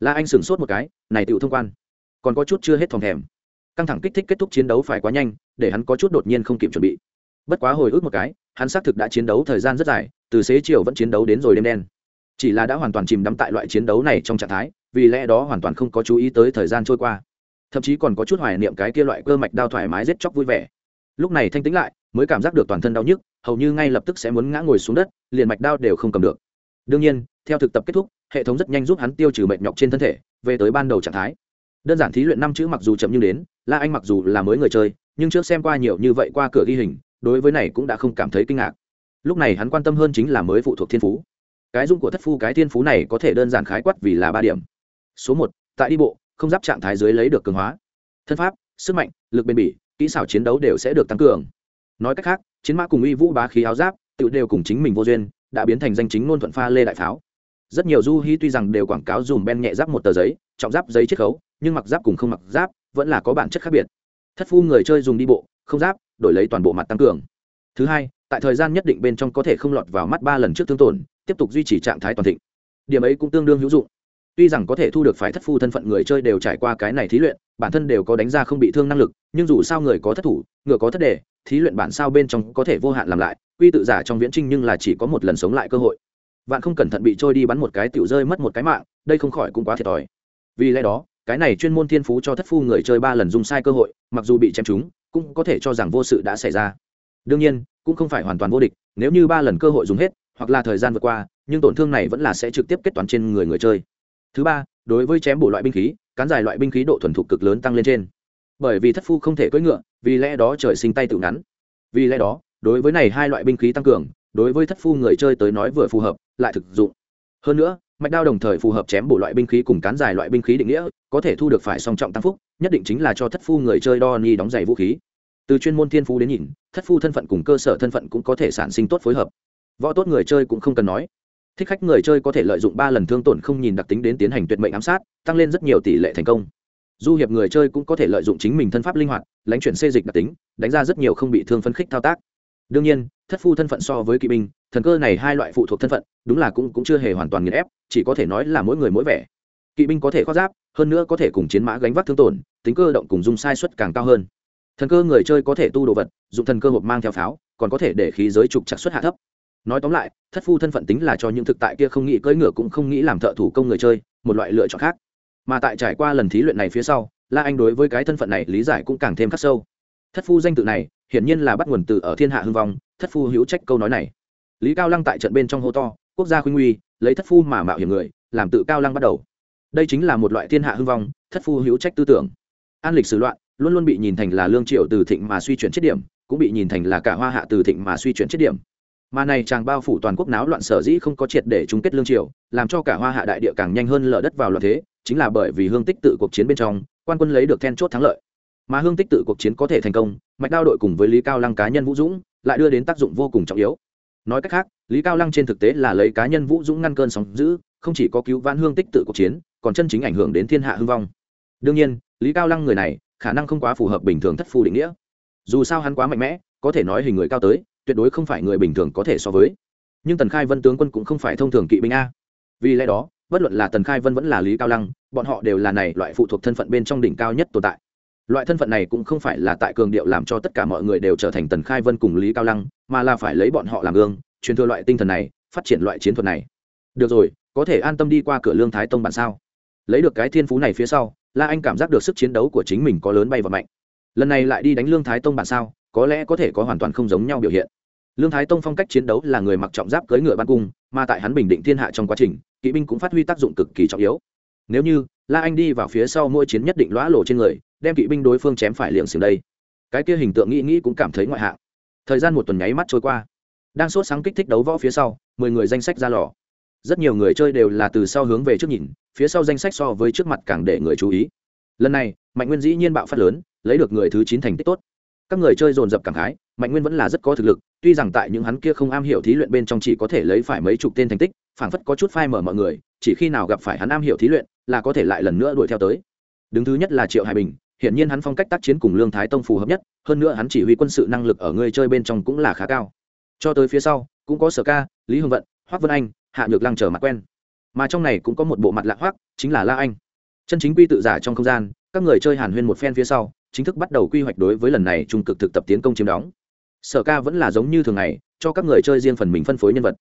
la anh sửng sốt một cái, này tựu thông quan, còn có chút chưa hết phòng thèm. Căng thẳng kích thích kết thúc chiến đấu phải quá nhanh, để hắn có chút đột nhiên không kịp chuẩn bị. Bất quá hồi ức một cái, hắn xác thực đã chiến đấu thời gian rất dài, từ xế chiều vẫn chiến đấu đến rồi đêm đen. Chỉ là đã hoàn toàn chìm đắm tại loại chiến đấu này trong trạng thái, vì lẽ đó hoàn toàn không có chú ý tới thời gian trôi qua. Thậm chí còn có chút hoài niệm cái kia loại cơ mạch đao thoải mái giết chóc vui vẻ. Lúc này thanh tĩnh lại, mới cảm giác được toàn thân đau nhức, hầu như ngay lập tức sẽ muốn ngã ngồi xuống đất, liền mạch đao đều không cầm được. Đương nhiên theo thực tập kết thúc, hệ thống rất nhanh giúp hắn tiêu trừ mệt nhọc trên thân thể, về tới ban đầu trạng thái. Đơn giản thí luyện năm chữ mặc dù chậm nhưng đến, la anh mặc dù là mới người chơi, nhưng trước xem qua nhiều như vậy qua cửa ghi hình, đối với này cũng đã không cảm thấy kinh ngạc. Lúc này hắn quan tâm hơn chính là mới phụ thuộc thiên phú. Cái dung của thất phu, cái thiên phú này có thể đơn giản khái quát vì là ba điểm. Số một, tại đi bộ, không giáp trạng thái dưới lấy được cường hóa. Thân pháp, sức mạnh, lực bền bỉ, kỹ xảo chiến đấu đều sẽ được tăng cường. Nói cách khác, chiến mã cùng uy vũ bá khí áo giáp tự đều cùng chính mình vô duyên, đã biến thành danh chính ngôn thuận pha lê đại pháo rất nhiều du hy tuy rằng đều quảng cáo dùm ben nhẹ giáp một tờ giấy, trọng giáp giấy chiết khấu, nhưng mặc giáp cùng không mặc giáp vẫn là có bản chất khác biệt. Thất phu người chơi dùng đi bộ, không giáp, đổi lấy toàn bộ mặt tăng cường. Thứ hai, tại thời gian nhất định bên trong có thể không lọt vào mắt ba lần trước thương tổn, tiếp tục duy trì trạng thái toàn thịnh. Điểm ấy cũng tương đương hữu dụng. Tuy rằng có thể thu được phải thất phu thân phận người chơi đều trải qua cái này thí luyện, bản thân đều có đánh ra không bị thương năng lực, nhưng dù sao người có thất thủ, ngựa có thất đề, thí luyện bản sao bên trong có thể vô hạn làm lại, quy tự giả trong viễn trinh nhưng là chỉ có một lần sống lại cơ hội vạn không cẩn thận bị trôi đi bắn một cái tiểu rơi mất một cái mạng, đây không khỏi cũng quá thiệt thòi. Vì lẽ đó, cái này chuyên môn thiên phú cho thất phu người chơi ba lần dùng sai cơ hội, mặc dù bị chém trúng, cũng có thể cho rằng vô sự đã xảy ra. Đương nhiên, cũng không phải hoàn toàn vô địch, nếu như ba lần cơ hội dùng hết, hoặc là thời gian vượt qua, nhưng tổn thương này vẫn là sẽ trực tiếp kết toán trên người người chơi. Thứ ba, đối với chém bổ loại binh khí, cán dài loại binh khí độ thuần thục cực lớn tăng lên trên. Bởi vì thất phu không thể cưỡi ngựa, vì lẽ đó trời sinh tay tự ngắn. Vì lẽ đó, đối với này hai loại binh khí tăng cường đối với thất phu người chơi tới nói vừa phù hợp, lại thực dụng. Hơn nữa, mạch đao đồng thời phù hợp chém bổ loại binh khí cùng cán dài loại binh khí định nghĩa, có thể thu được phải song trọng tăng phúc, nhất định chính là cho thất phu người chơi đo ni đóng giày vũ khí. Từ chuyên môn thiên phú đến nhìn, thất phu thân phận cùng cơ sở thân phận cũng có thể sản sinh tốt phối hợp. Võ tốt người chơi cũng không cần nói. Thích khách người chơi có thể lợi dụng ba lần thương tổn không nhìn đặc tính đến tiến hành tuyệt mệnh ám sát, tăng lên rất nhiều tỷ lệ thành công. Du hiệp người chơi cũng có thể lợi dụng chính mình thân pháp linh hoạt, lãnh chuyển xê dịch đặc tính, đánh ra rất nhiều không bị thương phân khích thao tác đương nhiên thất phu thân phận so với kỵ binh thần cơ này hai loại phụ thuộc thân phận đúng là cũng, cũng chưa hề hoàn toàn nghiền ép chỉ có thể nói là mỗi người mỗi vẻ. Kỵ binh có thể khoác giáp hơn nữa có thể cùng chiến mã gánh vác thương tổn tính cơ động cùng dung sai suất càng cao hơn. Thần cơ người chơi có thể tu đồ vật dùng thần cơ hộp mang theo pháo còn có thể để khí giới trục chặt xuất hạ thấp. Nói tóm lại thất phu thân phận tính là cho những thực tại kia không nghĩ cưỡi ngựa cũng không nghĩ làm thợ thủ công người chơi một loại lựa chọn khác. Mà tại trải qua lần thí luyện này phía sau la anh đối với cái thân phận này lý giải cũng càng thêm khắc sâu thất phu danh tự này, hiển nhiên là bắt nguồn từ ở thiên hạ hưng vong, thất phu hữu trách câu nói này. Lý cao lăng tại trận bên trong hô to, quốc gia khuynh nguy lấy thất phu mà mạo hiểm người, làm tự cao lăng bắt đầu. Đây chính là một loại thiên hạ hưng vong, thất phu hữu trách tư tưởng. An lịch sử loạn, luôn luôn bị nhìn thành là lương triệu từ thịnh mà suy chuyển chết điểm, cũng bị nhìn thành là cả hoa hạ từ thịnh mà suy chuyển chết điểm. Mà này chàng bao phủ toàn quốc náo loạn sở dĩ không có triệt để chung kết lương triều, làm cho cả hoa hạ đại địa càng nhanh hơn lở đất vào loạn thế, chính là bởi vì hương tích tự cuộc chiến bên trong, quan quân lấy được then chốt thắng lợi mà hương tích tự cuộc chiến có thể thành công, mạch đao đội cùng với lý cao lăng cá nhân vũ dũng lại đưa đến tác dụng vô cùng trọng yếu. Nói cách khác, lý cao lăng trên thực tế là lấy cá nhân vũ dũng ngăn cơn sóng giữ không chỉ có cứu vãn hương tích tự cuộc chiến, còn chân chính ảnh hưởng đến thiên hạ hưng vong. Đương nhiên, lý cao lăng người này, khả năng không quá phù hợp bình thường thất phu định nghĩa. Dù sao hắn quá mạnh mẽ, có thể nói hình người cao tới, tuyệt đối không phải người bình thường có thể so với. Nhưng tần khai vân tướng quân cũng không phải thông thường kỵ binh a. Vì lẽ đó, bất luận là tần khai vân vẫn là lý cao lăng, bọn họ đều là này loại phụ thuộc thân phận bên trong đỉnh cao nhất tồn tại loại thân phận này cũng không phải là tại cường điệu làm cho tất cả mọi người đều trở thành tần khai vân cùng lý cao lăng, mà là phải lấy bọn họ làm gương, truyền thừa loại tinh thần này, phát triển loại chiến thuật này. Được rồi, có thể an tâm đi qua cửa lương thái tông bản sao? Lấy được cái thiên phú này phía sau, la anh cảm giác được sức chiến đấu của chính mình có lớn bay và mạnh. Lần này lại đi đánh lương thái tông bản sao, có lẽ có thể có hoàn toàn không giống nhau biểu hiện. Lương thái tông phong cách chiến đấu là người mặc trọng giáp cưỡi ngựa ban cung, mà tại hắn bình định thiên hạ trong quá trình, kỵ binh cũng phát huy tác dụng cực kỳ trọng yếu. Nếu như la anh đi vào phía sau mỗi chiến nhất định lõa lộ trên người đem kỵ binh đối phương chém phải liệng xiềng đây. Cái kia hình tượng nghĩ nghĩ cũng cảm thấy ngoại hạng. Thời gian một tuần nháy mắt trôi qua. Đang sốt sáng kích thích đấu võ phía sau, mười người danh sách ra lò. Rất nhiều người chơi đều là từ sau hướng về trước nhìn, phía sau danh sách so với trước mặt càng để người chú ý. Lần này, mạnh nguyên dĩ nhiên bạo phát lớn, lấy được người thứ chín thành tích tốt. Các người chơi dồn dập cảm khái, mạnh nguyên vẫn là rất có thực lực, tuy rằng tại những hắn kia không am hiểu thí luyện bên trong chỉ có thể lấy phải mấy chục tên thành tích, phảng phất có chút phai mở mọi người, chỉ khi nào gặp phải hắn am hiểu thí luyện, là có thể lại lần nữa đuổi theo tới. Đứng thứ nhất là triệu hải bình hiện nhiên hắn phong cách tác chiến cùng lương thái tông phù hợp nhất, hơn nữa hắn chỉ huy quân sự năng lực ở người chơi bên trong cũng là khá cao. Cho tới phía sau, cũng có sở ca, lý hưng vận hoác vân anh, hạ nhược lăng trở mặt quen. Mà trong này cũng có một bộ mặt lạ hoắc, chính là la anh. Chân chính quy tự giả trong không gian, các người chơi hàn huyên một phen phía sau, chính thức bắt đầu quy hoạch đối với lần này trung cực thực tập tiến công chiếm đóng. Sở ca vẫn là giống như thường ngày, cho các người chơi riêng phần mình phân phối nhân vật.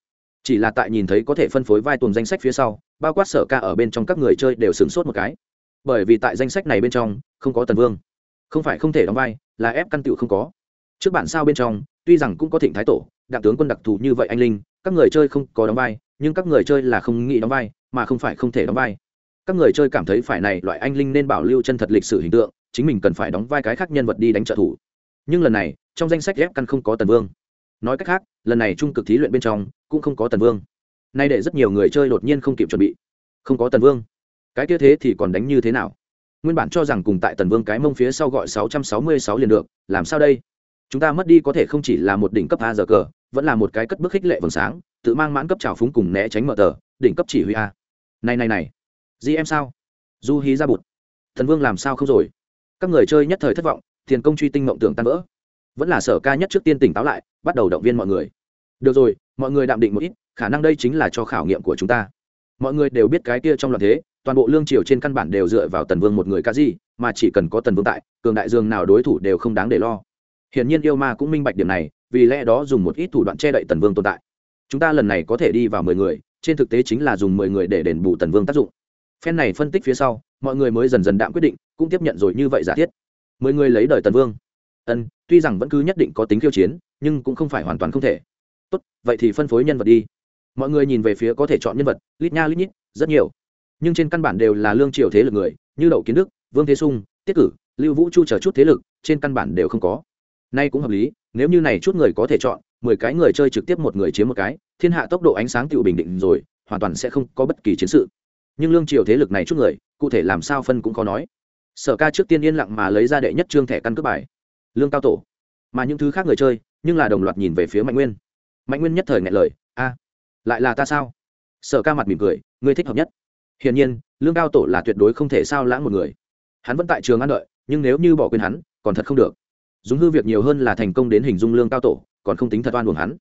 Chỉ là tại nhìn thấy có thể phân phối vai tuồng danh sách phía sau, bao quát sở ca ở bên trong các người chơi đều sửng sốt một cái bởi vì tại danh sách này bên trong, không có tần vương. Không phải không thể đóng vai, là ép căn tựu không có. Trước bản sao bên trong, tuy rằng cũng có thịnh thái tổ, đặng tướng quân đặc thù như vậy anh linh, các người chơi không có đóng vai, nhưng các người chơi là không nghĩ đóng vai, mà không phải không thể đóng vai. Các người chơi cảm thấy phải này loại anh linh nên bảo lưu chân thật lịch sử hình tượng, chính mình cần phải đóng vai cái khác nhân vật đi đánh trợ thủ. Nhưng lần này, trong danh sách ép căn không có tần vương. Nói cách khác, lần này trung cực thí luyện bên trong cũng không có tần vương. Nay để rất nhiều người chơi đột nhiên không kịp chuẩn bị. Không có tần vương cái kia thế thì còn đánh như thế nào? Nguyên bản cho rằng cùng tại tần vương cái mông phía sau gọi sáu trăm sáu mươi sáu liền được, làm sao đây? Chúng ta mất đi có thể không chỉ là một đỉnh cấp a giờ cờ, vẫn là một cái cất bước khích lệ vầng sáng, tự mang mãn cấp trào phúng cùng né tránh mở tờ, đỉnh cấp chỉ huy a. Này này này. Gì em sao? Du hí ra bụt. Thần vương làm sao không rồi? Các người chơi nhất thời thất vọng, tiền công truy tinh mộng tưởng tan vỡ. Vẫn là sở ca nhất trước tiên tỉnh táo lại, bắt đầu động viên mọi người. Được rồi, mọi người đạm định một ít, khả năng đây chính là cho khảo nghiệm của chúng ta. Mọi người đều biết cái kia trong loạn thế toàn bộ lương triều trên căn bản đều dựa vào tần vương một người ca di, mà chỉ cần có tần vương tại, cường đại dương nào đối thủ đều không đáng để lo. Hiển nhiên yêu ma cũng minh bạch điểm này, vì lẽ đó dùng một ít thủ đoạn che đậy tần vương tồn tại. Chúng ta lần này có thể đi vào mười người, trên thực tế chính là dùng mười người để đền bù tần vương tác dụng. Phen này phân tích phía sau, mọi người mới dần dần đạm quyết định, cũng tiếp nhận rồi như vậy giả thiết. Mười người lấy đời tần vương. Ân, tuy rằng vẫn cứ nhất định có tính khiêu chiến, nhưng cũng không phải hoàn toàn không thể. Tốt, vậy thì phân phối nhân vật đi. Mọi người nhìn về phía có thể chọn nhân vật, lít nha lít nhít, rất nhiều nhưng trên căn bản đều là lương triều thế lực người, như đậu kiến đức, vương thế sung, tiết cử, lưu vũ chu chờ chút thế lực, trên căn bản đều không có. Nay cũng hợp lý, nếu như này chút người có thể chọn, mười cái người chơi trực tiếp một người chiếm một cái, thiên hạ tốc độ ánh sáng tự bình định rồi, hoàn toàn sẽ không có bất kỳ chiến sự. Nhưng lương triều thế lực này chút người, cụ thể làm sao phân cũng khó nói. Sở ca trước tiên yên lặng mà lấy ra đệ nhất trương thẻ căn cước bài. Lương cao tổ. Mà những thứ khác người chơi, nhưng là đồng loạt nhìn về phía mạnh nguyên. Mạnh nguyên nhất thời ngại lời, a, lại là ta sao? Sở ca mặt mỉm cười, ngươi thích hợp nhất hiển nhiên, lương cao tổ là tuyệt đối không thể sao lãng một người. Hắn vẫn tại trường ăn đợi, nhưng nếu như bỏ quên hắn, còn thật không được. Dùng hư việc nhiều hơn là thành công đến hình dung lương cao tổ, còn không tính thật oan uổng hắn.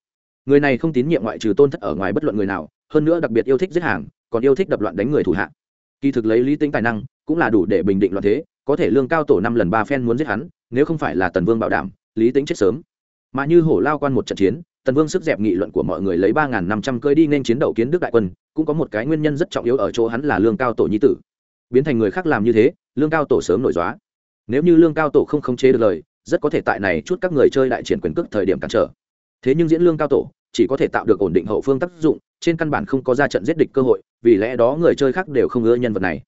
Người này không tín nhiệm ngoại trừ tôn thất ở ngoài bất luận người nào, hơn nữa đặc biệt yêu thích giết hàng, còn yêu thích đập loạn đánh người thủ hạ. Kỳ thực lấy lý tính tài năng, cũng là đủ để bình định loạn thế, có thể lương cao tổ năm lần ba phen muốn giết hắn, nếu không phải là tần vương bảo đảm, lý tính chết sớm. Mà như hổ lao quan một trận chiến tần vương sức dẹp nghị luận của mọi người lấy ba n năm trăm cơi đi nên chiến đấu kiến đức đại quân, cũng có một cái nguyên nhân rất trọng yếu ở chỗ hắn là lương cao tổ nhi tử. Biến thành người khác làm như thế, lương cao tổ sớm nổi dóa. Nếu như lương cao tổ không khống chế được lời, rất có thể tại này chút các người chơi đại triển quyền cước thời điểm cản trở. Thế nhưng diễn lương cao tổ, chỉ có thể tạo được ổn định hậu phương tác dụng, trên căn bản không có ra trận giết địch cơ hội, vì lẽ đó người chơi khác đều không ưa nhân vật này.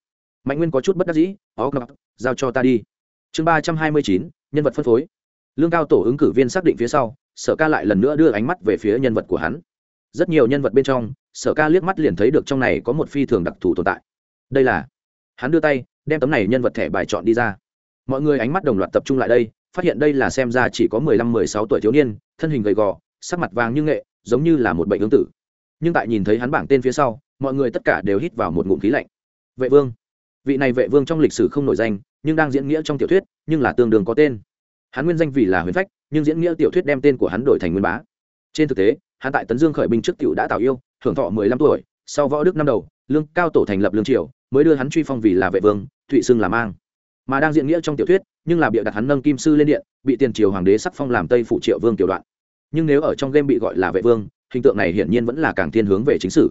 Mạnh nguyên có chút bất đắc dĩ, ó giao cho ta đi. Chương ba trăm hai mươi chín, nhân vật phân phối. Lương cao tổ ứng cử viên xác định phía sau sở ca lại lần nữa đưa ánh mắt về phía nhân vật của hắn. Rất nhiều nhân vật bên trong, sở ca liếc mắt liền thấy được trong này có một phi thường đặc thù tồn tại. Đây là, hắn đưa tay, đem tấm này nhân vật thẻ bài chọn đi ra. Mọi người ánh mắt đồng loạt tập trung lại đây, phát hiện đây là xem ra chỉ có mười lăm, mười sáu tuổi thiếu niên, thân hình gầy gò, sắc mặt vàng như nghệ, giống như là một bệnh ứng tử. Nhưng tại nhìn thấy hắn bảng tên phía sau, mọi người tất cả đều hít vào một ngụm khí lạnh. Vệ vương. Vị này vệ vương trong lịch sử không nổi danh, nhưng đang diễn nghĩa trong tiểu thuyết, nhưng là tương đương có tên hắn nguyên danh vì là huyền phách, nhưng diễn nghĩa tiểu thuyết đem tên của hắn đổi thành nguyên bá. Trên thực tế, hắn tại tấn dương khởi binh trước tiểu đã tạo yêu, thưởng thọ mười lăm tuổi, sau võ đức năm đầu, lương cao tổ thành lập lương triều, mới đưa hắn truy phong vì là vệ vương, thụy xưng là mang. Mà đang diễn nghĩa trong tiểu thuyết, nhưng là bịa đặt hắn nâng kim sư lên điện, bị tiền triều hoàng đế sắc phong làm tây phụ triệu vương tiểu đoạn. Nhưng nếu ở trong game bị gọi là vệ vương, hình tượng này hiển nhiên vẫn là càng thiên hướng về chính sử.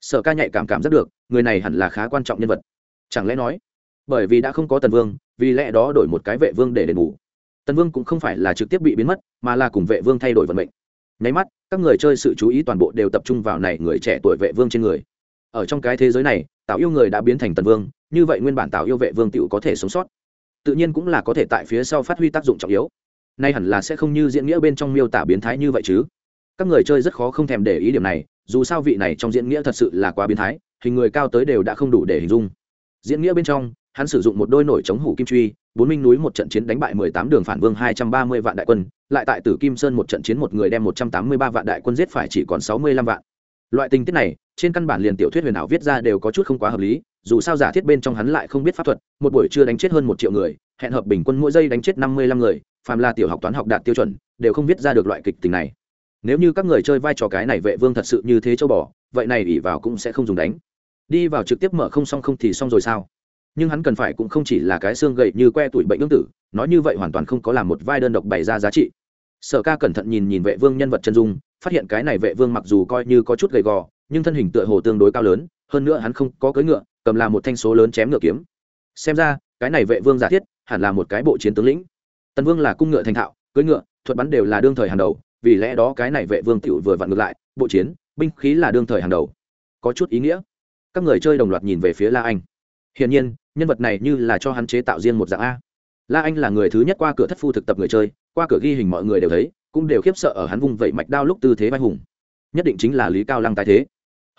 Sở ca nhạy cảm cảm rất được, người này hẳn là khá quan trọng nhân vật. Chẳng lẽ nói, bởi vì đã không có tần vương, vì lẽ đó đổi một cái vệ vương để đền bù tần vương cũng không phải là trực tiếp bị biến mất, mà là cùng vệ vương thay đổi vận mệnh. Nháy mắt, các người chơi sự chú ý toàn bộ đều tập trung vào này người trẻ tuổi vệ vương trên người. Ở trong cái thế giới này tạo yêu người đã biến thành tần vương, như vậy nguyên bản tạo yêu vệ vương tựu có thể sống sót. Tự nhiên cũng là có thể tại phía sau phát huy tác dụng trọng yếu. Nay hẳn là sẽ không như diễn nghĩa bên trong miêu tả biến thái như vậy chứ. Các người chơi rất khó không thèm để ý điểm này, dù sao vị này trong diễn nghĩa thật sự là quá biến thái, hình người cao tới đều đã không đủ để hình dung. Diễn nghĩa bên trong hắn sử dụng một đôi nổi chống hủ kim truy, bốn minh núi một trận chiến đánh bại mười tám đường phản vương hai trăm ba mươi vạn đại quân, lại tại tử kim sơn một trận chiến một người đem một trăm tám mươi ba vạn đại quân giết phải chỉ còn sáu mươi lăm vạn. Loại tình tiết này, trên căn bản liền tiểu thuyết huyền ảo viết ra đều có chút không quá hợp lý, dù sao giả thiết bên trong hắn lại không biết pháp thuật, một buổi trưa đánh chết hơn một triệu người, hẹn hợp bình quân mỗi giây đánh chết năm mươi lăm người, phàm là tiểu học toán học đạt tiêu chuẩn, đều không viết ra được loại kịch tình này. Nếu như các người chơi vai trò cái này vệ vương thật sự như thế châu bò, vậy này ỉ vào cũng sẽ không dùng đánh. Đi vào trực tiếp mở không xong không thì xong rồi sao? Nhưng hắn cần phải cũng không chỉ là cái xương gậy như que tuổi bệnh ương tử, nói như vậy hoàn toàn không có làm một vai đơn độc bày ra giá trị. Sở ca cẩn thận nhìn nhìn vệ vương nhân vật chân dung, phát hiện cái này vệ vương mặc dù coi như có chút gầy gò, nhưng thân hình tựa hồ tương đối cao lớn, hơn nữa hắn không có cưỡi ngựa, cầm là một thanh số lớn chém ngựa kiếm. Xem ra, cái này vệ vương giả thiết, hẳn là một cái bộ chiến tướng lĩnh. Tần vương là cung ngựa thành thạo, cưỡi ngựa, thuật bắn đều là đương thời hàng đầu, vì lẽ đó cái này vệ vương tựu vừa vặn ngược lại, bộ chiến, binh khí là đương thời hàng đầu. Có chút ý nghĩa. Các người chơi đồng loạt nhìn về phía la anh. Hiển nhiên nhân vật này như là cho hắn chế tạo riêng một dạng a. La anh là người thứ nhất qua cửa thất phu thực tập người chơi, qua cửa ghi hình mọi người đều thấy, cũng đều khiếp sợ ở hắn vung vẩy mạch đao lúc tư thế vai hùng. Nhất định chính là lý cao lăng tái thế.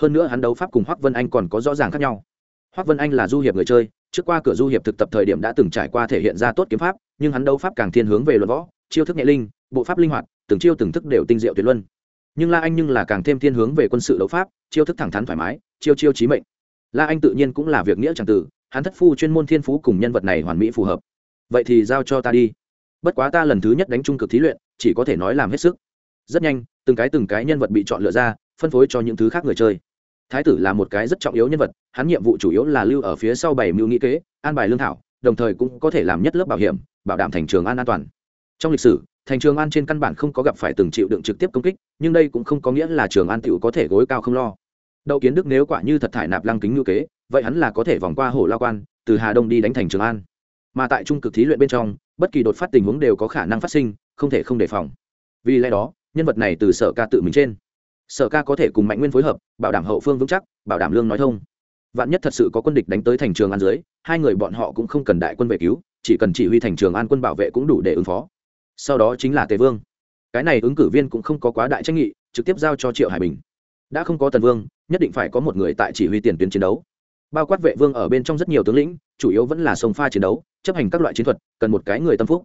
Hơn nữa hắn đấu pháp cùng hoắc vân anh còn có rõ ràng khác nhau. Hoắc vân anh là du hiệp người chơi, trước qua cửa du hiệp thực tập thời điểm đã từng trải qua thể hiện ra tốt kiếm pháp, nhưng hắn đấu pháp càng thiên hướng về luận võ, chiêu thức nhẹ linh, bộ pháp linh hoạt, từng chiêu từng thức đều tinh diệu tuyệt luân. Nhưng la anh nhưng là càng thêm thiên hướng về quân sự đấu pháp, chiêu thức thẳng thắn thoải mái, chiêu chiêu chí mệnh. La anh tự nhiên cũng là việc nghĩa chẳng tử hắn thất phu chuyên môn thiên phú cùng nhân vật này hoàn mỹ phù hợp. Vậy thì giao cho ta đi. Bất quá ta lần thứ nhất đánh trung cực thí luyện, chỉ có thể nói làm hết sức. Rất nhanh, từng cái từng cái nhân vật bị chọn lựa ra, phân phối cho những thứ khác người chơi. Thái tử là một cái rất trọng yếu nhân vật, hắn nhiệm vụ chủ yếu là lưu ở phía sau bảy mưu nghĩ kế, an bài lương thảo, đồng thời cũng có thể làm nhất lớp bảo hiểm, bảo đảm thành trường an an toàn. Trong lịch sử, thành trường an trên căn bản không có gặp phải từng chịu đựng trực tiếp công kích, nhưng đây cũng không có nghĩa là trường an tựu có thể gối cao không lo. Đậu kiến đức nếu quả như thật thải nạp lăng kính ngữ kế vậy hắn là có thể vòng qua hồ lao quan, từ hà đông đi đánh thành trường an. Mà tại trung cực thí luyện bên trong, bất kỳ đột phát tình huống đều có khả năng phát sinh, không thể không đề phòng. Vì lẽ đó, nhân vật này từ sở ca tự mình trên. Sở ca có thể cùng mạnh nguyên phối hợp, bảo đảm hậu phương vững chắc, bảo đảm lương nói thông. Vạn nhất thật sự có quân địch đánh tới thành trường an dưới, hai người bọn họ cũng không cần đại quân về cứu, chỉ cần chỉ huy thành trường an quân bảo vệ cũng đủ để ứng phó. Sau đó chính là tề vương. Cái này ứng cử viên cũng không có quá đại tranh nghị, trực tiếp giao cho triệu hải bình. Đã không có tần vương, nhất định phải có một người tại chỉ huy tiền tuyến chiến đấu bao quát vệ vương ở bên trong rất nhiều tướng lĩnh, chủ yếu vẫn là sông pha chiến đấu, chấp hành các loại chiến thuật, cần một cái người tâm phúc.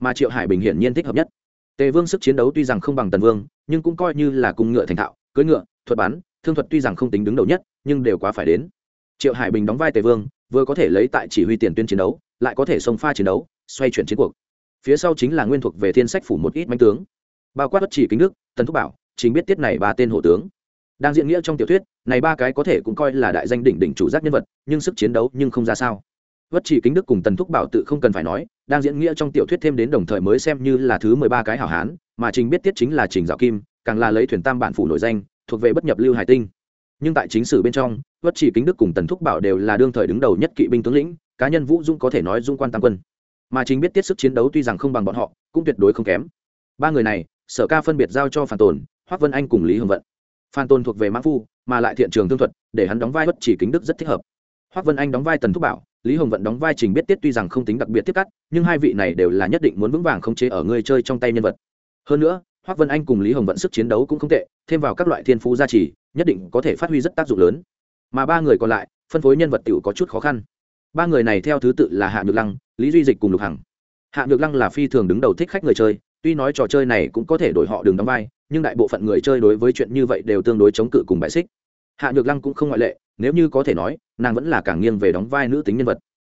Mà triệu hải bình hiển nhiên thích hợp nhất. Tề vương sức chiến đấu tuy rằng không bằng tần vương, nhưng cũng coi như là cung ngựa thành thạo, cưỡi ngựa, thuật bắn, thương thuật tuy rằng không tính đứng đầu nhất, nhưng đều quá phải đến. Triệu hải bình đóng vai tề vương, vừa có thể lấy tại chỉ huy tiền tuyến chiến đấu, lại có thể sông pha chiến đấu, xoay chuyển chiến cuộc. Phía sau chính là nguyên thuộc về thiên sách phủ một ít manh tướng. Bao quát bất chỉ kính đức, tần thúc bảo, chính biết tiết này ba tên hộ tướng đang diễn nghĩa trong tiểu thuyết, này ba cái có thể cũng coi là đại danh đỉnh đỉnh chủ giác nhân vật, nhưng sức chiến đấu nhưng không ra sao. Vất chỉ kính đức cùng tần thúc bảo tự không cần phải nói, đang diễn nghĩa trong tiểu thuyết thêm đến đồng thời mới xem như là thứ mười ba cái hảo hán, mà trình biết tiết chính là trình dạo kim, càng là lấy thuyền tam bản phủ nổi danh, thuộc về bất nhập lưu hải tinh. Nhưng tại chính sử bên trong, vất chỉ kính đức cùng tần thúc bảo đều là đương thời đứng đầu nhất kỵ binh tướng lĩnh, cá nhân vũ dung có thể nói dung quan tam quân. Mà chính biết tiết sức chiến đấu tuy rằng không bằng bọn họ, cũng tuyệt đối không kém. Ba người này, sở ca phân biệt giao cho phản tồn, hoác vân anh cùng lý hồng vận phan tôn thuộc về mã phu, mà lại thiện trường thương thuật, để hắn đóng vai bất chỉ kính đức rất thích hợp. Hoác vân anh đóng vai tần thúc bảo, lý hồng vận đóng vai trình biết tiết tuy rằng không tính đặc biệt tiếp cắt, nhưng hai vị này đều là nhất định muốn vững vàng không chế ở người chơi trong tay nhân vật. Hơn nữa, hoác vân anh cùng lý hồng vận sức chiến đấu cũng không tệ, thêm vào các loại thiên phú gia trì, nhất định có thể phát huy rất tác dụng lớn. Mà ba người còn lại, phân phối nhân vật t có chút khó khăn. Ba người này theo thứ tự là hạ nhược lăng, lý duy dịch cùng lục hằng. Hạ nhược lăng là phi thường đứng đầu thích khách người chơi tuy nói trò chơi này cũng có thể đổi họ đường đóng vai, nhưng đại bộ phận người chơi đối với chuyện như vậy đều tương đối chống cự cùng bài xích. Hạ nhược lăng cũng không ngoại lệ, nếu như có thể nói, nàng vẫn là càng nghiêng về đóng vai nữ tính nhân vật.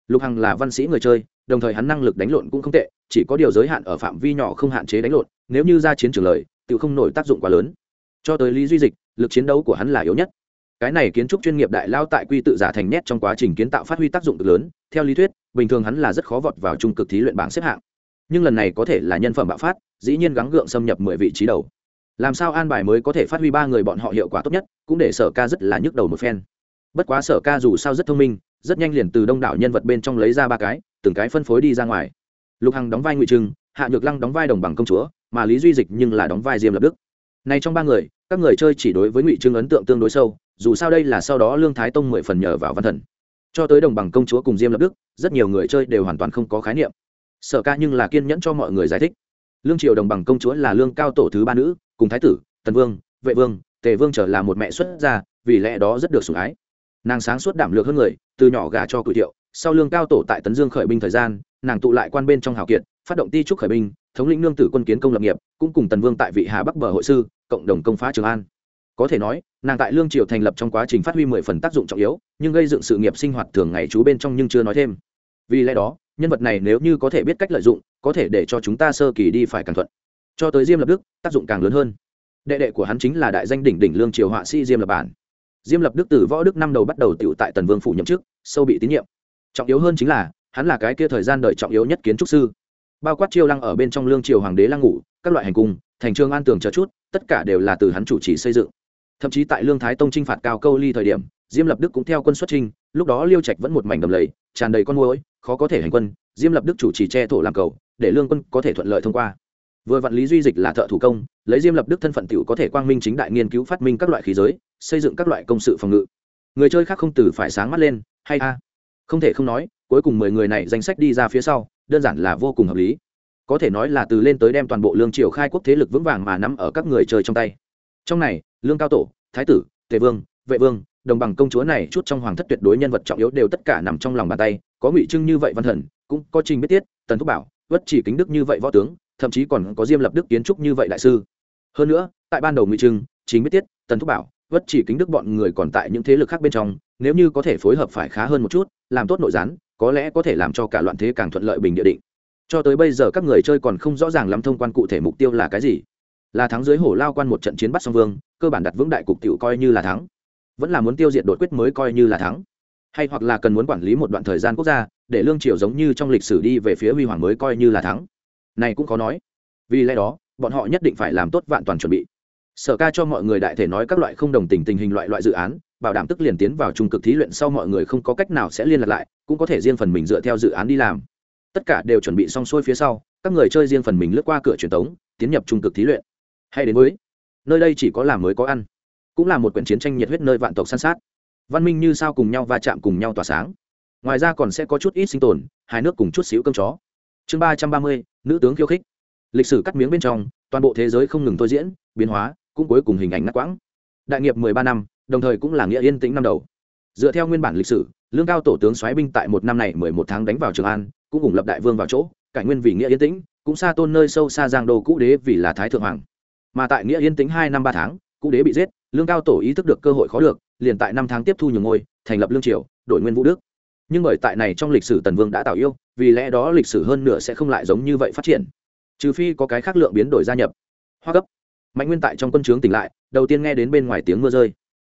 Lục hằng là văn sĩ người chơi, đồng thời hắn năng lực đánh lộn cũng không tệ, chỉ có điều giới hạn ở phạm vi nhỏ không hạn chế đánh lộn, nếu như ra chiến trường lời, tự không nổi tác dụng quá lớn. Cho tới lý duy dịch, lực chiến đấu của hắn là yếu nhất. Cái này kiến trúc chuyên nghiệp đại lao tại quy tự giả thành nét trong quá trình kiến tạo phát huy tác dụng cực lớn, theo lý thuyết, bình thường hắn là rất khó vọt vào trung cực thí luyện bảng xếp hạng nhưng lần này có thể là nhân phẩm bạo phát, dĩ nhiên gắng gượng xâm nhập mười vị trí đầu. Làm sao an bài mới có thể phát huy ba người bọn họ hiệu quả tốt nhất, cũng để sở ca rất là nhức đầu một phen. Bất quá sở ca dù sao rất thông minh, rất nhanh liền từ đông đảo nhân vật bên trong lấy ra ba cái, từng cái phân phối đi ra ngoài. Lục hằng đóng vai ngụy trưng hạ nhược lăng đóng vai đồng bằng công chúa, mà lý duy dịch nhưng là đóng vai diêm lập đức. Này trong ba người, các người chơi chỉ đối với ngụy trưng ấn tượng tương đối sâu, dù sao đây là sau đó lương thái tông mười phần nhờ vào văn thần. Cho tới đồng bằng công chúa cùng diêm lập đức, rất nhiều người chơi đều hoàn toàn không có khái niệm sở ca nhưng là kiên nhẫn cho mọi người giải thích. Lương triều đồng bằng công chúa là lương cao tổ thứ ba nữ, cùng thái tử, tần vương, vệ vương, tề vương trở là một mẹ xuất gia, vì lẽ đó rất được sủng ái. Nàng sáng suốt đảm lược hơn người, từ nhỏ gà cho cự thiệu, sau lương cao tổ tại tấn dương khởi binh thời gian, nàng tụ lại quan bên trong hào kiệt, phát động ti trúc khởi binh, thống lĩnh nương tử quân kiến công lập nghiệp, cũng cùng tần vương tại vị hà bắc bờ hội sư, cộng đồng công phá trường an. Có thể nói, nàng tại lương triều thành lập trong quá trình phát huy mười phần tác dụng trọng yếu, nhưng gây dựng sự nghiệp sinh hoạt thường ngày chú bên trong nhưng chưa nói thêm. Vì lẽ đó nhân vật này nếu như có thể biết cách lợi dụng, có thể để cho chúng ta sơ kỳ đi phải càng thuận cho tới diêm lập đức, tác dụng càng lớn hơn. Đệ đệ của hắn chính là đại danh đỉnh đỉnh lương triều họa sĩ diêm lập bản. Diêm lập đức từ võ đức năm đầu bắt đầu tựu tại tần vương phủ nhậm chức, sâu bị tín nhiệm. Trọng yếu hơn chính là, hắn là cái kia thời gian đợi trọng yếu nhất kiến trúc sư. Bao quát chiêu lăng ở bên trong lương triều hoàng đế lăng ngủ, các loại hành cung, thành trường an tường chờ chút, tất cả đều là từ hắn chủ trì xây dựng. Thậm chí tại lương thái tông trinh phạt cao câu ly thời điểm, diêm lập đức cũng theo quân xuất trinh lúc đó liêu trạch vẫn một mảnh đầm lầy, tràn đầy con môi khó có thể hành quân, diêm lập đức chủ trì che thổ làm cầu, để lương quân có thể thuận lợi thông qua. Vừa vạn lý duy dịch là thợ thủ công, lấy diêm lập đức thân phận t i ể u có thể quang minh chính đại nghiên cứu phát minh các loại khí giới, xây dựng các loại công sự phòng ngự. Người chơi khác không từ phải sáng mắt lên, hay a. Không thể không nói, cuối cùng mười người này danh sách đi ra phía sau, đơn giản là vô cùng hợp lý. Có thể nói là từ lên tới đem toàn bộ lương triều khai quốc thế lực vững vàng mà nắm ở các người chơi trong tay. Trong này, lương cao tổ, thái tử, tề vương, vệ vương, đồng bằng công chúa này chút trong hoàng thất tuyệt đối nhân vật trọng yếu đều tất cả nằm trong lòng bàn tay có ngụy trưng như vậy văn thần, cũng có trình biết tiết, tần thúc bảo, vất chỉ kính đức như vậy võ tướng, thậm chí còn có diêm lập đức kiến trúc như vậy đại sư. Hơn nữa, tại ban đầu ngụy trưng chính biết tiết, tần thúc bảo, vất chỉ kính đức bọn người còn tại những thế lực khác bên trong, nếu như có thể phối hợp phải khá hơn một chút, làm tốt nội gián, có lẽ có thể làm cho cả loạn thế càng thuận lợi bình địa định. Cho tới bây giờ các người chơi còn không rõ ràng lắm thông quan cụ thể mục tiêu là cái gì. Là thắng dưới hổ lao quan một trận chiến bắt song vương, cơ bản đặt vững đại cục tiểu coi như là thắng. Vẫn là muốn tiêu diệt đột quyết mới coi như là thắng hay hoặc là cần muốn quản lý một đoạn thời gian quốc gia, để lương triều giống như trong lịch sử đi về phía huy hoàng mới coi như là thắng. Này cũng có nói. Vì lẽ đó, bọn họ nhất định phải làm tốt vạn toàn chuẩn bị. Sở ca cho mọi người đại thể nói các loại không đồng tình tình hình loại loại dự án, bảo đảm tức liền tiến vào trung cực thí luyện sau mọi người không có cách nào sẽ liên lạc lại, cũng có thể riêng phần mình dựa theo dự án đi làm. Tất cả đều chuẩn bị xong xuôi phía sau, các người chơi riêng phần mình lướt qua cửa truyền tống, tiến nhập trung cực thí luyện. Hay đến mới nơi đây chỉ có làm mới có ăn, cũng là một quyển chiến tranh nhiệt huyết nơi vạn tộc săn sát văn minh như sao cùng nhau va chạm cùng nhau tỏa sáng. Ngoài ra còn sẽ có chút ít sinh tồn hai nước cùng chút xíu cơm chó. Chương ba trăm ba mươi, nữ tướng khiêu khích. Lịch sử cắt miếng bên trong, toàn bộ thế giới không ngừng thôi diễn, biến hóa, cũng cuối cùng hình ảnh ngắt quãng. Đại nghiệp mười ba năm, đồng thời cũng là nghĩa yên tĩnh năm đầu. Dựa theo nguyên bản lịch sử, lương cao tổ tướng xoáy binh tại một năm này mười một tháng đánh vào trường an, cũng ủng lập đại vương vào chỗ, cải nguyên vì nghĩa yên tĩnh, cũng xa tôn nơi sâu xa giang đô cũ đế vì là thái thượng hoàng. Mà tại nghĩa yên tĩnh hai năm ba tháng, cũ đế bị giết, lương cao tổ ý thức được cơ hội khó được liền tại năm tháng tiếp thu nhường ngôi, thành lập lương triều, đổi nguyên vũ đức. Nhưng bởi tại này trong lịch sử tần vương đã tạo yêu, vì lẽ đó lịch sử hơn nửa sẽ không lại giống như vậy phát triển. Trừ phi có cái khác lượng biến đổi gia nhập. Hoa cấp mạnh nguyên tại trong quân trướng tỉnh lại, đầu tiên nghe đến bên ngoài tiếng mưa rơi.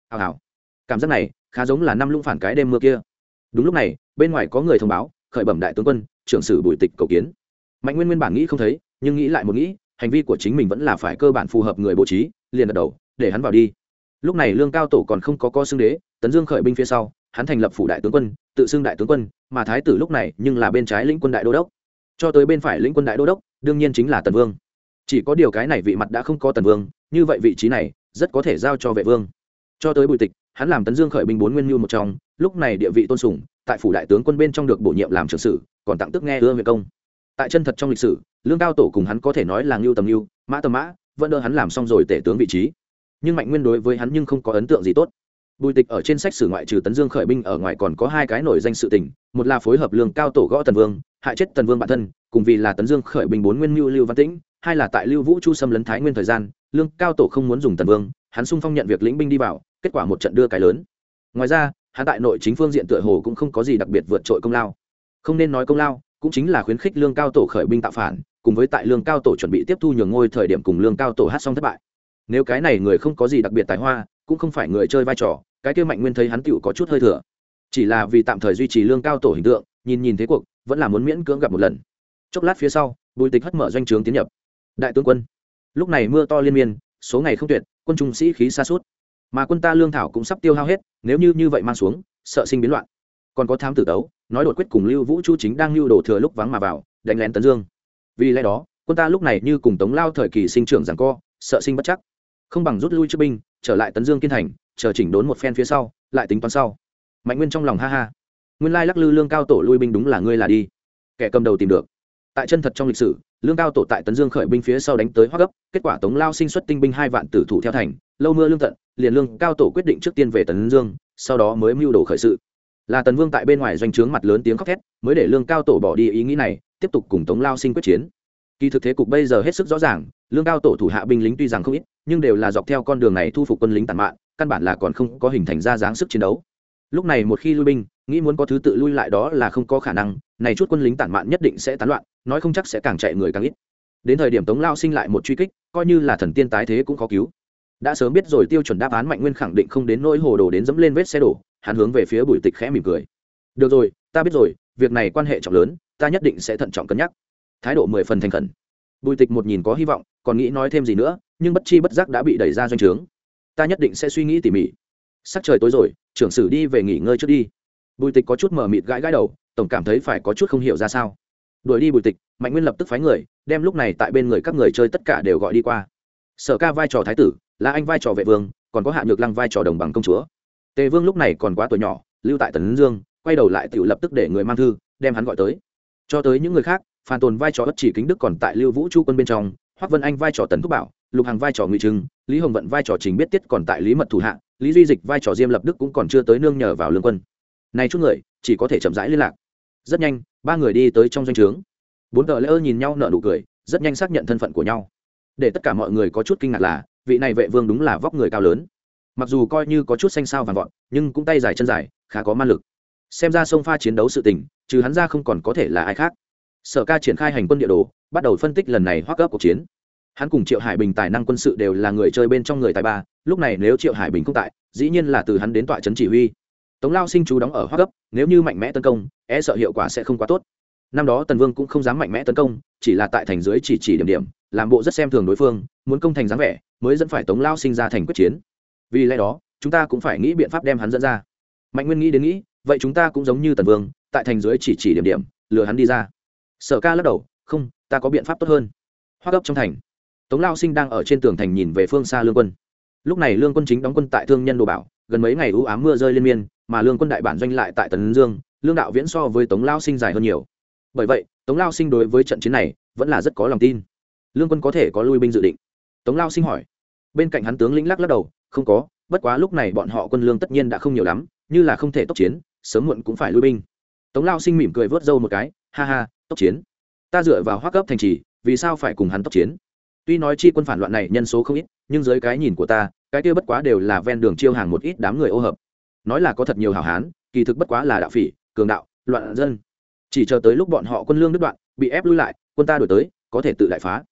Hào hào. Cảm giác này, khá giống là năm lũng phản cái đêm mưa kia. Đúng lúc này, bên ngoài có người thông báo, khởi bẩm đại tướng quân, trưởng sử bùi tịch cầu kiến. Mạnh nguyên nguyên bản nghĩ không thấy, nhưng nghĩ lại một nghĩ, hành vi của chính mình vẫn là phải cơ bản phù hợp người bố trí, liền đặt đầu, để hắn vào đi lúc này lương cao tổ còn không có co xưng đế, tấn dương khởi binh phía sau, hắn thành lập phủ đại tướng quân, tự xưng đại tướng quân, mà thái tử lúc này nhưng là bên trái lĩnh quân đại đô đốc. Cho tới bên phải lĩnh quân đại đô đốc, đương nhiên chính là tần vương. Chỉ có điều cái này vị mặt đã không có tần vương, như vậy vị trí này, rất có thể giao cho vệ vương. Cho tới bùi tịch, hắn làm tấn dương khởi binh bốn nguyên mưu một trong, lúc này địa vị tôn sùng, tại phủ đại tướng quân bên trong được bổ nhiệm làm trưởng sử, còn tặng tức nghe ưa nguyện công. Tại chân thật trong lịch sử, lương cao tổ cùng hắn có thể nói là ngưu tầm ngưu, mã tầm mã, vẫn đỡ hắn làm xong rồi tể tướng vị trí nhưng mạnh nguyên đối với hắn nhưng không có ấn tượng gì tốt. Bùi tịch ở trên sách sử ngoại trừ tấn dương khởi binh ở ngoài còn có hai cái nổi danh sự tình, một là phối hợp lương cao tổ gõ tần vương, hại chết tần vương bản thân, cùng vì là tấn dương khởi binh bốn nguyên mưu lưu văn tĩnh, hai là tại lưu vũ chu xâm lấn thái nguyên thời gian, lương cao tổ không muốn dùng tần vương, hắn sung phong nhận việc lĩnh binh đi vào, kết quả một trận đưa cái lớn. Ngoài ra, hắn tại nội chính phương diện tựa hồ cũng không có gì đặc biệt vượt trội công lao. Không nên nói công lao, cũng chính là khuyến khích lương cao tổ khởi binh tạo phản, cùng với tại lương cao tổ chuẩn bị tiếp thu nhường ngôi thời điểm cùng lương cao tổ hát xong thất bại nếu cái này người không có gì đặc biệt tài hoa, cũng không phải người chơi vai trò, cái kia mạnh nguyên thấy hắn tựu có chút hơi thừa. Chỉ là vì tạm thời duy trì lương cao tổ hình tượng, nhìn nhìn thế cuộc, vẫn là muốn miễn cưỡng gặp một lần. Chốc lát phía sau, bùi tịch hất mở doanh trướng tiến nhập. Đại tướng quân, lúc này mưa to liên miên, số ngày không tuyệt, quân trung sĩ khí xa suốt mà quân ta lương thảo cũng sắp tiêu hao hết, nếu như như vậy mang xuống, sợ sinh biến loạn. Còn có thám tử tấu, nói đột quyết cùng lưu vũ chu chính đang lưu đồ thừa lúc vắng mà vào, đánh lén tấn dương. Vì lẽ đó, quân ta lúc này như cùng tống lao thời kỳ sinh trưởng rằng co, sợ sinh bất chắc không bằng rút lui trước binh, trở lại tấn dương kiên thành, chờ chỉnh đốn một phen phía sau, lại tính toán sau. Mạnh nguyên trong lòng ha ha. Nguyên lai lắc lư lương cao tổ lui binh đúng là ngươi là đi. Kẻ cầm đầu tìm được. Tại chân thật trong lịch sử, lương cao tổ tại tấn dương khởi binh phía sau đánh tới hoa gấp, kết quả tống lao sinh xuất tinh binh hai vạn tử thủ theo thành, lâu mưa lương tận, liền lương cao tổ quyết định trước tiên về tấn dương, sau đó mới mưu đồ khởi sự. Là tần vương tại bên ngoài doanh trướng mặt lớn tiếng khóc thét, mới để lương cao tổ bỏ đi ý nghĩ này, tiếp tục cùng tống lao sinh quyết chiến. Kỳ thực thế cục bây giờ hết sức rõ ràng lương cao tổ thủ hạ binh lính tuy rằng không ít, nhưng đều là dọc theo con đường này thu phục quân lính tàn mạng căn bản là còn không có hình thành ra dáng sức chiến đấu. Lúc này một khi lui binh, nghĩ muốn có thứ tự lui lại đó là không có khả năng, này chút quân lính tản mạn nhất định sẽ tán loạn, nói không chắc sẽ càng chạy người càng ít. Đến thời điểm tống lao sinh lại một truy kích, coi như là thần tiên tái thế cũng khó cứu. Đã sớm biết rồi tiêu chuẩn đáp án mạnh nguyên khẳng định không đến nỗi hồ đồ đến dẫm lên vết xe đổ, hắn hướng về phía bùi tịch khẽ mỉm cười. Được rồi, ta biết rồi, việc này quan hệ trọng lớn, ta nhất định sẽ thận trọng cân nhắc. Thái độ mười phần thành khẩn bùi tịch một nhìn có hy vọng, còn nghĩ nói thêm gì nữa, nhưng bất chi bất giác đã bị đẩy ra doanh trướng. Ta nhất định sẽ suy nghĩ tỉ mỉ. Sắc trời tối rồi, trưởng sử đi về nghỉ ngơi trước đi. Bùi tịch có chút mờ mịt gãi gãi đầu, tổng cảm thấy phải có chút không hiểu ra sao. Đuổi đi bùi tịch, mạnh nguyên lập tức phái người, đem lúc này tại bên người các người chơi tất cả đều gọi đi qua. Sở ca vai trò thái tử, là anh vai trò vệ vương, còn có hạ nhược lăng vai trò đồng bằng công chúa. Tề vương lúc này còn quá tuổi nhỏ, lưu tại tần dương, quay đầu lại tự lập tức để người mang thư, đem hắn gọi tới. Cho tới những người khác phan tồn vai trò ất chỉ kính đức còn tại lưu vũ chu quân bên trong hoắc vân anh vai trò tần thúc bảo, lục Hằng vai trò ngụy trưng lý hồng vận vai trò trình biết tiết còn tại lý mật thủ hạ, lý duy dịch vai trò diêm lập đức cũng còn chưa tới nương nhờ vào lương quân. Này chút người, chỉ có thể chậm rãi liên lạc. Rất nhanh, ba người đi tới trong doanh trướng. Bốn tờ lễ ơ nhìn nhau nợ nụ cười, rất nhanh xác nhận thân phận của nhau. Để tất cả mọi người có chút kinh ngạc là, vị này vệ vương đúng là vóc người cao lớn. Mặc dù coi như có chút xanh sao vàng vọt, nhưng cũng tay dài chân dài, khá có man lực. Xem ra sông pha chiến đấu sự tình, trừ hắn ra không còn có thể là ai khác sở ca triển khai hành quân địa đồ, bắt đầu phân tích lần này hoác cấp cuộc chiến. Hắn cùng triệu hải bình tài năng quân sự đều là người chơi bên trong người tài ba, lúc này nếu triệu hải bình không tại, dĩ nhiên là từ hắn đến tọa trấn chỉ huy. Tống lao sinh chú đóng ở hoác cấp nếu như mạnh mẽ tấn công e sợ hiệu quả sẽ không quá tốt. Năm đó tần vương cũng không dám mạnh mẽ tấn công, chỉ là tại thành dưới chỉ chỉ điểm điểm, làm bộ rất xem thường đối phương, muốn công thành dáng vẻ, mới dẫn phải tống lao sinh ra thành quyết chiến. Vì lẽ đó, chúng ta cũng phải nghĩ biện pháp đem hắn dẫn ra. Mạnh nguyên nghĩ đến nghĩ, vậy chúng ta cũng giống như tần vương, tại thành dưới chỉ chỉ điểm điểm, lừa hắn đi ra sở ca lắc đầu, không, ta có biện pháp tốt hơn. Hoa gấp trong thành, tống lao sinh đang ở trên tường thành nhìn về phương xa lương quân. Lúc này lương quân chính đóng quân tại thương nhân đồ bảo, gần mấy ngày ưu ám mưa rơi liên miên, mà lương quân đại bản doanh lại tại tần dương, lương đạo viễn so với tống lao sinh dài hơn nhiều. Bởi vậy, tống lao sinh đối với trận chiến này vẫn là rất có lòng tin. Lương quân có thể có lui binh dự định. Tống lao sinh hỏi. Bên cạnh hắn tướng lĩnh lắc lắc đầu, không có, bất quá lúc này bọn họ quân lương tất nhiên đã không nhiều lắm, như là không thể tốc chiến, sớm muộn cũng phải lui binh. Tống lao sinh mỉm cười vớt râu một cái, ha ha tốc chiến. Ta dựa vào hoác cấp thành trì, vì sao phải cùng hắn tốc chiến? Tuy nói chi quân phản loạn này nhân số không ít, nhưng dưới cái nhìn của ta, cái kia bất quá đều là ven đường chiêu hàng một ít đám người ô hợp. Nói là có thật nhiều hảo hán, kỳ thực bất quá là đạo phỉ, cường đạo, loạn dân. Chỉ chờ tới lúc bọn họ quân lương đứt đoạn, bị ép lui lại, quân ta đổi tới, có thể tự đại phá.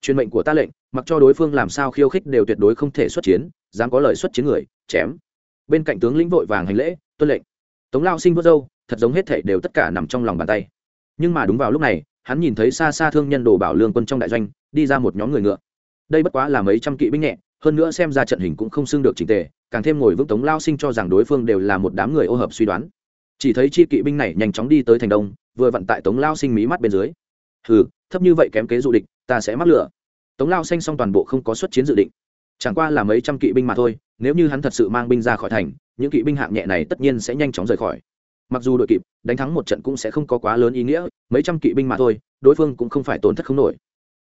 Truyền mệnh của ta lệnh, mặc cho đối phương làm sao khiêu khích đều tuyệt đối không thể xuất chiến, dám có lời xuất chiến người, chém. Bên cạnh tướng lĩnh vội vàng hành lễ, tuân lệnh. Tống lao sinh vớt dâu thật giống hết thể đều tất cả nằm trong lòng bàn tay nhưng mà đúng vào lúc này, hắn nhìn thấy xa xa thương nhân đồ bảo lương quân trong đại doanh, đi ra một nhóm người ngựa. Đây bất quá là mấy trăm kỵ binh nhẹ, hơn nữa xem ra trận hình cũng không xưng được trình tề, càng thêm ngồi vững tống lao sinh cho rằng đối phương đều là một đám người ô hợp suy đoán. Chỉ thấy chi kỵ binh này nhanh chóng đi tới thành đông, vừa vận tại tống lao sinh mí mắt bên dưới. Hừ, thấp như vậy kém kế dụ địch, ta sẽ mắc lửa. Tống lao xanh xong toàn bộ không có xuất chiến dự định. Chẳng qua là mấy trăm kỵ binh mà thôi, nếu như hắn thật sự mang binh ra khỏi thành, những kỵ binh hạng nhẹ này tất nhiên sẽ nhanh chóng rời khỏi mặc dù đội kịp, đánh thắng một trận cũng sẽ không có quá lớn ý nghĩa, mấy trăm kỵ binh mà thôi, đối phương cũng không phải tổn thất không nổi.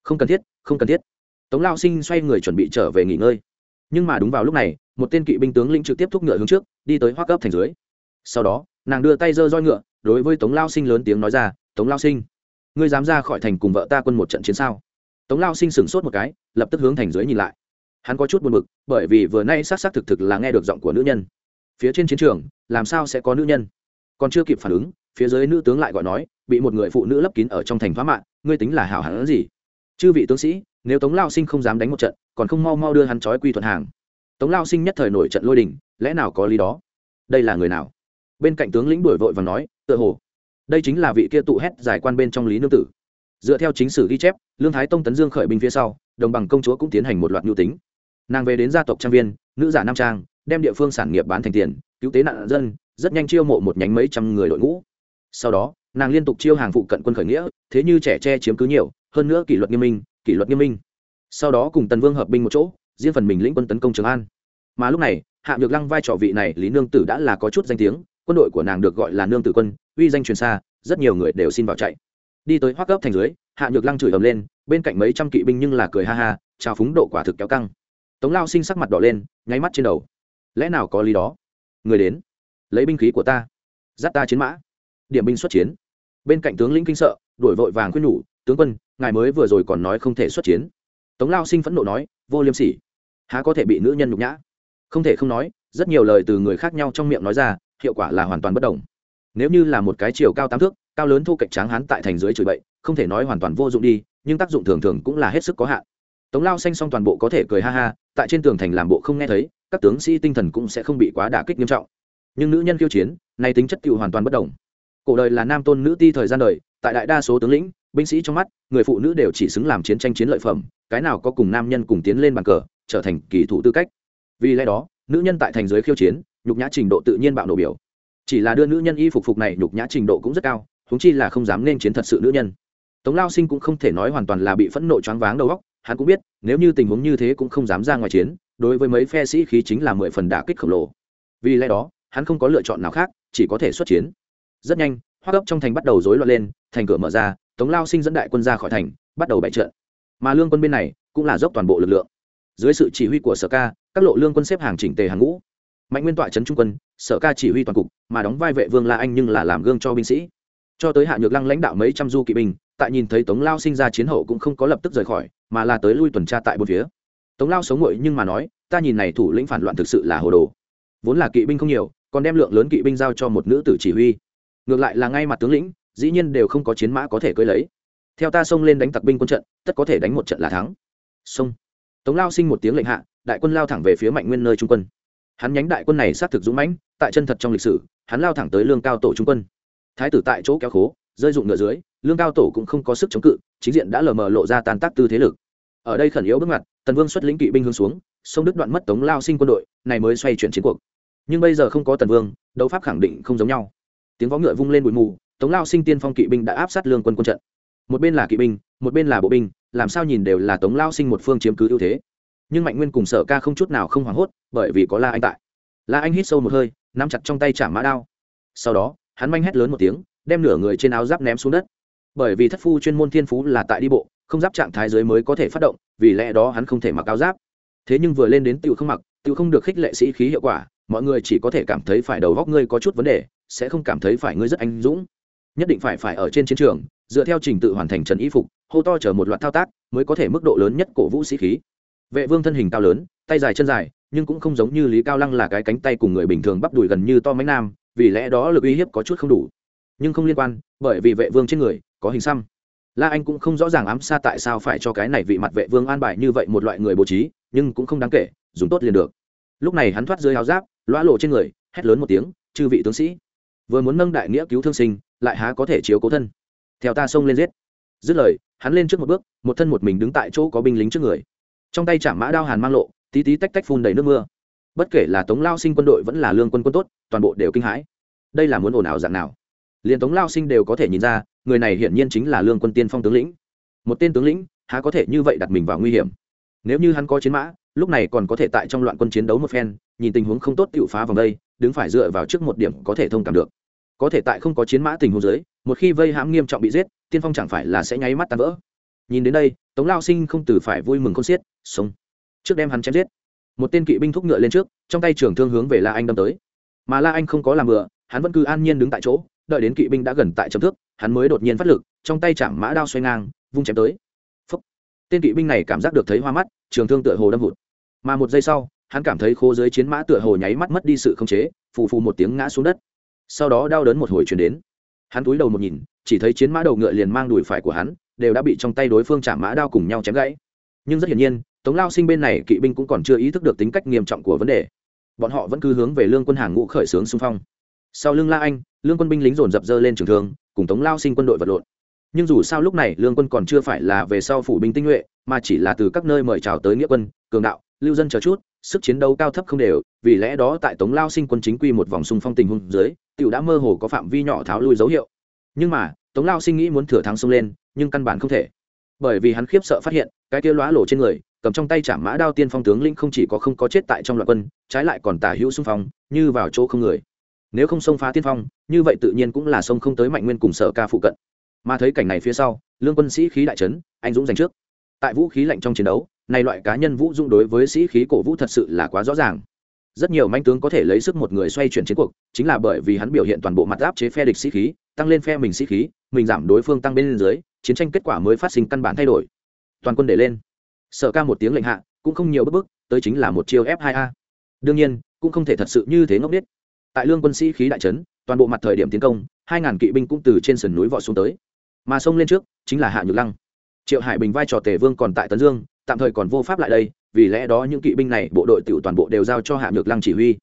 Không cần thiết, không cần thiết. Tống lao sinh xoay người chuẩn bị trở về nghỉ ngơi. Nhưng mà đúng vào lúc này, một tên kỵ binh tướng lĩnh trực tiếp thúc ngựa hướng trước, đi tới hoác cấp thành dưới. Sau đó, nàng đưa tay giơ roi ngựa, đối với tống lao sinh lớn tiếng nói ra, tống lao sinh, ngươi dám ra khỏi thành cùng vợ ta quân một trận chiến sao? Tống lao sinh sửng sốt một cái, lập tức hướng thành dưới nhìn lại. Hắn có chút buồn b ự c bởi vì vừa nay s á c s á c thực thực là nghe được giọng của nữ nhân. Phía trên chiến trường, làm sao sẽ có nữ nhân? Còn chưa kịp phản ứng, phía dưới nữ tướng lại gọi nói, bị một người phụ nữ lấp kín ở trong thành phá mạng, ngươi tính là hảo hẳn gì? Chư vị tướng sĩ, nếu tống lao sinh không dám đánh một trận, còn không mau mau đưa hắn trói quy thuận hàng. Tống lao sinh nhất thời nổi trận lôi đình, lẽ nào có lý đó? Đây là người nào? Bên cạnh tướng lĩnh đuổi vội và nói, tựa hồ, đây chính là vị kia tụ hét giải quan bên trong lý nương tử. Dựa theo chính sử ghi chép, lương thái tông tấn dương khởi binh phía sau, đồng bằng công chúa cũng tiến hành một loạt nhu tính. Nàng về đến gia tộc trang viên, nữ giả nam trang, đem địa phương sản nghiệp bán thành tiền, cứu tế nạn dân rất nhanh chiêu mộ một nhánh mấy trăm người đội ngũ. Sau đó, nàng liên tục chiêu hàng phụ cận quân khởi nghĩa, thế như trẻ tre chiếm cứ nhiều, hơn nữa kỷ luật nghiêm minh, kỷ luật nghiêm minh. Sau đó cùng tần vương hợp binh một chỗ, riêng phần mình lĩnh quân tấn công trường an. Mà lúc này, hạ nhược lăng vai trò vị này, lý nương tử đã là có chút danh tiếng, quân đội của nàng được gọi là nương tử quân, uy danh truyền xa, rất nhiều người đều xin vào chạy. Đi tới hoác gấp thành dưới, hạ nhược lăng chửi ầm lên, bên cạnh mấy trăm kỵ binh nhưng là cười ha ha trào phúng độ quả thực kéo căng. Tống lao sinh sắc mặt đỏ lên, nháy mắt trên đầu. Lẽ nào có lý đó? Người đến lấy binh khí của ta. Dắt ta chiến mã. Điểm binh xuất chiến. Bên cạnh tướng lĩnh kinh sợ, đuổi vội vàng khuyên nhủ, tướng quân, ngài mới vừa rồi còn nói không thể xuất chiến. Tống lao sinh phẫn nộ nói, vô liêm sỉ. Há có thể bị nữ nhân nhục nhã? Không thể không nói, rất nhiều lời từ người khác nhau trong miệng nói ra, hiệu quả là hoàn toàn bất đồng. Nếu như là một cái chiều cao tám thước, cao lớn thu cạnh tráng hán tại thành dưới chửi bậy, không thể nói hoàn toàn vô dụng đi, nhưng tác dụng thường thường cũng là hết sức có hạn. Tống lao xanh xong toàn bộ có thể cười ha ha, tại trên tường thành làm bộ không nghe thấy, các tướng sĩ tinh thần cũng sẽ không bị quá đả kích nghiêm trọng nhưng nữ nhân khiêu chiến nay tính chất cựu hoàn toàn bất đồng. Cổ đời là nam tôn nữ ti thời gian đời, tại đại đa số tướng lĩnh, binh sĩ trong mắt, người phụ nữ đều chỉ xứng làm chiến tranh chiến lợi phẩm, cái nào có cùng nam nhân cùng tiến lên bàn cờ, trở thành kỳ thủ tư cách. Vì lẽ đó, nữ nhân tại thành giới khiêu chiến, nhục nhã trình độ tự nhiên bạo nổ biểu. Chỉ là đưa nữ nhân y phục phục này nhục nhã trình độ cũng rất cao húng chi là không dám nên chiến thật sự nữ nhân. Tống lao sinh cũng không thể nói hoàn toàn là bị phẫn nộ choáng váng đầu óc, hắn cũng biết, nếu như tình huống như thế cũng không dám ra ngoài chiến, đối với mấy phe sĩ khí chính là mười phần đả kích khổng lồ. Vì lẽ đó hắn không có lựa chọn nào khác, chỉ có thể xuất chiến. Rất nhanh hoa cấp trong thành bắt đầu rối loạn lên, thành cửa mở ra, tống lao sinh dẫn đại quân ra khỏi thành, bắt đầu bại trận. Mà lương quân bên này, cũng là dốc toàn bộ lực lượng. Dưới sự chỉ huy của sở ca, các lộ lương quân xếp hàng chỉnh tề hàng ngũ. Mạnh nguyên tọa trấn trung quân, sở ca chỉ huy toàn cục, mà đóng vai vệ vương la anh nhưng là làm gương cho binh sĩ. Cho tới hạ nhược lăng lãnh đạo mấy trăm du kỵ binh, tại nhìn thấy tống lao sinh ra chiến hậu cũng không có lập tức rời khỏi, mà là tới lui tuần tra tại bốn phía. Tống lao sống ngội nhưng mà nói, ta nhìn này thủ lĩnh phản loạn thực sự là hồ đồ. Vốn là kỵ binh không nhiều còn đem lượng lớn kỵ binh giao cho một nữ tử chỉ huy. Ngược lại là ngay mặt tướng lĩnh, dĩ nhiên đều không có chiến mã có thể cưỡi lấy. Theo ta xông lên đánh tặc binh quân trận, tất có thể đánh một trận là thắng. Xông. Tống lao sinh một tiếng lệnh hạ, đại quân lao thẳng về phía mạnh nguyên nơi trung quân. Hắn nhánh đại quân này xác thực dũng mãnh, tại chân thật trong lịch sử, hắn lao thẳng tới lương cao tổ trung quân. Thái tử tại chỗ kéo khố, rơi dụng ngựa dưới, lương cao tổ cũng không có sức chống cự, chính diện đã lờ mờ lộ ra tàn tác tư thế lực. Ở đây khẩn yếu bước mặt tần vương xuất lĩnh kỵ binh hướng xuống, sông đức đoạn mất tống lao sinh quân đội, này mới xoay chuyển chiến cuộc nhưng bây giờ không có tần vương, đấu pháp khẳng định không giống nhau. Tiếng võ ngựa vung lên bụi mù, tống lao sinh tiên phong kỵ binh đã áp sát lương quân quân trận. Một bên là kỵ binh, một bên là bộ binh, làm sao nhìn đều là tống lao sinh một phương chiếm cứ ưu thế. Nhưng mạnh nguyên cùng sở ca không chút nào không hoảng hốt, bởi vì có la anh tại. La anh hít sâu một hơi, nắm chặt trong tay trả mã đao. Sau đó, hắn manh hét lớn một tiếng, đem nửa người trên áo giáp ném xuống đất. Bởi vì thất phu chuyên môn thiên phú là tại đi bộ, không giáp trạng thái dưới mới có thể phát động, vì lẽ đó hắn không thể mặc áo giáp. Thế nhưng vừa lên đến tựu không mặc tựu không được khích lệ sĩ khí hiệu quả mọi người chỉ có thể cảm thấy phải đầu góc ngươi có chút vấn đề, sẽ không cảm thấy phải ngươi rất anh dũng. Nhất định phải phải ở trên chiến trường, dựa theo trình tự hoàn thành trần y phục, hô to chở một loạt thao tác, mới có thể mức độ lớn nhất cổ vũ sĩ khí. Vệ vương thân hình cao lớn, tay dài chân dài, nhưng cũng không giống như lý cao lăng là cái cánh tay cùng người bình thường bắp đùi gần như to mánh nam, vì lẽ đó lực uy hiếp có chút không đủ. Nhưng không liên quan, bởi vì vệ vương trên người có hình xăm. La anh cũng không rõ ràng ám xa tại sao phải cho cái này vị mặt vệ vương an bài như vậy một loại người bố trí, nhưng cũng không đáng kể, dùng tốt liền được. Lúc này hắn thoát dưới áo giáp lõa lộ trên người, hét lớn một tiếng, chư vị tướng sĩ, vừa muốn nâng đại nghĩa cứu thương sinh, lại há có thể chiếu cố thân. Theo ta xông lên giết. Dứt lời, hắn lên trước một bước, một thân một mình đứng tại chỗ có binh lính trước người. Trong tay chạm mã đao hàn mang lộ, tí tí tách tách phun đầy nước mưa. Bất kể là tống lao sinh quân đội vẫn là lương quân quân tốt, toàn bộ đều kinh hãi. Đây là muốn ồn ào dạng nào? Liền tống lao sinh đều có thể nhìn ra, người này hiển nhiên chính là lương quân tiên phong tướng lĩnh. Một tên tướng lĩnh, há có thể như vậy đặt mình vào nguy hiểm? Nếu như hắn có chiến mã lúc này còn có thể tại trong loạn quân chiến đấu một phen nhìn tình huống không tốt tự phá vòng đây đứng phải dựa vào trước một điểm có thể thông cảm được. Có thể tại không có chiến mã tình huống dưới một khi vây hãm nghiêm trọng bị giết tiên phong chẳng phải là sẽ nháy mắt tan vỡ. Nhìn đến đây tống lao sinh không từ phải vui mừng con xiết sống trước đem hắn chém giết một tên kỵ binh thúc ngựa lên trước trong tay trưởng thương hướng về la anh đâm tới. Mà la anh không có làm bừa hắn vẫn cứ an nhiên đứng tại chỗ đợi đến kỵ binh đã gần tại chấm thước hắn mới đột nhiên phát lực trong tay chạm mã đao xoay ngang vung chém tới. Phốc, tên kỵ binh này cảm giác được thấy hoa mắt trường thương tựa hồ đâm hụt mà một giây sau, hắn cảm thấy khô dưới chiến mã tựa hồ nháy mắt mất đi sự khống chế, phù phù một tiếng ngã xuống đất. Sau đó đau đớn một hồi chuyển đến. Hắn túi đầu một nhìn, chỉ thấy chiến mã đầu ngựa liền mang đùi phải của hắn, đều đã bị trong tay đối phương chạm mã đao cùng nhau chém gãy. Nhưng rất hiển nhiên, tống lao sinh bên này kỵ binh cũng còn chưa ý thức được tính cách nghiêm trọng của vấn đề. Bọn họ vẫn cứ hướng về lương quân hàng ngũ khởi xướng xung phong. Sau lưng la anh, lương quân binh lính dồn dập dơ lên trường thương, cùng tống lao sinh quân đội vật lộn. Nhưng dù sao lúc này lương quân còn chưa phải là về sau phủ binh tinh nhuệ, mà chỉ là từ các nơi mời chào tới nghĩa quân, cường đạo lưu dân chờ chút, sức chiến đấu cao thấp không đều, vì lẽ đó tại tống lao sinh quân chính quy một vòng xung phong tình huống dưới, tiểu đã mơ hồ có phạm vi nhỏ tháo lui dấu hiệu. Nhưng mà, tống lao sinh nghĩ muốn thừa thắng xông lên, nhưng căn bản không thể. Bởi vì hắn khiếp sợ phát hiện, cái kia lóa lộ trên người, cầm trong tay chạm mã đao tiên phong tướng linh không chỉ có không có chết tại trong loạt quân, trái lại còn tả hữu xung phong, như vào chỗ không người. Nếu không xông phá tiên phong, như vậy tự nhiên cũng là sông không tới mạnh nguyên cùng sở ca phụ cận. Mà thấy cảnh này phía sau, lương quân sĩ khí đại trấn anh dũng giành trước. Tại vũ khí lạnh trong chiến đấu này loại cá nhân vũ dung đối với sĩ khí cổ vũ thật sự là quá rõ ràng. Rất nhiều manh tướng có thể lấy sức một người xoay chuyển chiến cuộc, chính là bởi vì hắn biểu hiện toàn bộ mặt áp chế phe địch sĩ khí, tăng lên phe mình sĩ khí, mình giảm đối phương tăng bên dưới, chiến tranh kết quả mới phát sinh căn bản thay đổi. Toàn quân để lên. Sở ca một tiếng lệnh hạ, cũng không nhiều bức bức tới chính là một chiêu f 2 a. Đương nhiên, cũng không thể thật sự như thế ngốc biết tại lương quân sĩ khí đại trấn, toàn bộ mặt thời điểm tiến công, hai ngàn kỵ binh cũng từ trên sườn núi vọt xuống tới. Mà xông lên trước, chính là hạ nhược lăng. Triệu hải bình vai trò tề vương còn tại tấn dương tạm thời còn vô pháp lại đây, vì lẽ đó những kỵ binh này, bộ đội tiểu toàn bộ đều giao cho hạ nhược lăng chỉ huy.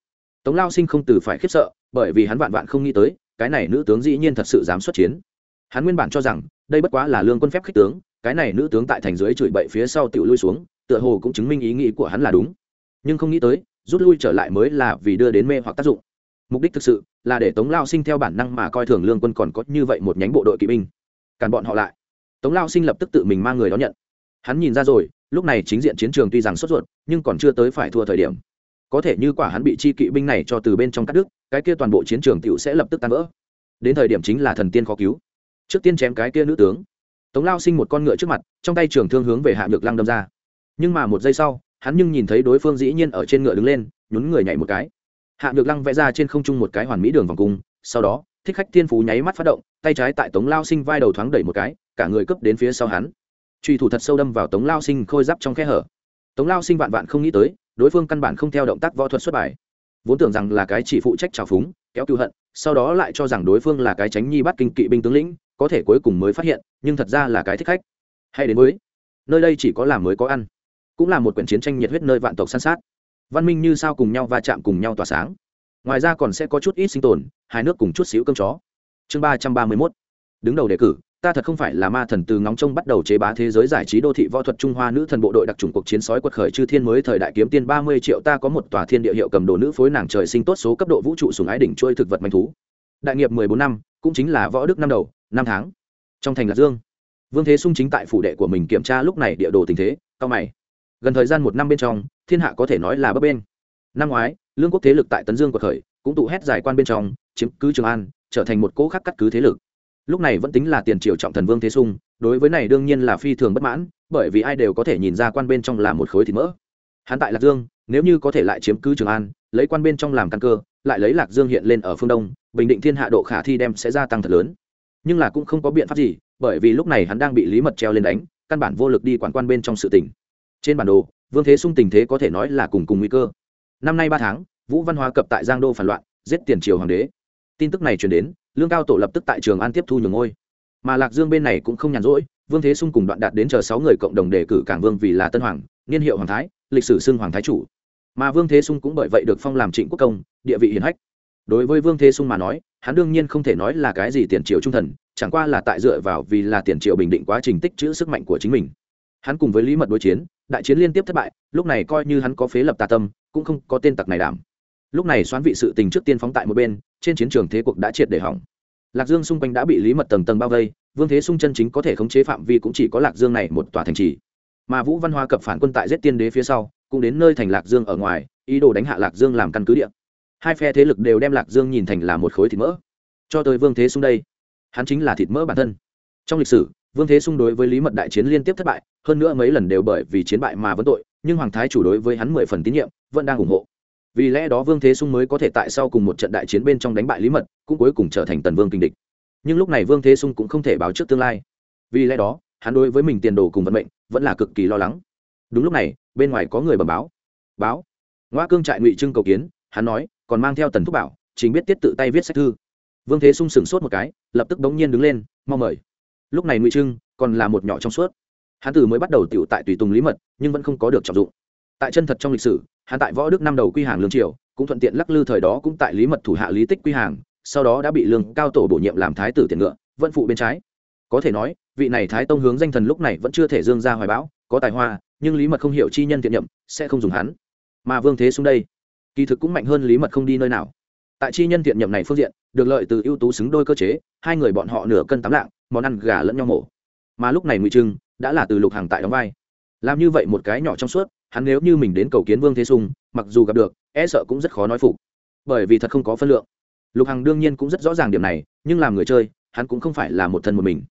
Tống lao sinh không từ phải khiếp sợ, bởi vì hắn vạn vạn không nghĩ tới, cái này nữ tướng dĩ nhiên thật sự dám xuất chiến. Hắn nguyên bản cho rằng, đây bất quá là lương quân phép khích tướng, cái này nữ tướng tại thành dưới chửi bậy phía sau tiểu lui xuống, tựa hồ cũng chứng minh ý nghĩ của hắn là đúng. Nhưng không nghĩ tới, rút lui trở lại mới là vì đưa đến mê hoặc tác dụng. Mục đích thực sự là để tống lao sinh theo bản năng mà coi thường lương quân còn có như vậy một nhánh bộ đội kỵ binh. Cản bọn họ lại. Tống lao sinh lập tức tự mình mang người đón nhận. Hắn nhìn ra rồi lúc này chính diện chiến trường tuy rằng sốt ruột, nhưng còn chưa tới phải thua thời điểm. Có thể như quả hắn bị chi kỵ binh này cho từ bên trong cắt đứt, cái kia toàn bộ chiến trường tựu sẽ lập tức tan vỡ. Đến thời điểm chính là thần tiên khó cứu. Trước tiên chém cái kia nữ tướng. Tống lao sinh một con ngựa trước mặt, trong tay trường thương hướng về hạ nhược lăng đâm ra. Nhưng mà một giây sau, hắn nhưng nhìn thấy đối phương dĩ nhiên ở trên ngựa đứng lên, nhún người nhảy một cái. Hạ nhược lăng vẽ ra trên không trung một cái hoàn mỹ đường vòng cung, sau đó, thích khách thiên phú nháy mắt phát động, tay trái tại tống lao sinh vai đầu thoáng đẩy một cái, cả người cướp đến phía sau hắn truy thủ thật sâu đâm vào tống lao sinh khôi giáp trong khe hở. Tống lao sinh vạn vạn không nghĩ tới, đối phương căn bản không theo động tác võ thuật xuất bài. Vốn tưởng rằng là cái chỉ phụ trách trào phúng, kéo cựu hận, sau đó lại cho rằng đối phương là cái tránh nhi bắt kinh kỵ binh tướng lĩnh, có thể cuối cùng mới phát hiện, nhưng thật ra là cái thích khách. Hay đến mới nơi đây chỉ có làm mới có ăn, cũng là một quyển chiến tranh nhiệt huyết nơi vạn tộc san sát. Văn minh như sao cùng nhau va chạm cùng nhau tỏa sáng. Ngoài ra còn sẽ có chút ít sinh tồn hai nước cùng chút xíu cơm chó. Chương ba trăm ba mươi mốt, đứng đầu đề cử ta thật không phải là ma thần từ ngóng trông bắt đầu chế bá thế giới giải trí đô thị võ thuật trung hoa nữ thần bộ đội đặc trùng cuộc chiến sói quật khởi chư thiên mới thời đại kiếm tiên ba mươi triệu, ta có một tòa thiên địa hiệu cầm đồ nữ phối nàng trời sinh tốt số cấp độ vũ trụ sùng ái đỉnh trôi thực vật manh thú. Đại nghiệp mười bốn năm, cũng chính là võ đức năm đầu, năm tháng. Trong thành lạc dương, vương thế sung chính tại phủ đệ của mình kiểm tra lúc này địa đồ tình thế, cao mày. Gần thời gian một năm bên trong, thiên hạ có thể nói là bấp bên năm ngoái, lương quốc thế lực tại tấn dương quật khởi, cũng tụ hét giải quan bên trong, chiếm cứ trường an, trở thành một cỗ khắc cắt cứ thế lực lúc này vẫn tính là tiền triều trọng thần vương thế sung, đối với này đương nhiên là phi thường bất mãn, bởi vì ai đều có thể nhìn ra quan bên trong là một khối thịt mỡ. Hắn tại lạc dương, nếu như có thể lại chiếm cứ trường an, lấy quan bên trong làm căn cơ, lại lấy lạc dương hiện lên ở phương đông, bình định thiên hạ độ khả thi đem sẽ gia tăng thật lớn. Nhưng là cũng không có biện pháp gì, bởi vì lúc này hắn đang bị lý mật treo lên đánh, căn bản vô lực đi quản quan bên trong sự tỉnh trên bản đồ, vương thế sung tình thế có thể nói là cùng cùng nguy cơ. Năm nay ba tháng, vũ văn hóa cập tại giang đô phản loạn, giết tiền triều hoàng đế. Tin tức này chuyển đến lương cao tổ lập tức tại trường an tiếp thu nhường ngôi. Mà lạc dương bên này cũng không nhàn rỗi, vương thế sung cùng đoạn đạt đến chờ sáu người cộng đồng đề cử cảng vương vì là tân hoàng, niên hiệu hoàng thái, lịch sử xưng hoàng thái chủ. Mà vương thế sung cũng bởi vậy được phong làm trịnh quốc công, địa vị hiển hách. Đối với vương thế sung mà nói, hắn đương nhiên không thể nói là cái gì tiền triệu trung thần, chẳng qua là tại dựa vào vì là tiền triệu bình định quá trình tích chữ sức mạnh của chính mình. Hắn cùng với lý mật đối chiến, đại chiến liên tiếp thất bại, lúc này coi như hắn có phế lập tà tâm, cũng không có tên tặc này đảm lúc này xoán vị sự tình trước tiên phóng tại một bên, trên chiến trường thế cuộc đã triệt để hỏng. Lạc dương xung quanh đã bị lý mật tầng tầng bao vây, vương thế sung chân chính có thể khống chế phạm vi cũng chỉ có lạc dương này một tòa thành trì. Mà vũ văn hoa cập phản quân tại giết tiên đế phía sau, cũng đến nơi thành lạc dương ở ngoài, ý đồ đánh hạ lạc dương làm căn cứ địa. Hai phe thế lực đều đem lạc dương nhìn thành là một khối thịt mỡ. Cho tới vương thế sung đây, hắn chính là thịt mỡ bản thân. Trong lịch sử, vương thế sung đối với lý mật đại chiến liên tiếp thất bại, hơn nữa mấy lần đều bởi vì chiến bại mà vẫn tội, nhưng hoàng thái chủ đối với hắn mười phần tín nhiệm, vẫn đang ủng hộ vì lẽ đó vương thế sung mới có thể tại sau cùng một trận đại chiến bên trong đánh bại lý mật, cũng cuối cùng trở thành tần vương kinh địch. Nhưng lúc này vương thế sung cũng không thể báo trước tương lai. Vì lẽ đó, hắn đối với mình tiền đồ cùng vận mệnh, vẫn là cực kỳ lo lắng. Đúng lúc này, bên ngoài có người bẩm báo. Báo. Ngoa cương trại ngụy trưng cầu kiến, hắn nói, còn mang theo tần thúc bảo chính biết tiết tự tay viết sách thư. Vương thế sung sửng sốt một cái, lập tức bỗng nhiên đứng lên mong mời. Lúc này ngụy trưng còn là một nhỏ trong suốt. Hắn từ mới bắt đầu tiểu tại tùy tùng lý mật, nhưng vẫn không có được trọng dụng. Tại chân thật trong lịch sử hắn tại võ đức năm đầu quy hàng lương triều, cũng thuận tiện lắc lư thời đó cũng tại lý mật thủ hạ lý tích quy hàng, sau đó đã bị lương cao tổ bổ nhiệm làm thái tử tiền ngựa, vẫn phụ bên trái. Có thể nói, vị này thái tông hướng danh thần lúc này vẫn chưa thể dương ra hoài bão, có tài hoa, nhưng lý mật không hiểu chi nhân tiện nhậm, sẽ không dùng hắn. Mà vương thế xuống đây, kỳ thực cũng mạnh hơn lý mật không đi nơi nào. Tại chi nhân tiện nhậm này phương diện, được lợi từ ưu tú xứng đôi cơ chế, hai người bọn họ nửa cân tám lạng, món ăn gà lẫn nhau mổ. Mà lúc này ngụy trưng đã là từ lục hàng tại đóng vai làm như vậy một cái nhỏ trong suốt, hắn nếu như mình đến cầu kiến vương thế sung, mặc dù gặp được e sợ cũng rất khó nói phục. Bởi vì thật không có phân lượng. Lục hằng đương nhiên cũng rất rõ ràng điểm này, nhưng làm người chơi, hắn cũng không phải là một thân một mình.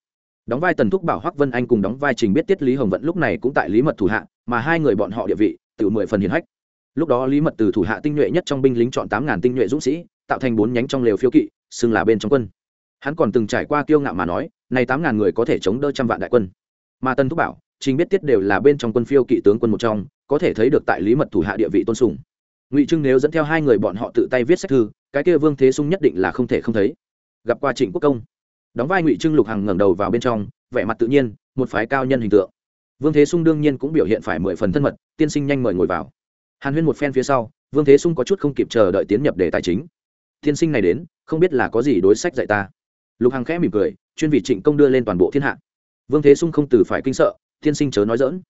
Đóng vai tần thúc bảo, hoắc vân anh cùng đóng vai trình biết tiết, lý hồng vận lúc này cũng tại lý mật thủ hạ, mà hai người bọn họ địa vị tự mười phần hiền hách. Lúc đó lý mật từ thủ hạ tinh nhuệ nhất trong binh lính chọn tám ngàn tinh nhuệ dũng sĩ, tạo thành bốn nhánh trong lều phiêu kỵ, xưng là bên trong quân. Hắn còn từng trải qua kiêu ngạo mà nói, này tám ngàn người có thể chống đỡ trăm vạn đại quân. Mà tân thúc bảo trình biết tiết đều là bên trong quân phiêu kỵ tướng quân một trong, có thể thấy được tại lý mật thủ hạ địa vị tôn sùng. Ngụy trưng nếu dẫn theo hai người bọn họ tự tay viết sách thư, cái kia vương thế sung nhất định là không thể không thấy. Gặp qua trịnh quốc công. Đóng vai ngụy trưng lục hằng ngẩng đầu vào bên trong, vẻ mặt tự nhiên, một phái cao nhân hình tượng. Vương thế sung đương nhiên cũng biểu hiện phải mười phần thân mật, tiên sinh nhanh mời ngồi vào. Hàn huyên một phen phía sau, vương thế sung có chút không kịp chờ đợi tiến nhập đề tài chính. Tiên sinh này đến, không biết là có gì đối sách dạy ta. Lục hằng khẽ mỉm cười, chuyên vị trịnh công đưa lên toàn bộ thiên hạ. Vương thế sung không từ phải kinh sợ tiên sinh chớ nói dỡn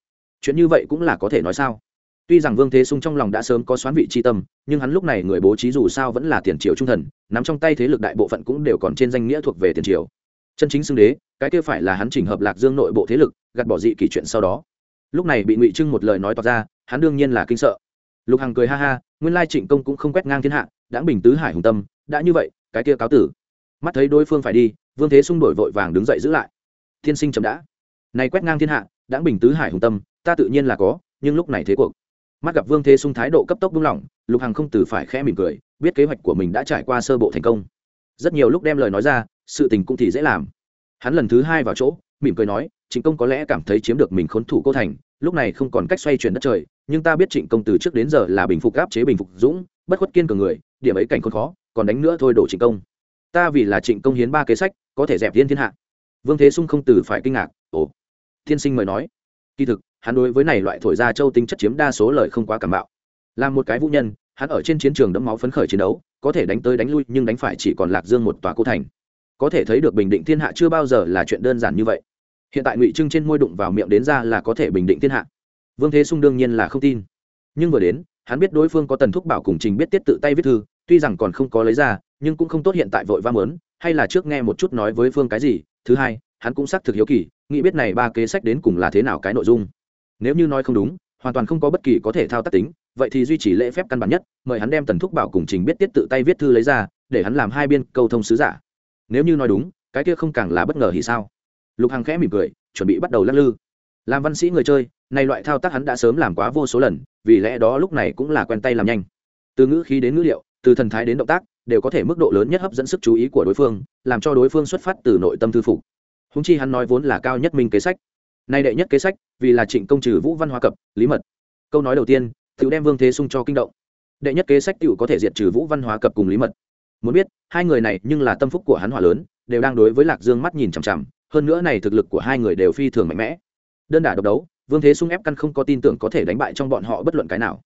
chuyện như vậy cũng là có thể nói sao? Tuy rằng vương thế sung trong lòng đã sớm có xoán vị tri tâm, nhưng hắn lúc này người bố trí dù sao vẫn là tiền triều trung thần, nắm trong tay thế lực đại bộ phận cũng đều còn trên danh nghĩa thuộc về tiền triều. Chân chính xưng đế, cái kia phải là hắn chỉnh hợp lạc dương nội bộ thế lực, gạt bỏ dị kỷ chuyện sau đó. Lúc này bị ngụy trưng một lời nói tỏ ra, hắn đương nhiên là kinh sợ. Lục hằng cười ha ha, nguyên lai trịnh công cũng không quét ngang thiên hạ, đã bình tứ hải hùng tâm, đã như vậy, cái kia cáo tử. Mắt thấy đối phương phải đi, vương thế xung đổi vội vàng đứng dậy giữ lại. Thiên sinh chậm đã. Này quét ngang thiên hạ đã bình tứ hải hùng tâm, ta tự nhiên là có, nhưng lúc này thế cuộc. Mắt gặp vương thế sung thái độ cấp tốc buông lỏng, lục hằng không từ phải khẽ mỉm cười, biết kế hoạch của mình đã trải qua sơ bộ thành công. Rất nhiều lúc đem lời nói ra, sự tình cũng thì dễ làm. Hắn lần thứ hai vào chỗ, mỉm cười nói, trịnh công có lẽ cảm thấy chiếm được mình khốn thủ cô thành, lúc này không còn cách xoay chuyển đất trời, nhưng ta biết trịnh công từ trước đến giờ là bình phục áp chế bình phục dũng, bất khuất kiên cường người, điểm ấy cảnh khốn khó, còn đánh nữa thôi đổ trịnh công. Ta vì là trịnh công hiến ba kế sách, có thể dẹp viên thiên hạ. Vương thế sung không từ phải kinh ngạc, ồ thiên sinh mời nói. Kỳ thực, hắn đối với này loại thổi ra châu tính chất chiếm đa số lời không quá cảm bạo. Là một cái vũ nhân, hắn ở trên chiến trường đẫm máu phấn khởi chiến đấu, có thể đánh tới đánh lui nhưng đánh phải chỉ còn lạc dương một tòa cô thành. Có thể thấy được bình định thiên hạ chưa bao giờ là chuyện đơn giản như vậy. Hiện tại ngụy trưng trên môi đụng vào miệng đến ra là có thể bình định thiên hạ. Vương thế sung đương nhiên là không tin. Nhưng vừa đến, hắn biết đối phương có tần thúc bảo cùng trình biết tiết tự tay viết thư, tuy rằng còn không có lấy ra, nhưng cũng không tốt hiện tại vội va mớn, hay là trước nghe một chút nói với phương cái gì. Thứ hai, hắn cũng xác thực hiếu kỳ nghĩ biết này ba kế sách đến cùng là thế nào cái nội dung. Nếu như nói không đúng, hoàn toàn không có bất kỳ có thể thao tác tính, vậy thì duy trì lễ phép căn bản nhất, mời hắn đem tần thúc bảo cùng trình biết tiết tự tay viết thư lấy ra, để hắn làm hai biên câu thông sứ giả. Nếu như nói đúng, cái kia không càng là bất ngờ thì sao? Lục hằng khẽ mỉm cười, chuẩn bị bắt đầu lắc lư. Làm văn sĩ người chơi, này loại thao tác hắn đã sớm làm quá vô số lần, vì lẽ đó lúc này cũng là quen tay làm nhanh. Từ ngữ khí đến ngữ liệu, từ thần thái đến động tác, đều có thể mức độ lớn nhất hấp dẫn sức chú ý của đối phương, làm cho đối phương xuất phát từ nội tâm thư phục húng chi hắn nói vốn là cao nhất minh kế sách. Nay đệ nhất kế sách, vì là trịnh công trừ vũ văn hóa cập, lý mật. Câu nói đầu tiên tự đem vương thế sung cho kinh động. Đệ nhất kế sách tự có thể diệt trừ vũ văn hóa cập cùng lý mật. Muốn biết, hai người này nhưng là tâm phúc của hắn hỏa lớn, đều đang đối với lạc dương mắt nhìn chằm chằm, hơn nữa này thực lực của hai người đều phi thường mạnh mẽ. Đơn đả độc đấu, vương thế sung ép căn không có tin tưởng có thể đánh bại trong bọn họ bất luận cái nào.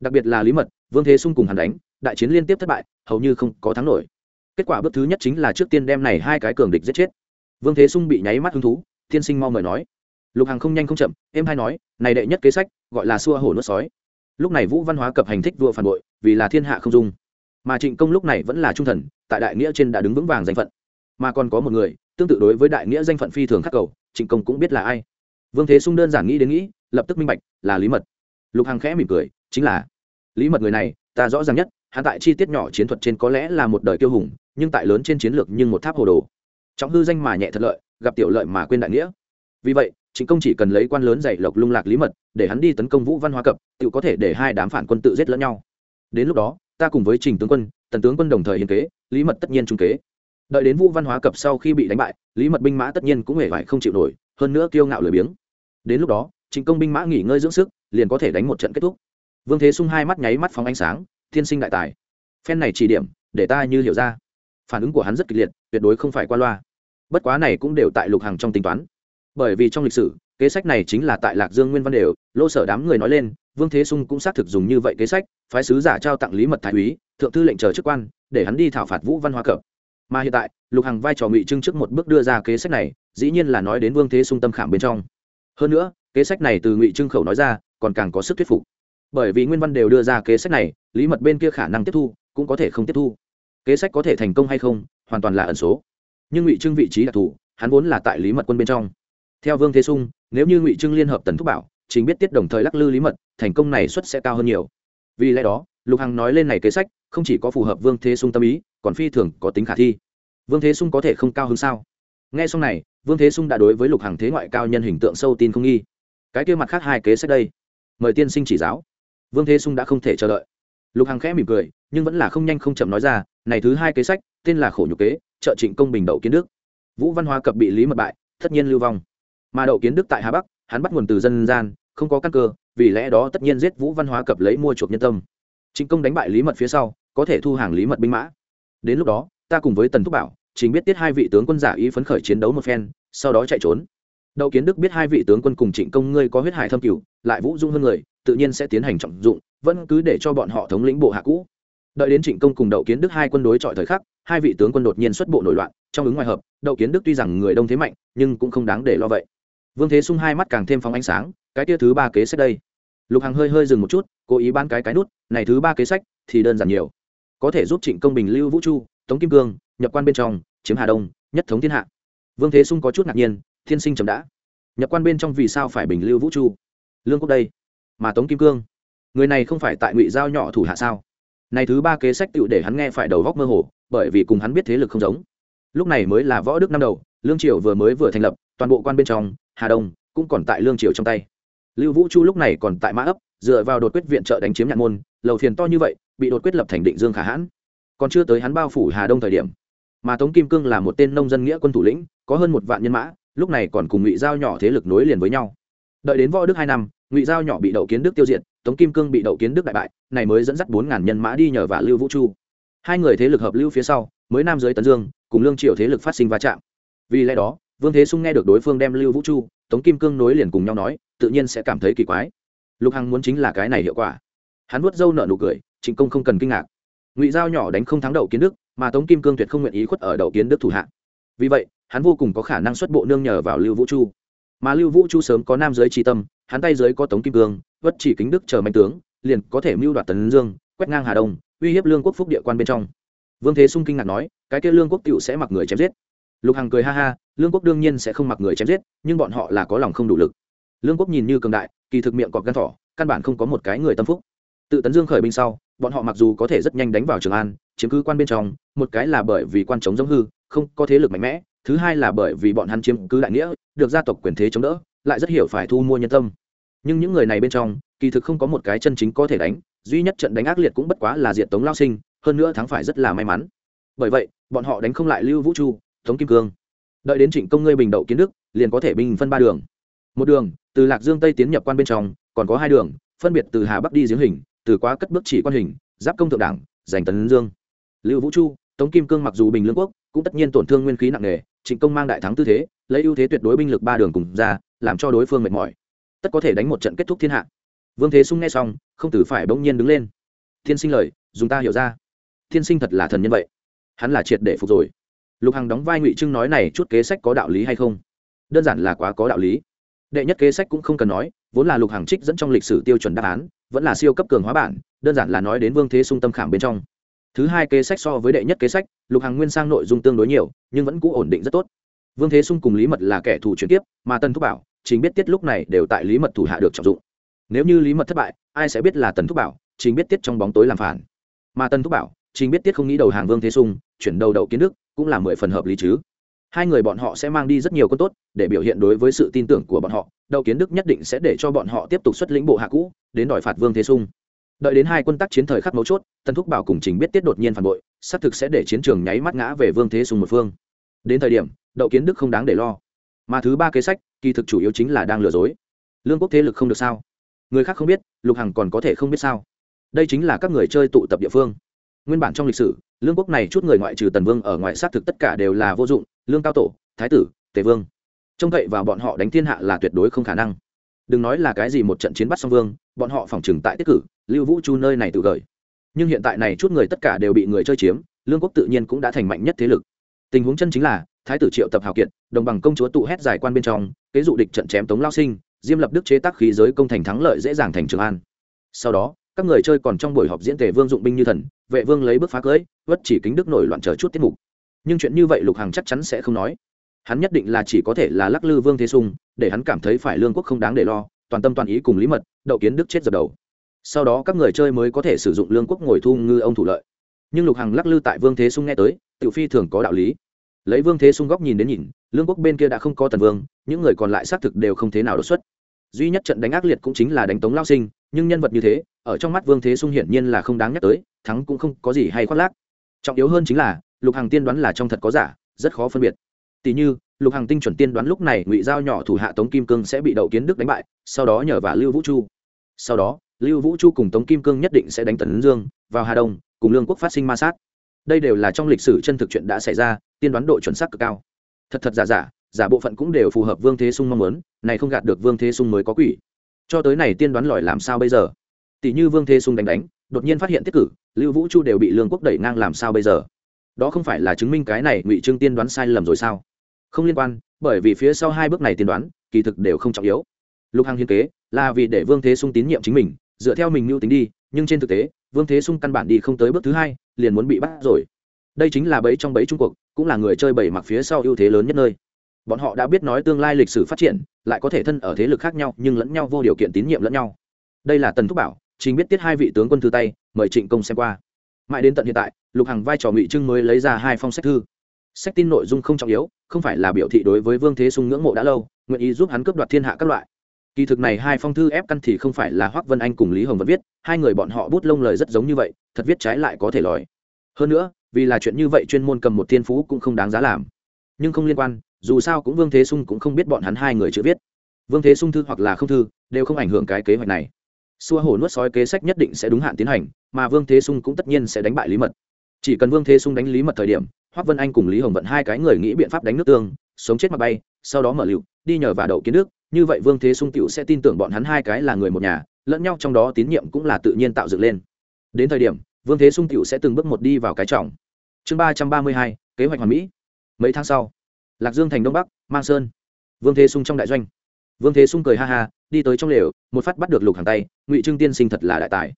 Đặc biệt là lý mật, vương thế sung cùng hắn đánh, đại chiến liên tiếp thất bại, hầu như không có thắng nổi. Kết quả bước thứ nhất chính là trước tiên đem này hai cái cường địch giết chết vương thế sung bị nháy mắt hứng thú tiên sinh mau mời nói. Lục Hằng không nhanh không chậm em hay nói, này đệ nhất kế sách, gọi là xua hổ nuốt sói. Lúc này vũ văn hóa cập hành thích vua phản bội, vì là thiên hạ không dung. Mà trịnh công lúc này vẫn là trung thần, tại đại nghĩa trên đã đứng vững vàng danh phận. Mà còn có một người, tương tự đối với đại nghĩa danh phận phi thường khắc cầu, trịnh công cũng biết là ai. Vương thế sung đơn giản nghĩ đến nghĩ, lập tức minh bạch, là lý mật. Lục hằng khẽ mỉm cười, chính là lý mật người này, ta rõ ràng nhất, hắn tại chi tiết nhỏ chiến thuật trên có lẽ là một đời kiêu hùng, nhưng tại lớn trên chiến lược nhưng một tháp hồ đồ trọng hư danh mà nhẹ thật lợi, gặp tiểu lợi mà quên đại nghĩa. Vì vậy chính công chỉ cần lấy quan lớn dạy lộc lung lạc lý mật, để hắn đi tấn công vũ văn hóa cập, tự có thể để hai đám phản quân tự giết lẫn nhau. Đến lúc đó, ta cùng với trình tướng quân, tần tướng quân đồng thời hiền kế, lý mật tất nhiên trung kế. Đợi đến vũ văn hóa cập sau khi bị đánh bại, lý mật binh mã tất nhiên cũng hề phải không chịu nổi, hơn nữa kiêu ngạo lười biếng. Đến lúc đó chính công binh mã nghỉ ngơi dưỡng sức, liền có thể đánh một trận kết thúc. Vương thế sung hai mắt nháy mắt phóng ánh sáng, thiên sinh đại tài, phen này chỉ điểm, để ta như hiểu ra. Phản ứng của hắn rất kịch liệt, tuyệt đối không phải qua loa bất quá này cũng đều tại lục hàng trong tính toán. Bởi vì trong lịch sử, kế sách này chính là tại lạc dương nguyên văn đều lô sở đám người nói lên, vương thế sung cũng xác thực dùng như vậy kế sách, phái sứ giả trao tặng lý mật thái úy, thượng thư lệnh chờ chức quan, để hắn đi thảo phạt vũ văn hóa cập mà hiện tại, lục hằng vai trò ngụy trưng trước một bước đưa ra kế sách này, dĩ nhiên là nói đến vương thế sung tâm khảm bên trong. Hơn nữa, kế sách này từ ngụy trưng khẩu nói ra, còn càng có sức thuyết phục. Bởi vì nguyên văn đều đưa ra kế sách này, lý mật bên kia khả năng tiếp thu, cũng có thể không tiếp thu. Kế sách có thể thành công hay không, hoàn toàn là ẩn số nhưng ngụy trưng vị trí đặc thù, hắn vốn là tại lý mật quân bên trong. Theo vương thế sung, nếu như ngụy trưng liên hợp tần thúc bảo, chính biết tiết đồng thời lắc lư lý mật, thành công này suất sẽ cao hơn nhiều. Vì lẽ đó, lục hằng nói lên này kế sách, không chỉ có phù hợp vương thế sung tâm ý, còn phi thường có tính khả thi. Vương thế sung có thể không cao hơn sao? Nghe xong này, vương thế sung đã đối với lục hằng thế ngoại cao nhân hình tượng sâu tin không nghi. Cái kia mặt khác hai kế sách đây. Mời tiên sinh chỉ giáo. Vương thế sung đã không thể chờ đợi. Lục hằng khẽ mỉm cười, nhưng vẫn là không nhanh không chậm nói ra, này thứ hai kế sách, tên là khổ nhục kế trợ trịnh công bình đậu kiến đức. Vũ văn hóa cập bị lý mật bại, tất nhiên lưu vong. Mà đậu kiến đức tại hà bắc, hắn bắt nguồn từ dân gian, không có căn cơ, vì lẽ đó tất nhiên giết vũ văn hóa cập lấy mua chuộc nhân tâm. Trịnh công đánh bại lý mật phía sau, có thể thu hàng lý mật binh mã. Đến lúc đó, ta cùng với tần thúc bảo chính biết tiết hai vị tướng quân giả ý phấn khởi chiến đấu một phen, sau đó chạy trốn. Đậu kiến đức biết hai vị tướng quân cùng trịnh công ngươi có huyết hải thâm cửu, lại vũ dung hơn người, tự nhiên sẽ tiến hành trọng dụng, vẫn cứ để cho bọn họ thống lĩnh bộ hạ cũ. Đợi đến trịnh công cùng đậu kiến đức hai quân đối chọi thời khắc hai vị tướng quân đột nhiên xuất bộ nổi loạn, trong ứng ngoài hợp, đậu kiến đức tuy rằng người đông thế mạnh, nhưng cũng không đáng để lo vậy. Vương thế sung hai mắt càng thêm phóng ánh sáng, cái tia thứ ba kế sách đây. Lục hằng hơi hơi dừng một chút, cố ý bán cái cái nút, này thứ ba kế sách thì đơn giản nhiều. Có thể giúp trịnh công bình, lưu vũ chu, tống kim cương, nhập quan bên trong, chiếm hà đông, nhất thống thiên hạ. Vương thế sung có chút ngạc nhiên, thiên sinh trầm đã. Nhập quan bên trong vì sao phải bình lưu vũ chu? Lương quốc đây, mà tống kim cương? Người này không phải tại ngụy giao nhỏ thủ hạ sao? Này thứ ba kế sách tựu để hắn nghe phải đầu góc mơ hồ bởi vì cùng hắn biết thế lực không giống. Lúc này mới là võ đức năm đầu, lương triều vừa mới vừa thành lập, toàn bộ quan bên trong, hà đông cũng còn tại lương triều trong tay. Lưu vũ chu lúc này còn tại mã ấp, dựa vào đột quyết viện trợ đánh chiếm nhạn môn, lầu phiền to như vậy, bị đột quyết lập thành định dương khả hãn. Còn chưa tới hắn bao phủ hà đông thời điểm, mà tống kim cương là một tên nông dân nghĩa quân thủ lĩnh, có hơn một vạn nhân mã, lúc này còn cùng ngụy giao nhỏ thế lực nối liền với nhau. Đợi đến võ đức hai năm, ngụy giao nhỏ bị đậu kiến đức tiêu diệt, tống kim cương bị đậu kiến đức đại bại, này mới dẫn dắt bốn ngàn nhân mã đi nhờ vả lưu vũ chu hai người thế lực hợp lưu phía sau, mới nam giới tấn dương, cùng lương triều thế lực phát sinh va chạm. Vì lẽ đó, vương thế sung nghe được đối phương đem lưu vũ chu, tống kim cương nối liền cùng nhau nói, tự nhiên sẽ cảm thấy kỳ quái. Lục hằng muốn chính là cái này hiệu quả. Hắn vuốt dâu nợ nụ cười, trịnh công không cần kinh ngạc. Ngụy giao nhỏ đánh không thắng đậu kiến đức, mà tống kim cương tuyệt không nguyện ý khuất ở đậu kiến đức thủ hạ. Vì vậy, hắn vô cùng có khả năng xuất bộ nương nhờ vào lưu vũ chu. Mà lưu vũ chu sớm có nam giới tri tâm, hắn tay giới có tống kim cương vất chỉ kính đức chờ mạnh tướng, liền có thể mưu đoạt tấn dương quét ngang hà đông, uy hiếp lương quốc phúc địa quan bên trong. Vương thế sung kinh ngạc nói, cái kia lương quốc t sẽ mặc người chém giết. Lục hằng cười ha ha, lương quốc đương nhiên sẽ không mặc người chém giết, nhưng bọn họ là có lòng không đủ lực. Lương quốc nhìn như cường đại, kỳ thực miệng cọp gan thỏ, căn bản không có một cái người tâm phúc. Tự tấn dương khởi binh sau, bọn họ mặc dù có thể rất nhanh đánh vào trường an, chiếm cứ quan bên trong, một cái là bởi vì quan chống giống hư, không có thế lực mạnh mẽ, thứ hai là bởi vì bọn hắn chiếm cứ đại nghĩa, được gia tộc quyền thế chống đỡ, lại rất hiểu phải thu mua nhân tâm. Nhưng những người này bên trong, kỳ thực không có một cái chân chính có thể đánh duy nhất trận đánh ác liệt cũng bất quá là diện tống lao sinh, hơn nữa thắng phải rất là may mắn. Bởi vậy, bọn họ đánh không lại lưu vũ chu, tống kim cương. Đợi đến trịnh công ngươi bình đậu kiến đức, liền có thể bình phân ba đường. Một đường, từ lạc dương tây tiến nhập quan bên trong, còn có hai đường, phân biệt từ hà bắc đi giếng hình, từ quá cất bước chỉ quan hình, giáp công thượng đảng, giành tấn dương. Lưu vũ chu, tống kim cương mặc dù bình lương quốc, cũng tất nhiên tổn thương nguyên khí nặng nề, trịnh công mang đại thắng tư thế, lấy ưu thế tuyệt đối binh lực ba đường cùng ra, làm cho đối phương mệt mỏi. Tất có thể đánh một trận kết thúc thiên hạ vương thế sung nghe xong, không tử phải bỗng nhiên đứng lên. Thiên sinh lời, dùng ta hiểu ra. Thiên sinh thật là thần nhân vậy. Hắn là triệt để phục rồi. Lục hằng đóng vai ngụy trưng nói này chút kế sách có đạo lý hay không? Đơn giản là quá có đạo lý. Đệ nhất kế sách cũng không cần nói, vốn là lục hằng trích dẫn trong lịch sử tiêu chuẩn đáp án, vẫn là siêu cấp cường hóa bản, đơn giản là nói đến vương thế sung tâm khảm bên trong. Thứ hai kế sách so với đệ nhất kế sách, lục hằng nguyên sang nội dung tương đối nhiều, nhưng vẫn cũ ổn định rất tốt. Vương thế sung cùng lý mật là kẻ thù chuyển tiếp, mà tân thúc bảo, chính biết tiết lúc này đều tại lý mật thủ hạ được trọng dụng nếu như lý mật thất bại, ai sẽ biết là tần thúc bảo chính biết tiết trong bóng tối làm phản? Mà tần thúc bảo chính biết tiết không nghĩ đầu hàng vương thế sung, chuyển đầu đậu kiến đức, cũng là mười phần hợp lý chứ. Hai người bọn họ sẽ mang đi rất nhiều con tốt, để biểu hiện đối với sự tin tưởng của bọn họ, đậu kiến đức nhất định sẽ để cho bọn họ tiếp tục xuất lĩnh bộ hạ cũ, đến đòi phạt vương thế sung. Đợi đến hai quân tác chiến thời khắc mấu chốt, tần thúc bảo cùng trình biết tiết đột nhiên phản bội xác thực sẽ để chiến trường nháy mắt ngã về vương thế sung một phương. Đến thời điểm, đậu kiến đức không đáng để lo. Mà thứ ba kế sách, kỳ thực chủ yếu chính là đang lừa dối. Lương quốc thế lực không được sao? Người khác không biết, lục hằng còn có thể không biết sao? Đây chính là các người chơi tụ tập địa phương. Nguyên bản trong lịch sử, lương quốc này chút người ngoại trừ tần vương ở ngoại xác thực tất cả đều là vô dụng, lương cao tổ, thái tử, tề vương. Trông cậy vào bọn họ đánh thiên hạ là tuyệt đối không khả năng. Đừng nói là cái gì một trận chiến bắt song vương, bọn họ phòng trừng tại tiết cử, lưu vũ chu nơi này tự gởi nhưng hiện tại này chút người tất cả đều bị người chơi chiếm, lương quốc tự nhiên cũng đã thành mạnh nhất thế lực. Tình huống chân chính là, thái tử triệu tập hào kiệt, đồng bằng công chúa tụ hét giải quan bên trong, kế dụ địch trận chém tống lao sinh diêm lập đức chế tác khí giới công thành thắng lợi dễ dàng thành trường an. Sau đó, các người chơi còn trong buổi họp diễn tề vương dụng binh như thần, vệ vương lấy bước phá cưới, vất chỉ kính đức nổi loạn chờ chút tiết mục. Nhưng chuyện như vậy lục hằng chắc chắn sẽ không nói. Hắn nhất định là chỉ có thể là lắc lư vương thế sung, để hắn cảm thấy phải lương quốc không đáng để lo, toàn tâm toàn ý cùng lý mật, đậu kiến đức chết dập đầu. Sau đó các người chơi mới có thể sử dụng lương quốc ngồi thu ngư ông thủ lợi. Nhưng lục hằng lắc lư tại vương thế sung nghe tới tự phi thường có đạo lý. Lấy vương thế sung góc nhìn đến nhìn, lương quốc bên kia đã không có tần vương, những người còn lại xác thực đều không thế nào đột xuất duy nhất trận đánh ác liệt cũng chính là đánh tống lao sinh, nhưng nhân vật như thế, ở trong mắt vương thế sung hiển nhiên là không đáng nhắc tới, thắng cũng không có gì hay khoác lác. Trọng yếu hơn chính là, lục hàng tiên đoán là trong thật có giả, rất khó phân biệt. Tỷ như, lục hàng tinh chuẩn tiên đoán lúc này ngụy giao nhỏ thủ hạ tống kim cương sẽ bị đậu kiến đức đánh bại, sau đó nhờ vả lưu vũ chu. Sau đó, lưu vũ chu cùng tống kim cương nhất định sẽ đánh tần dương, vào hà đông, cùng lương quốc phát sinh ma sát. Đây đều là trong lịch sử chân thực chuyện đã xảy ra, tiên đoán độ chuẩn xác cực cao. Thật thật giả giả giả bộ phận cũng đều phù hợp vương thế sung mong muốn, này không gạt được vương thế sung mới có quỷ. Cho tới này tiên đoán lòi làm sao bây giờ? Tỷ như vương thế sung đánh đánh, đột nhiên phát hiện tiết cử, lưu vũ chu đều bị lương quốc đẩy ngang làm sao bây giờ? Đó không phải là chứng minh cái này ngụy trương tiên đoán sai lầm rồi sao? Không liên quan, bởi vì phía sau hai bước này tiên đoán, kỳ thực đều không trọng yếu. Lục hằng hiên kế, là vì để vương thế sung tín nhiệm chính mình, dựa theo mình mưu tính đi, nhưng trên thực tế, vương thế sung căn bản đi không tới bước thứ hai, liền muốn bị bắt rồi. Đây chính là bẫy trong bẫy trung cuộc cũng là người chơi bẫy mặc phía sau ưu thế lớn nhất nơi bọn họ đã biết nói tương lai lịch sử phát triển, lại có thể thân ở thế lực khác nhau, nhưng lẫn nhau vô điều kiện tín nhiệm lẫn nhau. Đây là tần thúc bảo chính biết tiết hai vị tướng quân thư tay, mời trịnh công xem qua. Mãi đến tận hiện tại, lục hằng vai trò ngụy trưng mới lấy ra hai phong sách thư. Sách tin nội dung không trọng yếu, không phải là biểu thị đối với vương thế sung ngưỡng mộ đã lâu, nguyện ý giúp hắn cướp đoạt thiên hạ các loại. Kỳ thực này hai phong thư ép căn thì không phải là hoác vân anh cùng lý hồng vẫn viết, hai người bọn họ bút lông lời rất giống như vậy, thật viết trái lại có thể lòi. Hơn nữa, vì là chuyện như vậy chuyên môn cầm một thiên phú cũng không đáng giá làm. Nhưng không liên quan dù sao cũng vương thế sung cũng không biết bọn hắn hai người chữ viết. Vương thế sung thư hoặc là không thư đều không ảnh hưởng cái kế hoạch này. Xua hổ nuốt sói kế sách nhất định sẽ đúng hạn tiến hành, mà vương thế sung cũng tất nhiên sẽ đánh bại lý mật. Chỉ cần vương thế sung đánh lý mật thời điểm hoác vân anh cùng lý hồng vận hai cái người nghĩ biện pháp đánh nước tương, sống chết mà bay, sau đó mở lựu, đi nhờ và đậu kiến nước. Như vậy vương thế sung cựu sẽ tin tưởng bọn hắn hai cái là người một nhà, lẫn nhau trong đó tín nhiệm cũng là tự nhiên tạo dựng lên. Đến thời điểm, vương thế sung cựu sẽ từng bước một đi vào cái trọng. Chương ba trăm ba mươi hai, kế hoạch hoàn mỹ. Mấy tháng sau lạc dương thành đông bắc, mang sơn. Vương thế sung trong đại doanh. Vương thế sung cười ha ha, đi tới trong lều, một phát bắt được lục hàng tay, ngụy trưng tiên sinh thật là đại tài.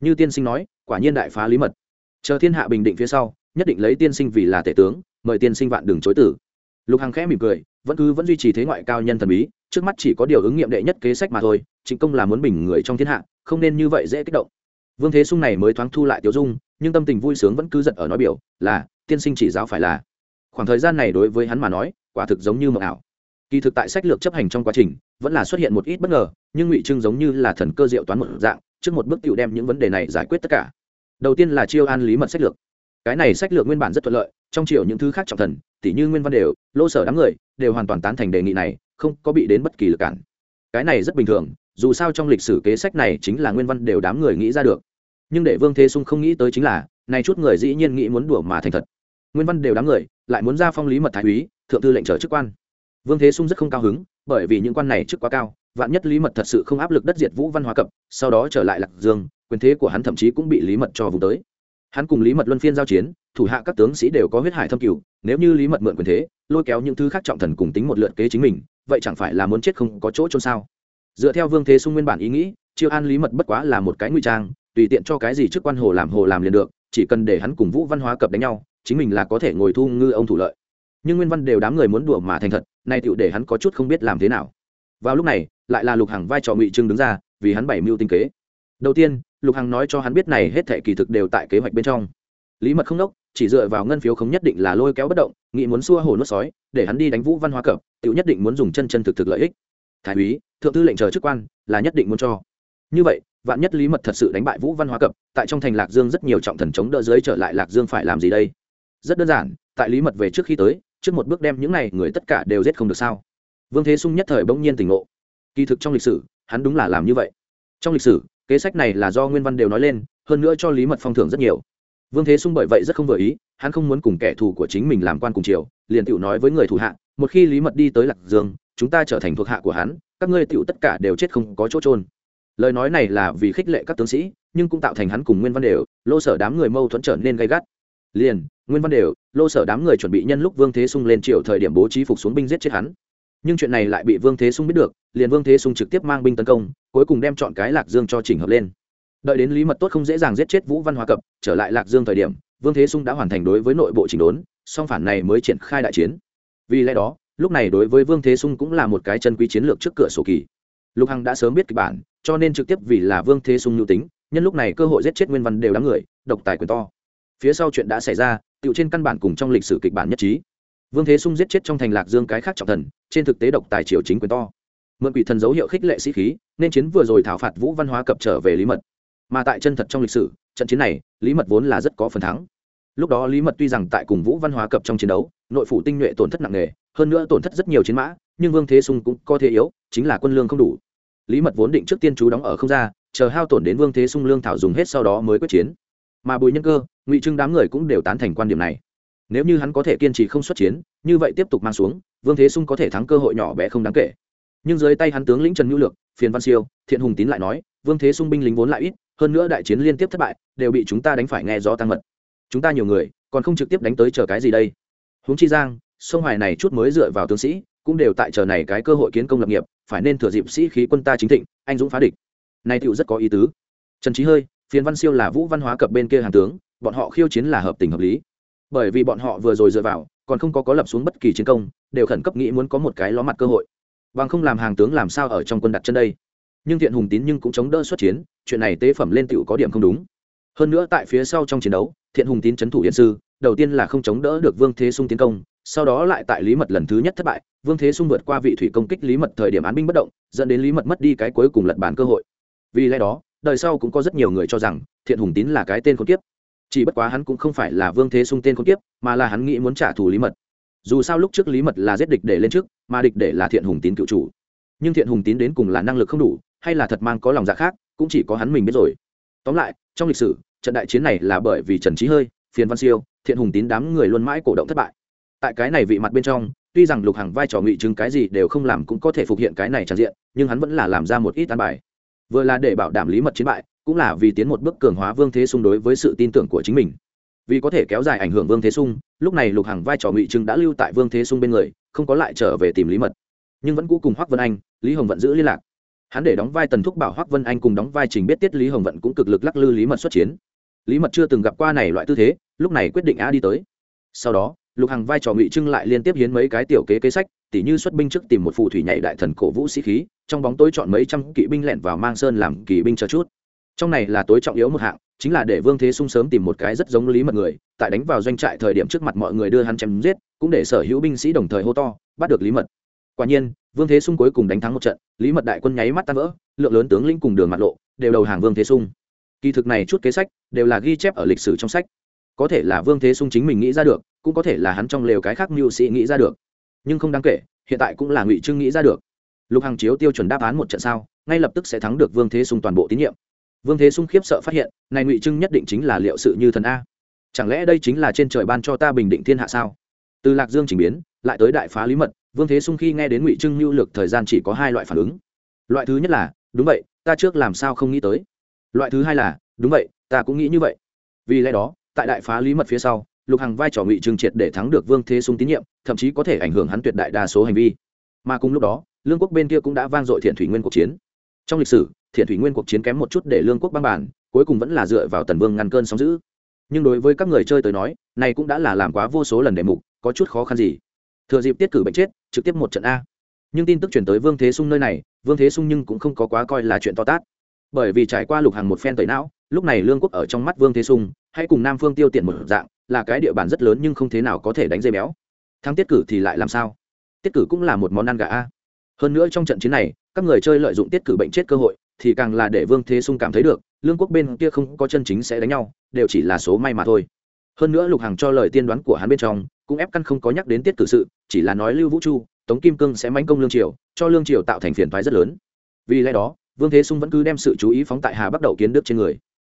Như tiên sinh nói, quả nhiên đại phá lý mật. Chờ thiên hạ bình định phía sau, nhất định lấy tiên sinh vì là tể tướng, mời tiên sinh vạn đừng chối tử. Lục hằng khẽ mỉm cười, vẫn cứ vẫn duy trì thế ngoại cao nhân thần bí, trước mắt chỉ có điều ứng nghiệm đệ nhất kế sách mà thôi, chính công là muốn bình người trong thiên hạ, không nên như vậy dễ kích động. Vương thế sung này mới thoáng thu lại tiểu dung, nhưng tâm tình vui sướng vẫn cứ giật ở nói biểu, là, tiên sinh chỉ giáo phải là khoảng thời gian này đối với hắn mà nói, quả thực giống như mờ ảo. Kỳ thực tại sách lược chấp hành trong quá trình, vẫn là xuất hiện một ít bất ngờ, nhưng ngụy trưng giống như là thần cơ diệu toán một dạng, trước một bước tự đem những vấn đề này giải quyết tất cả. Đầu tiên là chiêu an lý mật sách lược. Cái này sách lược nguyên bản rất thuận lợi, trong chiều những thứ khác trọng thần, tỉ như nguyên văn đều, lô sở đám người, đều hoàn toàn tán thành đề nghị này, không có bị đến bất kỳ lực cản. Cái này rất bình thường, dù sao trong lịch sử kế sách này chính là nguyên văn đều đám người nghĩ ra được. Nhưng để vương thế sung không nghĩ tới chính là này chút người dĩ nhiên nghĩ muốn đùa mà thành thật nguyên văn đều đám người lại muốn ra phong lý mật thái úy, thượng thư lệnh trở chức quan. Vương thế sung rất không cao hứng, bởi vì những quan này chức quá cao, vạn nhất lý mật thật sự không áp lực đất diệt vũ văn hóa cập, sau đó trở lại lạc dương, quyền thế của hắn thậm chí cũng bị lý mật cho vùng tới. Hắn cùng lý mật luân phiên giao chiến, thủ hạ các tướng sĩ đều có huyết hải thâm cửu, nếu như lý mật mượn quyền thế, lôi kéo những thứ khác trọng thần cùng tính một lượt kế chính mình, vậy chẳng phải là muốn chết không có chỗ trôn sao? Dựa theo vương thế sung nguyên bản ý nghĩ chiêu an lý mật bất quá là một cái nguy trang, tùy tiện cho cái gì trước quan hồ làm hồ làm liền được, chỉ cần để hắn cùng vũ văn hóa cập đánh nhau chính mình là có thể ngồi thu ngư ông thủ lợi. Nhưng nguyên văn đều đám người muốn đùa mà thành thật, nay tựu để hắn có chút không biết làm thế nào. Vào lúc này, lại là lục hằng vai trò ngụy trưng đứng ra, vì hắn bảy mưu tinh kế. Đầu tiên, lục hằng nói cho hắn biết này hết thệ kỳ thực đều tại kế hoạch bên trong. Lý mật không đốc, chỉ dựa vào ngân phiếu không nhất định là lôi kéo bất động nghị muốn xua hồ nuốt sói, để hắn đi đánh vũ văn hóa cập tựu nhất định muốn dùng chân chân thực thực lợi ích. Thái úy, thượng thư lệnh chờ chức quan, là nhất định muốn cho. Như vậy, vạn nhất lý mật thật sự đánh bại vũ văn hóa cập tại trong thành lạc dương rất nhiều trọng thần chống đỡ dưới trở lại lạc dương phải làm gì đây? Rất đơn giản, tại lý mật về trước khi tới, trước một bước đem những này người tất cả đều giết không được sao? Vương thế sung nhất thời bỗng nhiên tỉnh ngộ. Kỳ thực trong lịch sử, hắn đúng là làm như vậy. Trong lịch sử, kế sách này là do nguyên văn đều nói lên, hơn nữa cho lý mật phong thưởng rất nhiều. Vương thế sung bởi vậy rất không vừa ý, hắn không muốn cùng kẻ thù của chính mình làm quan cùng triều, liền tựu nói với người thủ hạ, một khi lý mật đi tới lạc dương, chúng ta trở thành thuộc hạ của hắn, các ngươi tựu tất cả đều chết không có chỗ trôn lời nói này là vì khích lệ các tướng sĩ, nhưng cũng tạo thành hắn cùng nguyên văn đều, lô sở đám người mâu thuẫn trở nên gay gắt. Liền nguyên văn đều, lô sở đám người chuẩn bị nhân lúc vương thế sung lên triều thời điểm bố trí phục xuống binh giết chết hắn. Nhưng chuyện này lại bị vương thế sung biết được, liền vương thế sung trực tiếp mang binh tấn công, cuối cùng đem chọn cái lạc dương cho chỉnh hợp lên. Đợi đến lý mật tốt không dễ dàng giết chết vũ văn hòa cập, trở lại lạc dương thời điểm, vương thế sung đã hoàn thành đối với nội bộ chỉnh đốn, song phản này mới triển khai đại chiến. Vì lẽ đó, lúc này đối với vương thế sung cũng là một cái chân quý chiến lược trước cửa sổ kỳ. Lục hằng đã sớm biết kịch bản, cho nên trực tiếp vì là vương thế sung nhu tính, nhân lúc này cơ hội giết chết nguyên văn đều đám người, độc tài quyền to. Phía sau chuyện đã xảy ra tựu trên căn bản cùng trong lịch sử kịch bản nhất trí. Vương thế sung giết chết trong thành lạc dương cái khác trọng thần, trên thực tế độc tài triều chính quyền to. Mượn quỷ thần dấu hiệu khích lệ sĩ khí, nên chiến vừa rồi thảo phạt vũ văn hóa cập trở về lý mật. Mà tại chân thật trong lịch sử, trận chiến này, lý mật vốn là rất có phần thắng. Lúc đó lý mật tuy rằng tại cùng vũ văn hóa cập trong chiến đấu, nội phủ tinh nhuệ tổn thất nặng nề, hơn nữa tổn thất rất nhiều chiến mã, nhưng vương thế sung cũng có thế yếu, chính là quân lương không đủ. Lý mật vốn định trước tiên chú đóng ở không ra, chờ hao tổn đến vương thế sung lương thảo dùng hết sau đó mới quyết chiến. Mà bùi nhân cơ ngụy trưng đám người cũng đều tán thành quan điểm này nếu như hắn có thể kiên trì không xuất chiến như vậy tiếp tục mang xuống vương thế sung có thể thắng cơ hội nhỏ bé không đáng kể nhưng dưới tay hắn tướng lĩnh trần nhu lược phiền văn siêu thiện hùng tín lại nói vương thế sung binh lính vốn lại ít hơn nữa đại chiến liên tiếp thất bại đều bị chúng ta đánh phải nghe gió tăng mật chúng ta nhiều người còn không trực tiếp đánh tới chờ cái gì đây huống chi giang sông hoài này chút mới dựa vào tướng sĩ cũng đều tại chờ này cái cơ hội kiến công lập nghiệp phải nên thừa dịp sĩ khí quân ta chính thịnh anh dũng phá địch này tựu rất có ý tứ trần trí hơi phiền văn siêu là vũ văn hóa cập bên kia hàng tướng bọn họ khiêu chiến là hợp tình hợp lý. Bởi vì bọn họ vừa rồi dựa vào, còn không có có lập xuống bất kỳ chiến công, đều khẩn cấp nghĩ muốn có một cái ló mặt cơ hội. Bằng không làm hàng tướng làm sao ở trong quân đặt chân đây? Nhưng thiện hùng tín nhưng cũng chống đỡ xuất chiến, chuyện này tế phẩm lên tựu có điểm không đúng. Hơn nữa tại phía sau trong chiến đấu, thiện hùng tín c h ấ n thủ hiện sư, đầu tiên là không chống đỡ được vương thế sung tiến công, sau đó lại tại lý mật lần thứ nhất thất bại, vương thế sung vượt qua vị thủy công kích lý mật thời điểm án binh bất động, dẫn đến lý mật mất đi cái cuối cùng lật bàn cơ hội. Vì lẽ đó, đời sau cũng có rất nhiều người cho rằng thiện hùng tín là cái tên con kiếp chỉ bất quá hắn cũng không phải là vương thế sung tên con tiếp, mà là hắn nghĩ muốn trả thù lý mật. Dù sao lúc trước lý mật là giết địch để lên trước mà địch để là thiện hùng tín cựu chủ. Nhưng thiện hùng tín đến cùng là năng lực không đủ hay là thật mang có lòng dạ khác cũng chỉ có hắn mình biết rồi. Tóm lại trong lịch sử trận đại chiến này là bởi vì trần trí hơi phiền văn siêu thiện hùng tín đám người luôn mãi cổ động thất bại. Tại cái này vị mặt bên trong tuy rằng lục hằng vai trò ngụy chứng cái gì đều không làm cũng có thể phục hiện cái này tràn diện nhưng hắn vẫn là làm ra một ít an bài. Vừa là để bảo đảm lý mật chiến bại cũng là vì tiến một bước cường hóa vương thế sung đối với sự tin tưởng của chính mình. Vì có thể kéo dài ảnh hưởng vương thế sung, lúc này lục hằng vai trò ngụy trưng đã lưu tại vương thế sung bên người, không có lại trở về tìm lý mật. Nhưng vẫn cũ cùng hoác vân anh, lý hồng vẫn giữ liên lạc. Hắn để đóng vai tần thúc bảo hoác vân anh cùng đóng vai trình biết tiết lý hồng vận cũng cực lực lắc lư lý mật xuất chiến. Lý mật chưa từng gặp qua này loại tư thế, lúc này quyết định a đi tới. Sau đó, lục hằng vai trò ngụy trưng lại liên tiếp hiến mấy cái tiểu kế kế sách, tỉ như xuất binh trước tìm một phù thủy nhảy đại thần cổ vũ sĩ khí, trong bóng tối chọn mấy trăm kỵ binh lẹn vào mang sơn làm kỳ binh chờ chút trong này là tối trọng yếu một hạng, chính là để vương thế sung sớm tìm một cái rất giống lý mật người, tại đánh vào doanh trại thời điểm trước mặt mọi người đưa hắn chém giết, cũng để sở hữu binh sĩ đồng thời hô to, bắt được lý mật. Quả nhiên, vương thế sung cuối cùng đánh thắng một trận, lý mật đại quân nháy mắt tan vỡ, lượng lớn tướng lĩnh cùng đường mặt lộ, đều đầu hàng vương thế sung. Kỳ thực này chút kế sách, đều là ghi chép ở lịch sử trong sách. Có thể là vương thế sung chính mình nghĩ ra được, cũng có thể là hắn trong lều cái khác mưu sĩ nghĩ ra được. Nhưng không đáng kể, hiện tại cũng là ngụy trưng nghĩ ra được. Lục hàng chiếu tiêu chuẩn đáp án một trận sao, ngay lập tức sẽ thắng được vương thế sung toàn bộ tín nhiệm vương thế sung khiếp sợ phát hiện, này ngụy trưng nhất định chính là liệu sự như thần a. Chẳng lẽ đây chính là trên trời ban cho ta bình định thiên hạ sao? Từ lạc dương chỉnh biến, lại tới đại phá lý mật, vương thế sung khi nghe đến ngụy trưng lưu lược thời gian chỉ có hai loại phản ứng. Loại thứ nhất là, đúng vậy, ta trước làm sao không nghĩ tới? Loại thứ hai là, đúng vậy, ta cũng nghĩ như vậy. Vì lẽ đó, tại đại phá lý mật phía sau, lục hằng vai trò ngụy trưng triệt để thắng được vương thế sung tín nhiệm, thậm chí có thể ảnh hưởng hắn tuyệt đại đa số hành vi. Mà cùng lúc đó, lương quốc bên kia cũng đã vang dội thiện thủy nguyên cuộc chiến trong lịch sử, thiện thủy nguyên cuộc chiến kém một chút để lương quốc băng bản cuối cùng vẫn là dựa vào tần vương ngăn cơn sóng giữ nhưng đối với các người chơi tới nói, này cũng đã là làm quá vô số lần đề mục, có chút khó khăn gì. Thừa dịp tiết cử bệnh chết, trực tiếp một trận a. Nhưng tin tức chuyển tới vương thế sung nơi này, vương thế sung nhưng cũng không có quá coi là chuyện to tát. Bởi vì trải qua lục hàng một phen tẩy não, lúc này lương quốc ở trong mắt vương thế sung, hay cùng nam phương tiêu tiện một dạng, là cái địa bàn rất lớn nhưng không thế nào có thể đánh dây béo. Thắng tiết cử thì lại làm sao? Tiết cử cũng là một món ăn gà a. Hơn nữa trong trận chiến này các người chơi lợi dụng tiết cử bệnh chết cơ hội, thì càng là để vương thế sung cảm thấy được, lương quốc bên kia không có chân chính sẽ đánh nhau, đều chỉ là số may mà thôi. Hơn nữa lục hàng cho lời tiên đoán của hắn bên trong, cũng ép căn không có nhắc đến tiết cử sự, chỉ là nói lưu vũ chu, tống kim cương sẽ mánh công lương triều, cho lương triều tạo thành phiền thoái rất lớn. Vì lẽ đó, vương thế sung vẫn cứ đem sự chú ý phóng tại hà bắt đầu kiến đức trên người.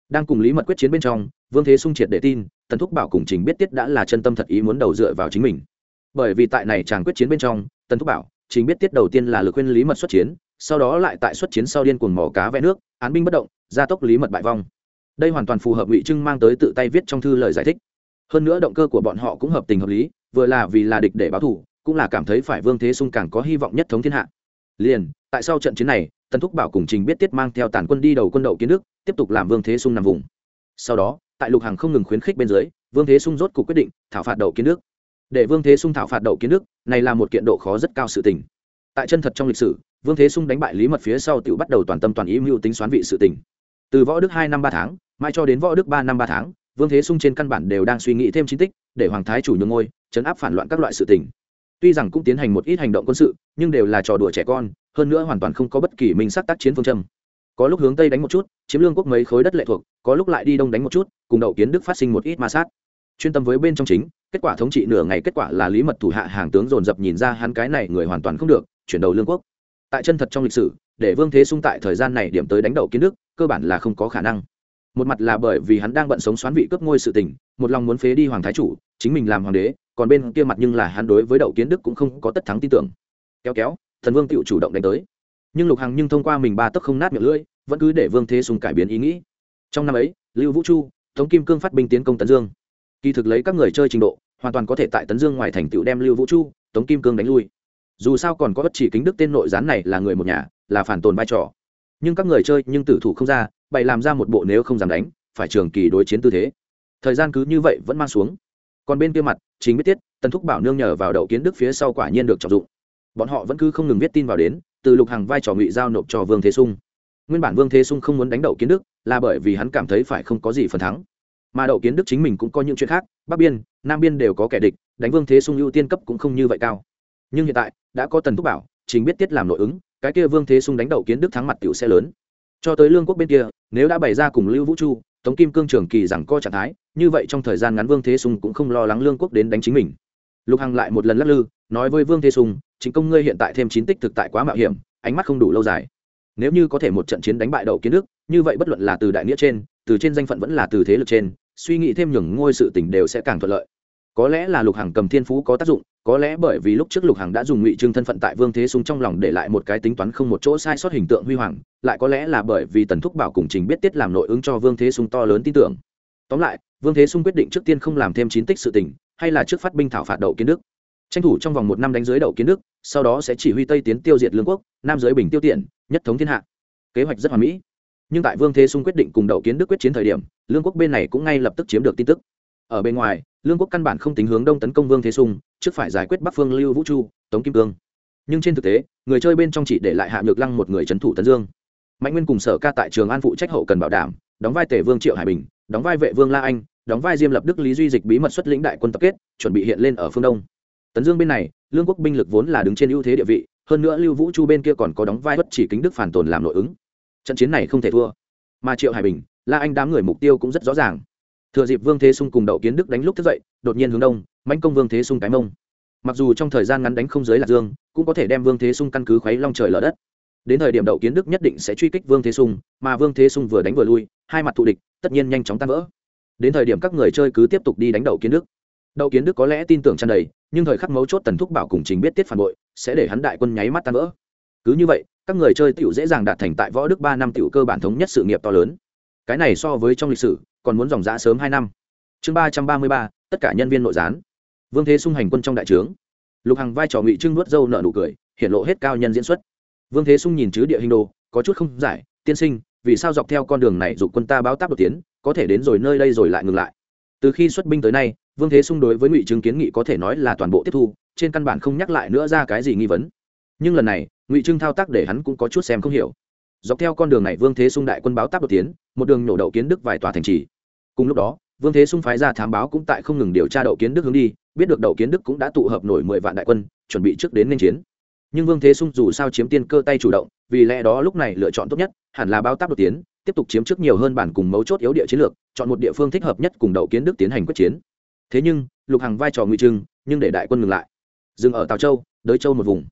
Đang cùng lý mật quyết chiến bên trong, vương thế sung triệt để tin, tần thúc bảo cùng trình biết tiết đã là chân tâm thật ý muốn đầu dựa vào chính mình. Bởi vì tại này chàng quyết chiến bên trong, tần thúc bảo Chính biết tiết đầu tiên là lực khuyên lý mật xuất chiến, sau đó lại tại xuất chiến sau điên cuồng mỏ cá vẽ nước, án binh bất động, gia tốc lý mật bại vong. Đây hoàn toàn phù hợp ngụy trưng mang tới tự tay viết trong thư lời giải thích. Hơn nữa động cơ của bọn họ cũng hợp tình hợp lý, vừa là vì là địch để báo thù, cũng là cảm thấy phải vương thế sung càng có hy vọng nhất thống thiên hạ. Liền, tại sau trận chiến này, tần thúc bảo cùng trình biết tiết mang theo tàn quân đi đầu quân đậu kiến đức tiếp tục làm vương thế sung nằm vùng. Sau đó, tại lục hàng không ngừng khuyến khích bên dưới, vương thế sung rốt cuộc quyết định thảo phạt đậu kiến đức để vương thế sung thảo phạt đậu kiến đức, này là một kiện độ khó rất cao sự tình. Tại chân thật trong lịch sử, vương thế sung đánh bại lý mật phía sau tự bắt đầu toàn tâm toàn ý mưu tính xoán vị sự tình. Từ võ đức hai năm ba tháng mai cho đến võ đức ba năm ba tháng, vương thế sung trên căn bản đều đang suy nghĩ thêm chi tích, để hoàng thái chủ nhường ngôi, chấn áp phản loạn các loại sự tình. Tuy rằng cũng tiến hành một ít hành động quân sự, nhưng đều là trò đùa trẻ con, hơn nữa hoàn toàn không có bất kỳ minh sắc tác chiến phương châm. Có lúc hướng tây đánh một chút, chiếm lương quốc mấy khối đất lệ thuộc, có lúc lại đi đông đánh một chút, cùng đậu kiến đức phát sinh một ít ma sát. Chuyên tâm với bên trong chính kết quả thống trị nửa ngày kết quả là lý mật thủ hạ hàng tướng dồn dập nhìn ra hắn cái này người hoàn toàn không được, chuyển đầu lương quốc. Tại chân thật trong lịch sử, để vương thế sung tại thời gian này điểm tới đánh đầu kiến đức, cơ bản là không có khả năng. Một mặt là bởi vì hắn đang bận sống xoán vị cướp ngôi sự tình, một lòng muốn phế đi hoàng thái chủ, chính mình làm hoàng đế, còn bên kia mặt nhưng là hắn đối với đậu kiến đức cũng không có tất thắng tin tưởng. Kéo kéo, thần vương tự chủ động đánh tới. Nhưng lục hằng nhưng thông qua mình ba tấc không nát miệng lưỡi, vẫn cứ để vương thế sùng cải biến ý nghĩ. Trong năm ấy, lưu vũ chu thống kim cương phát binh tiến công tấn dương kỳ thực lấy các người chơi trình độ, hoàn toàn có thể tại tấn dương ngoài thành tựu đem lưu vũ chu, tống kim cương đánh lui. Dù sao còn có bất chỉ kính đức tên nội gián này là người một nhà, là phản tồn vai trò. Nhưng các người chơi nhưng tử thủ không ra, bày làm ra một bộ nếu không dám đánh, phải trường kỳ đối chiến tư thế. Thời gian cứ như vậy vẫn mang xuống. Còn bên kia mặt, chính biết tiết, tần thúc bảo nương nhờ vào đậu kiến đức phía sau quả nhiên được trọng dụng. Bọn họ vẫn cứ không ngừng viết tin vào đến, từ lục hàng vai trò ngụy giao nộp cho vương thế sung. Nguyên bản vương thế sung không muốn đánh đậu kiến đức, là bởi vì hắn cảm thấy phải không có gì phần thắng mà đậu kiến đức chính mình cũng có những chuyện khác, bắc biên, nam biên đều có kẻ địch, đánh vương thế sung ưu tiên cấp cũng không như vậy cao. Nhưng hiện tại, đã có tần thúc bảo chính biết tiết làm nội ứng, cái kia vương thế sung đánh đậu kiến đức thắng mặt tiểu xe lớn. Cho tới lương quốc bên kia, nếu đã bày ra cùng lưu vũ chu, tống kim cương trường kỳ rằng co trạng thái, như vậy trong thời gian ngắn vương thế sung cũng không lo lắng lương quốc đến đánh chính mình. Lục hằng lại một lần lắc lư, nói với vương thế sung chính công ngươi hiện tại thêm chín tích thực tại quá mạo hiểm, ánh mắt không đủ lâu dài. Nếu như có thể một trận chiến đánh bại đậu kiến đức, như vậy bất luận là từ đại nghĩa trên, từ trên danh phận vẫn là từ thế lực trên suy nghĩ thêm nhường ngôi sự tình đều sẽ càng thuận lợi. Có lẽ là lục hằng cầm thiên phú có tác dụng, có lẽ bởi vì lúc trước lục hằng đã dùng ngụy trưng thân phận tại vương thế sung trong lòng để lại một cái tính toán không một chỗ sai sót hình tượng huy hoàng, lại có lẽ là bởi vì tần thúc bảo cùng trình biết tiết làm nội ứng cho vương thế sung to lớn tin tưởng. Tóm lại, vương thế sung quyết định trước tiên không làm thêm chín tích sự tình, hay là trước phát binh thảo phạt đậu kiến đức. Tranh thủ trong vòng một năm đánh dưới đậu kiến đức, sau đó sẽ chỉ huy tây tiến tiêu diệt lương quốc, nam giới bình tiêu tiện, nhất thống thiên hạ. Kế hoạch rất hoàn mỹ nhưng tại vương thế sung quyết định cùng đậu kiến đức quyết chiến thời điểm, lương quốc bên này cũng ngay lập tức chiếm được tin tức. Ở bên ngoài, lương quốc căn bản không tính hướng đông tấn công vương thế sung trước phải giải quyết bắc phương lưu vũ chu, tống kim cương. Nhưng trên thực tế, người chơi bên trong chỉ để lại hạ nhược lăng một người trấn thủ tấn dương. Mạnh nguyên cùng sở ca tại trường an phụ trách hậu cần bảo đảm, đóng vai tể vương triệu hải bình, đóng vai vệ vương la anh, đóng vai diêm lập đức lý duy dịch bí mật xuất lĩnh đại quân tập kết, chuẩn bị hiện lên ở phương đông. Tấn dương bên này, lương quốc binh lực vốn là đứng trên ưu thế địa vị, hơn nữa lưu vũ chu bên kia còn có đóng vai bất chỉ kính đức phản tồn làm nội ứng trận chiến này không thể thua. Mà triệu hải bình, la anh đám người mục tiêu cũng rất rõ ràng. Thừa dịp vương thế sung cùng đậu kiến đức đánh lúc thức dậy, đột nhiên hướng đông, mãnh công vương thế sung cái mông. Mặc dù trong thời gian ngắn đánh không giới lạc dương, cũng có thể đem vương thế sung căn cứ khuấy long trời lở đất. Đến thời điểm đậu kiến đức nhất định sẽ truy kích vương thế sung, mà vương thế sung vừa đánh vừa lui, hai mặt thù địch, tất nhiên nhanh chóng tan vỡ. Đến thời điểm các người chơi cứ tiếp tục đi đánh đậu kiến đức. Đậu kiến đức có lẽ tin tưởng tràn đầy, nhưng thời khắc mấu chốt tần thúc bảo cùng trình biết tiết phản bội, sẽ để hắn đại quân nháy mắt tan vỡ. Cứ như vậy các người chơi tiểu dễ dàng đạt thành tại võ đức ba năm tiểu cơ bản thống nhất sự nghiệp to lớn. Cái này so với trong lịch sử, còn muốn dòng giã sớm hai năm. Chương ba trăm ba mươi ba, tất cả nhân viên nội gián. Vương thế sung hành quân trong đại trướng. Lục hằng vai trò ngụy trưng nuốt dâu nợ nụ cười hiện lộ hết cao nhân diễn xuất. Vương thế sung nhìn chứ địa hình đồ, có chút không giải, tiên sinh, vì sao dọc theo con đường này dụ quân ta báo táp đột tiến, có thể đến rồi nơi đây rồi lại ngừng lại? Từ khi xuất binh tới nay, vương thế sung đối với ngụy trưng kiến nghị có thể nói là toàn bộ tiếp thu, trên căn bản không nhắc lại nữa ra cái gì nghi vấn. Nhưng lần này ngụy trưng thao tác để hắn cũng có chút xem không hiểu dọc theo con đường này vương thế sung đại quân báo táp đột tiến một đường nổ đậu kiến đức vài tòa thành trì cùng lúc đó vương thế sung phái ra thám báo cũng tại không ngừng điều tra đậu kiến đức hướng đi biết được đậu kiến đức cũng đã tụ hợp nổi mười vạn đại quân chuẩn bị trước đến nên chiến nhưng vương thế sung dù sao chiếm tiên cơ tay chủ động vì lẽ đó lúc này lựa chọn tốt nhất hẳn là báo táp đột tiến tiếp tục chiếm trước nhiều hơn bản cùng mấu chốt yếu địa chiến lược chọn một địa phương thích hợp nhất cùng đậu kiến đức tiến hành quyết chiến thế nhưng lục hàng vai trò Ngụy trưng nhưng để đại quân ngừng lại dừng ở tào châu đới châu một vùng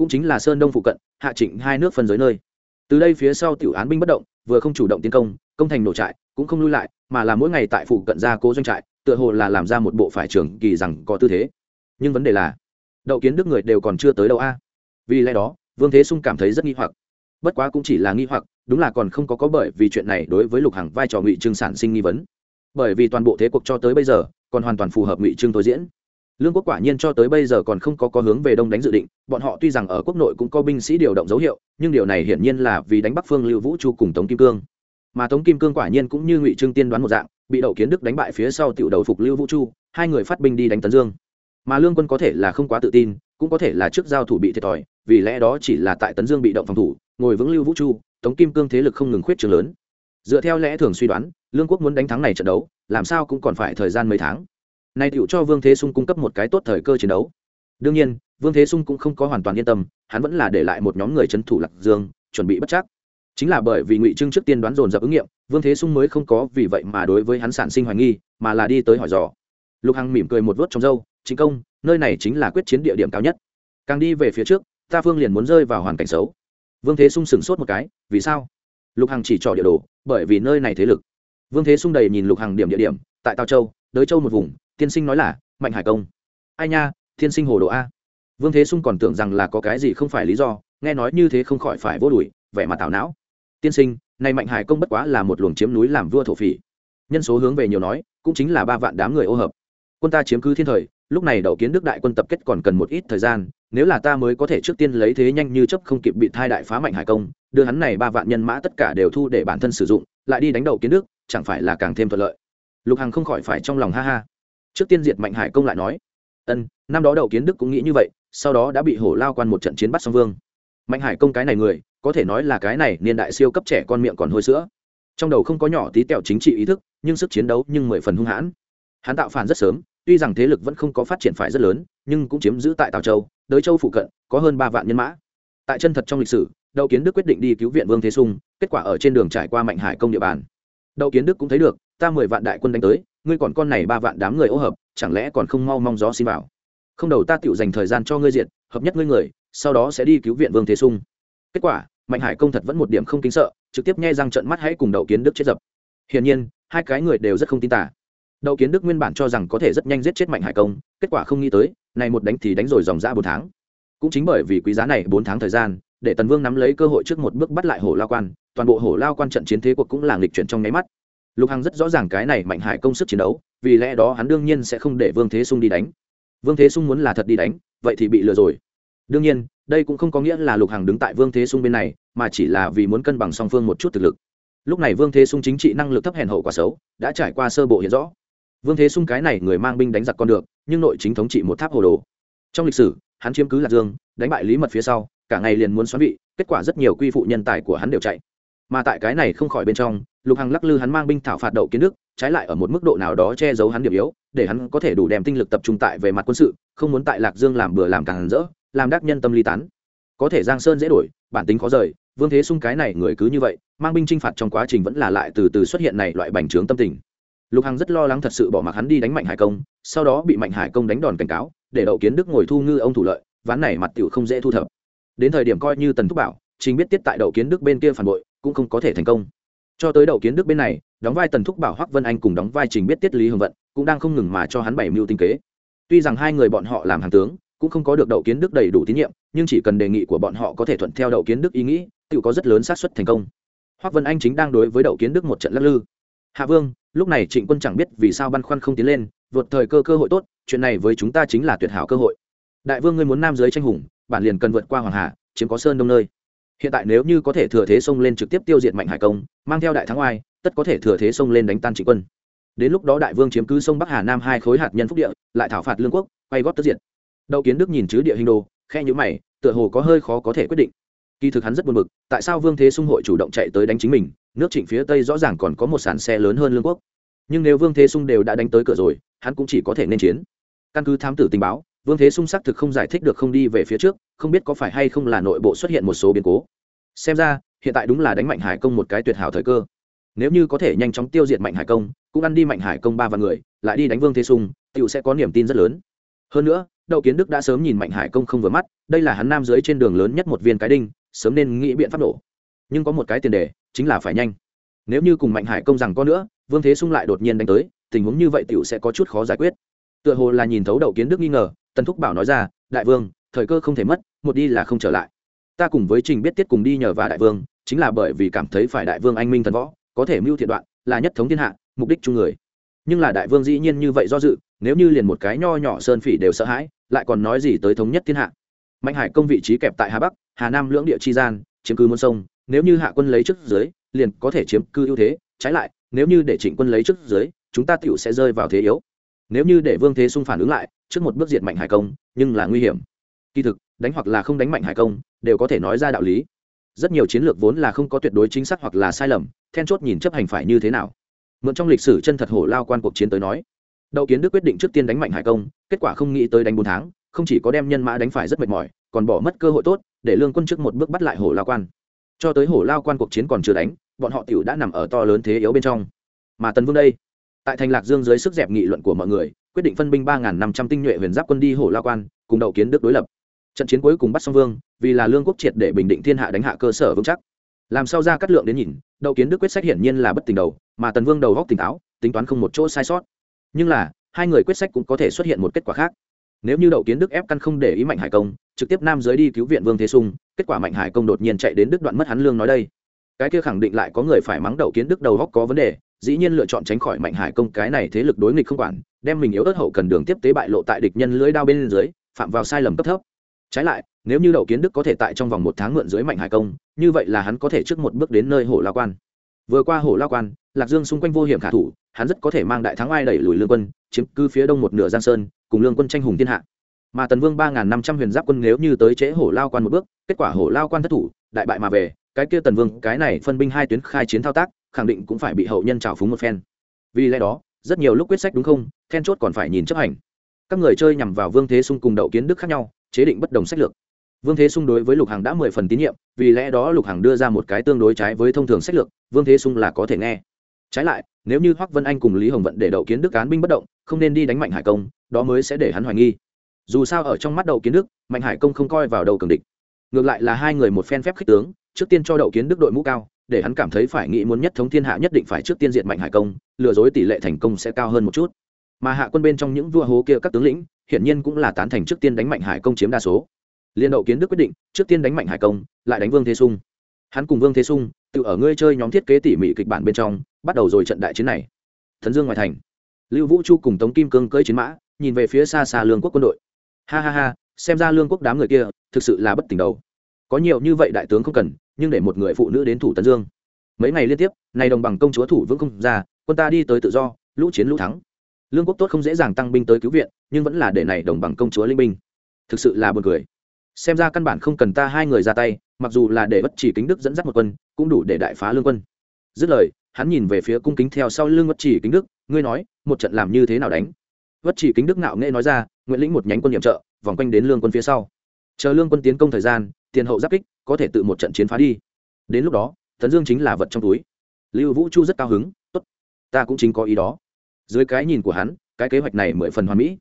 cũng chính là sơn đông phụ cận, hạ trịnh hai nước phân giới nơi. Từ đây phía sau tiểu án binh bất động, vừa không chủ động tiến công công thành nổ trại, cũng không lui lại, mà là mỗi ngày tại phụ cận gia cố doanh trại, tựa hồ là làm ra một bộ phải trường kỳ rằng có tư thế. Nhưng vấn đề là, đậu kiến đức người đều còn chưa tới đâu a? Vì lẽ đó, vương thế sung cảm thấy rất nghi hoặc. Bất quá cũng chỉ là nghi hoặc, đúng là còn không có có bởi vì chuyện này đối với lục hằng vai trò ngụy trương sản sinh nghi vấn. Bởi vì toàn bộ thế cuộc cho tới bây giờ, còn hoàn toàn phù hợp ngụy trương tôi diễn lương quốc quả nhiên cho tới bây giờ còn không có có hướng về đông đánh dự định bọn họ tuy rằng ở quốc nội cũng có binh sĩ điều động dấu hiệu nhưng điều này hiển nhiên là vì đánh bắc phương lưu vũ chu cùng tống kim cương mà tống kim cương quả nhiên cũng như ngụy trương tiên đoán một dạng bị đậu kiến đức đánh bại phía sau tiểu đầu phục lưu vũ chu hai người phát binh đi đánh tấn dương mà lương quân có thể là không quá tự tin cũng có thể là trước giao thủ bị thiệt thòi vì lẽ đó chỉ là tại tấn dương bị động phòng thủ ngồi vững lưu vũ chu tống kim cương thế lực không ngừng khuyết trường lớn dựa theo lẽ thường suy đoán lương quốc muốn đánh thắng này trận đấu làm sao cũng còn phải thời gian mấy tháng nay tựu cho vương thế sung cung cấp một cái tốt thời cơ chiến đấu. Đương nhiên, vương thế sung cũng không có hoàn toàn yên tâm, hắn vẫn là để lại một nhóm người c h ấ n thủ lạc dương, chuẩn bị bất chắc. Chính là bởi vì ngụy trưng trước tiên đoán dồn dập ứng nghiệm, vương thế sung mới không có vì vậy mà đối với hắn sản sinh hoài nghi, mà là đi tới hỏi dò. Lục hằng mỉm cười một vớt trong dâu chính công, nơi này chính là quyết chiến địa điểm cao nhất. Càng đi về phía trước, ta phương liền muốn rơi vào hoàn cảnh xấu. Vương thế sung sửng sốt một cái, vì sao? Lục hằng chỉ trỏ địa đồ, bởi vì nơi này thế lực. Vương thế sung đầy nhìn lục hằng điểm địa điểm, tại tào châu, đới châu một vùng tiên sinh nói là, mạnh hải công. Ai nha thiên sinh hồ đồ a. Vương thế sung còn tưởng rằng là có cái gì không phải lý do, nghe nói như thế không khỏi phải vô đùi vẻ mặt tảo não. Tiên sinh nay mạnh hải công bất quá là một luồng chiếm núi làm vua thổ phỉ. Nhân số hướng về nhiều nói, cũng chính là ba vạn đám người ô hợp. Quân ta chiếm cứ thiên thời, lúc này đậu kiến đức đại quân tập kết còn cần một ít thời gian, nếu là ta mới có thể trước tiên lấy thế nhanh như chấp không kịp bị thai đại phá mạnh hải công, đưa hắn này ba vạn nhân mã tất cả đều thu để bản thân sử dụng, lại đi đánh đậu kiến đức, chẳng phải là càng thêm thuận lợi. Lục hằng không khỏi phải trong lòng ha ha trước tiên diệt mạnh hải công lại nói, ân, năm đó đậu kiến đức cũng nghĩ như vậy, sau đó đã bị hổ lao quan một trận chiến bắt song vương. Mạnh hải công cái này người, có thể nói là cái này niên đại siêu cấp trẻ con miệng còn hôi sữa. Trong đầu không có nhỏ tí tẹo chính trị ý thức, nhưng sức chiến đấu nhưng mười phần hung hãn. Hắn tạo phản rất sớm, tuy rằng thế lực vẫn không có phát triển phải rất lớn, nhưng cũng chiếm giữ tại tào châu, đới châu phụ cận, có hơn ba vạn nhân mã. Tại chân thật trong lịch sử đậu kiến đức quyết định đi cứu viện vương thế sung, kết quả ở trên đường trải qua mạnh hải công địa bàn. Đậu kiến đức cũng thấy được, ta mười vạn đại quân đánh tới ngươi còn con này ba vạn đám người ô hợp, chẳng lẽ còn không mau mong gió xin vào? Không đầu ta tựu dành thời gian cho ngươi diện hợp nhất ngươi người, sau đó sẽ đi cứu viện vương thế sung. Kết quả, mạnh hải công thật vẫn một điểm không kính sợ, trực tiếp nghe răng trận mắt hãy cùng đậu kiến đức chết dập. Hiển nhiên, hai cái người đều rất không tin tả đậu kiến đức nguyên bản cho rằng có thể rất nhanh giết chết mạnh hải công, kết quả không nghĩ tới, này một đánh thì đánh rồi dòng ra bốn tháng. Cũng chính bởi vì quý giá này bốn tháng thời gian, để tần vương nắm lấy cơ hội trước một bước bắt lại hổ lao quan, toàn bộ hổ lao quan trận chiến thế cuộc cũng là nghịch chuyển trong nháy mắt lục hằng rất rõ ràng cái này mạnh hải công sức chiến đấu, vì lẽ đó hắn đương nhiên sẽ không để vương thế sung đi đánh. Vương thế sung muốn là thật đi đánh, vậy thì bị lừa rồi. Đương nhiên, đây cũng không có nghĩa là lục hằng đứng tại vương thế sung bên này, mà chỉ là vì muốn cân bằng song phương một chút thực lực. Lúc này vương thế sung chính trị năng lực thấp hèn hậu quả xấu, đã trải qua sơ bộ hiện rõ. Vương thế sung cái này người mang binh đánh giặc con được, nhưng nội chính thống trị một tháp hồ đồ. Trong lịch sử, hắn chiếm cứ lạc dương, đánh bại lý mật phía sau, cả ngày liền muốn xoắn vị, kết quả rất nhiều quy phụ nhân tài của hắn đều chạy mà tại cái này không khỏi bên trong, lục hằng lắc lư hắn mang binh thảo phạt đậu kiến đức, trái lại ở một mức độ nào đó che giấu hắn điểm yếu, để hắn có thể đủ đem tinh lực tập trung tại về mặt quân sự, không muốn tại lạc dương làm bừa làm càng rỡ, làm đắc nhân tâm ly tán. Có thể giang sơn dễ đổi, bản tính khó rời, vương thế sung cái này người cứ như vậy, mang binh chinh phạt trong quá trình vẫn là lại từ từ xuất hiện này loại bành trướng tâm tình. Lục hằng rất lo lắng thật sự bỏ mặc hắn đi đánh mạnh hải công, sau đó bị mạnh hải công đánh đòn cảnh cáo, để đậu kiến đức ngồi thu ngư ông thủ lợi, ván này mặt tiểu không dễ thu thập. Đến thời điểm coi như tần thúc bảo chính biết tiết tại đậu kiến đức bên kia phản bội cũng không có thể thành công. Cho tới đậu kiến đức bên này, đóng vai tần thúc bảo hoắc vân anh cùng đóng vai trình biết tiết lý hồng vận, cũng đang không ngừng mà cho hắn bảy mưu tinh kế. Tuy rằng hai người bọn họ làm hàng tướng, cũng không có được đậu kiến đức đầy đủ tín nhiệm, nhưng chỉ cần đề nghị của bọn họ có thể thuận theo đậu kiến đức ý nghĩ tự có rất lớn xác suất thành công. Hoắc vân anh chính đang đối với đậu kiến đức một trận lắc lư. Hạ vương, lúc này trịnh quân chẳng biết vì sao băn khoăn không tiến lên, vượt thời cơ cơ hội tốt, chuyện này với chúng ta chính là tuyệt hảo cơ hội. Đại vương ngươi muốn nam giới tranh hùng, bản liền cần vượt qua hoàng hà chiếm có sơn đông nơi hiện tại nếu như có thể thừa thế xông lên trực tiếp tiêu diệt mạnh hải công, mang theo đại thắng oai, tất có thể thừa thế xông lên đánh tan trịnh quân. Đến lúc đó đại vương chiếm cứ sông bắc hà nam hai khối hạt nhân phúc địa, lại thảo phạt lương quốc, quay góp tất diện đậu kiến đức nhìn chứ địa hình đồ khe nhữ mày, tựa hồ có hơi khó có thể quyết định. Kỳ thực hắn rất buồn bực, tại sao vương thế sung hội chủ động chạy tới đánh chính mình, nước trịnh phía tây rõ ràng còn có một sàn xe lớn hơn lương quốc. Nhưng nếu vương thế sung đều đã đánh tới cửa rồi, hắn cũng chỉ có thể nên chiến. Căn cứ thám tử tình báo vương thế sung sắc thực không giải thích được không đi về phía trước, không biết có phải hay không là nội bộ xuất hiện một số biến cố. Xem ra, hiện tại đúng là đánh mạnh hải công một cái tuyệt hảo thời cơ. Nếu như có thể nhanh chóng tiêu diệt mạnh hải công, cũng ăn đi mạnh hải công ba và người, lại đi đánh vương thế sung tựu sẽ có niềm tin rất lớn. Hơn nữa, đậu kiến đức đã sớm nhìn mạnh hải công không vừa mắt, đây là hắn nam dưới trên đường lớn nhất một viên cái đinh, sớm nên nghĩ biện pháp nổ. Nhưng có một cái tiền đề, chính là phải nhanh. Nếu như cùng mạnh hải công rằng có nữa, vương thế sung lại đột nhiên đánh tới, tình huống như vậy tựu sẽ có chút khó giải quyết. Tựa hồ là nhìn thấu đậu kiến đức nghi ngờ tần thúc bảo nói ra, đại vương, thời cơ không thể mất, một đi là không trở lại. Ta cùng với trình biết tiết cùng đi nhờ và đại vương, chính là bởi vì cảm thấy phải đại vương anh minh thần võ, có thể mưu thiện đoạn, là nhất thống thiên hạ, mục đích chung người. Nhưng là đại vương dĩ nhiên như vậy do dự, nếu như liền một cái nho nhỏ sơn phỉ đều sợ hãi, lại còn nói gì tới thống nhất thiên hạ. Mạnh hải công vị trí kẹp tại hà bắc, hà nam lưỡng địa chi gian, chiếm cứ muôn sông, nếu như hạ quân lấy trước dưới, liền có thể chiếm cư ưu thế, trái lại, nếu như để trịnh quân lấy trước dưới, chúng ta tựu sẽ rơi vào thế yếu nếu như để vương thế sung phản ứng lại, trước một bước diệt mạnh hải công, nhưng là nguy hiểm. Kỳ thực, đánh hoặc là không đánh mạnh hải công, đều có thể nói ra đạo lý. Rất nhiều chiến lược vốn là không có tuyệt đối chính xác hoặc là sai lầm, then chốt nhìn chấp hành phải như thế nào. Mượn trong lịch sử chân thật hổ lao quan cuộc chiến tới nói, đậu kiến đức quyết định trước tiên đánh mạnh hải công, kết quả không nghĩ tới đánh bốn tháng, không chỉ có đem nhân mã đánh phải rất mệt mỏi, còn bỏ mất cơ hội tốt, để lương quân trước một bước bắt lại hổ lao quan. Cho tới hổ lao quan cuộc chiến còn chưa đánh, bọn họ tiểu đã nằm ở to lớn thế yếu bên trong. Mà tần vương đây tại thành lạc dương dưới sức dẹp nghị luận của mọi người, quyết định phân binh ba năm trăm tinh nhuệ huyền giáp quân đi hổ lao quan, cùng đậu kiến đức đối lập. Trận chiến cuối cùng bắt song vương, vì là lương quốc triệt để bình định thiên hạ đánh hạ cơ sở vững chắc. Làm sao ra cắt lượng đến nhìn đậu kiến đức quyết sách hiển nhiên là bất tỉnh đầu, mà tần vương đầu góc tỉnh táo, tính toán không một chỗ sai sót. Nhưng là, hai người quyết sách cũng có thể xuất hiện một kết quả khác. Nếu như đậu kiến đức ép căn không để ý mạnh hải công, trực tiếp nam giới đi cứu viện vương thế sung, kết quả mạnh hải công đột nhiên chạy đến đức đoạn mất hắn lương nói đây. Cái kia khẳng định lại có người phải mắng đậu kiến đức đầu góc có vấn đề dĩ nhiên lựa chọn tránh khỏi mạnh hải công, cái này thế lực đối nghịch không quản, đem mình yếu ớt hậu cần đường tiếp tế bại lộ tại địch nhân lưới đao bên dưới, phạm vào sai lầm cấp thấp. Trái lại, nếu như đậu kiến đức có thể tại trong vòng một tháng mượn dưới mạnh hải công, như vậy là hắn có thể trước một bước đến nơi hổ lao quan. Vừa qua hổ lao quan, lạc dương xung quanh vô hiểm khả thủ, hắn rất có thể mang đại thắng ai đẩy lùi lương quân, chiếm cứ phía đông một nửa giang sơn, cùng lương quân tranh hùng thiên hạ. Mà tần vương ba năm trăm huyền giáp quân nếu như tới chế hổ lao quan một bước, kết quả hổ lao quan thất thủ, đại bại mà về, cái kia tần vương, cái này phân binh hai tuyến khai chiến thao tác khẳng định cũng phải bị hậu nhân trào phúng một phen. Vì lẽ đó, rất nhiều lúc quyết sách đúng không, then chốt còn phải nhìn chấp hành. Các người chơi nhằm vào vương thế sung cùng đậu kiến đức khác nhau, chế định bất đồng sách lược. Vương thế sung đối với lục hằng đã mười phần tín nhiệm, vì lẽ đó lục hằng đưa ra một cái tương đối trái với thông thường sách lược, vương thế sung là có thể nghe. Trái lại, nếu như hoắc vân anh cùng lý hồng vận để đậu kiến đức cán binh bất động, không nên đi đánh mạnh hải công, đó mới sẽ để hắn hoài nghi. Dù sao ở trong mắt đậu kiến đức, mạnh hải công không coi vào đầu cường địch. Ngược lại là hai người một phen phép khích tướng, trước tiên cho đậu kiến đức đội mũ cao để hắn cảm thấy phải nghĩ muốn nhất thống thiên hạ nhất định phải trước tiên diệt mạnh hải công, lừa dối tỷ lệ thành công sẽ cao hơn một chút. Mà hạ quân bên trong những vua hố kia các tướng lĩnh, hiển nhiên cũng là tán thành trước tiên đánh mạnh hải công chiếm đa số. Liên đậu kiến đức quyết định, trước tiên đánh mạnh hải công, lại đánh vương thế sung. Hắn cùng vương thế sung, tự ở ngươi chơi nhóm thiết kế tỉ mỉ kịch bản bên trong, bắt đầu rồi trận đại chiến này. Thần dương ngoài thành. Lưu vũ chu cùng tống kim cương cưỡi chiến mã, nhìn về phía xa xa lương quốc quân đội. Ha ha ha, xem ra lương quốc đám người kia thực sự là bất tỉnh đầu. Có nhiều như vậy đại tướng không cần nhưng để một người phụ nữ đến thủ tấn dương. Mấy ngày liên tiếp này đồng bằng công chúa thủ vững không ra, quân ta đi tới tự do, lũ chiến lũ thắng. Lương quốc tốt không dễ dàng tăng binh tới cứu viện, nhưng vẫn là để này đồng bằng công chúa linh binh. Thực sự là buồn cười. Xem ra căn bản không cần ta hai người ra tay, mặc dù là để bất chỉ kính đức dẫn dắt một quân, cũng đủ để đại phá lương quân. Dứt lời, hắn nhìn về phía cung kính theo sau lưng bất chỉ kính đức, ngươi nói, một trận làm như thế nào đánh? Bất chỉ kính đức ngạo nghệ nói ra nguyễn lĩnh một nhánh quân nhiệm trợ, vòng quanh đến lương quân phía sau. Chờ lương quân tiến công thời gian tiền hậu giáp kích, có thể tự một trận chiến phá đi. Đến lúc đó, tấn dương chính là vật trong túi. Lưu vũ chu rất cao hứng, tốt, ta cũng chính có ý đó. Dưới cái nhìn của hắn, cái kế hoạch này mười phần hoàn mỹ.